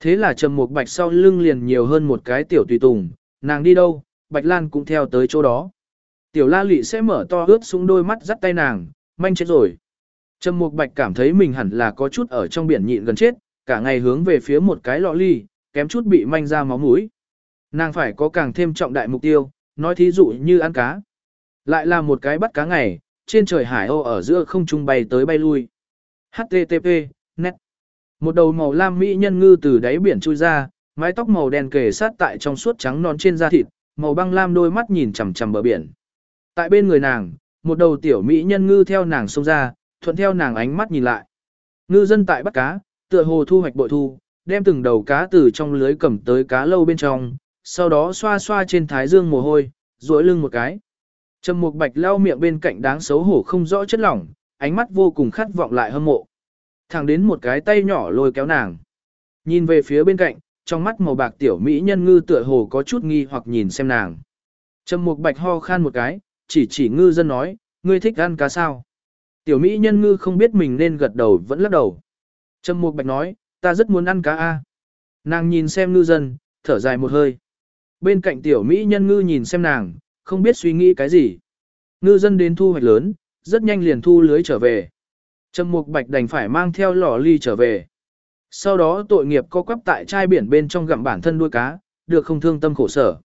Thế là Trầm Mục Bạch sau lưng liền nhiều hơn một cái tiểu tùy tùng, nàng đi đâu, Bạch Lan cũng theo tới chỗ đó. Tiểu La Lệ sẽ mở to ướt xuống đôi mắt dắt tay nàng, manh chết rồi. Trầm Mục Bạch cảm thấy mình hẳn là có chút ở trong biển nhịn gần chết, cả ngày hướng về phía một cái lọ ly, kém chút bị manh ra máu mũi. Nàng phải có càng thêm trọng đại mục tiêu, nói thí dụ như ăn cá. Lại là một cái bắt cá ngày, trên trời hải âu ở giữa không trung bay tới bay lui. HTTP, net. Một đầu màu lam mỹ nhân ngư từ đáy biển chui ra, mái tóc màu đen kề sát tại trong suốt trắng non trên da thịt, màu băng lam đôi mắt nhìn chằm chằm bờ biển. Tại bên người nàng, một đầu tiểu mỹ nhân ngư theo nàng xông ra, thuận theo nàng ánh mắt nhìn lại. Ngư dân tại bắt cá, tựa hồ thu hoạch bội thu, đem từng đầu cá từ trong lưới cầm tới cá lâu bên trong, sau đó xoa xoa trên thái dương mồ hôi, duỗi lưng một cái. Trầm Mục Bạch lau miệng bên cạnh đáng xấu hổ không rõ chất lỏng, ánh mắt vô cùng khát vọng lại hâm mộ. Thẳng đến một cái tay nhỏ lôi kéo nàng. Nhìn về phía bên cạnh, trong mắt màu bạc tiểu mỹ nhân ngư tựa hồ có chút nghi hoặc nhìn xem nàng. Trầm Mục Bạch ho khan một cái, chỉ chỉ ngư dân nói, ngươi thích ăn cá sao? Tiểu mỹ nhân ngư không biết mình nên gật đầu vẫn lắc đầu. Trầm Mục Bạch nói, ta rất muốn ăn cá a. Nàng nhìn xem ngư dân, thở dài một hơi. Bên cạnh tiểu mỹ nhân ngư nhìn xem nàng, không biết suy nghĩ cái gì. Ngư dân đến thu hoạch lớn, rất nhanh liền thu lưới trở về. Trầm Mục Bạch đành phải mang theo lò ly trở về. Sau đó tội nghiệp co quắp tại chai biển bên trong gặm bản thân đuôi cá, được không thương tâm khổ sở.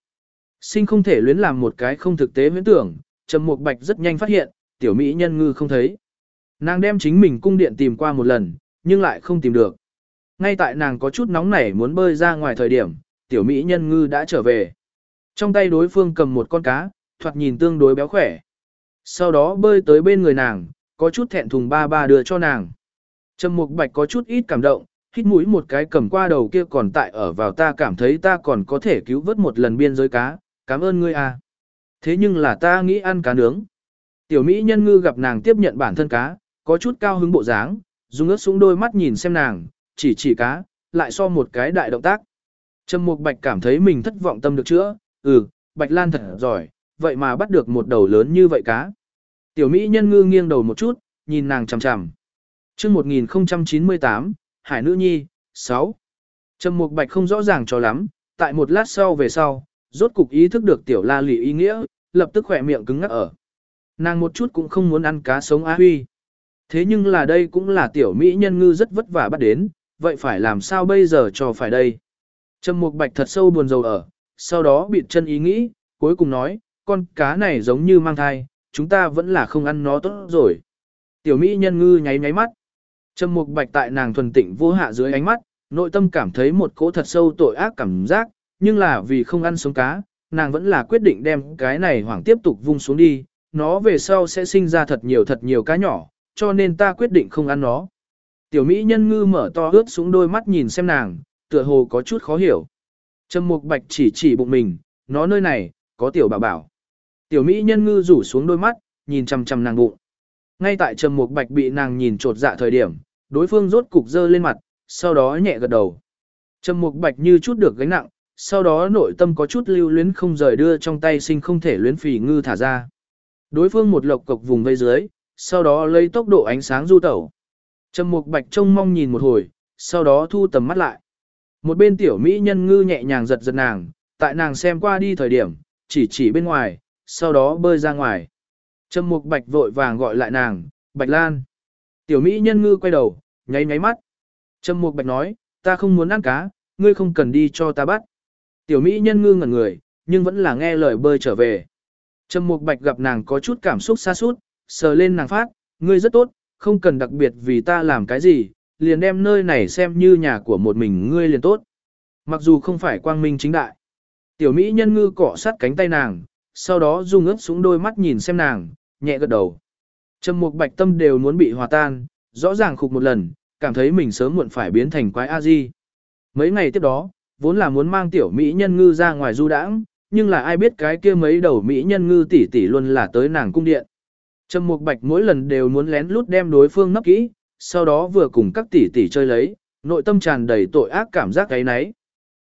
Sinh không thể luyến làm một cái không thực tế huyễn tưởng, Trầm Mục Bạch rất nhanh phát hiện, tiểu mỹ nhân ngư không thấy. Nàng đem chính mình cung điện tìm qua một lần, nhưng lại không tìm được. Ngay tại nàng có chút nóng nảy muốn bơi ra ngoài thời điểm, tiểu mỹ nhân ngư đã trở về. Trong tay đối phương cầm một con cá, thoạt nhìn tương đối béo khỏe. Sau đó bơi tới bên người nàng, có chút thẹn thùng ba ba đưa cho nàng. Trầm Mục Bạch có chút ít cảm động, hít mũi một cái cầm qua đầu kia còn tại ở vào ta cảm thấy ta còn có thể cứu vớt một lần biên giới cá, cảm ơn ngươi à. Thế nhưng là ta nghĩ ăn cá nướng. Tiểu Mỹ nhân ngư gặp nàng tiếp nhận bản thân cá, có chút cao hứng bộ dáng, dùng ướt xuống đôi mắt nhìn xem nàng, chỉ chỉ cá, lại so một cái đại động tác. Trầm Mục Bạch cảm thấy mình thất vọng tâm được chữa, ừ, Bạch Lan thật giỏi, vậy mà bắt được một đầu lớn như vậy cá. Tiểu Mỹ nhân ngư nghiêng đầu một chút, nhìn nàng chằm chằm. Trước 1098, Hải nữ nhi, 6. Trầm Mục Bạch không rõ ràng cho lắm, tại một lát sau về sau, rốt cục ý thức được tiểu la lị ý nghĩa, lập tức khỏe miệng cứng ngắc ở. Nàng một chút cũng không muốn ăn cá sống á huy. Thế nhưng là đây cũng là tiểu mỹ nhân ngư rất vất vả bắt đến, vậy phải làm sao bây giờ cho phải đây? Trầm Mục Bạch thật sâu buồn rầu ở, sau đó bịt chân ý nghĩ, cuối cùng nói, con cá này giống như mang thai, chúng ta vẫn là không ăn nó tốt rồi. Tiểu mỹ nhân ngư nháy nháy mắt. Trầm Mục Bạch tại nàng thuần tịnh vô hạ dưới ánh mắt, nội tâm cảm thấy một cỗ thật sâu tội ác cảm giác, nhưng là vì không ăn sống cá, nàng vẫn là quyết định đem cái này hoảng tiếp tục vung xuống đi, nó về sau sẽ sinh ra thật nhiều thật nhiều cá nhỏ, cho nên ta quyết định không ăn nó. Tiểu Mỹ nhân ngư mở to ướt xuống đôi mắt nhìn xem nàng, tựa hồ có chút khó hiểu. Trầm Mục Bạch chỉ chỉ bụng mình, nó nơi này, có tiểu bảo bảo. Tiểu Mỹ nhân ngư rủ xuống đôi mắt, nhìn chằm chằm nàng bụng. Ngay tại Trầm Mục Bạch bị nàng nhìn trột dạ thời điểm, đối phương rốt cục dơ lên mặt, sau đó nhẹ gật đầu. Trầm Mục Bạch như chút được gánh nặng, sau đó nội tâm có chút lưu luyến không rời đưa trong tay sinh không thể luyến phì ngư thả ra. Đối phương một lộc cộc vùng vây dưới, sau đó lấy tốc độ ánh sáng du tẩu. Trầm Mục Bạch trông mong nhìn một hồi, sau đó thu tầm mắt lại. Một bên tiểu mỹ nhân ngư nhẹ nhàng giật giật nàng, tại nàng xem qua đi thời điểm, chỉ chỉ bên ngoài, sau đó bơi ra ngoài. Trầm Mục Bạch vội vàng gọi lại nàng, Bạch Lan. Tiểu mỹ nhân ngư quay đầu, nháy nháy mắt. Trầm Mục Bạch nói, ta không muốn ăn cá, ngươi không cần đi cho ta bắt. Tiểu mỹ nhân ngư ngẩn người, nhưng vẫn là nghe lời bơi trở về. Trầm Mục Bạch gặp nàng có chút cảm xúc xa sút sờ lên nàng phát, ngươi rất tốt, không cần đặc biệt vì ta làm cái gì, liền đem nơi này xem như nhà của một mình ngươi liền tốt. Mặc dù không phải quang minh chính đại. Tiểu Mỹ nhân ngư cọ sát cánh tay nàng, sau đó dùng ướp xuống đôi mắt nhìn xem nàng, nhẹ gật đầu. Trầm Mục Bạch tâm đều muốn bị hòa tan, rõ ràng khục một lần, cảm thấy mình sớm muộn phải biến thành quái a di. Mấy ngày tiếp đó, vốn là muốn mang tiểu mỹ nhân ngư ra ngoài du đãng, nhưng là ai biết cái kia mấy đầu mỹ nhân ngư tỷ tỷ luôn là tới nàng cung điện. Trầm Mục Bạch mỗi lần đều muốn lén lút đem đối phương nấp kỹ, sau đó vừa cùng các tỷ tỷ chơi lấy, nội tâm tràn đầy tội ác cảm giác cái nấy.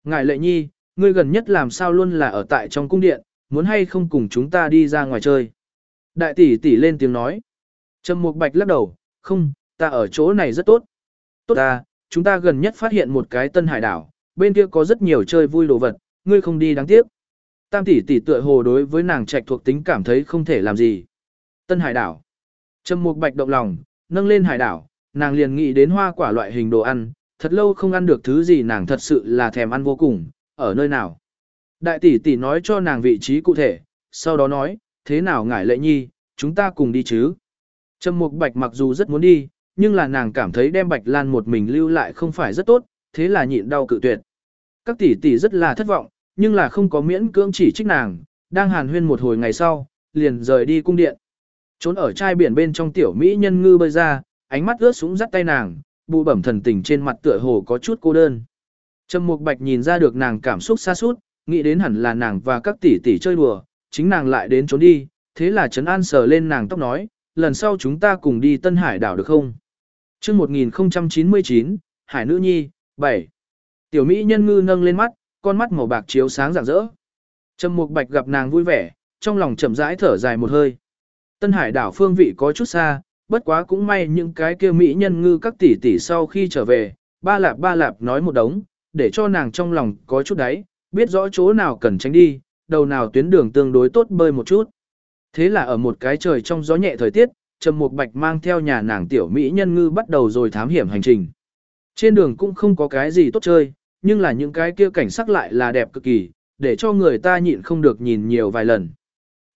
Ngài lệ nhi, ngươi gần nhất làm sao luôn là ở tại trong cung điện, muốn hay không cùng chúng ta đi ra ngoài chơi. Đại tỷ tỷ lên tiếng nói. Trầm Mục Bạch lắc đầu, không, ta ở chỗ này rất tốt. Tốt ta, chúng ta gần nhất phát hiện một cái tân hải đảo, bên kia có rất nhiều chơi vui đồ vật, ngươi không đi đáng tiếc. Tam tỷ tỷ tựa hồ đối với nàng trạch thuộc tính cảm thấy không thể làm gì. Tân hải đảo. Trầm Mục Bạch động lòng, nâng lên hải đảo, nàng liền nghĩ đến hoa quả loại hình đồ ăn, thật lâu không ăn được thứ gì nàng thật sự là thèm ăn vô cùng, ở nơi nào. Đại tỷ tỷ nói cho nàng vị trí cụ thể, sau đó nói, thế nào ngải lệ nhi, chúng ta cùng đi chứ. Trầm Mục Bạch mặc dù rất muốn đi, nhưng là nàng cảm thấy đem Bạch Lan một mình lưu lại không phải rất tốt, thế là nhịn đau cự tuyệt. Các tỷ tỷ rất là thất vọng, nhưng là không có miễn cưỡng chỉ trích nàng, đang hàn huyên một hồi ngày sau, liền rời đi cung điện. Trốn ở chai biển bên trong tiểu mỹ nhân ngư bơi ra, ánh mắt ướt súng dắt tay nàng, bụ bẩm thần tình trên mặt tựa hồ có chút cô đơn. Trầm Mục Bạch nhìn ra được nàng cảm xúc xa sút, nghĩ đến hẳn là nàng và các tỷ tỷ chơi đùa, chính nàng lại đến trốn đi, thế là Trấn An sờ lên nàng tóc nói, lần sau chúng ta cùng đi Tân Hải đảo được không? Chương 1099, Hải nữ nhi, 7. Tiểu Mỹ nhân ngư nâng lên mắt, con mắt màu bạc chiếu sáng rạng rỡ. Trầm Mục Bạch gặp nàng vui vẻ, trong lòng chậm rãi thở dài một hơi. Tân Hải đảo phương vị có chút xa, bất quá cũng may những cái kia mỹ nhân ngư các tỷ tỷ sau khi trở về, ba lạp ba lạp nói một đống, để cho nàng trong lòng có chút đáy, biết rõ chỗ nào cần tránh đi, đầu nào tuyến đường tương đối tốt bơi một chút. Thế là ở một cái trời trong gió nhẹ thời tiết, Trầm Mục Bạch mang theo nhà nàng tiểu mỹ nhân ngư bắt đầu rồi thám hiểm hành trình. Trên đường cũng không có cái gì tốt chơi, nhưng là những cái kia cảnh sắc lại là đẹp cực kỳ, để cho người ta nhịn không được nhìn nhiều vài lần.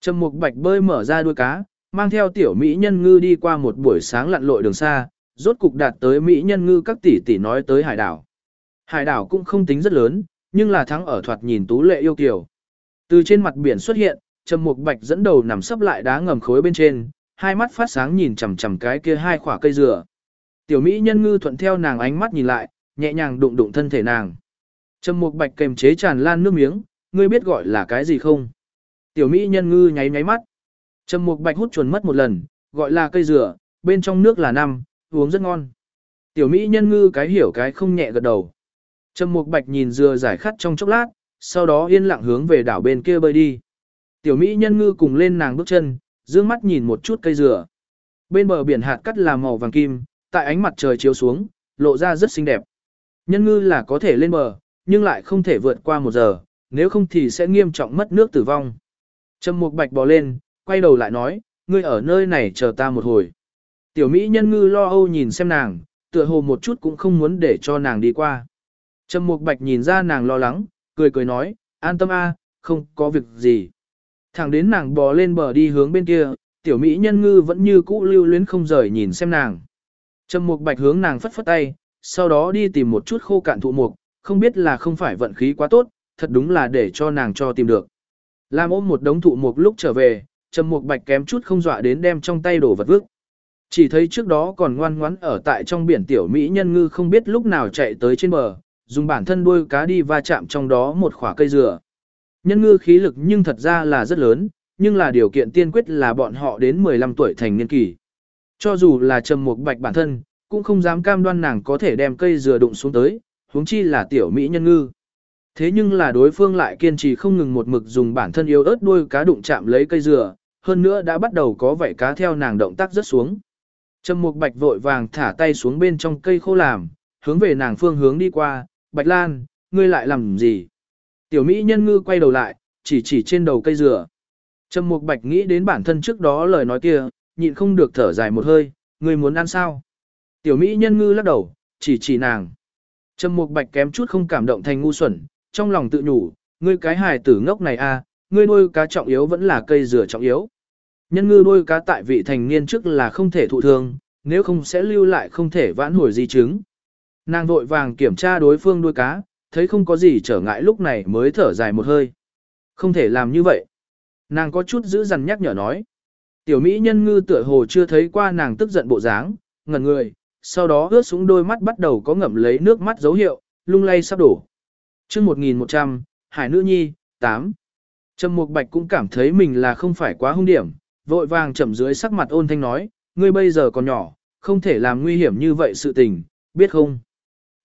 Trầm Mục Bạch bơi mở ra đuôi cá, mang theo tiểu mỹ nhân ngư đi qua một buổi sáng lặn lội đường xa, rốt cục đạt tới mỹ nhân ngư các tỷ tỷ nói tới hải đảo. Hải đảo cũng không tính rất lớn, nhưng là thắng ở thoạt nhìn tú lệ yêu kiều. Từ trên mặt biển xuất hiện, Trầm Mục Bạch dẫn đầu nằm sấp lại đá ngầm khối bên trên, hai mắt phát sáng nhìn chằm chằm cái kia hai khỏa cây dừa. Tiểu mỹ nhân ngư thuận theo nàng ánh mắt nhìn lại, nhẹ nhàng đụng đụng thân thể nàng. Trầm Mục Bạch kềm chế tràn lan nước miếng, ngươi biết gọi là cái gì không? Tiểu mỹ nhân ngư nháy nháy mắt. Trầm Mục Bạch hút chuồn mất một lần, gọi là cây dừa, bên trong nước là năm, uống rất ngon. Tiểu mỹ nhân ngư cái hiểu cái không nhẹ gật đầu. Trầm Mục Bạch nhìn dừa giải khát trong chốc lát, sau đó yên lặng hướng về đảo bên kia bơi đi. Tiểu mỹ nhân ngư cùng lên nàng bước chân, dương mắt nhìn một chút cây dừa. Bên bờ biển hạt cắt là màu vàng kim, tại ánh mặt trời chiếu xuống, lộ ra rất xinh đẹp. Nhân ngư là có thể lên bờ, nhưng lại không thể vượt qua một giờ, nếu không thì sẽ nghiêm trọng mất nước tử vong. Trầm Mục Bạch bò lên, quay đầu lại nói, ngươi ở nơi này chờ ta một hồi. Tiểu Mỹ nhân ngư lo âu nhìn xem nàng, tựa hồ một chút cũng không muốn để cho nàng đi qua. Trầm Mục Bạch nhìn ra nàng lo lắng, cười cười nói, an tâm a, không có việc gì. Thẳng đến nàng bò lên bờ đi hướng bên kia, tiểu Mỹ nhân ngư vẫn như cũ lưu luyến không rời nhìn xem nàng. Trầm Mục Bạch hướng nàng phất phất tay, sau đó đi tìm một chút khô cạn thụ mục, không biết là không phải vận khí quá tốt, thật đúng là để cho nàng cho tìm được. Làm ôm một đống thụ mục lúc trở về, Trầm Mục Bạch kém chút không dọa đến đem trong tay đổ vật vứt. Chỉ thấy trước đó còn ngoan ngoãn ở tại trong biển tiểu Mỹ nhân ngư không biết lúc nào chạy tới trên bờ, dùng bản thân đuôi cá đi va chạm trong đó một khỏa cây dừa. Nhân ngư khí lực nhưng thật ra là rất lớn, nhưng là điều kiện tiên quyết là bọn họ đến 15 tuổi thành niên kỳ. Cho dù là Trầm Mục Bạch bản thân, cũng không dám cam đoan nàng có thể đem cây dừa đụng xuống tới, huống chi là tiểu Mỹ nhân ngư. Thế nhưng là đối phương lại kiên trì không ngừng một mực dùng bản thân yếu ớt đuôi cá đụng chạm lấy cây dừa, hơn nữa đã bắt đầu có vảy cá theo nàng động tác rất xuống. Trầm Mục Bạch vội vàng thả tay xuống bên trong cây khô làm, hướng về nàng phương hướng đi qua, "Bạch Lan, ngươi lại làm gì?" Tiểu Mỹ nhân ngư quay đầu lại, chỉ chỉ trên đầu cây dừa. Trầm Mục Bạch nghĩ đến bản thân trước đó lời nói kia, nhịn không được thở dài một hơi, "Ngươi muốn ăn sao?" Tiểu Mỹ nhân ngư lắc đầu, chỉ chỉ nàng. Trầm Mục Bạch kém chút không cảm động thành ngu xuẩn, trong lòng tự nhủ, ngươi cái hài tử ngốc này a, à, ngươi nuôi cá trọng yếu vẫn là cây dừa trọng yếu. Nhân ngư nuôi cá tại vị thành niên trước là không thể thụ thương, nếu không sẽ lưu lại không thể vãn hồi di chứng. Nàng vội vàng kiểm tra đối phương nuôi cá, thấy không có gì trở ngại lúc này mới thở dài một hơi. Không thể làm như vậy. Nàng có chút giữ dằn nhắc nhở nói. Tiểu Mỹ nhân ngư tựa hồ chưa thấy qua nàng tức giận bộ dáng, ngẩn người, sau đó ướt xuống đôi mắt bắt đầu có ngậm lấy nước mắt dấu hiệu, lung lay sắp đổ. chương 1100, Hải Nữ Nhi, 8. Trầm Mục Bạch cũng cảm thấy mình là không phải quá hung điểm, vội vàng chậm dưới sắc mặt ôn thanh nói, ngươi bây giờ còn nhỏ, không thể làm nguy hiểm như vậy sự tình, biết không?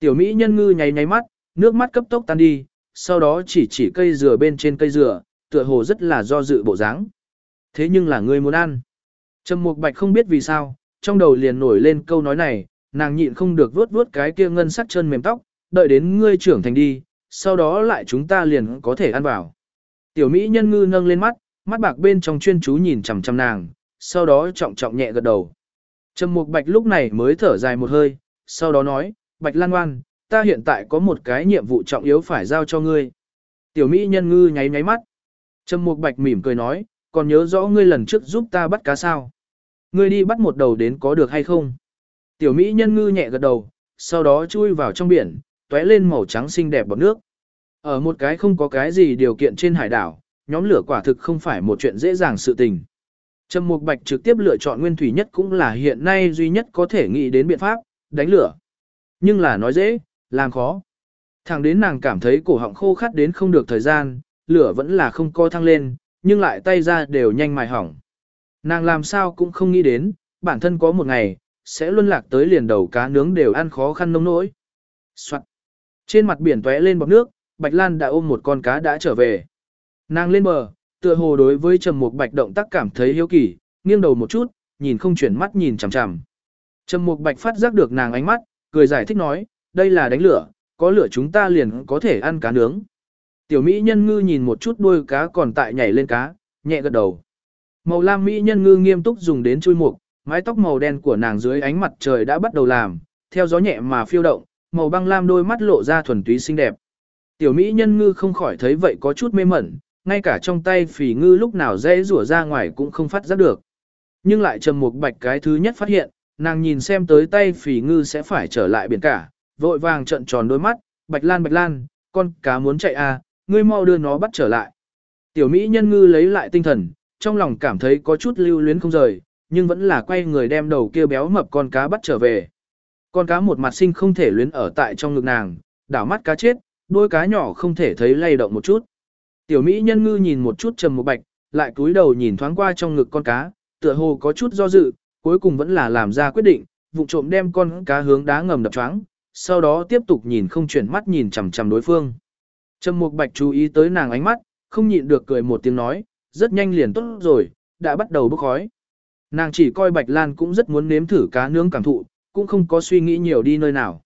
Tiểu Mỹ nhân ngư nháy nháy mắt, nước mắt cấp tốc tan đi, sau đó chỉ chỉ cây dừa bên trên cây dừa, tựa hồ rất là do dự bộ dáng. Thế nhưng là ngươi muốn ăn. Trầm Mục Bạch không biết vì sao, trong đầu liền nổi lên câu nói này, nàng nhịn không được vuốt vuốt cái kia ngân sắc chân mềm tóc, đợi đến ngươi trưởng thành đi, sau đó lại chúng ta liền có thể ăn vào. Tiểu Mỹ nhân ngư nâng lên mắt, mắt bạc bên trong chuyên chú nhìn chằm chằm nàng, sau đó trọng trọng nhẹ gật đầu. Trầm Mục Bạch lúc này mới thở dài một hơi, sau đó nói, Bạch Lan Ngoan, ta hiện tại có một cái nhiệm vụ trọng yếu phải giao cho ngươi. Tiểu Mỹ nhân ngư nháy nháy mắt. Trầm Mục Bạch mỉm cười nói, còn nhớ rõ ngươi lần trước giúp ta bắt cá sao? Ngươi đi bắt một đầu đến có được hay không? Tiểu Mỹ nhân ngư nhẹ gật đầu, sau đó chui vào trong biển, tóe lên màu trắng xinh đẹp bọt nước. Ở một cái không có cái gì điều kiện trên hải đảo, nhóm lửa quả thực không phải một chuyện dễ dàng sự tình. Trầm Mục Bạch trực tiếp lựa chọn nguyên thủy nhất cũng là hiện nay duy nhất có thể nghĩ đến biện pháp, đánh lửa. Nhưng là nói dễ, làm khó. Thẳng đến nàng cảm thấy cổ họng khô khát đến không được thời gian, lửa vẫn là không co thăng lên, nhưng lại tay ra đều nhanh mài hỏng. Nàng làm sao cũng không nghĩ đến, bản thân có một ngày, sẽ luân lạc tới liền đầu cá nướng đều ăn khó khăn nông nỗi. Soạn. Trên mặt biển tóe lên bọt nước, Bạch Lan đã ôm một con cá đã trở về. Nàng lên bờ, tựa hồ đối với Trầm Mục Bạch động tác cảm thấy hiếu kỳ, nghiêng đầu một chút, nhìn không chuyển mắt nhìn chằm chằm. Trầm Mục Bạch phát giác được nàng ánh mắt, cười giải thích nói, đây là đánh lửa, có lửa chúng ta liền có thể ăn cá nướng. Tiểu Mỹ nhân ngư nhìn một chút đuôi cá còn tại nhảy lên cá, nhẹ gật đầu. Màu lam Mỹ nhân ngư nghiêm túc dùng đến chui mục, mái tóc màu đen của nàng dưới ánh mặt trời đã bắt đầu làm, theo gió nhẹ mà phiêu động, màu băng lam đôi mắt lộ ra thuần túy xinh đẹp. Tiểu Mỹ nhân ngư không khỏi thấy vậy có chút mê mẩn, ngay cả trong tay phỉ ngư lúc nào dễ rủa ra ngoài cũng không phát giác được. Nhưng lại trầm một bạch cái thứ nhất phát hiện, nàng nhìn xem tới tay phỉ ngư sẽ phải trở lại biển cả, vội vàng trận tròn đôi mắt, bạch lan bạch lan, con cá muốn chạy à, ngươi mau đưa nó bắt trở lại. Tiểu Mỹ nhân ngư lấy lại tinh thần, trong lòng cảm thấy có chút lưu luyến không rời, nhưng vẫn là quay người đem đầu kia béo mập con cá bắt trở về. Con cá một mặt sinh không thể luyến ở tại trong ngực nàng, đảo mắt cá chết, đôi cá nhỏ không thể thấy lay động một chút. Tiểu Mỹ nhân ngư nhìn một chút trầm một bạch, lại cúi đầu nhìn thoáng qua trong ngực con cá, tựa hồ có chút do dự, cuối cùng vẫn là làm ra quyết định, vụ trộm đem con cá hướng đá ngầm đập choáng, sau đó tiếp tục nhìn không chuyển mắt nhìn chằm chằm đối phương. Trầm Mục Bạch chú ý tới nàng ánh mắt, không nhịn được cười một tiếng nói, rất nhanh liền tốt rồi, đã bắt đầu bốc khói. Nàng chỉ coi Bạch Lan cũng rất muốn nếm thử cá nướng cảm thụ, cũng không có suy nghĩ nhiều đi nơi nào.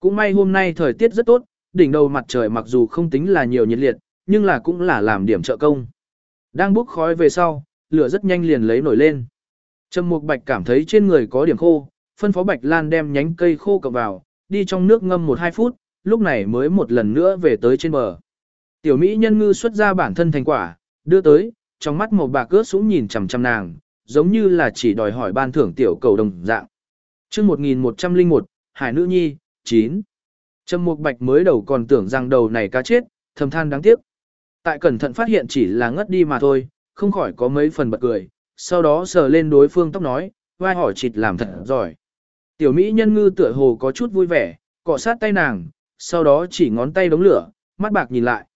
Cũng may hôm nay thời tiết rất tốt, đỉnh đầu mặt trời mặc dù không tính là nhiều nhiệt liệt, nhưng là cũng là làm điểm trợ công. Đang bốc khói về sau, lửa rất nhanh liền lấy nổi lên. Trầm Mục Bạch cảm thấy trên người có điểm khô, phân phó Bạch Lan đem nhánh cây khô cầm vào, đi trong nước ngâm 1-2 phút, lúc này mới một lần nữa về tới trên bờ. Tiểu Mỹ nhân ngư xuất ra bản thân thành quả, đưa tới, trong mắt màu bạc cướp súng nhìn chằm chằm nàng, giống như là chỉ đòi hỏi ban thưởng tiểu cầu đồng dạng. Chương 1101, Hải nữ nhi, 9. Trầm Mục Bạch mới đầu còn tưởng rằng đầu này cá chết, thầm than đáng tiếc. Tại cẩn thận phát hiện chỉ là ngất đi mà thôi, không khỏi có mấy phần bật cười, sau đó sờ lên đối phương tóc nói, vai hỏi chịt làm thật giỏi. Tiểu Mỹ nhân ngư tựa hồ có chút vui vẻ, cọ sát tay nàng, sau đó chỉ ngón tay đống lửa, mắt bạc nhìn lại.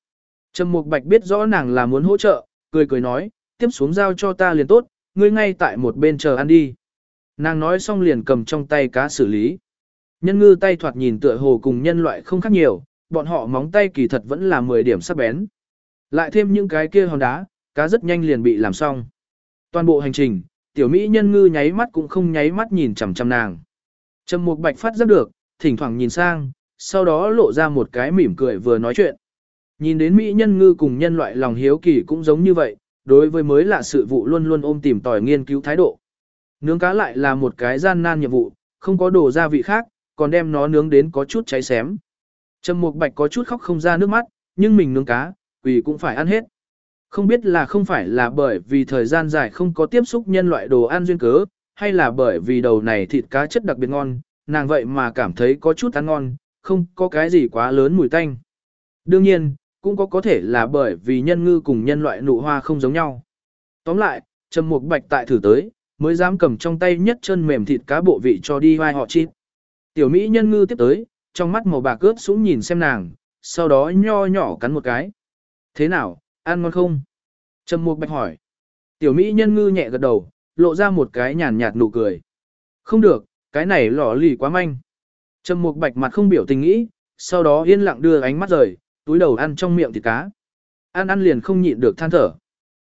Trầm Mục Bạch biết rõ nàng là muốn hỗ trợ, cười cười nói, tiếp xuống giao cho ta liền tốt, ngươi ngay tại một bên chờ ăn đi. Nàng nói xong liền cầm trong tay cá xử lý. Nhân ngư tay thoạt nhìn tựa hồ cùng nhân loại không khác nhiều, bọn họ móng tay kỳ thật vẫn là 10 điểm sắc bén. Lại thêm những cái kia hòn đá, cá rất nhanh liền bị làm xong. Toàn bộ hành trình, tiểu mỹ nhân ngư nháy mắt cũng không nháy mắt nhìn chằm chằm nàng. Trầm Mục Bạch phát giác được, thỉnh thoảng nhìn sang, sau đó lộ ra một cái mỉm cười vừa nói chuyện. Nhìn đến mỹ nhân ngư cùng nhân loại lòng hiếu kỳ cũng giống như vậy, đối với mới lạ sự vụ luôn luôn ôm tìm tòi nghiên cứu thái độ. Nướng cá lại là một cái gian nan nhiệm vụ, không có đồ gia vị khác, còn đem nó nướng đến có chút cháy xém. Trầm Mục Bạch có chút khóc không ra nước mắt, nhưng mình nướng cá, quỷ cũng phải ăn hết. Không biết là không phải là bởi vì thời gian dài không có tiếp xúc nhân loại đồ ăn duyên cớ, hay là bởi vì đầu này thịt cá chất đặc biệt ngon, nàng vậy mà cảm thấy có chút ăn ngon, không có cái gì quá lớn mùi tanh. Đương nhiên, cũng có có thể là bởi vì nhân ngư cùng nhân loại nụ hoa không giống nhau. Tóm lại, Trầm Mục Bạch tại thử tới, mới dám cầm trong tay nhất chân mềm thịt cá bộ vị cho đi vai họ chít. Tiểu Mỹ nhân ngư tiếp tới, trong mắt màu bạc cướp súng nhìn xem nàng, sau đó nho nhỏ cắn một cái. Thế nào, ăn ngon không? Trầm Mục Bạch hỏi. Tiểu Mỹ nhân ngư nhẹ gật đầu, lộ ra một cái nhàn nhạt nụ cười. Không được, cái này lỏ lì quá manh. Trầm Mục Bạch mặt không biểu tình nghĩ, sau đó yên lặng đưa ánh mắt rời, túi đầu ăn trong miệng thịt cá. Ăn ăn liền không nhịn được than thở.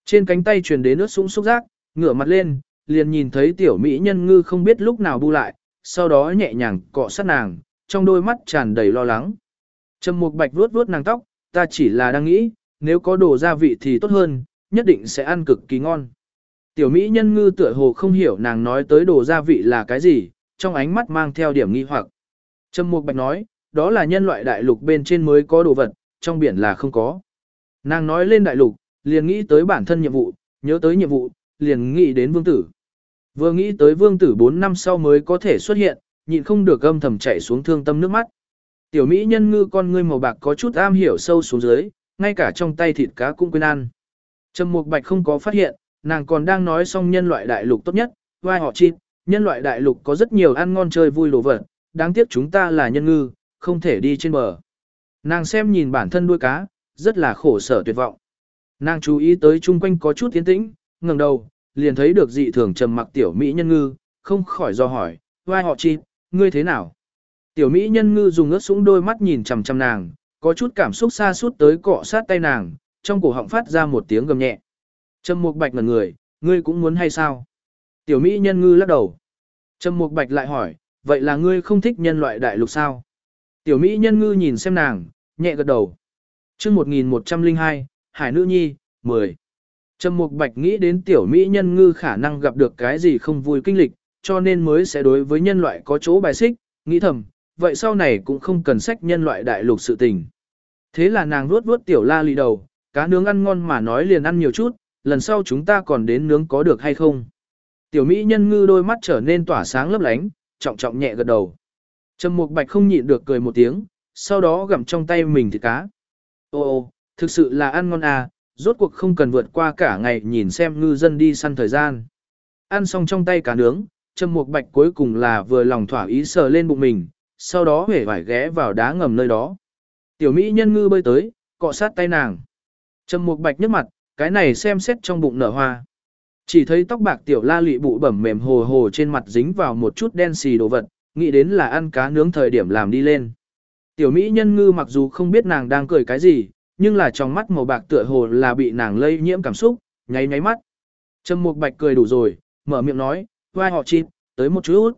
Trên cánh tay truyền đến nước sũng xúc giác, ngửa mặt lên, liền nhìn thấy tiểu mỹ nhân ngư không biết lúc nào bu lại, sau đó nhẹ nhàng cọ sát nàng, trong đôi mắt tràn đầy lo lắng. Trầm Mục Bạch vuốt vuốt nàng tóc, ta chỉ là đang nghĩ, nếu có đồ gia vị thì tốt hơn, nhất định sẽ ăn cực kỳ ngon. Tiểu Mỹ nhân ngư tựa hồ không hiểu nàng nói tới đồ gia vị là cái gì, trong ánh mắt mang theo điểm nghi hoặc. Trầm Mục Bạch nói, đó là nhân loại đại lục bên trên mới có đồ vật, trong biển là không có. Nàng nói lên đại lục, liền nghĩ tới bản thân nhiệm vụ, nhớ tới nhiệm vụ, liền nghĩ đến vương tử. Vừa nghĩ tới vương tử 4 năm sau mới có thể xuất hiện, nhịn không được âm thầm chảy xuống thương tâm nước mắt. Tiểu Mỹ nhân ngư con ngươi màu bạc có chút am hiểu sâu xuống dưới, ngay cả trong tay thịt cá cũng quên ăn. Trầm Mục Bạch không có phát hiện, nàng còn đang nói xong nhân loại đại lục tốt nhất, vai họ chi, nhân loại đại lục có rất nhiều ăn ngon chơi vui đồ vật, đáng tiếc chúng ta là nhân ngư, không thể đi trên bờ. Nàng xem nhìn bản thân đuôi cá, rất là khổ sở tuyệt vọng. Nàng chú ý tới chung quanh có chút tiến tĩnh, ngẩng đầu, liền thấy được dị thường trầm mặc tiểu mỹ nhân ngư, không khỏi do hỏi, vai họ chi, ngươi thế nào? Tiểu mỹ nhân ngư dùng ướt sũng đôi mắt nhìn chằm chằm nàng, có chút cảm xúc xa suốt tới cọ sát tay nàng, trong cổ họng phát ra một tiếng gầm nhẹ. Trầm Mục Bạch ngẩn người, ngươi cũng muốn hay sao? Tiểu Mỹ nhân ngư lắc đầu. Trầm Mục Bạch lại hỏi, vậy là ngươi không thích nhân loại đại lục sao? Tiểu Mỹ nhân ngư nhìn xem nàng, nhẹ gật đầu. Chương 1102, Hải nữ nhi, 10. Trầm Mục Bạch nghĩ đến tiểu Mỹ nhân ngư khả năng gặp được cái gì không vui kinh lịch, cho nên mới sẽ đối với nhân loại có chỗ bài xích, nghĩ thầm, vậy sau này cũng không cần sách nhân loại đại lục sự tình. Thế là nàng vuốt vuốt tiểu la lì đầu, cá nướng ăn ngon mà nói liền ăn nhiều chút, lần sau chúng ta còn đến nướng có được hay không. Tiểu Mỹ nhân ngư đôi mắt trở nên tỏa sáng lấp lánh, trọng trọng nhẹ gật đầu. Trầm Mục Bạch không nhịn được cười một tiếng, sau đó gặm trong tay mình thịt cá. Ô ô, thực sự là ăn ngon à, rốt cuộc không cần vượt qua cả ngày nhìn xem ngư dân đi săn thời gian. Ăn xong trong tay cá nướng, Trầm Mục Bạch cuối cùng là vừa lòng thỏa ý sờ lên bụng mình, sau đó hể vải ghé vào đá ngầm nơi đó. Tiểu Mỹ nhân ngư bơi tới, cọ sát tay nàng. Trầm Mục Bạch nhếch mặt, cái này xem xét trong bụng nở hoa. Chỉ thấy tóc bạc tiểu la lị bụ bẩm mềm hồ hồ trên mặt dính vào một chút đen xì đồ vật, nghĩ đến là ăn cá nướng thời điểm làm đi lên. Tiểu Mỹ nhân ngư mặc dù không biết nàng đang cười cái gì, nhưng là trong mắt màu bạc tựa hồ là bị nàng lây nhiễm cảm xúc, nháy nháy mắt. Trầm Mục Bạch cười đủ rồi, mở miệng nói, vai họ chít, tới một chút.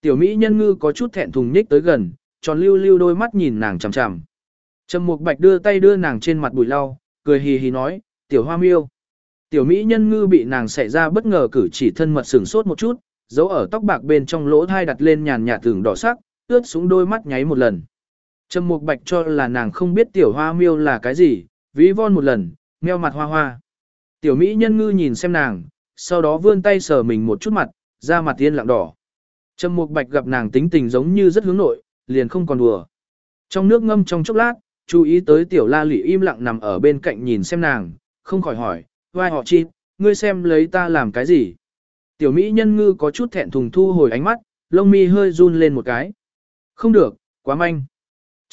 Tiểu Mỹ nhân ngư có chút thẹn thùng nhích tới gần, tròn lưu lưu đôi mắt nhìn nàng chằm chằm. Trầm Mục Bạch đưa tay đưa nàng trên mặt bụi lau, cười hì hì nói, "Tiểu Hoa Miêu." Tiểu Mỹ Nhân Ngư bị nàng xảy ra bất ngờ cử chỉ thân mật sửng sốt một chút, giấu ở tóc bạc bên trong lỗ thai đặt lên nhàn nhạt tưởng đỏ sắc, ướt xuống đôi mắt nháy một lần. Trầm Mục Bạch cho là nàng không biết Tiểu Hoa Miêu là cái gì, ví von một lần, meo mặt hoa hoa. Tiểu Mỹ Nhân Ngư nhìn xem nàng, sau đó vươn tay sờ mình một chút mặt, da mặt tiên lặng đỏ. Trầm Mục Bạch gặp nàng tính tình giống như rất hướng nội, liền không còn đùa. Trong nước ngâm trong chốc lát, chú ý tới tiểu la lị im lặng nằm ở bên cạnh nhìn xem nàng, không khỏi hỏi, vai họ chi, ngươi xem lấy ta làm cái gì. Tiểu Mỹ nhân ngư có chút thẹn thùng thu hồi ánh mắt, lông mi hơi run lên một cái. Không được, quá manh.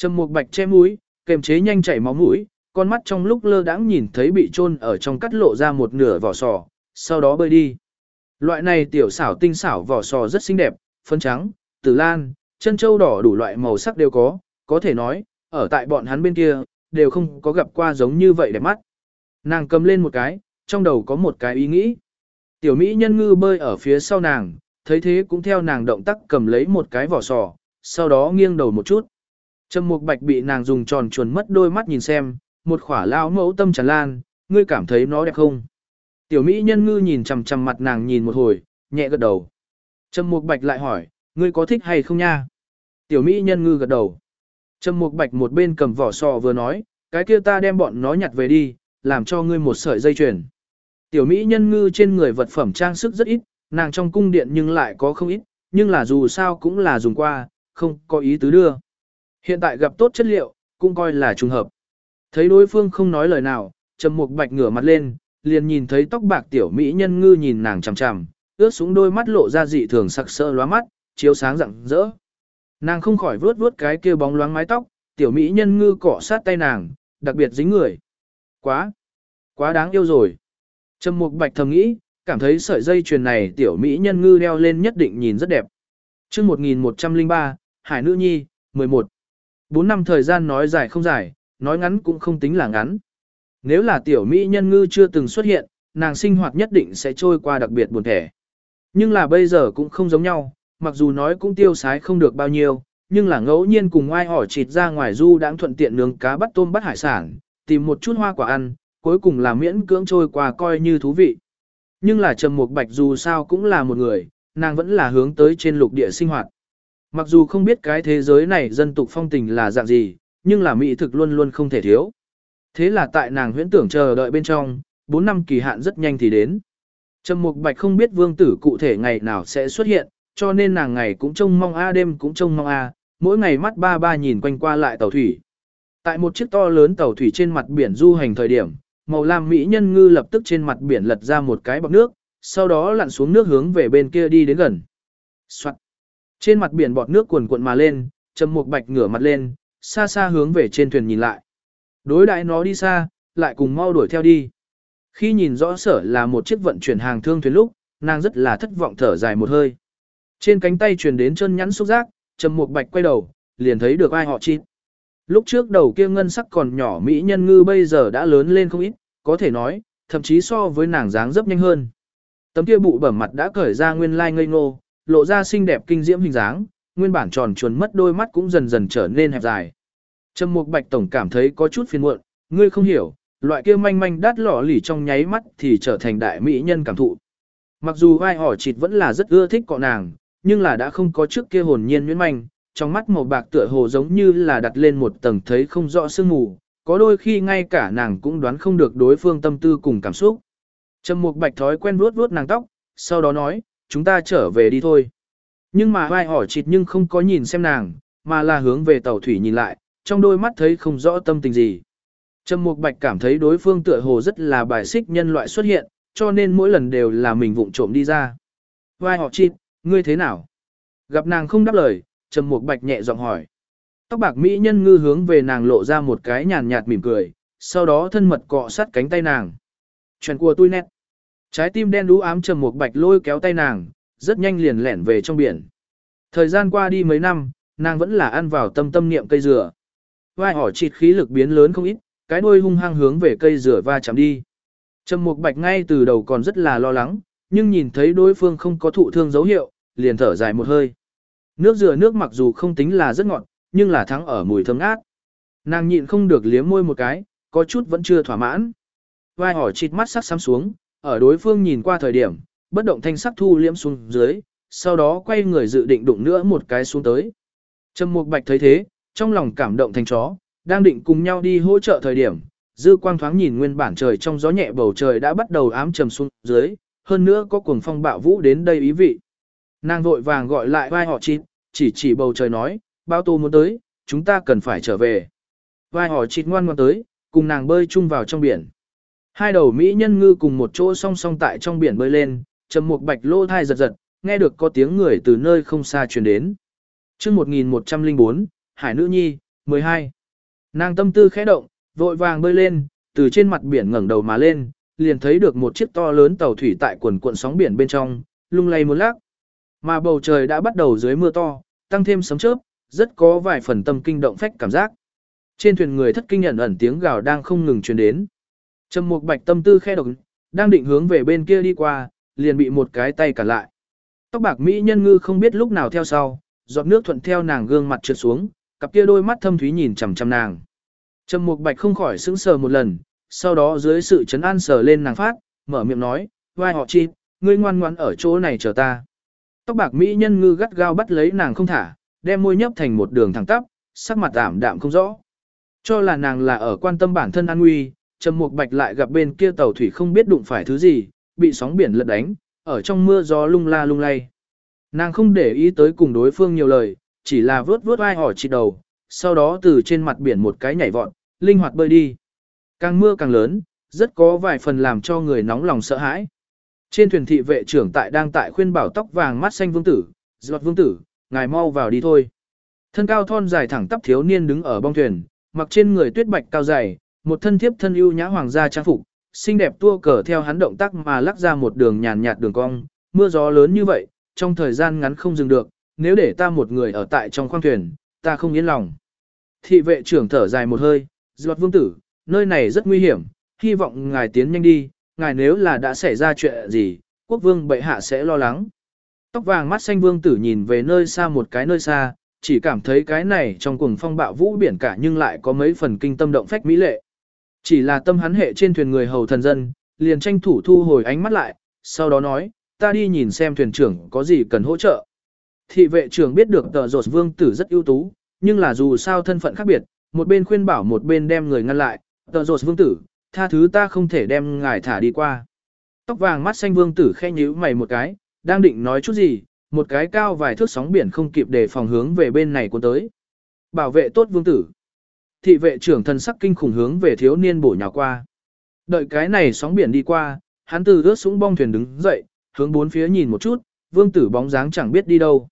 Trầm Mục Bạch che mũi, kềm chế nhanh chảy máu mũi, con mắt trong lúc lơ đãng nhìn thấy bị chôn ở trong cắt lộ ra một nửa vỏ sò, sau đó bơi đi. Loại này tiểu xảo tinh xảo vỏ sò rất xinh đẹp, phấn trắng, tử lan, chân châu đỏ đủ loại màu sắc đều có, có thể nói, ở tại bọn hắn bên kia, đều không có gặp qua giống như vậy đẹp mắt. Nàng cầm lên một cái, trong đầu có một cái ý nghĩ. Tiểu Mỹ nhân ngư bơi ở phía sau nàng, thấy thế cũng theo nàng động tác cầm lấy một cái vỏ sò, sau đó nghiêng đầu một chút. Trầm Mục Bạch bị nàng dùng tròn chuồn mất đôi mắt nhìn xem, một khỏa lao mẫu tâm tràn lan, ngươi cảm thấy nó đẹp không? Tiểu Mỹ nhân ngư nhìn chằm chằm mặt nàng nhìn một hồi, nhẹ gật đầu. Trầm Mục Bạch lại hỏi, ngươi có thích hay không nha? Tiểu Mỹ nhân ngư gật đầu. Trầm Mục Bạch một bên cầm vỏ sò vừa nói, cái kia ta đem bọn nó nhặt về đi, làm cho ngươi một sợi dây chuyền. Tiểu Mỹ nhân ngư trên người vật phẩm trang sức rất ít, nàng trong cung điện nhưng lại có không ít, nhưng là dù sao cũng là dùng qua, không có ý tứ đưa. Hiện tại gặp tốt chất liệu, cũng coi là trùng hợp. Thấy đối phương không nói lời nào, Trầm Mục Bạch ngửa mặt lên, liền nhìn thấy tóc bạc tiểu mỹ nhân ngư nhìn nàng chằm chằm, ướt xuống đôi mắt lộ ra dị thường sặc sỡ lóa mắt, chiếu sáng rạng rỡ. Nàng không khỏi vuốt vuốt cái kia bóng loáng mái tóc, tiểu mỹ nhân ngư cọ sát tay nàng, đặc biệt dính người. Quá, quá đáng yêu rồi. Trầm Mục Bạch thầm nghĩ, cảm thấy sợi dây chuyền này tiểu mỹ nhân ngư đeo lên nhất định nhìn rất đẹp. Chương 1103, Hải nữ nhi, 11. 4 năm thời gian nói dài không dài, nói ngắn cũng không tính là ngắn. Nếu là tiểu mỹ nhân ngư chưa từng xuất hiện, nàng sinh hoạt nhất định sẽ trôi qua đặc biệt buồn thẻ. Nhưng là bây giờ cũng không giống nhau, mặc dù nói cũng tiêu sái không được bao nhiêu, nhưng là ngẫu nhiên cùng ai hỏi chịt ra ngoài du đãng thuận tiện nướng cá bắt tôm bắt hải sản, tìm một chút hoa quả ăn, cuối cùng là miễn cưỡng trôi qua coi như thú vị. Nhưng là Trầm Mục Bạch dù sao cũng là một người, nàng vẫn là hướng tới trên lục địa sinh hoạt. Mặc dù không biết cái thế giới này dân tục phong tình là dạng gì, nhưng là mỹ thực luôn luôn không thể thiếu. Thế là tại nàng huyễn tưởng chờ đợi bên trong, 4 năm kỳ hạn rất nhanh thì đến. Trầm Mục Bạch không biết vương tử cụ thể ngày nào sẽ xuất hiện, cho nên nàng ngày cũng trông mong a đêm cũng trông mong a, mỗi ngày mắt ba ba nhìn quanh qua lại tàu thủy. Tại một chiếc to lớn tàu thủy trên mặt biển du hành thời điểm, màu lam mỹ nhân ngư lập tức trên mặt biển lật ra một cái bọc nước, sau đó lặn xuống nước hướng về bên kia đi đến gần. Soạn. Trên mặt biển bọt nước cuồn cuộn mà lên, Trầm Mục Bạch ngửa mặt lên, xa xa hướng về trên thuyền nhìn lại. Đối đại nó đi xa, lại cùng mau đuổi theo đi. Khi nhìn rõ sở là một chiếc vận chuyển hàng thương thuyền lúc, nàng rất là thất vọng thở dài một hơi. Trên cánh tay truyền đến chân nhắn xúc giác, Trầm Mục Bạch quay đầu, liền thấy được ai họ chít. Lúc trước đầu kia ngân sắc còn nhỏ mỹ nhân ngư bây giờ đã lớn lên không ít, có thể nói, thậm chí so với nàng dáng dấp nhanh hơn. Tấm kia bụ bẩm mặt đã cởi ra nguyên lai ngây ngô, lộ ra xinh đẹp kinh diễm hình dáng, nguyên bản tròn chuồn mất đôi mắt cũng dần dần trở nên hẹp dài. Trầm Mục Bạch tổng cảm thấy có chút phiền muộn, ngươi không hiểu, loại kia manh manh đắt lọ lì trong nháy mắt thì trở thành đại mỹ nhân cảm thụ. Mặc dù vai hỏi chịt vẫn là rất ưa thích cọ nàng, nhưng là đã không có trước kia hồn nhiên nhuyễn manh, trong mắt màu bạc tựa hồ giống như là đặt lên một tầng thấy không rõ sương mù, có đôi khi ngay cả nàng cũng đoán không được đối phương tâm tư cùng cảm xúc. Trầm Mục Bạch thói quen vuốt vuốt nàng tóc, sau đó nói, chúng ta trở về đi thôi. Nhưng mà vai hỏi chịt nhưng không có nhìn xem nàng, mà là hướng về tàu thủy nhìn lại, trong đôi mắt thấy không rõ tâm tình gì. Trầm Mục Bạch cảm thấy đối phương tựa hồ rất là bài xích nhân loại xuất hiện, cho nên mỗi lần đều là mình vụng trộm đi ra. Vai họ chịt, ngươi thế nào? Gặp nàng không đáp lời, Trầm Mục Bạch nhẹ giọng hỏi. Tóc bạc mỹ nhân ngư hướng về nàng lộ ra một cái nhàn nhạt mỉm cười, sau đó thân mật cọ sát cánh tay nàng. Chuyện của tôi nét. Trái tim đen đú ám Trầm Mục Bạch lôi kéo tay nàng, rất nhanh liền lẻn về trong biển. Thời gian qua đi mấy năm, nàng vẫn là ăn vào tâm tâm niệm cây dừa. Vai hỏ chịt khí lực biến lớn không ít, cái đuôi hung hăng hướng về cây dừa va chạm đi. Trầm Mục Bạch ngay từ đầu còn rất là lo lắng, nhưng nhìn thấy đối phương không có thụ thương dấu hiệu, liền thở dài một hơi. Nước dừa nước mặc dù không tính là rất ngọt, nhưng là thắng ở mùi thơm ngát. Nàng nhịn không được liếm môi một cái, có chút vẫn chưa thỏa mãn. Vai hỏ chịt mắt sắc sắm xuống, ở đối phương nhìn qua thời điểm, bất động thanh sắc thu liếm xuống dưới, sau đó quay người dự định đụng nữa một cái xuống tới. Trầm Mục Bạch thấy thế, trong lòng cảm động thành chó, đang định cùng nhau đi hỗ trợ thời điểm, dư quang thoáng nhìn nguyên bản trời trong gió nhẹ bầu trời đã bắt đầu ám trầm xuống dưới, hơn nữa có cuồng phong bạo vũ đến đây ý vị. Nàng vội vàng gọi lại vai họ chít, chỉ chỉ bầu trời nói, bao tô muốn tới, chúng ta cần phải trở về. Vai họ chít ngoan ngoan tới, cùng nàng bơi chung vào trong biển. Hai đầu Mỹ nhân ngư cùng một chỗ song song tại trong biển bơi lên, trầm một bạch lô thai giật giật, nghe được có tiếng người từ nơi không xa truyền đến. chương 1104, Hải Nữ Nhi, 12. Nàng tâm tư khẽ động, vội vàng bơi lên, từ trên mặt biển ngẩng đầu mà lên, liền thấy được một chiếc to lớn tàu thủy tại quần cuộn sóng biển bên trong, lung lay một lát, Mà bầu trời đã bắt đầu dưới mưa to, tăng thêm sấm chớp, rất có vài phần tâm kinh động phách cảm giác. Trên thuyền người thất kinh nhận ẩn tiếng gào đang không ngừng truyền đến. Trầm Mục Bạch tâm tư khe độc, đang định hướng về bên kia đi qua, liền bị một cái tay cản lại. Tóc bạc mỹ nhân ngư không biết lúc nào theo sau, giọt nước thuận theo nàng gương mặt trượt xuống, cặp kia đôi mắt thâm thúy nhìn chằm chằm nàng. Trầm Mục Bạch không khỏi sững sờ một lần, sau đó dưới sự chấn an sờ lên nàng phát, mở miệng nói, "Vai họ chi, ngươi ngoan ngoãn ở chỗ này chờ ta." Tóc bạc mỹ nhân ngư gắt gao bắt lấy nàng không thả, đem môi nhấp thành một đường thẳng tắp, sắc mặt ảm đạm không rõ. Cho là nàng là ở quan tâm bản thân an nguy, Trầm Mục Bạch lại gặp bên kia tàu thủy không biết đụng phải thứ gì, bị sóng biển lật đánh, ở trong mưa gió lung la lung lay. Nàng không để ý tới cùng đối phương nhiều lời, chỉ là vớt vớt vai hỏi chị đầu, sau đó từ trên mặt biển một cái nhảy vọt, linh hoạt bơi đi. Càng mưa càng lớn, rất có vài phần làm cho người nóng lòng sợ hãi. Trên thuyền thị vệ trưởng tại đang tại khuyên bảo tóc vàng mắt xanh vương tử, giọt vương tử, ngài mau vào đi thôi. Thân cao thon dài thẳng tắp thiếu niên đứng ở bong thuyền, mặc trên người tuyết bạch cao dày, một thân thiếp thân ưu nhã hoàng gia trang phục, xinh đẹp tua cờ theo hắn động tác mà lắc ra một đường nhàn nhạt đường cong, mưa gió lớn như vậy, trong thời gian ngắn không dừng được, nếu để ta một người ở tại trong khoang thuyền, ta không yên lòng. Thị vệ trưởng thở dài một hơi, Giọt vương tử, nơi này rất nguy hiểm, hy vọng ngài tiến nhanh đi, ngài nếu là đã xảy ra chuyện gì, quốc vương bệ hạ sẽ lo lắng. Tóc vàng mắt xanh vương tử nhìn về nơi xa một cái nơi xa, chỉ cảm thấy cái này trong cuồng phong bạo vũ biển cả nhưng lại có mấy phần kinh tâm động phách mỹ lệ. Chỉ là tâm hắn hệ trên thuyền người hầu thần dân, liền tranh thủ thu hồi ánh mắt lại, sau đó nói, ta đi nhìn xem thuyền trưởng có gì cần hỗ trợ. Thị vệ trưởng biết được tờ rột vương tử rất ưu tú, nhưng là dù sao thân phận khác biệt, một bên khuyên bảo một bên đem người ngăn lại, tờ rột vương tử, tha thứ ta không thể đem ngài thả đi qua. Tóc vàng mắt xanh vương tử khe nhíu mày một cái, đang định nói chút gì, một cái cao vài thước sóng biển không kịp để phòng hướng về bên này cuốn tới. Bảo vệ tốt vương tử. Thị vệ trưởng thần sắc kinh khủng hướng về thiếu niên bổ nhào qua. Đợi cái này sóng biển đi qua, hắn từ ướt súng bong thuyền đứng dậy, hướng bốn phía nhìn một chút, vương tử bóng dáng chẳng biết đi đâu.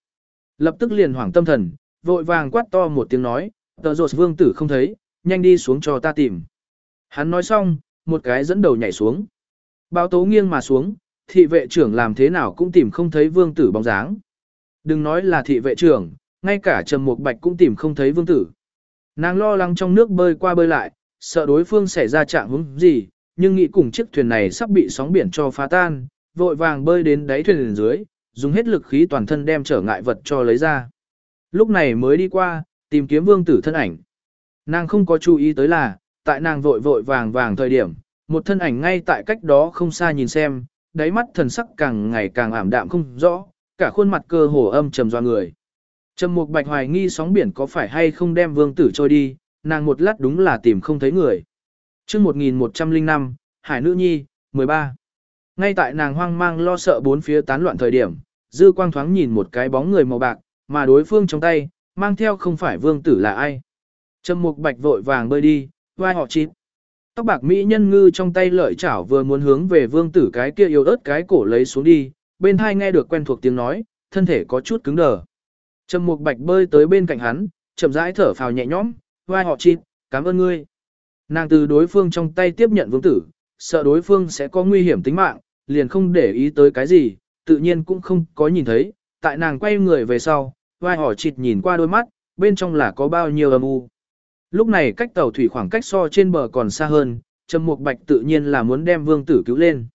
Lập tức liền hoảng tâm thần, vội vàng quát to một tiếng nói, tờ rột vương tử không thấy, nhanh đi xuống cho ta tìm. Hắn nói xong, một cái dẫn đầu nhảy xuống. Báo tố nghiêng mà xuống, thị vệ trưởng làm thế nào cũng tìm không thấy vương tử bóng dáng. Đừng nói là thị vệ trưởng, ngay cả Trầm Mục Bạch cũng tìm không thấy vương tử. Nàng lo lắng trong nước bơi qua bơi lại, sợ đối phương xảy ra trạng hứng gì, nhưng nghĩ cùng chiếc thuyền này sắp bị sóng biển cho phá tan, vội vàng bơi đến đáy thuyền dưới, dùng hết lực khí toàn thân đem trở ngại vật cho lấy ra. Lúc này mới đi qua, tìm kiếm vương tử thân ảnh. Nàng không có chú ý tới là, tại nàng vội vội vàng vàng thời điểm, một thân ảnh ngay tại cách đó không xa nhìn xem, đáy mắt thần sắc càng ngày càng ảm đạm không rõ, cả khuôn mặt cơ hồ âm trầm doa người. Trầm Mục Bạch hoài nghi sóng biển có phải hay không đem vương tử trôi đi, nàng một lát đúng là tìm không thấy người. Chương 1105, Hải Nữ Nhi, 13. Ngay tại nàng hoang mang lo sợ bốn phía tán loạn thời điểm, dư quang thoáng nhìn một cái bóng người màu bạc, mà đối phương trong tay, mang theo không phải vương tử là ai. Trầm Mục Bạch vội vàng bơi đi, vai họ chín. Tóc bạc mỹ nhân ngư trong tay lợi chảo vừa muốn hướng về vương tử cái kia yếu ớt cái cổ lấy xuống đi, bên hai nghe được quen thuộc tiếng nói, thân thể có chút cứng đờ. Trầm Mục Bạch bơi tới bên cạnh hắn, chậm rãi thở phào nhẹ nhõm, vai họ chít, cảm ơn ngươi. Nàng từ đối phương trong tay tiếp nhận vương tử, sợ đối phương sẽ có nguy hiểm tính mạng, liền không để ý tới cái gì, tự nhiên cũng không có nhìn thấy, tại nàng quay người về sau, vai họ chịt nhìn qua đôi mắt, bên trong là có bao nhiêu âm u. Lúc này cách tàu thủy khoảng cách so trên bờ còn xa hơn, Trầm Mục Bạch tự nhiên là muốn đem vương tử cứu lên.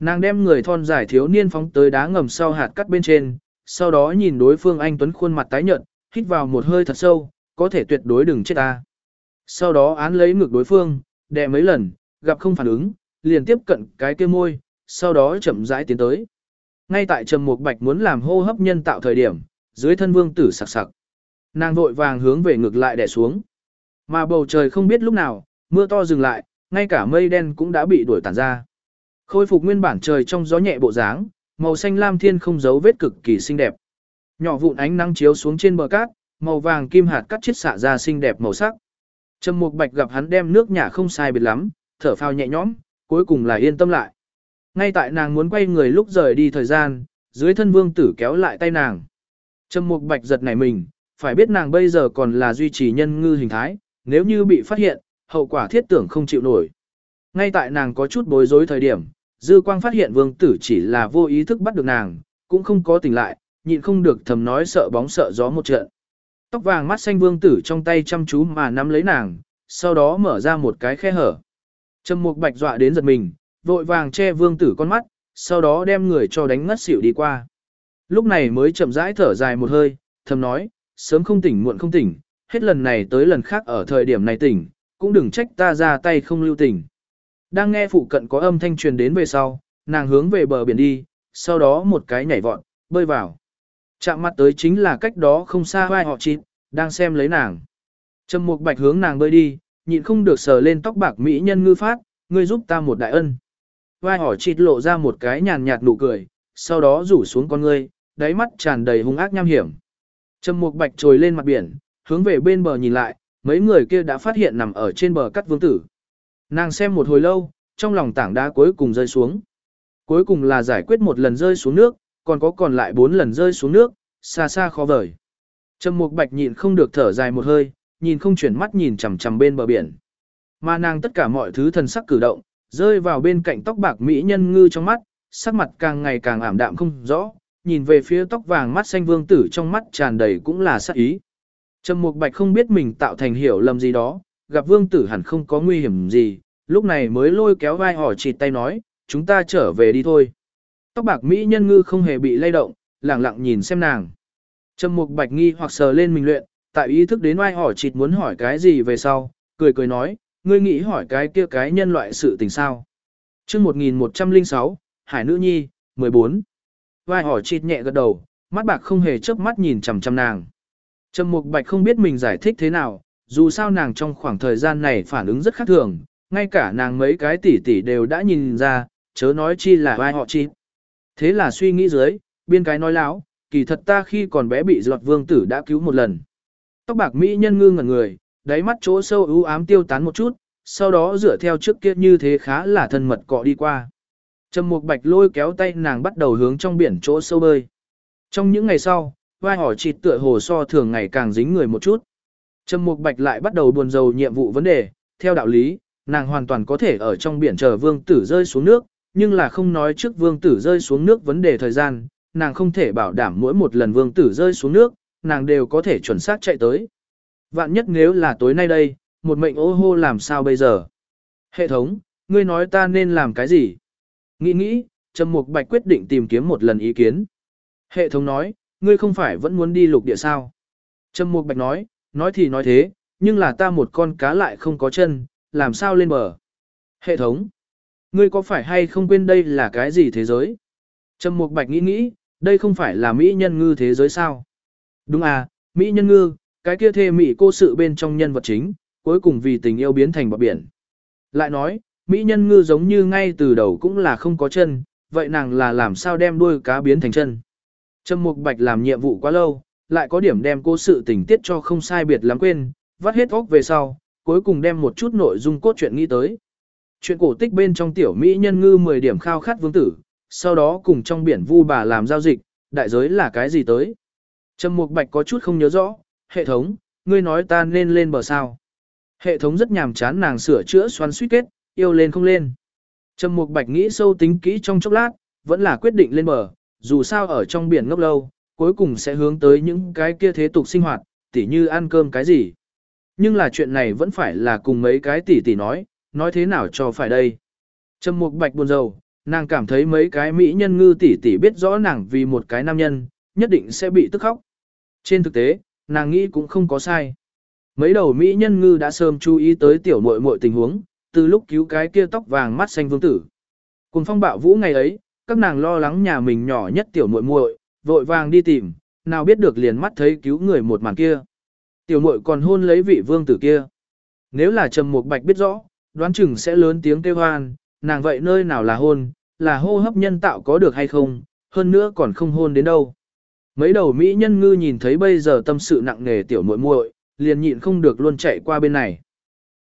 Nàng đem người thon dài thiếu niên phóng tới đá ngầm sau hạt cắt bên trên, sau đó nhìn đối phương anh tuấn khuôn mặt tái nhợt, hít vào một hơi thật sâu, có thể tuyệt đối đừng chết ta. Sau đó án lấy ngực đối phương, đè mấy lần, gặp không phản ứng, liền tiếp cận cái kia môi, sau đó chậm rãi tiến tới. Ngay tại Trầm Mục Bạch muốn làm hô hấp nhân tạo thời điểm, dưới thân vương tử sặc sặc. Nàng vội vàng hướng về ngược lại đè xuống. Mà bầu trời không biết lúc nào, mưa to dừng lại, ngay cả mây đen cũng đã bị đuổi tản ra. Khôi phục nguyên bản trời trong gió nhẹ bộ dáng, màu xanh lam thiên không giấu vết cực kỳ xinh đẹp. Nhỏ vụn ánh nắng chiếu xuống trên bờ cát, màu vàng kim hạt cắt chiết xạ ra xinh đẹp màu sắc. Trầm Mục Bạch gặp hắn đem nước nhả không sai biệt lắm, thở phào nhẹ nhõm, cuối cùng là yên tâm lại. Ngay tại nàng muốn quay người lúc rời đi thời gian, dưới thân vương tử kéo lại tay nàng. Trầm Mục Bạch giật nảy mình, phải biết nàng bây giờ còn là duy trì nhân ngư hình thái, nếu như bị phát hiện, hậu quả thiết tưởng không chịu nổi. Ngay tại nàng có chút bối rối thời điểm, Dư Quang phát hiện vương tử chỉ là vô ý thức bắt được nàng, cũng không có tỉnh lại, nhịn không được thầm nói sợ bóng sợ gió một trận. Tóc vàng mắt xanh vương tử trong tay chăm chú mà nắm lấy nàng, sau đó mở ra một cái khe hở. Trầm Mục Bạch dọa đến giật mình, vội vàng che vương tử con mắt, sau đó đem người cho đánh ngất xỉu đi qua. Lúc này mới chậm rãi thở dài một hơi, thầm nói, sớm không tỉnh muộn không tỉnh, hết lần này tới lần khác ở thời điểm này tỉnh, cũng đừng trách ta ra tay không lưu tình. Đang nghe phụ cận có âm thanh truyền đến về sau, nàng hướng về bờ biển đi, sau đó một cái nhảy vọt, bơi vào. Chạm mặt tới chính là cách đó không xa vai họ chín, đang xem lấy nàng. Trầm Mục Bạch hướng nàng bơi đi, nhịn không được sờ lên tóc bạc mỹ nhân ngư phát, ngươi giúp ta một đại ân. Vai họ chịt lộ ra một cái nhàn nhạt nụ cười, sau đó rủ xuống con ngươi, đáy mắt tràn đầy hung ác nham hiểm. Trầm Mục Bạch trồi lên mặt biển, hướng về bên bờ nhìn lại, mấy người kia đã phát hiện nằm ở trên bờ cắt vương tử. Nàng xem một hồi lâu, trong lòng tảng đá cuối cùng rơi xuống. Cuối cùng là giải quyết một lần rơi xuống nước, còn có còn lại bốn lần rơi xuống nước, xa xa khó vời. Trầm Mục Bạch nhịn không được thở dài một hơi, nhìn không chuyển mắt nhìn chằm chằm bên bờ biển. Mà nàng tất cả mọi thứ thần sắc cử động, rơi vào bên cạnh tóc bạc mỹ nhân ngư trong mắt, sắc mặt càng ngày càng ảm đạm không rõ, nhìn về phía tóc vàng mắt xanh vương tử trong mắt tràn đầy cũng là sắc ý. Trầm Mục Bạch không biết mình tạo thành hiểu lầm gì đó, gặp vương tử hẳn không có nguy hiểm gì, lúc này mới lôi kéo vai hỏi chỉ tay nói, chúng ta trở về đi thôi. Tóc bạc Mỹ nhân ngư không hề bị lay động, lặng lặng nhìn xem nàng. Trầm Mục Bạch nghi hoặc sờ lên mình luyện, tại ý thức đến vai hỏi chỉ muốn hỏi cái gì về sau, cười cười nói, ngươi nghĩ hỏi cái kia cái nhân loại sự tình sao. Trước 1106, Hải Nữ Nhi, 14. Vai hỏi chịt nhẹ gật đầu, mắt bạc không hề chớp mắt nhìn chằm chằm nàng. Trầm Mục Bạch không biết mình giải thích thế nào, dù sao nàng trong khoảng thời gian này phản ứng rất khác thường, ngay cả nàng mấy cái tỷ tỷ đều đã nhìn ra, chớ nói chi là vai họ chi. Thế là suy nghĩ dưới, biên cái nói láo, kỳ thật ta khi còn bé bị giọt vương tử đã cứu một lần. Tóc bạc mỹ nhân ngư ngẩn người, đáy mắt chỗ sâu ưu ám tiêu tán một chút, sau đó dựa theo trước kia như thế khá là thân mật cọ đi qua. Trầm Mục Bạch lôi kéo tay nàng bắt đầu hướng trong biển chỗ sâu bơi. Trong những ngày sau, vai hỏi chịt tựa hồ so thường ngày càng dính người một chút. Trầm Mục Bạch lại bắt đầu buồn rầu nhiệm vụ vấn đề, theo đạo lý, nàng hoàn toàn có thể ở trong biển chờ vương tử rơi xuống nước, nhưng là không nói trước vương tử rơi xuống nước vấn đề thời gian, nàng không thể bảo đảm mỗi một lần vương tử rơi xuống nước, nàng đều có thể chuẩn xác chạy tới. Vạn nhất nếu là tối nay đây, một mệnh ô hô làm sao bây giờ? Hệ thống, ngươi nói ta nên làm cái gì? Nghĩ nghĩ, Trầm Mục Bạch quyết định tìm kiếm một lần ý kiến. Hệ thống nói, ngươi không phải vẫn muốn đi lục địa sao? Trầm Mục Bạch nói, nói thì nói thế, nhưng là ta một con cá lại không có chân, làm sao lên bờ? Hệ thống, ngươi có phải hay không quên đây là cái gì thế giới? Trầm Mục Bạch nghĩ nghĩ, đây không phải là Mỹ nhân ngư thế giới sao? Đúng à, Mỹ nhân ngư, cái kia thê Mỹ cô sự bên trong nhân vật chính, cuối cùng vì tình yêu biến thành bọt biển. Lại nói, Mỹ nhân ngư giống như ngay từ đầu cũng là không có chân, vậy nàng là làm sao đem đuôi cá biến thành chân? Trầm Mục Bạch làm nhiệm vụ quá lâu, lại có điểm đem cô sự tình tiết cho không sai biệt lắm quên, vắt hết óc về sau, cuối cùng đem một chút nội dung cốt truyện nghĩ tới. Chuyện cổ tích bên trong tiểu mỹ nhân ngư 10 điểm khao khát vương tử, sau đó cùng trong biển vu bà làm giao dịch, đại giới là cái gì tới? Trầm Mục Bạch có chút không nhớ rõ, hệ thống, ngươi nói ta nên lên bờ sao? Hệ thống rất nhàm chán nàng sửa chữa xoắn suýt kết, yêu lên không lên. Trầm Mục Bạch nghĩ sâu tính kỹ trong chốc lát, vẫn là quyết định lên bờ, dù sao ở trong biển ngốc lâu, cuối cùng sẽ hướng tới những cái kia thế tục sinh hoạt, tỉ như ăn cơm cái gì. Nhưng là chuyện này vẫn phải là cùng mấy cái tỷ tỷ nói, nói thế nào cho phải đây. Trầm Mục Bạch buồn rầu, nàng cảm thấy mấy cái mỹ nhân ngư tỷ tỷ biết rõ nàng vì một cái nam nhân, nhất định sẽ bị tức khóc. Trên thực tế, nàng nghĩ cũng không có sai. Mấy đầu mỹ nhân ngư đã sớm chú ý tới tiểu muội muội tình huống, từ lúc cứu cái kia tóc vàng mắt xanh vương tử. Cùng phong bạo vũ ngày ấy, các nàng lo lắng nhà mình nhỏ nhất tiểu muội muội, vội vàng đi tìm, nào biết được liền mắt thấy cứu người một màn kia. Tiểu muội còn hôn lấy vị vương tử kia. Nếu là Trầm Mục Bạch biết rõ, đoán chừng sẽ lớn tiếng kêu hoan, nàng vậy nơi nào là hôn, là hô hấp nhân tạo có được hay không, hơn nữa còn không hôn đến đâu. Mấy đầu mỹ nhân ngư nhìn thấy bây giờ tâm sự nặng nề tiểu muội muội, liền nhịn không được luôn chạy qua bên này.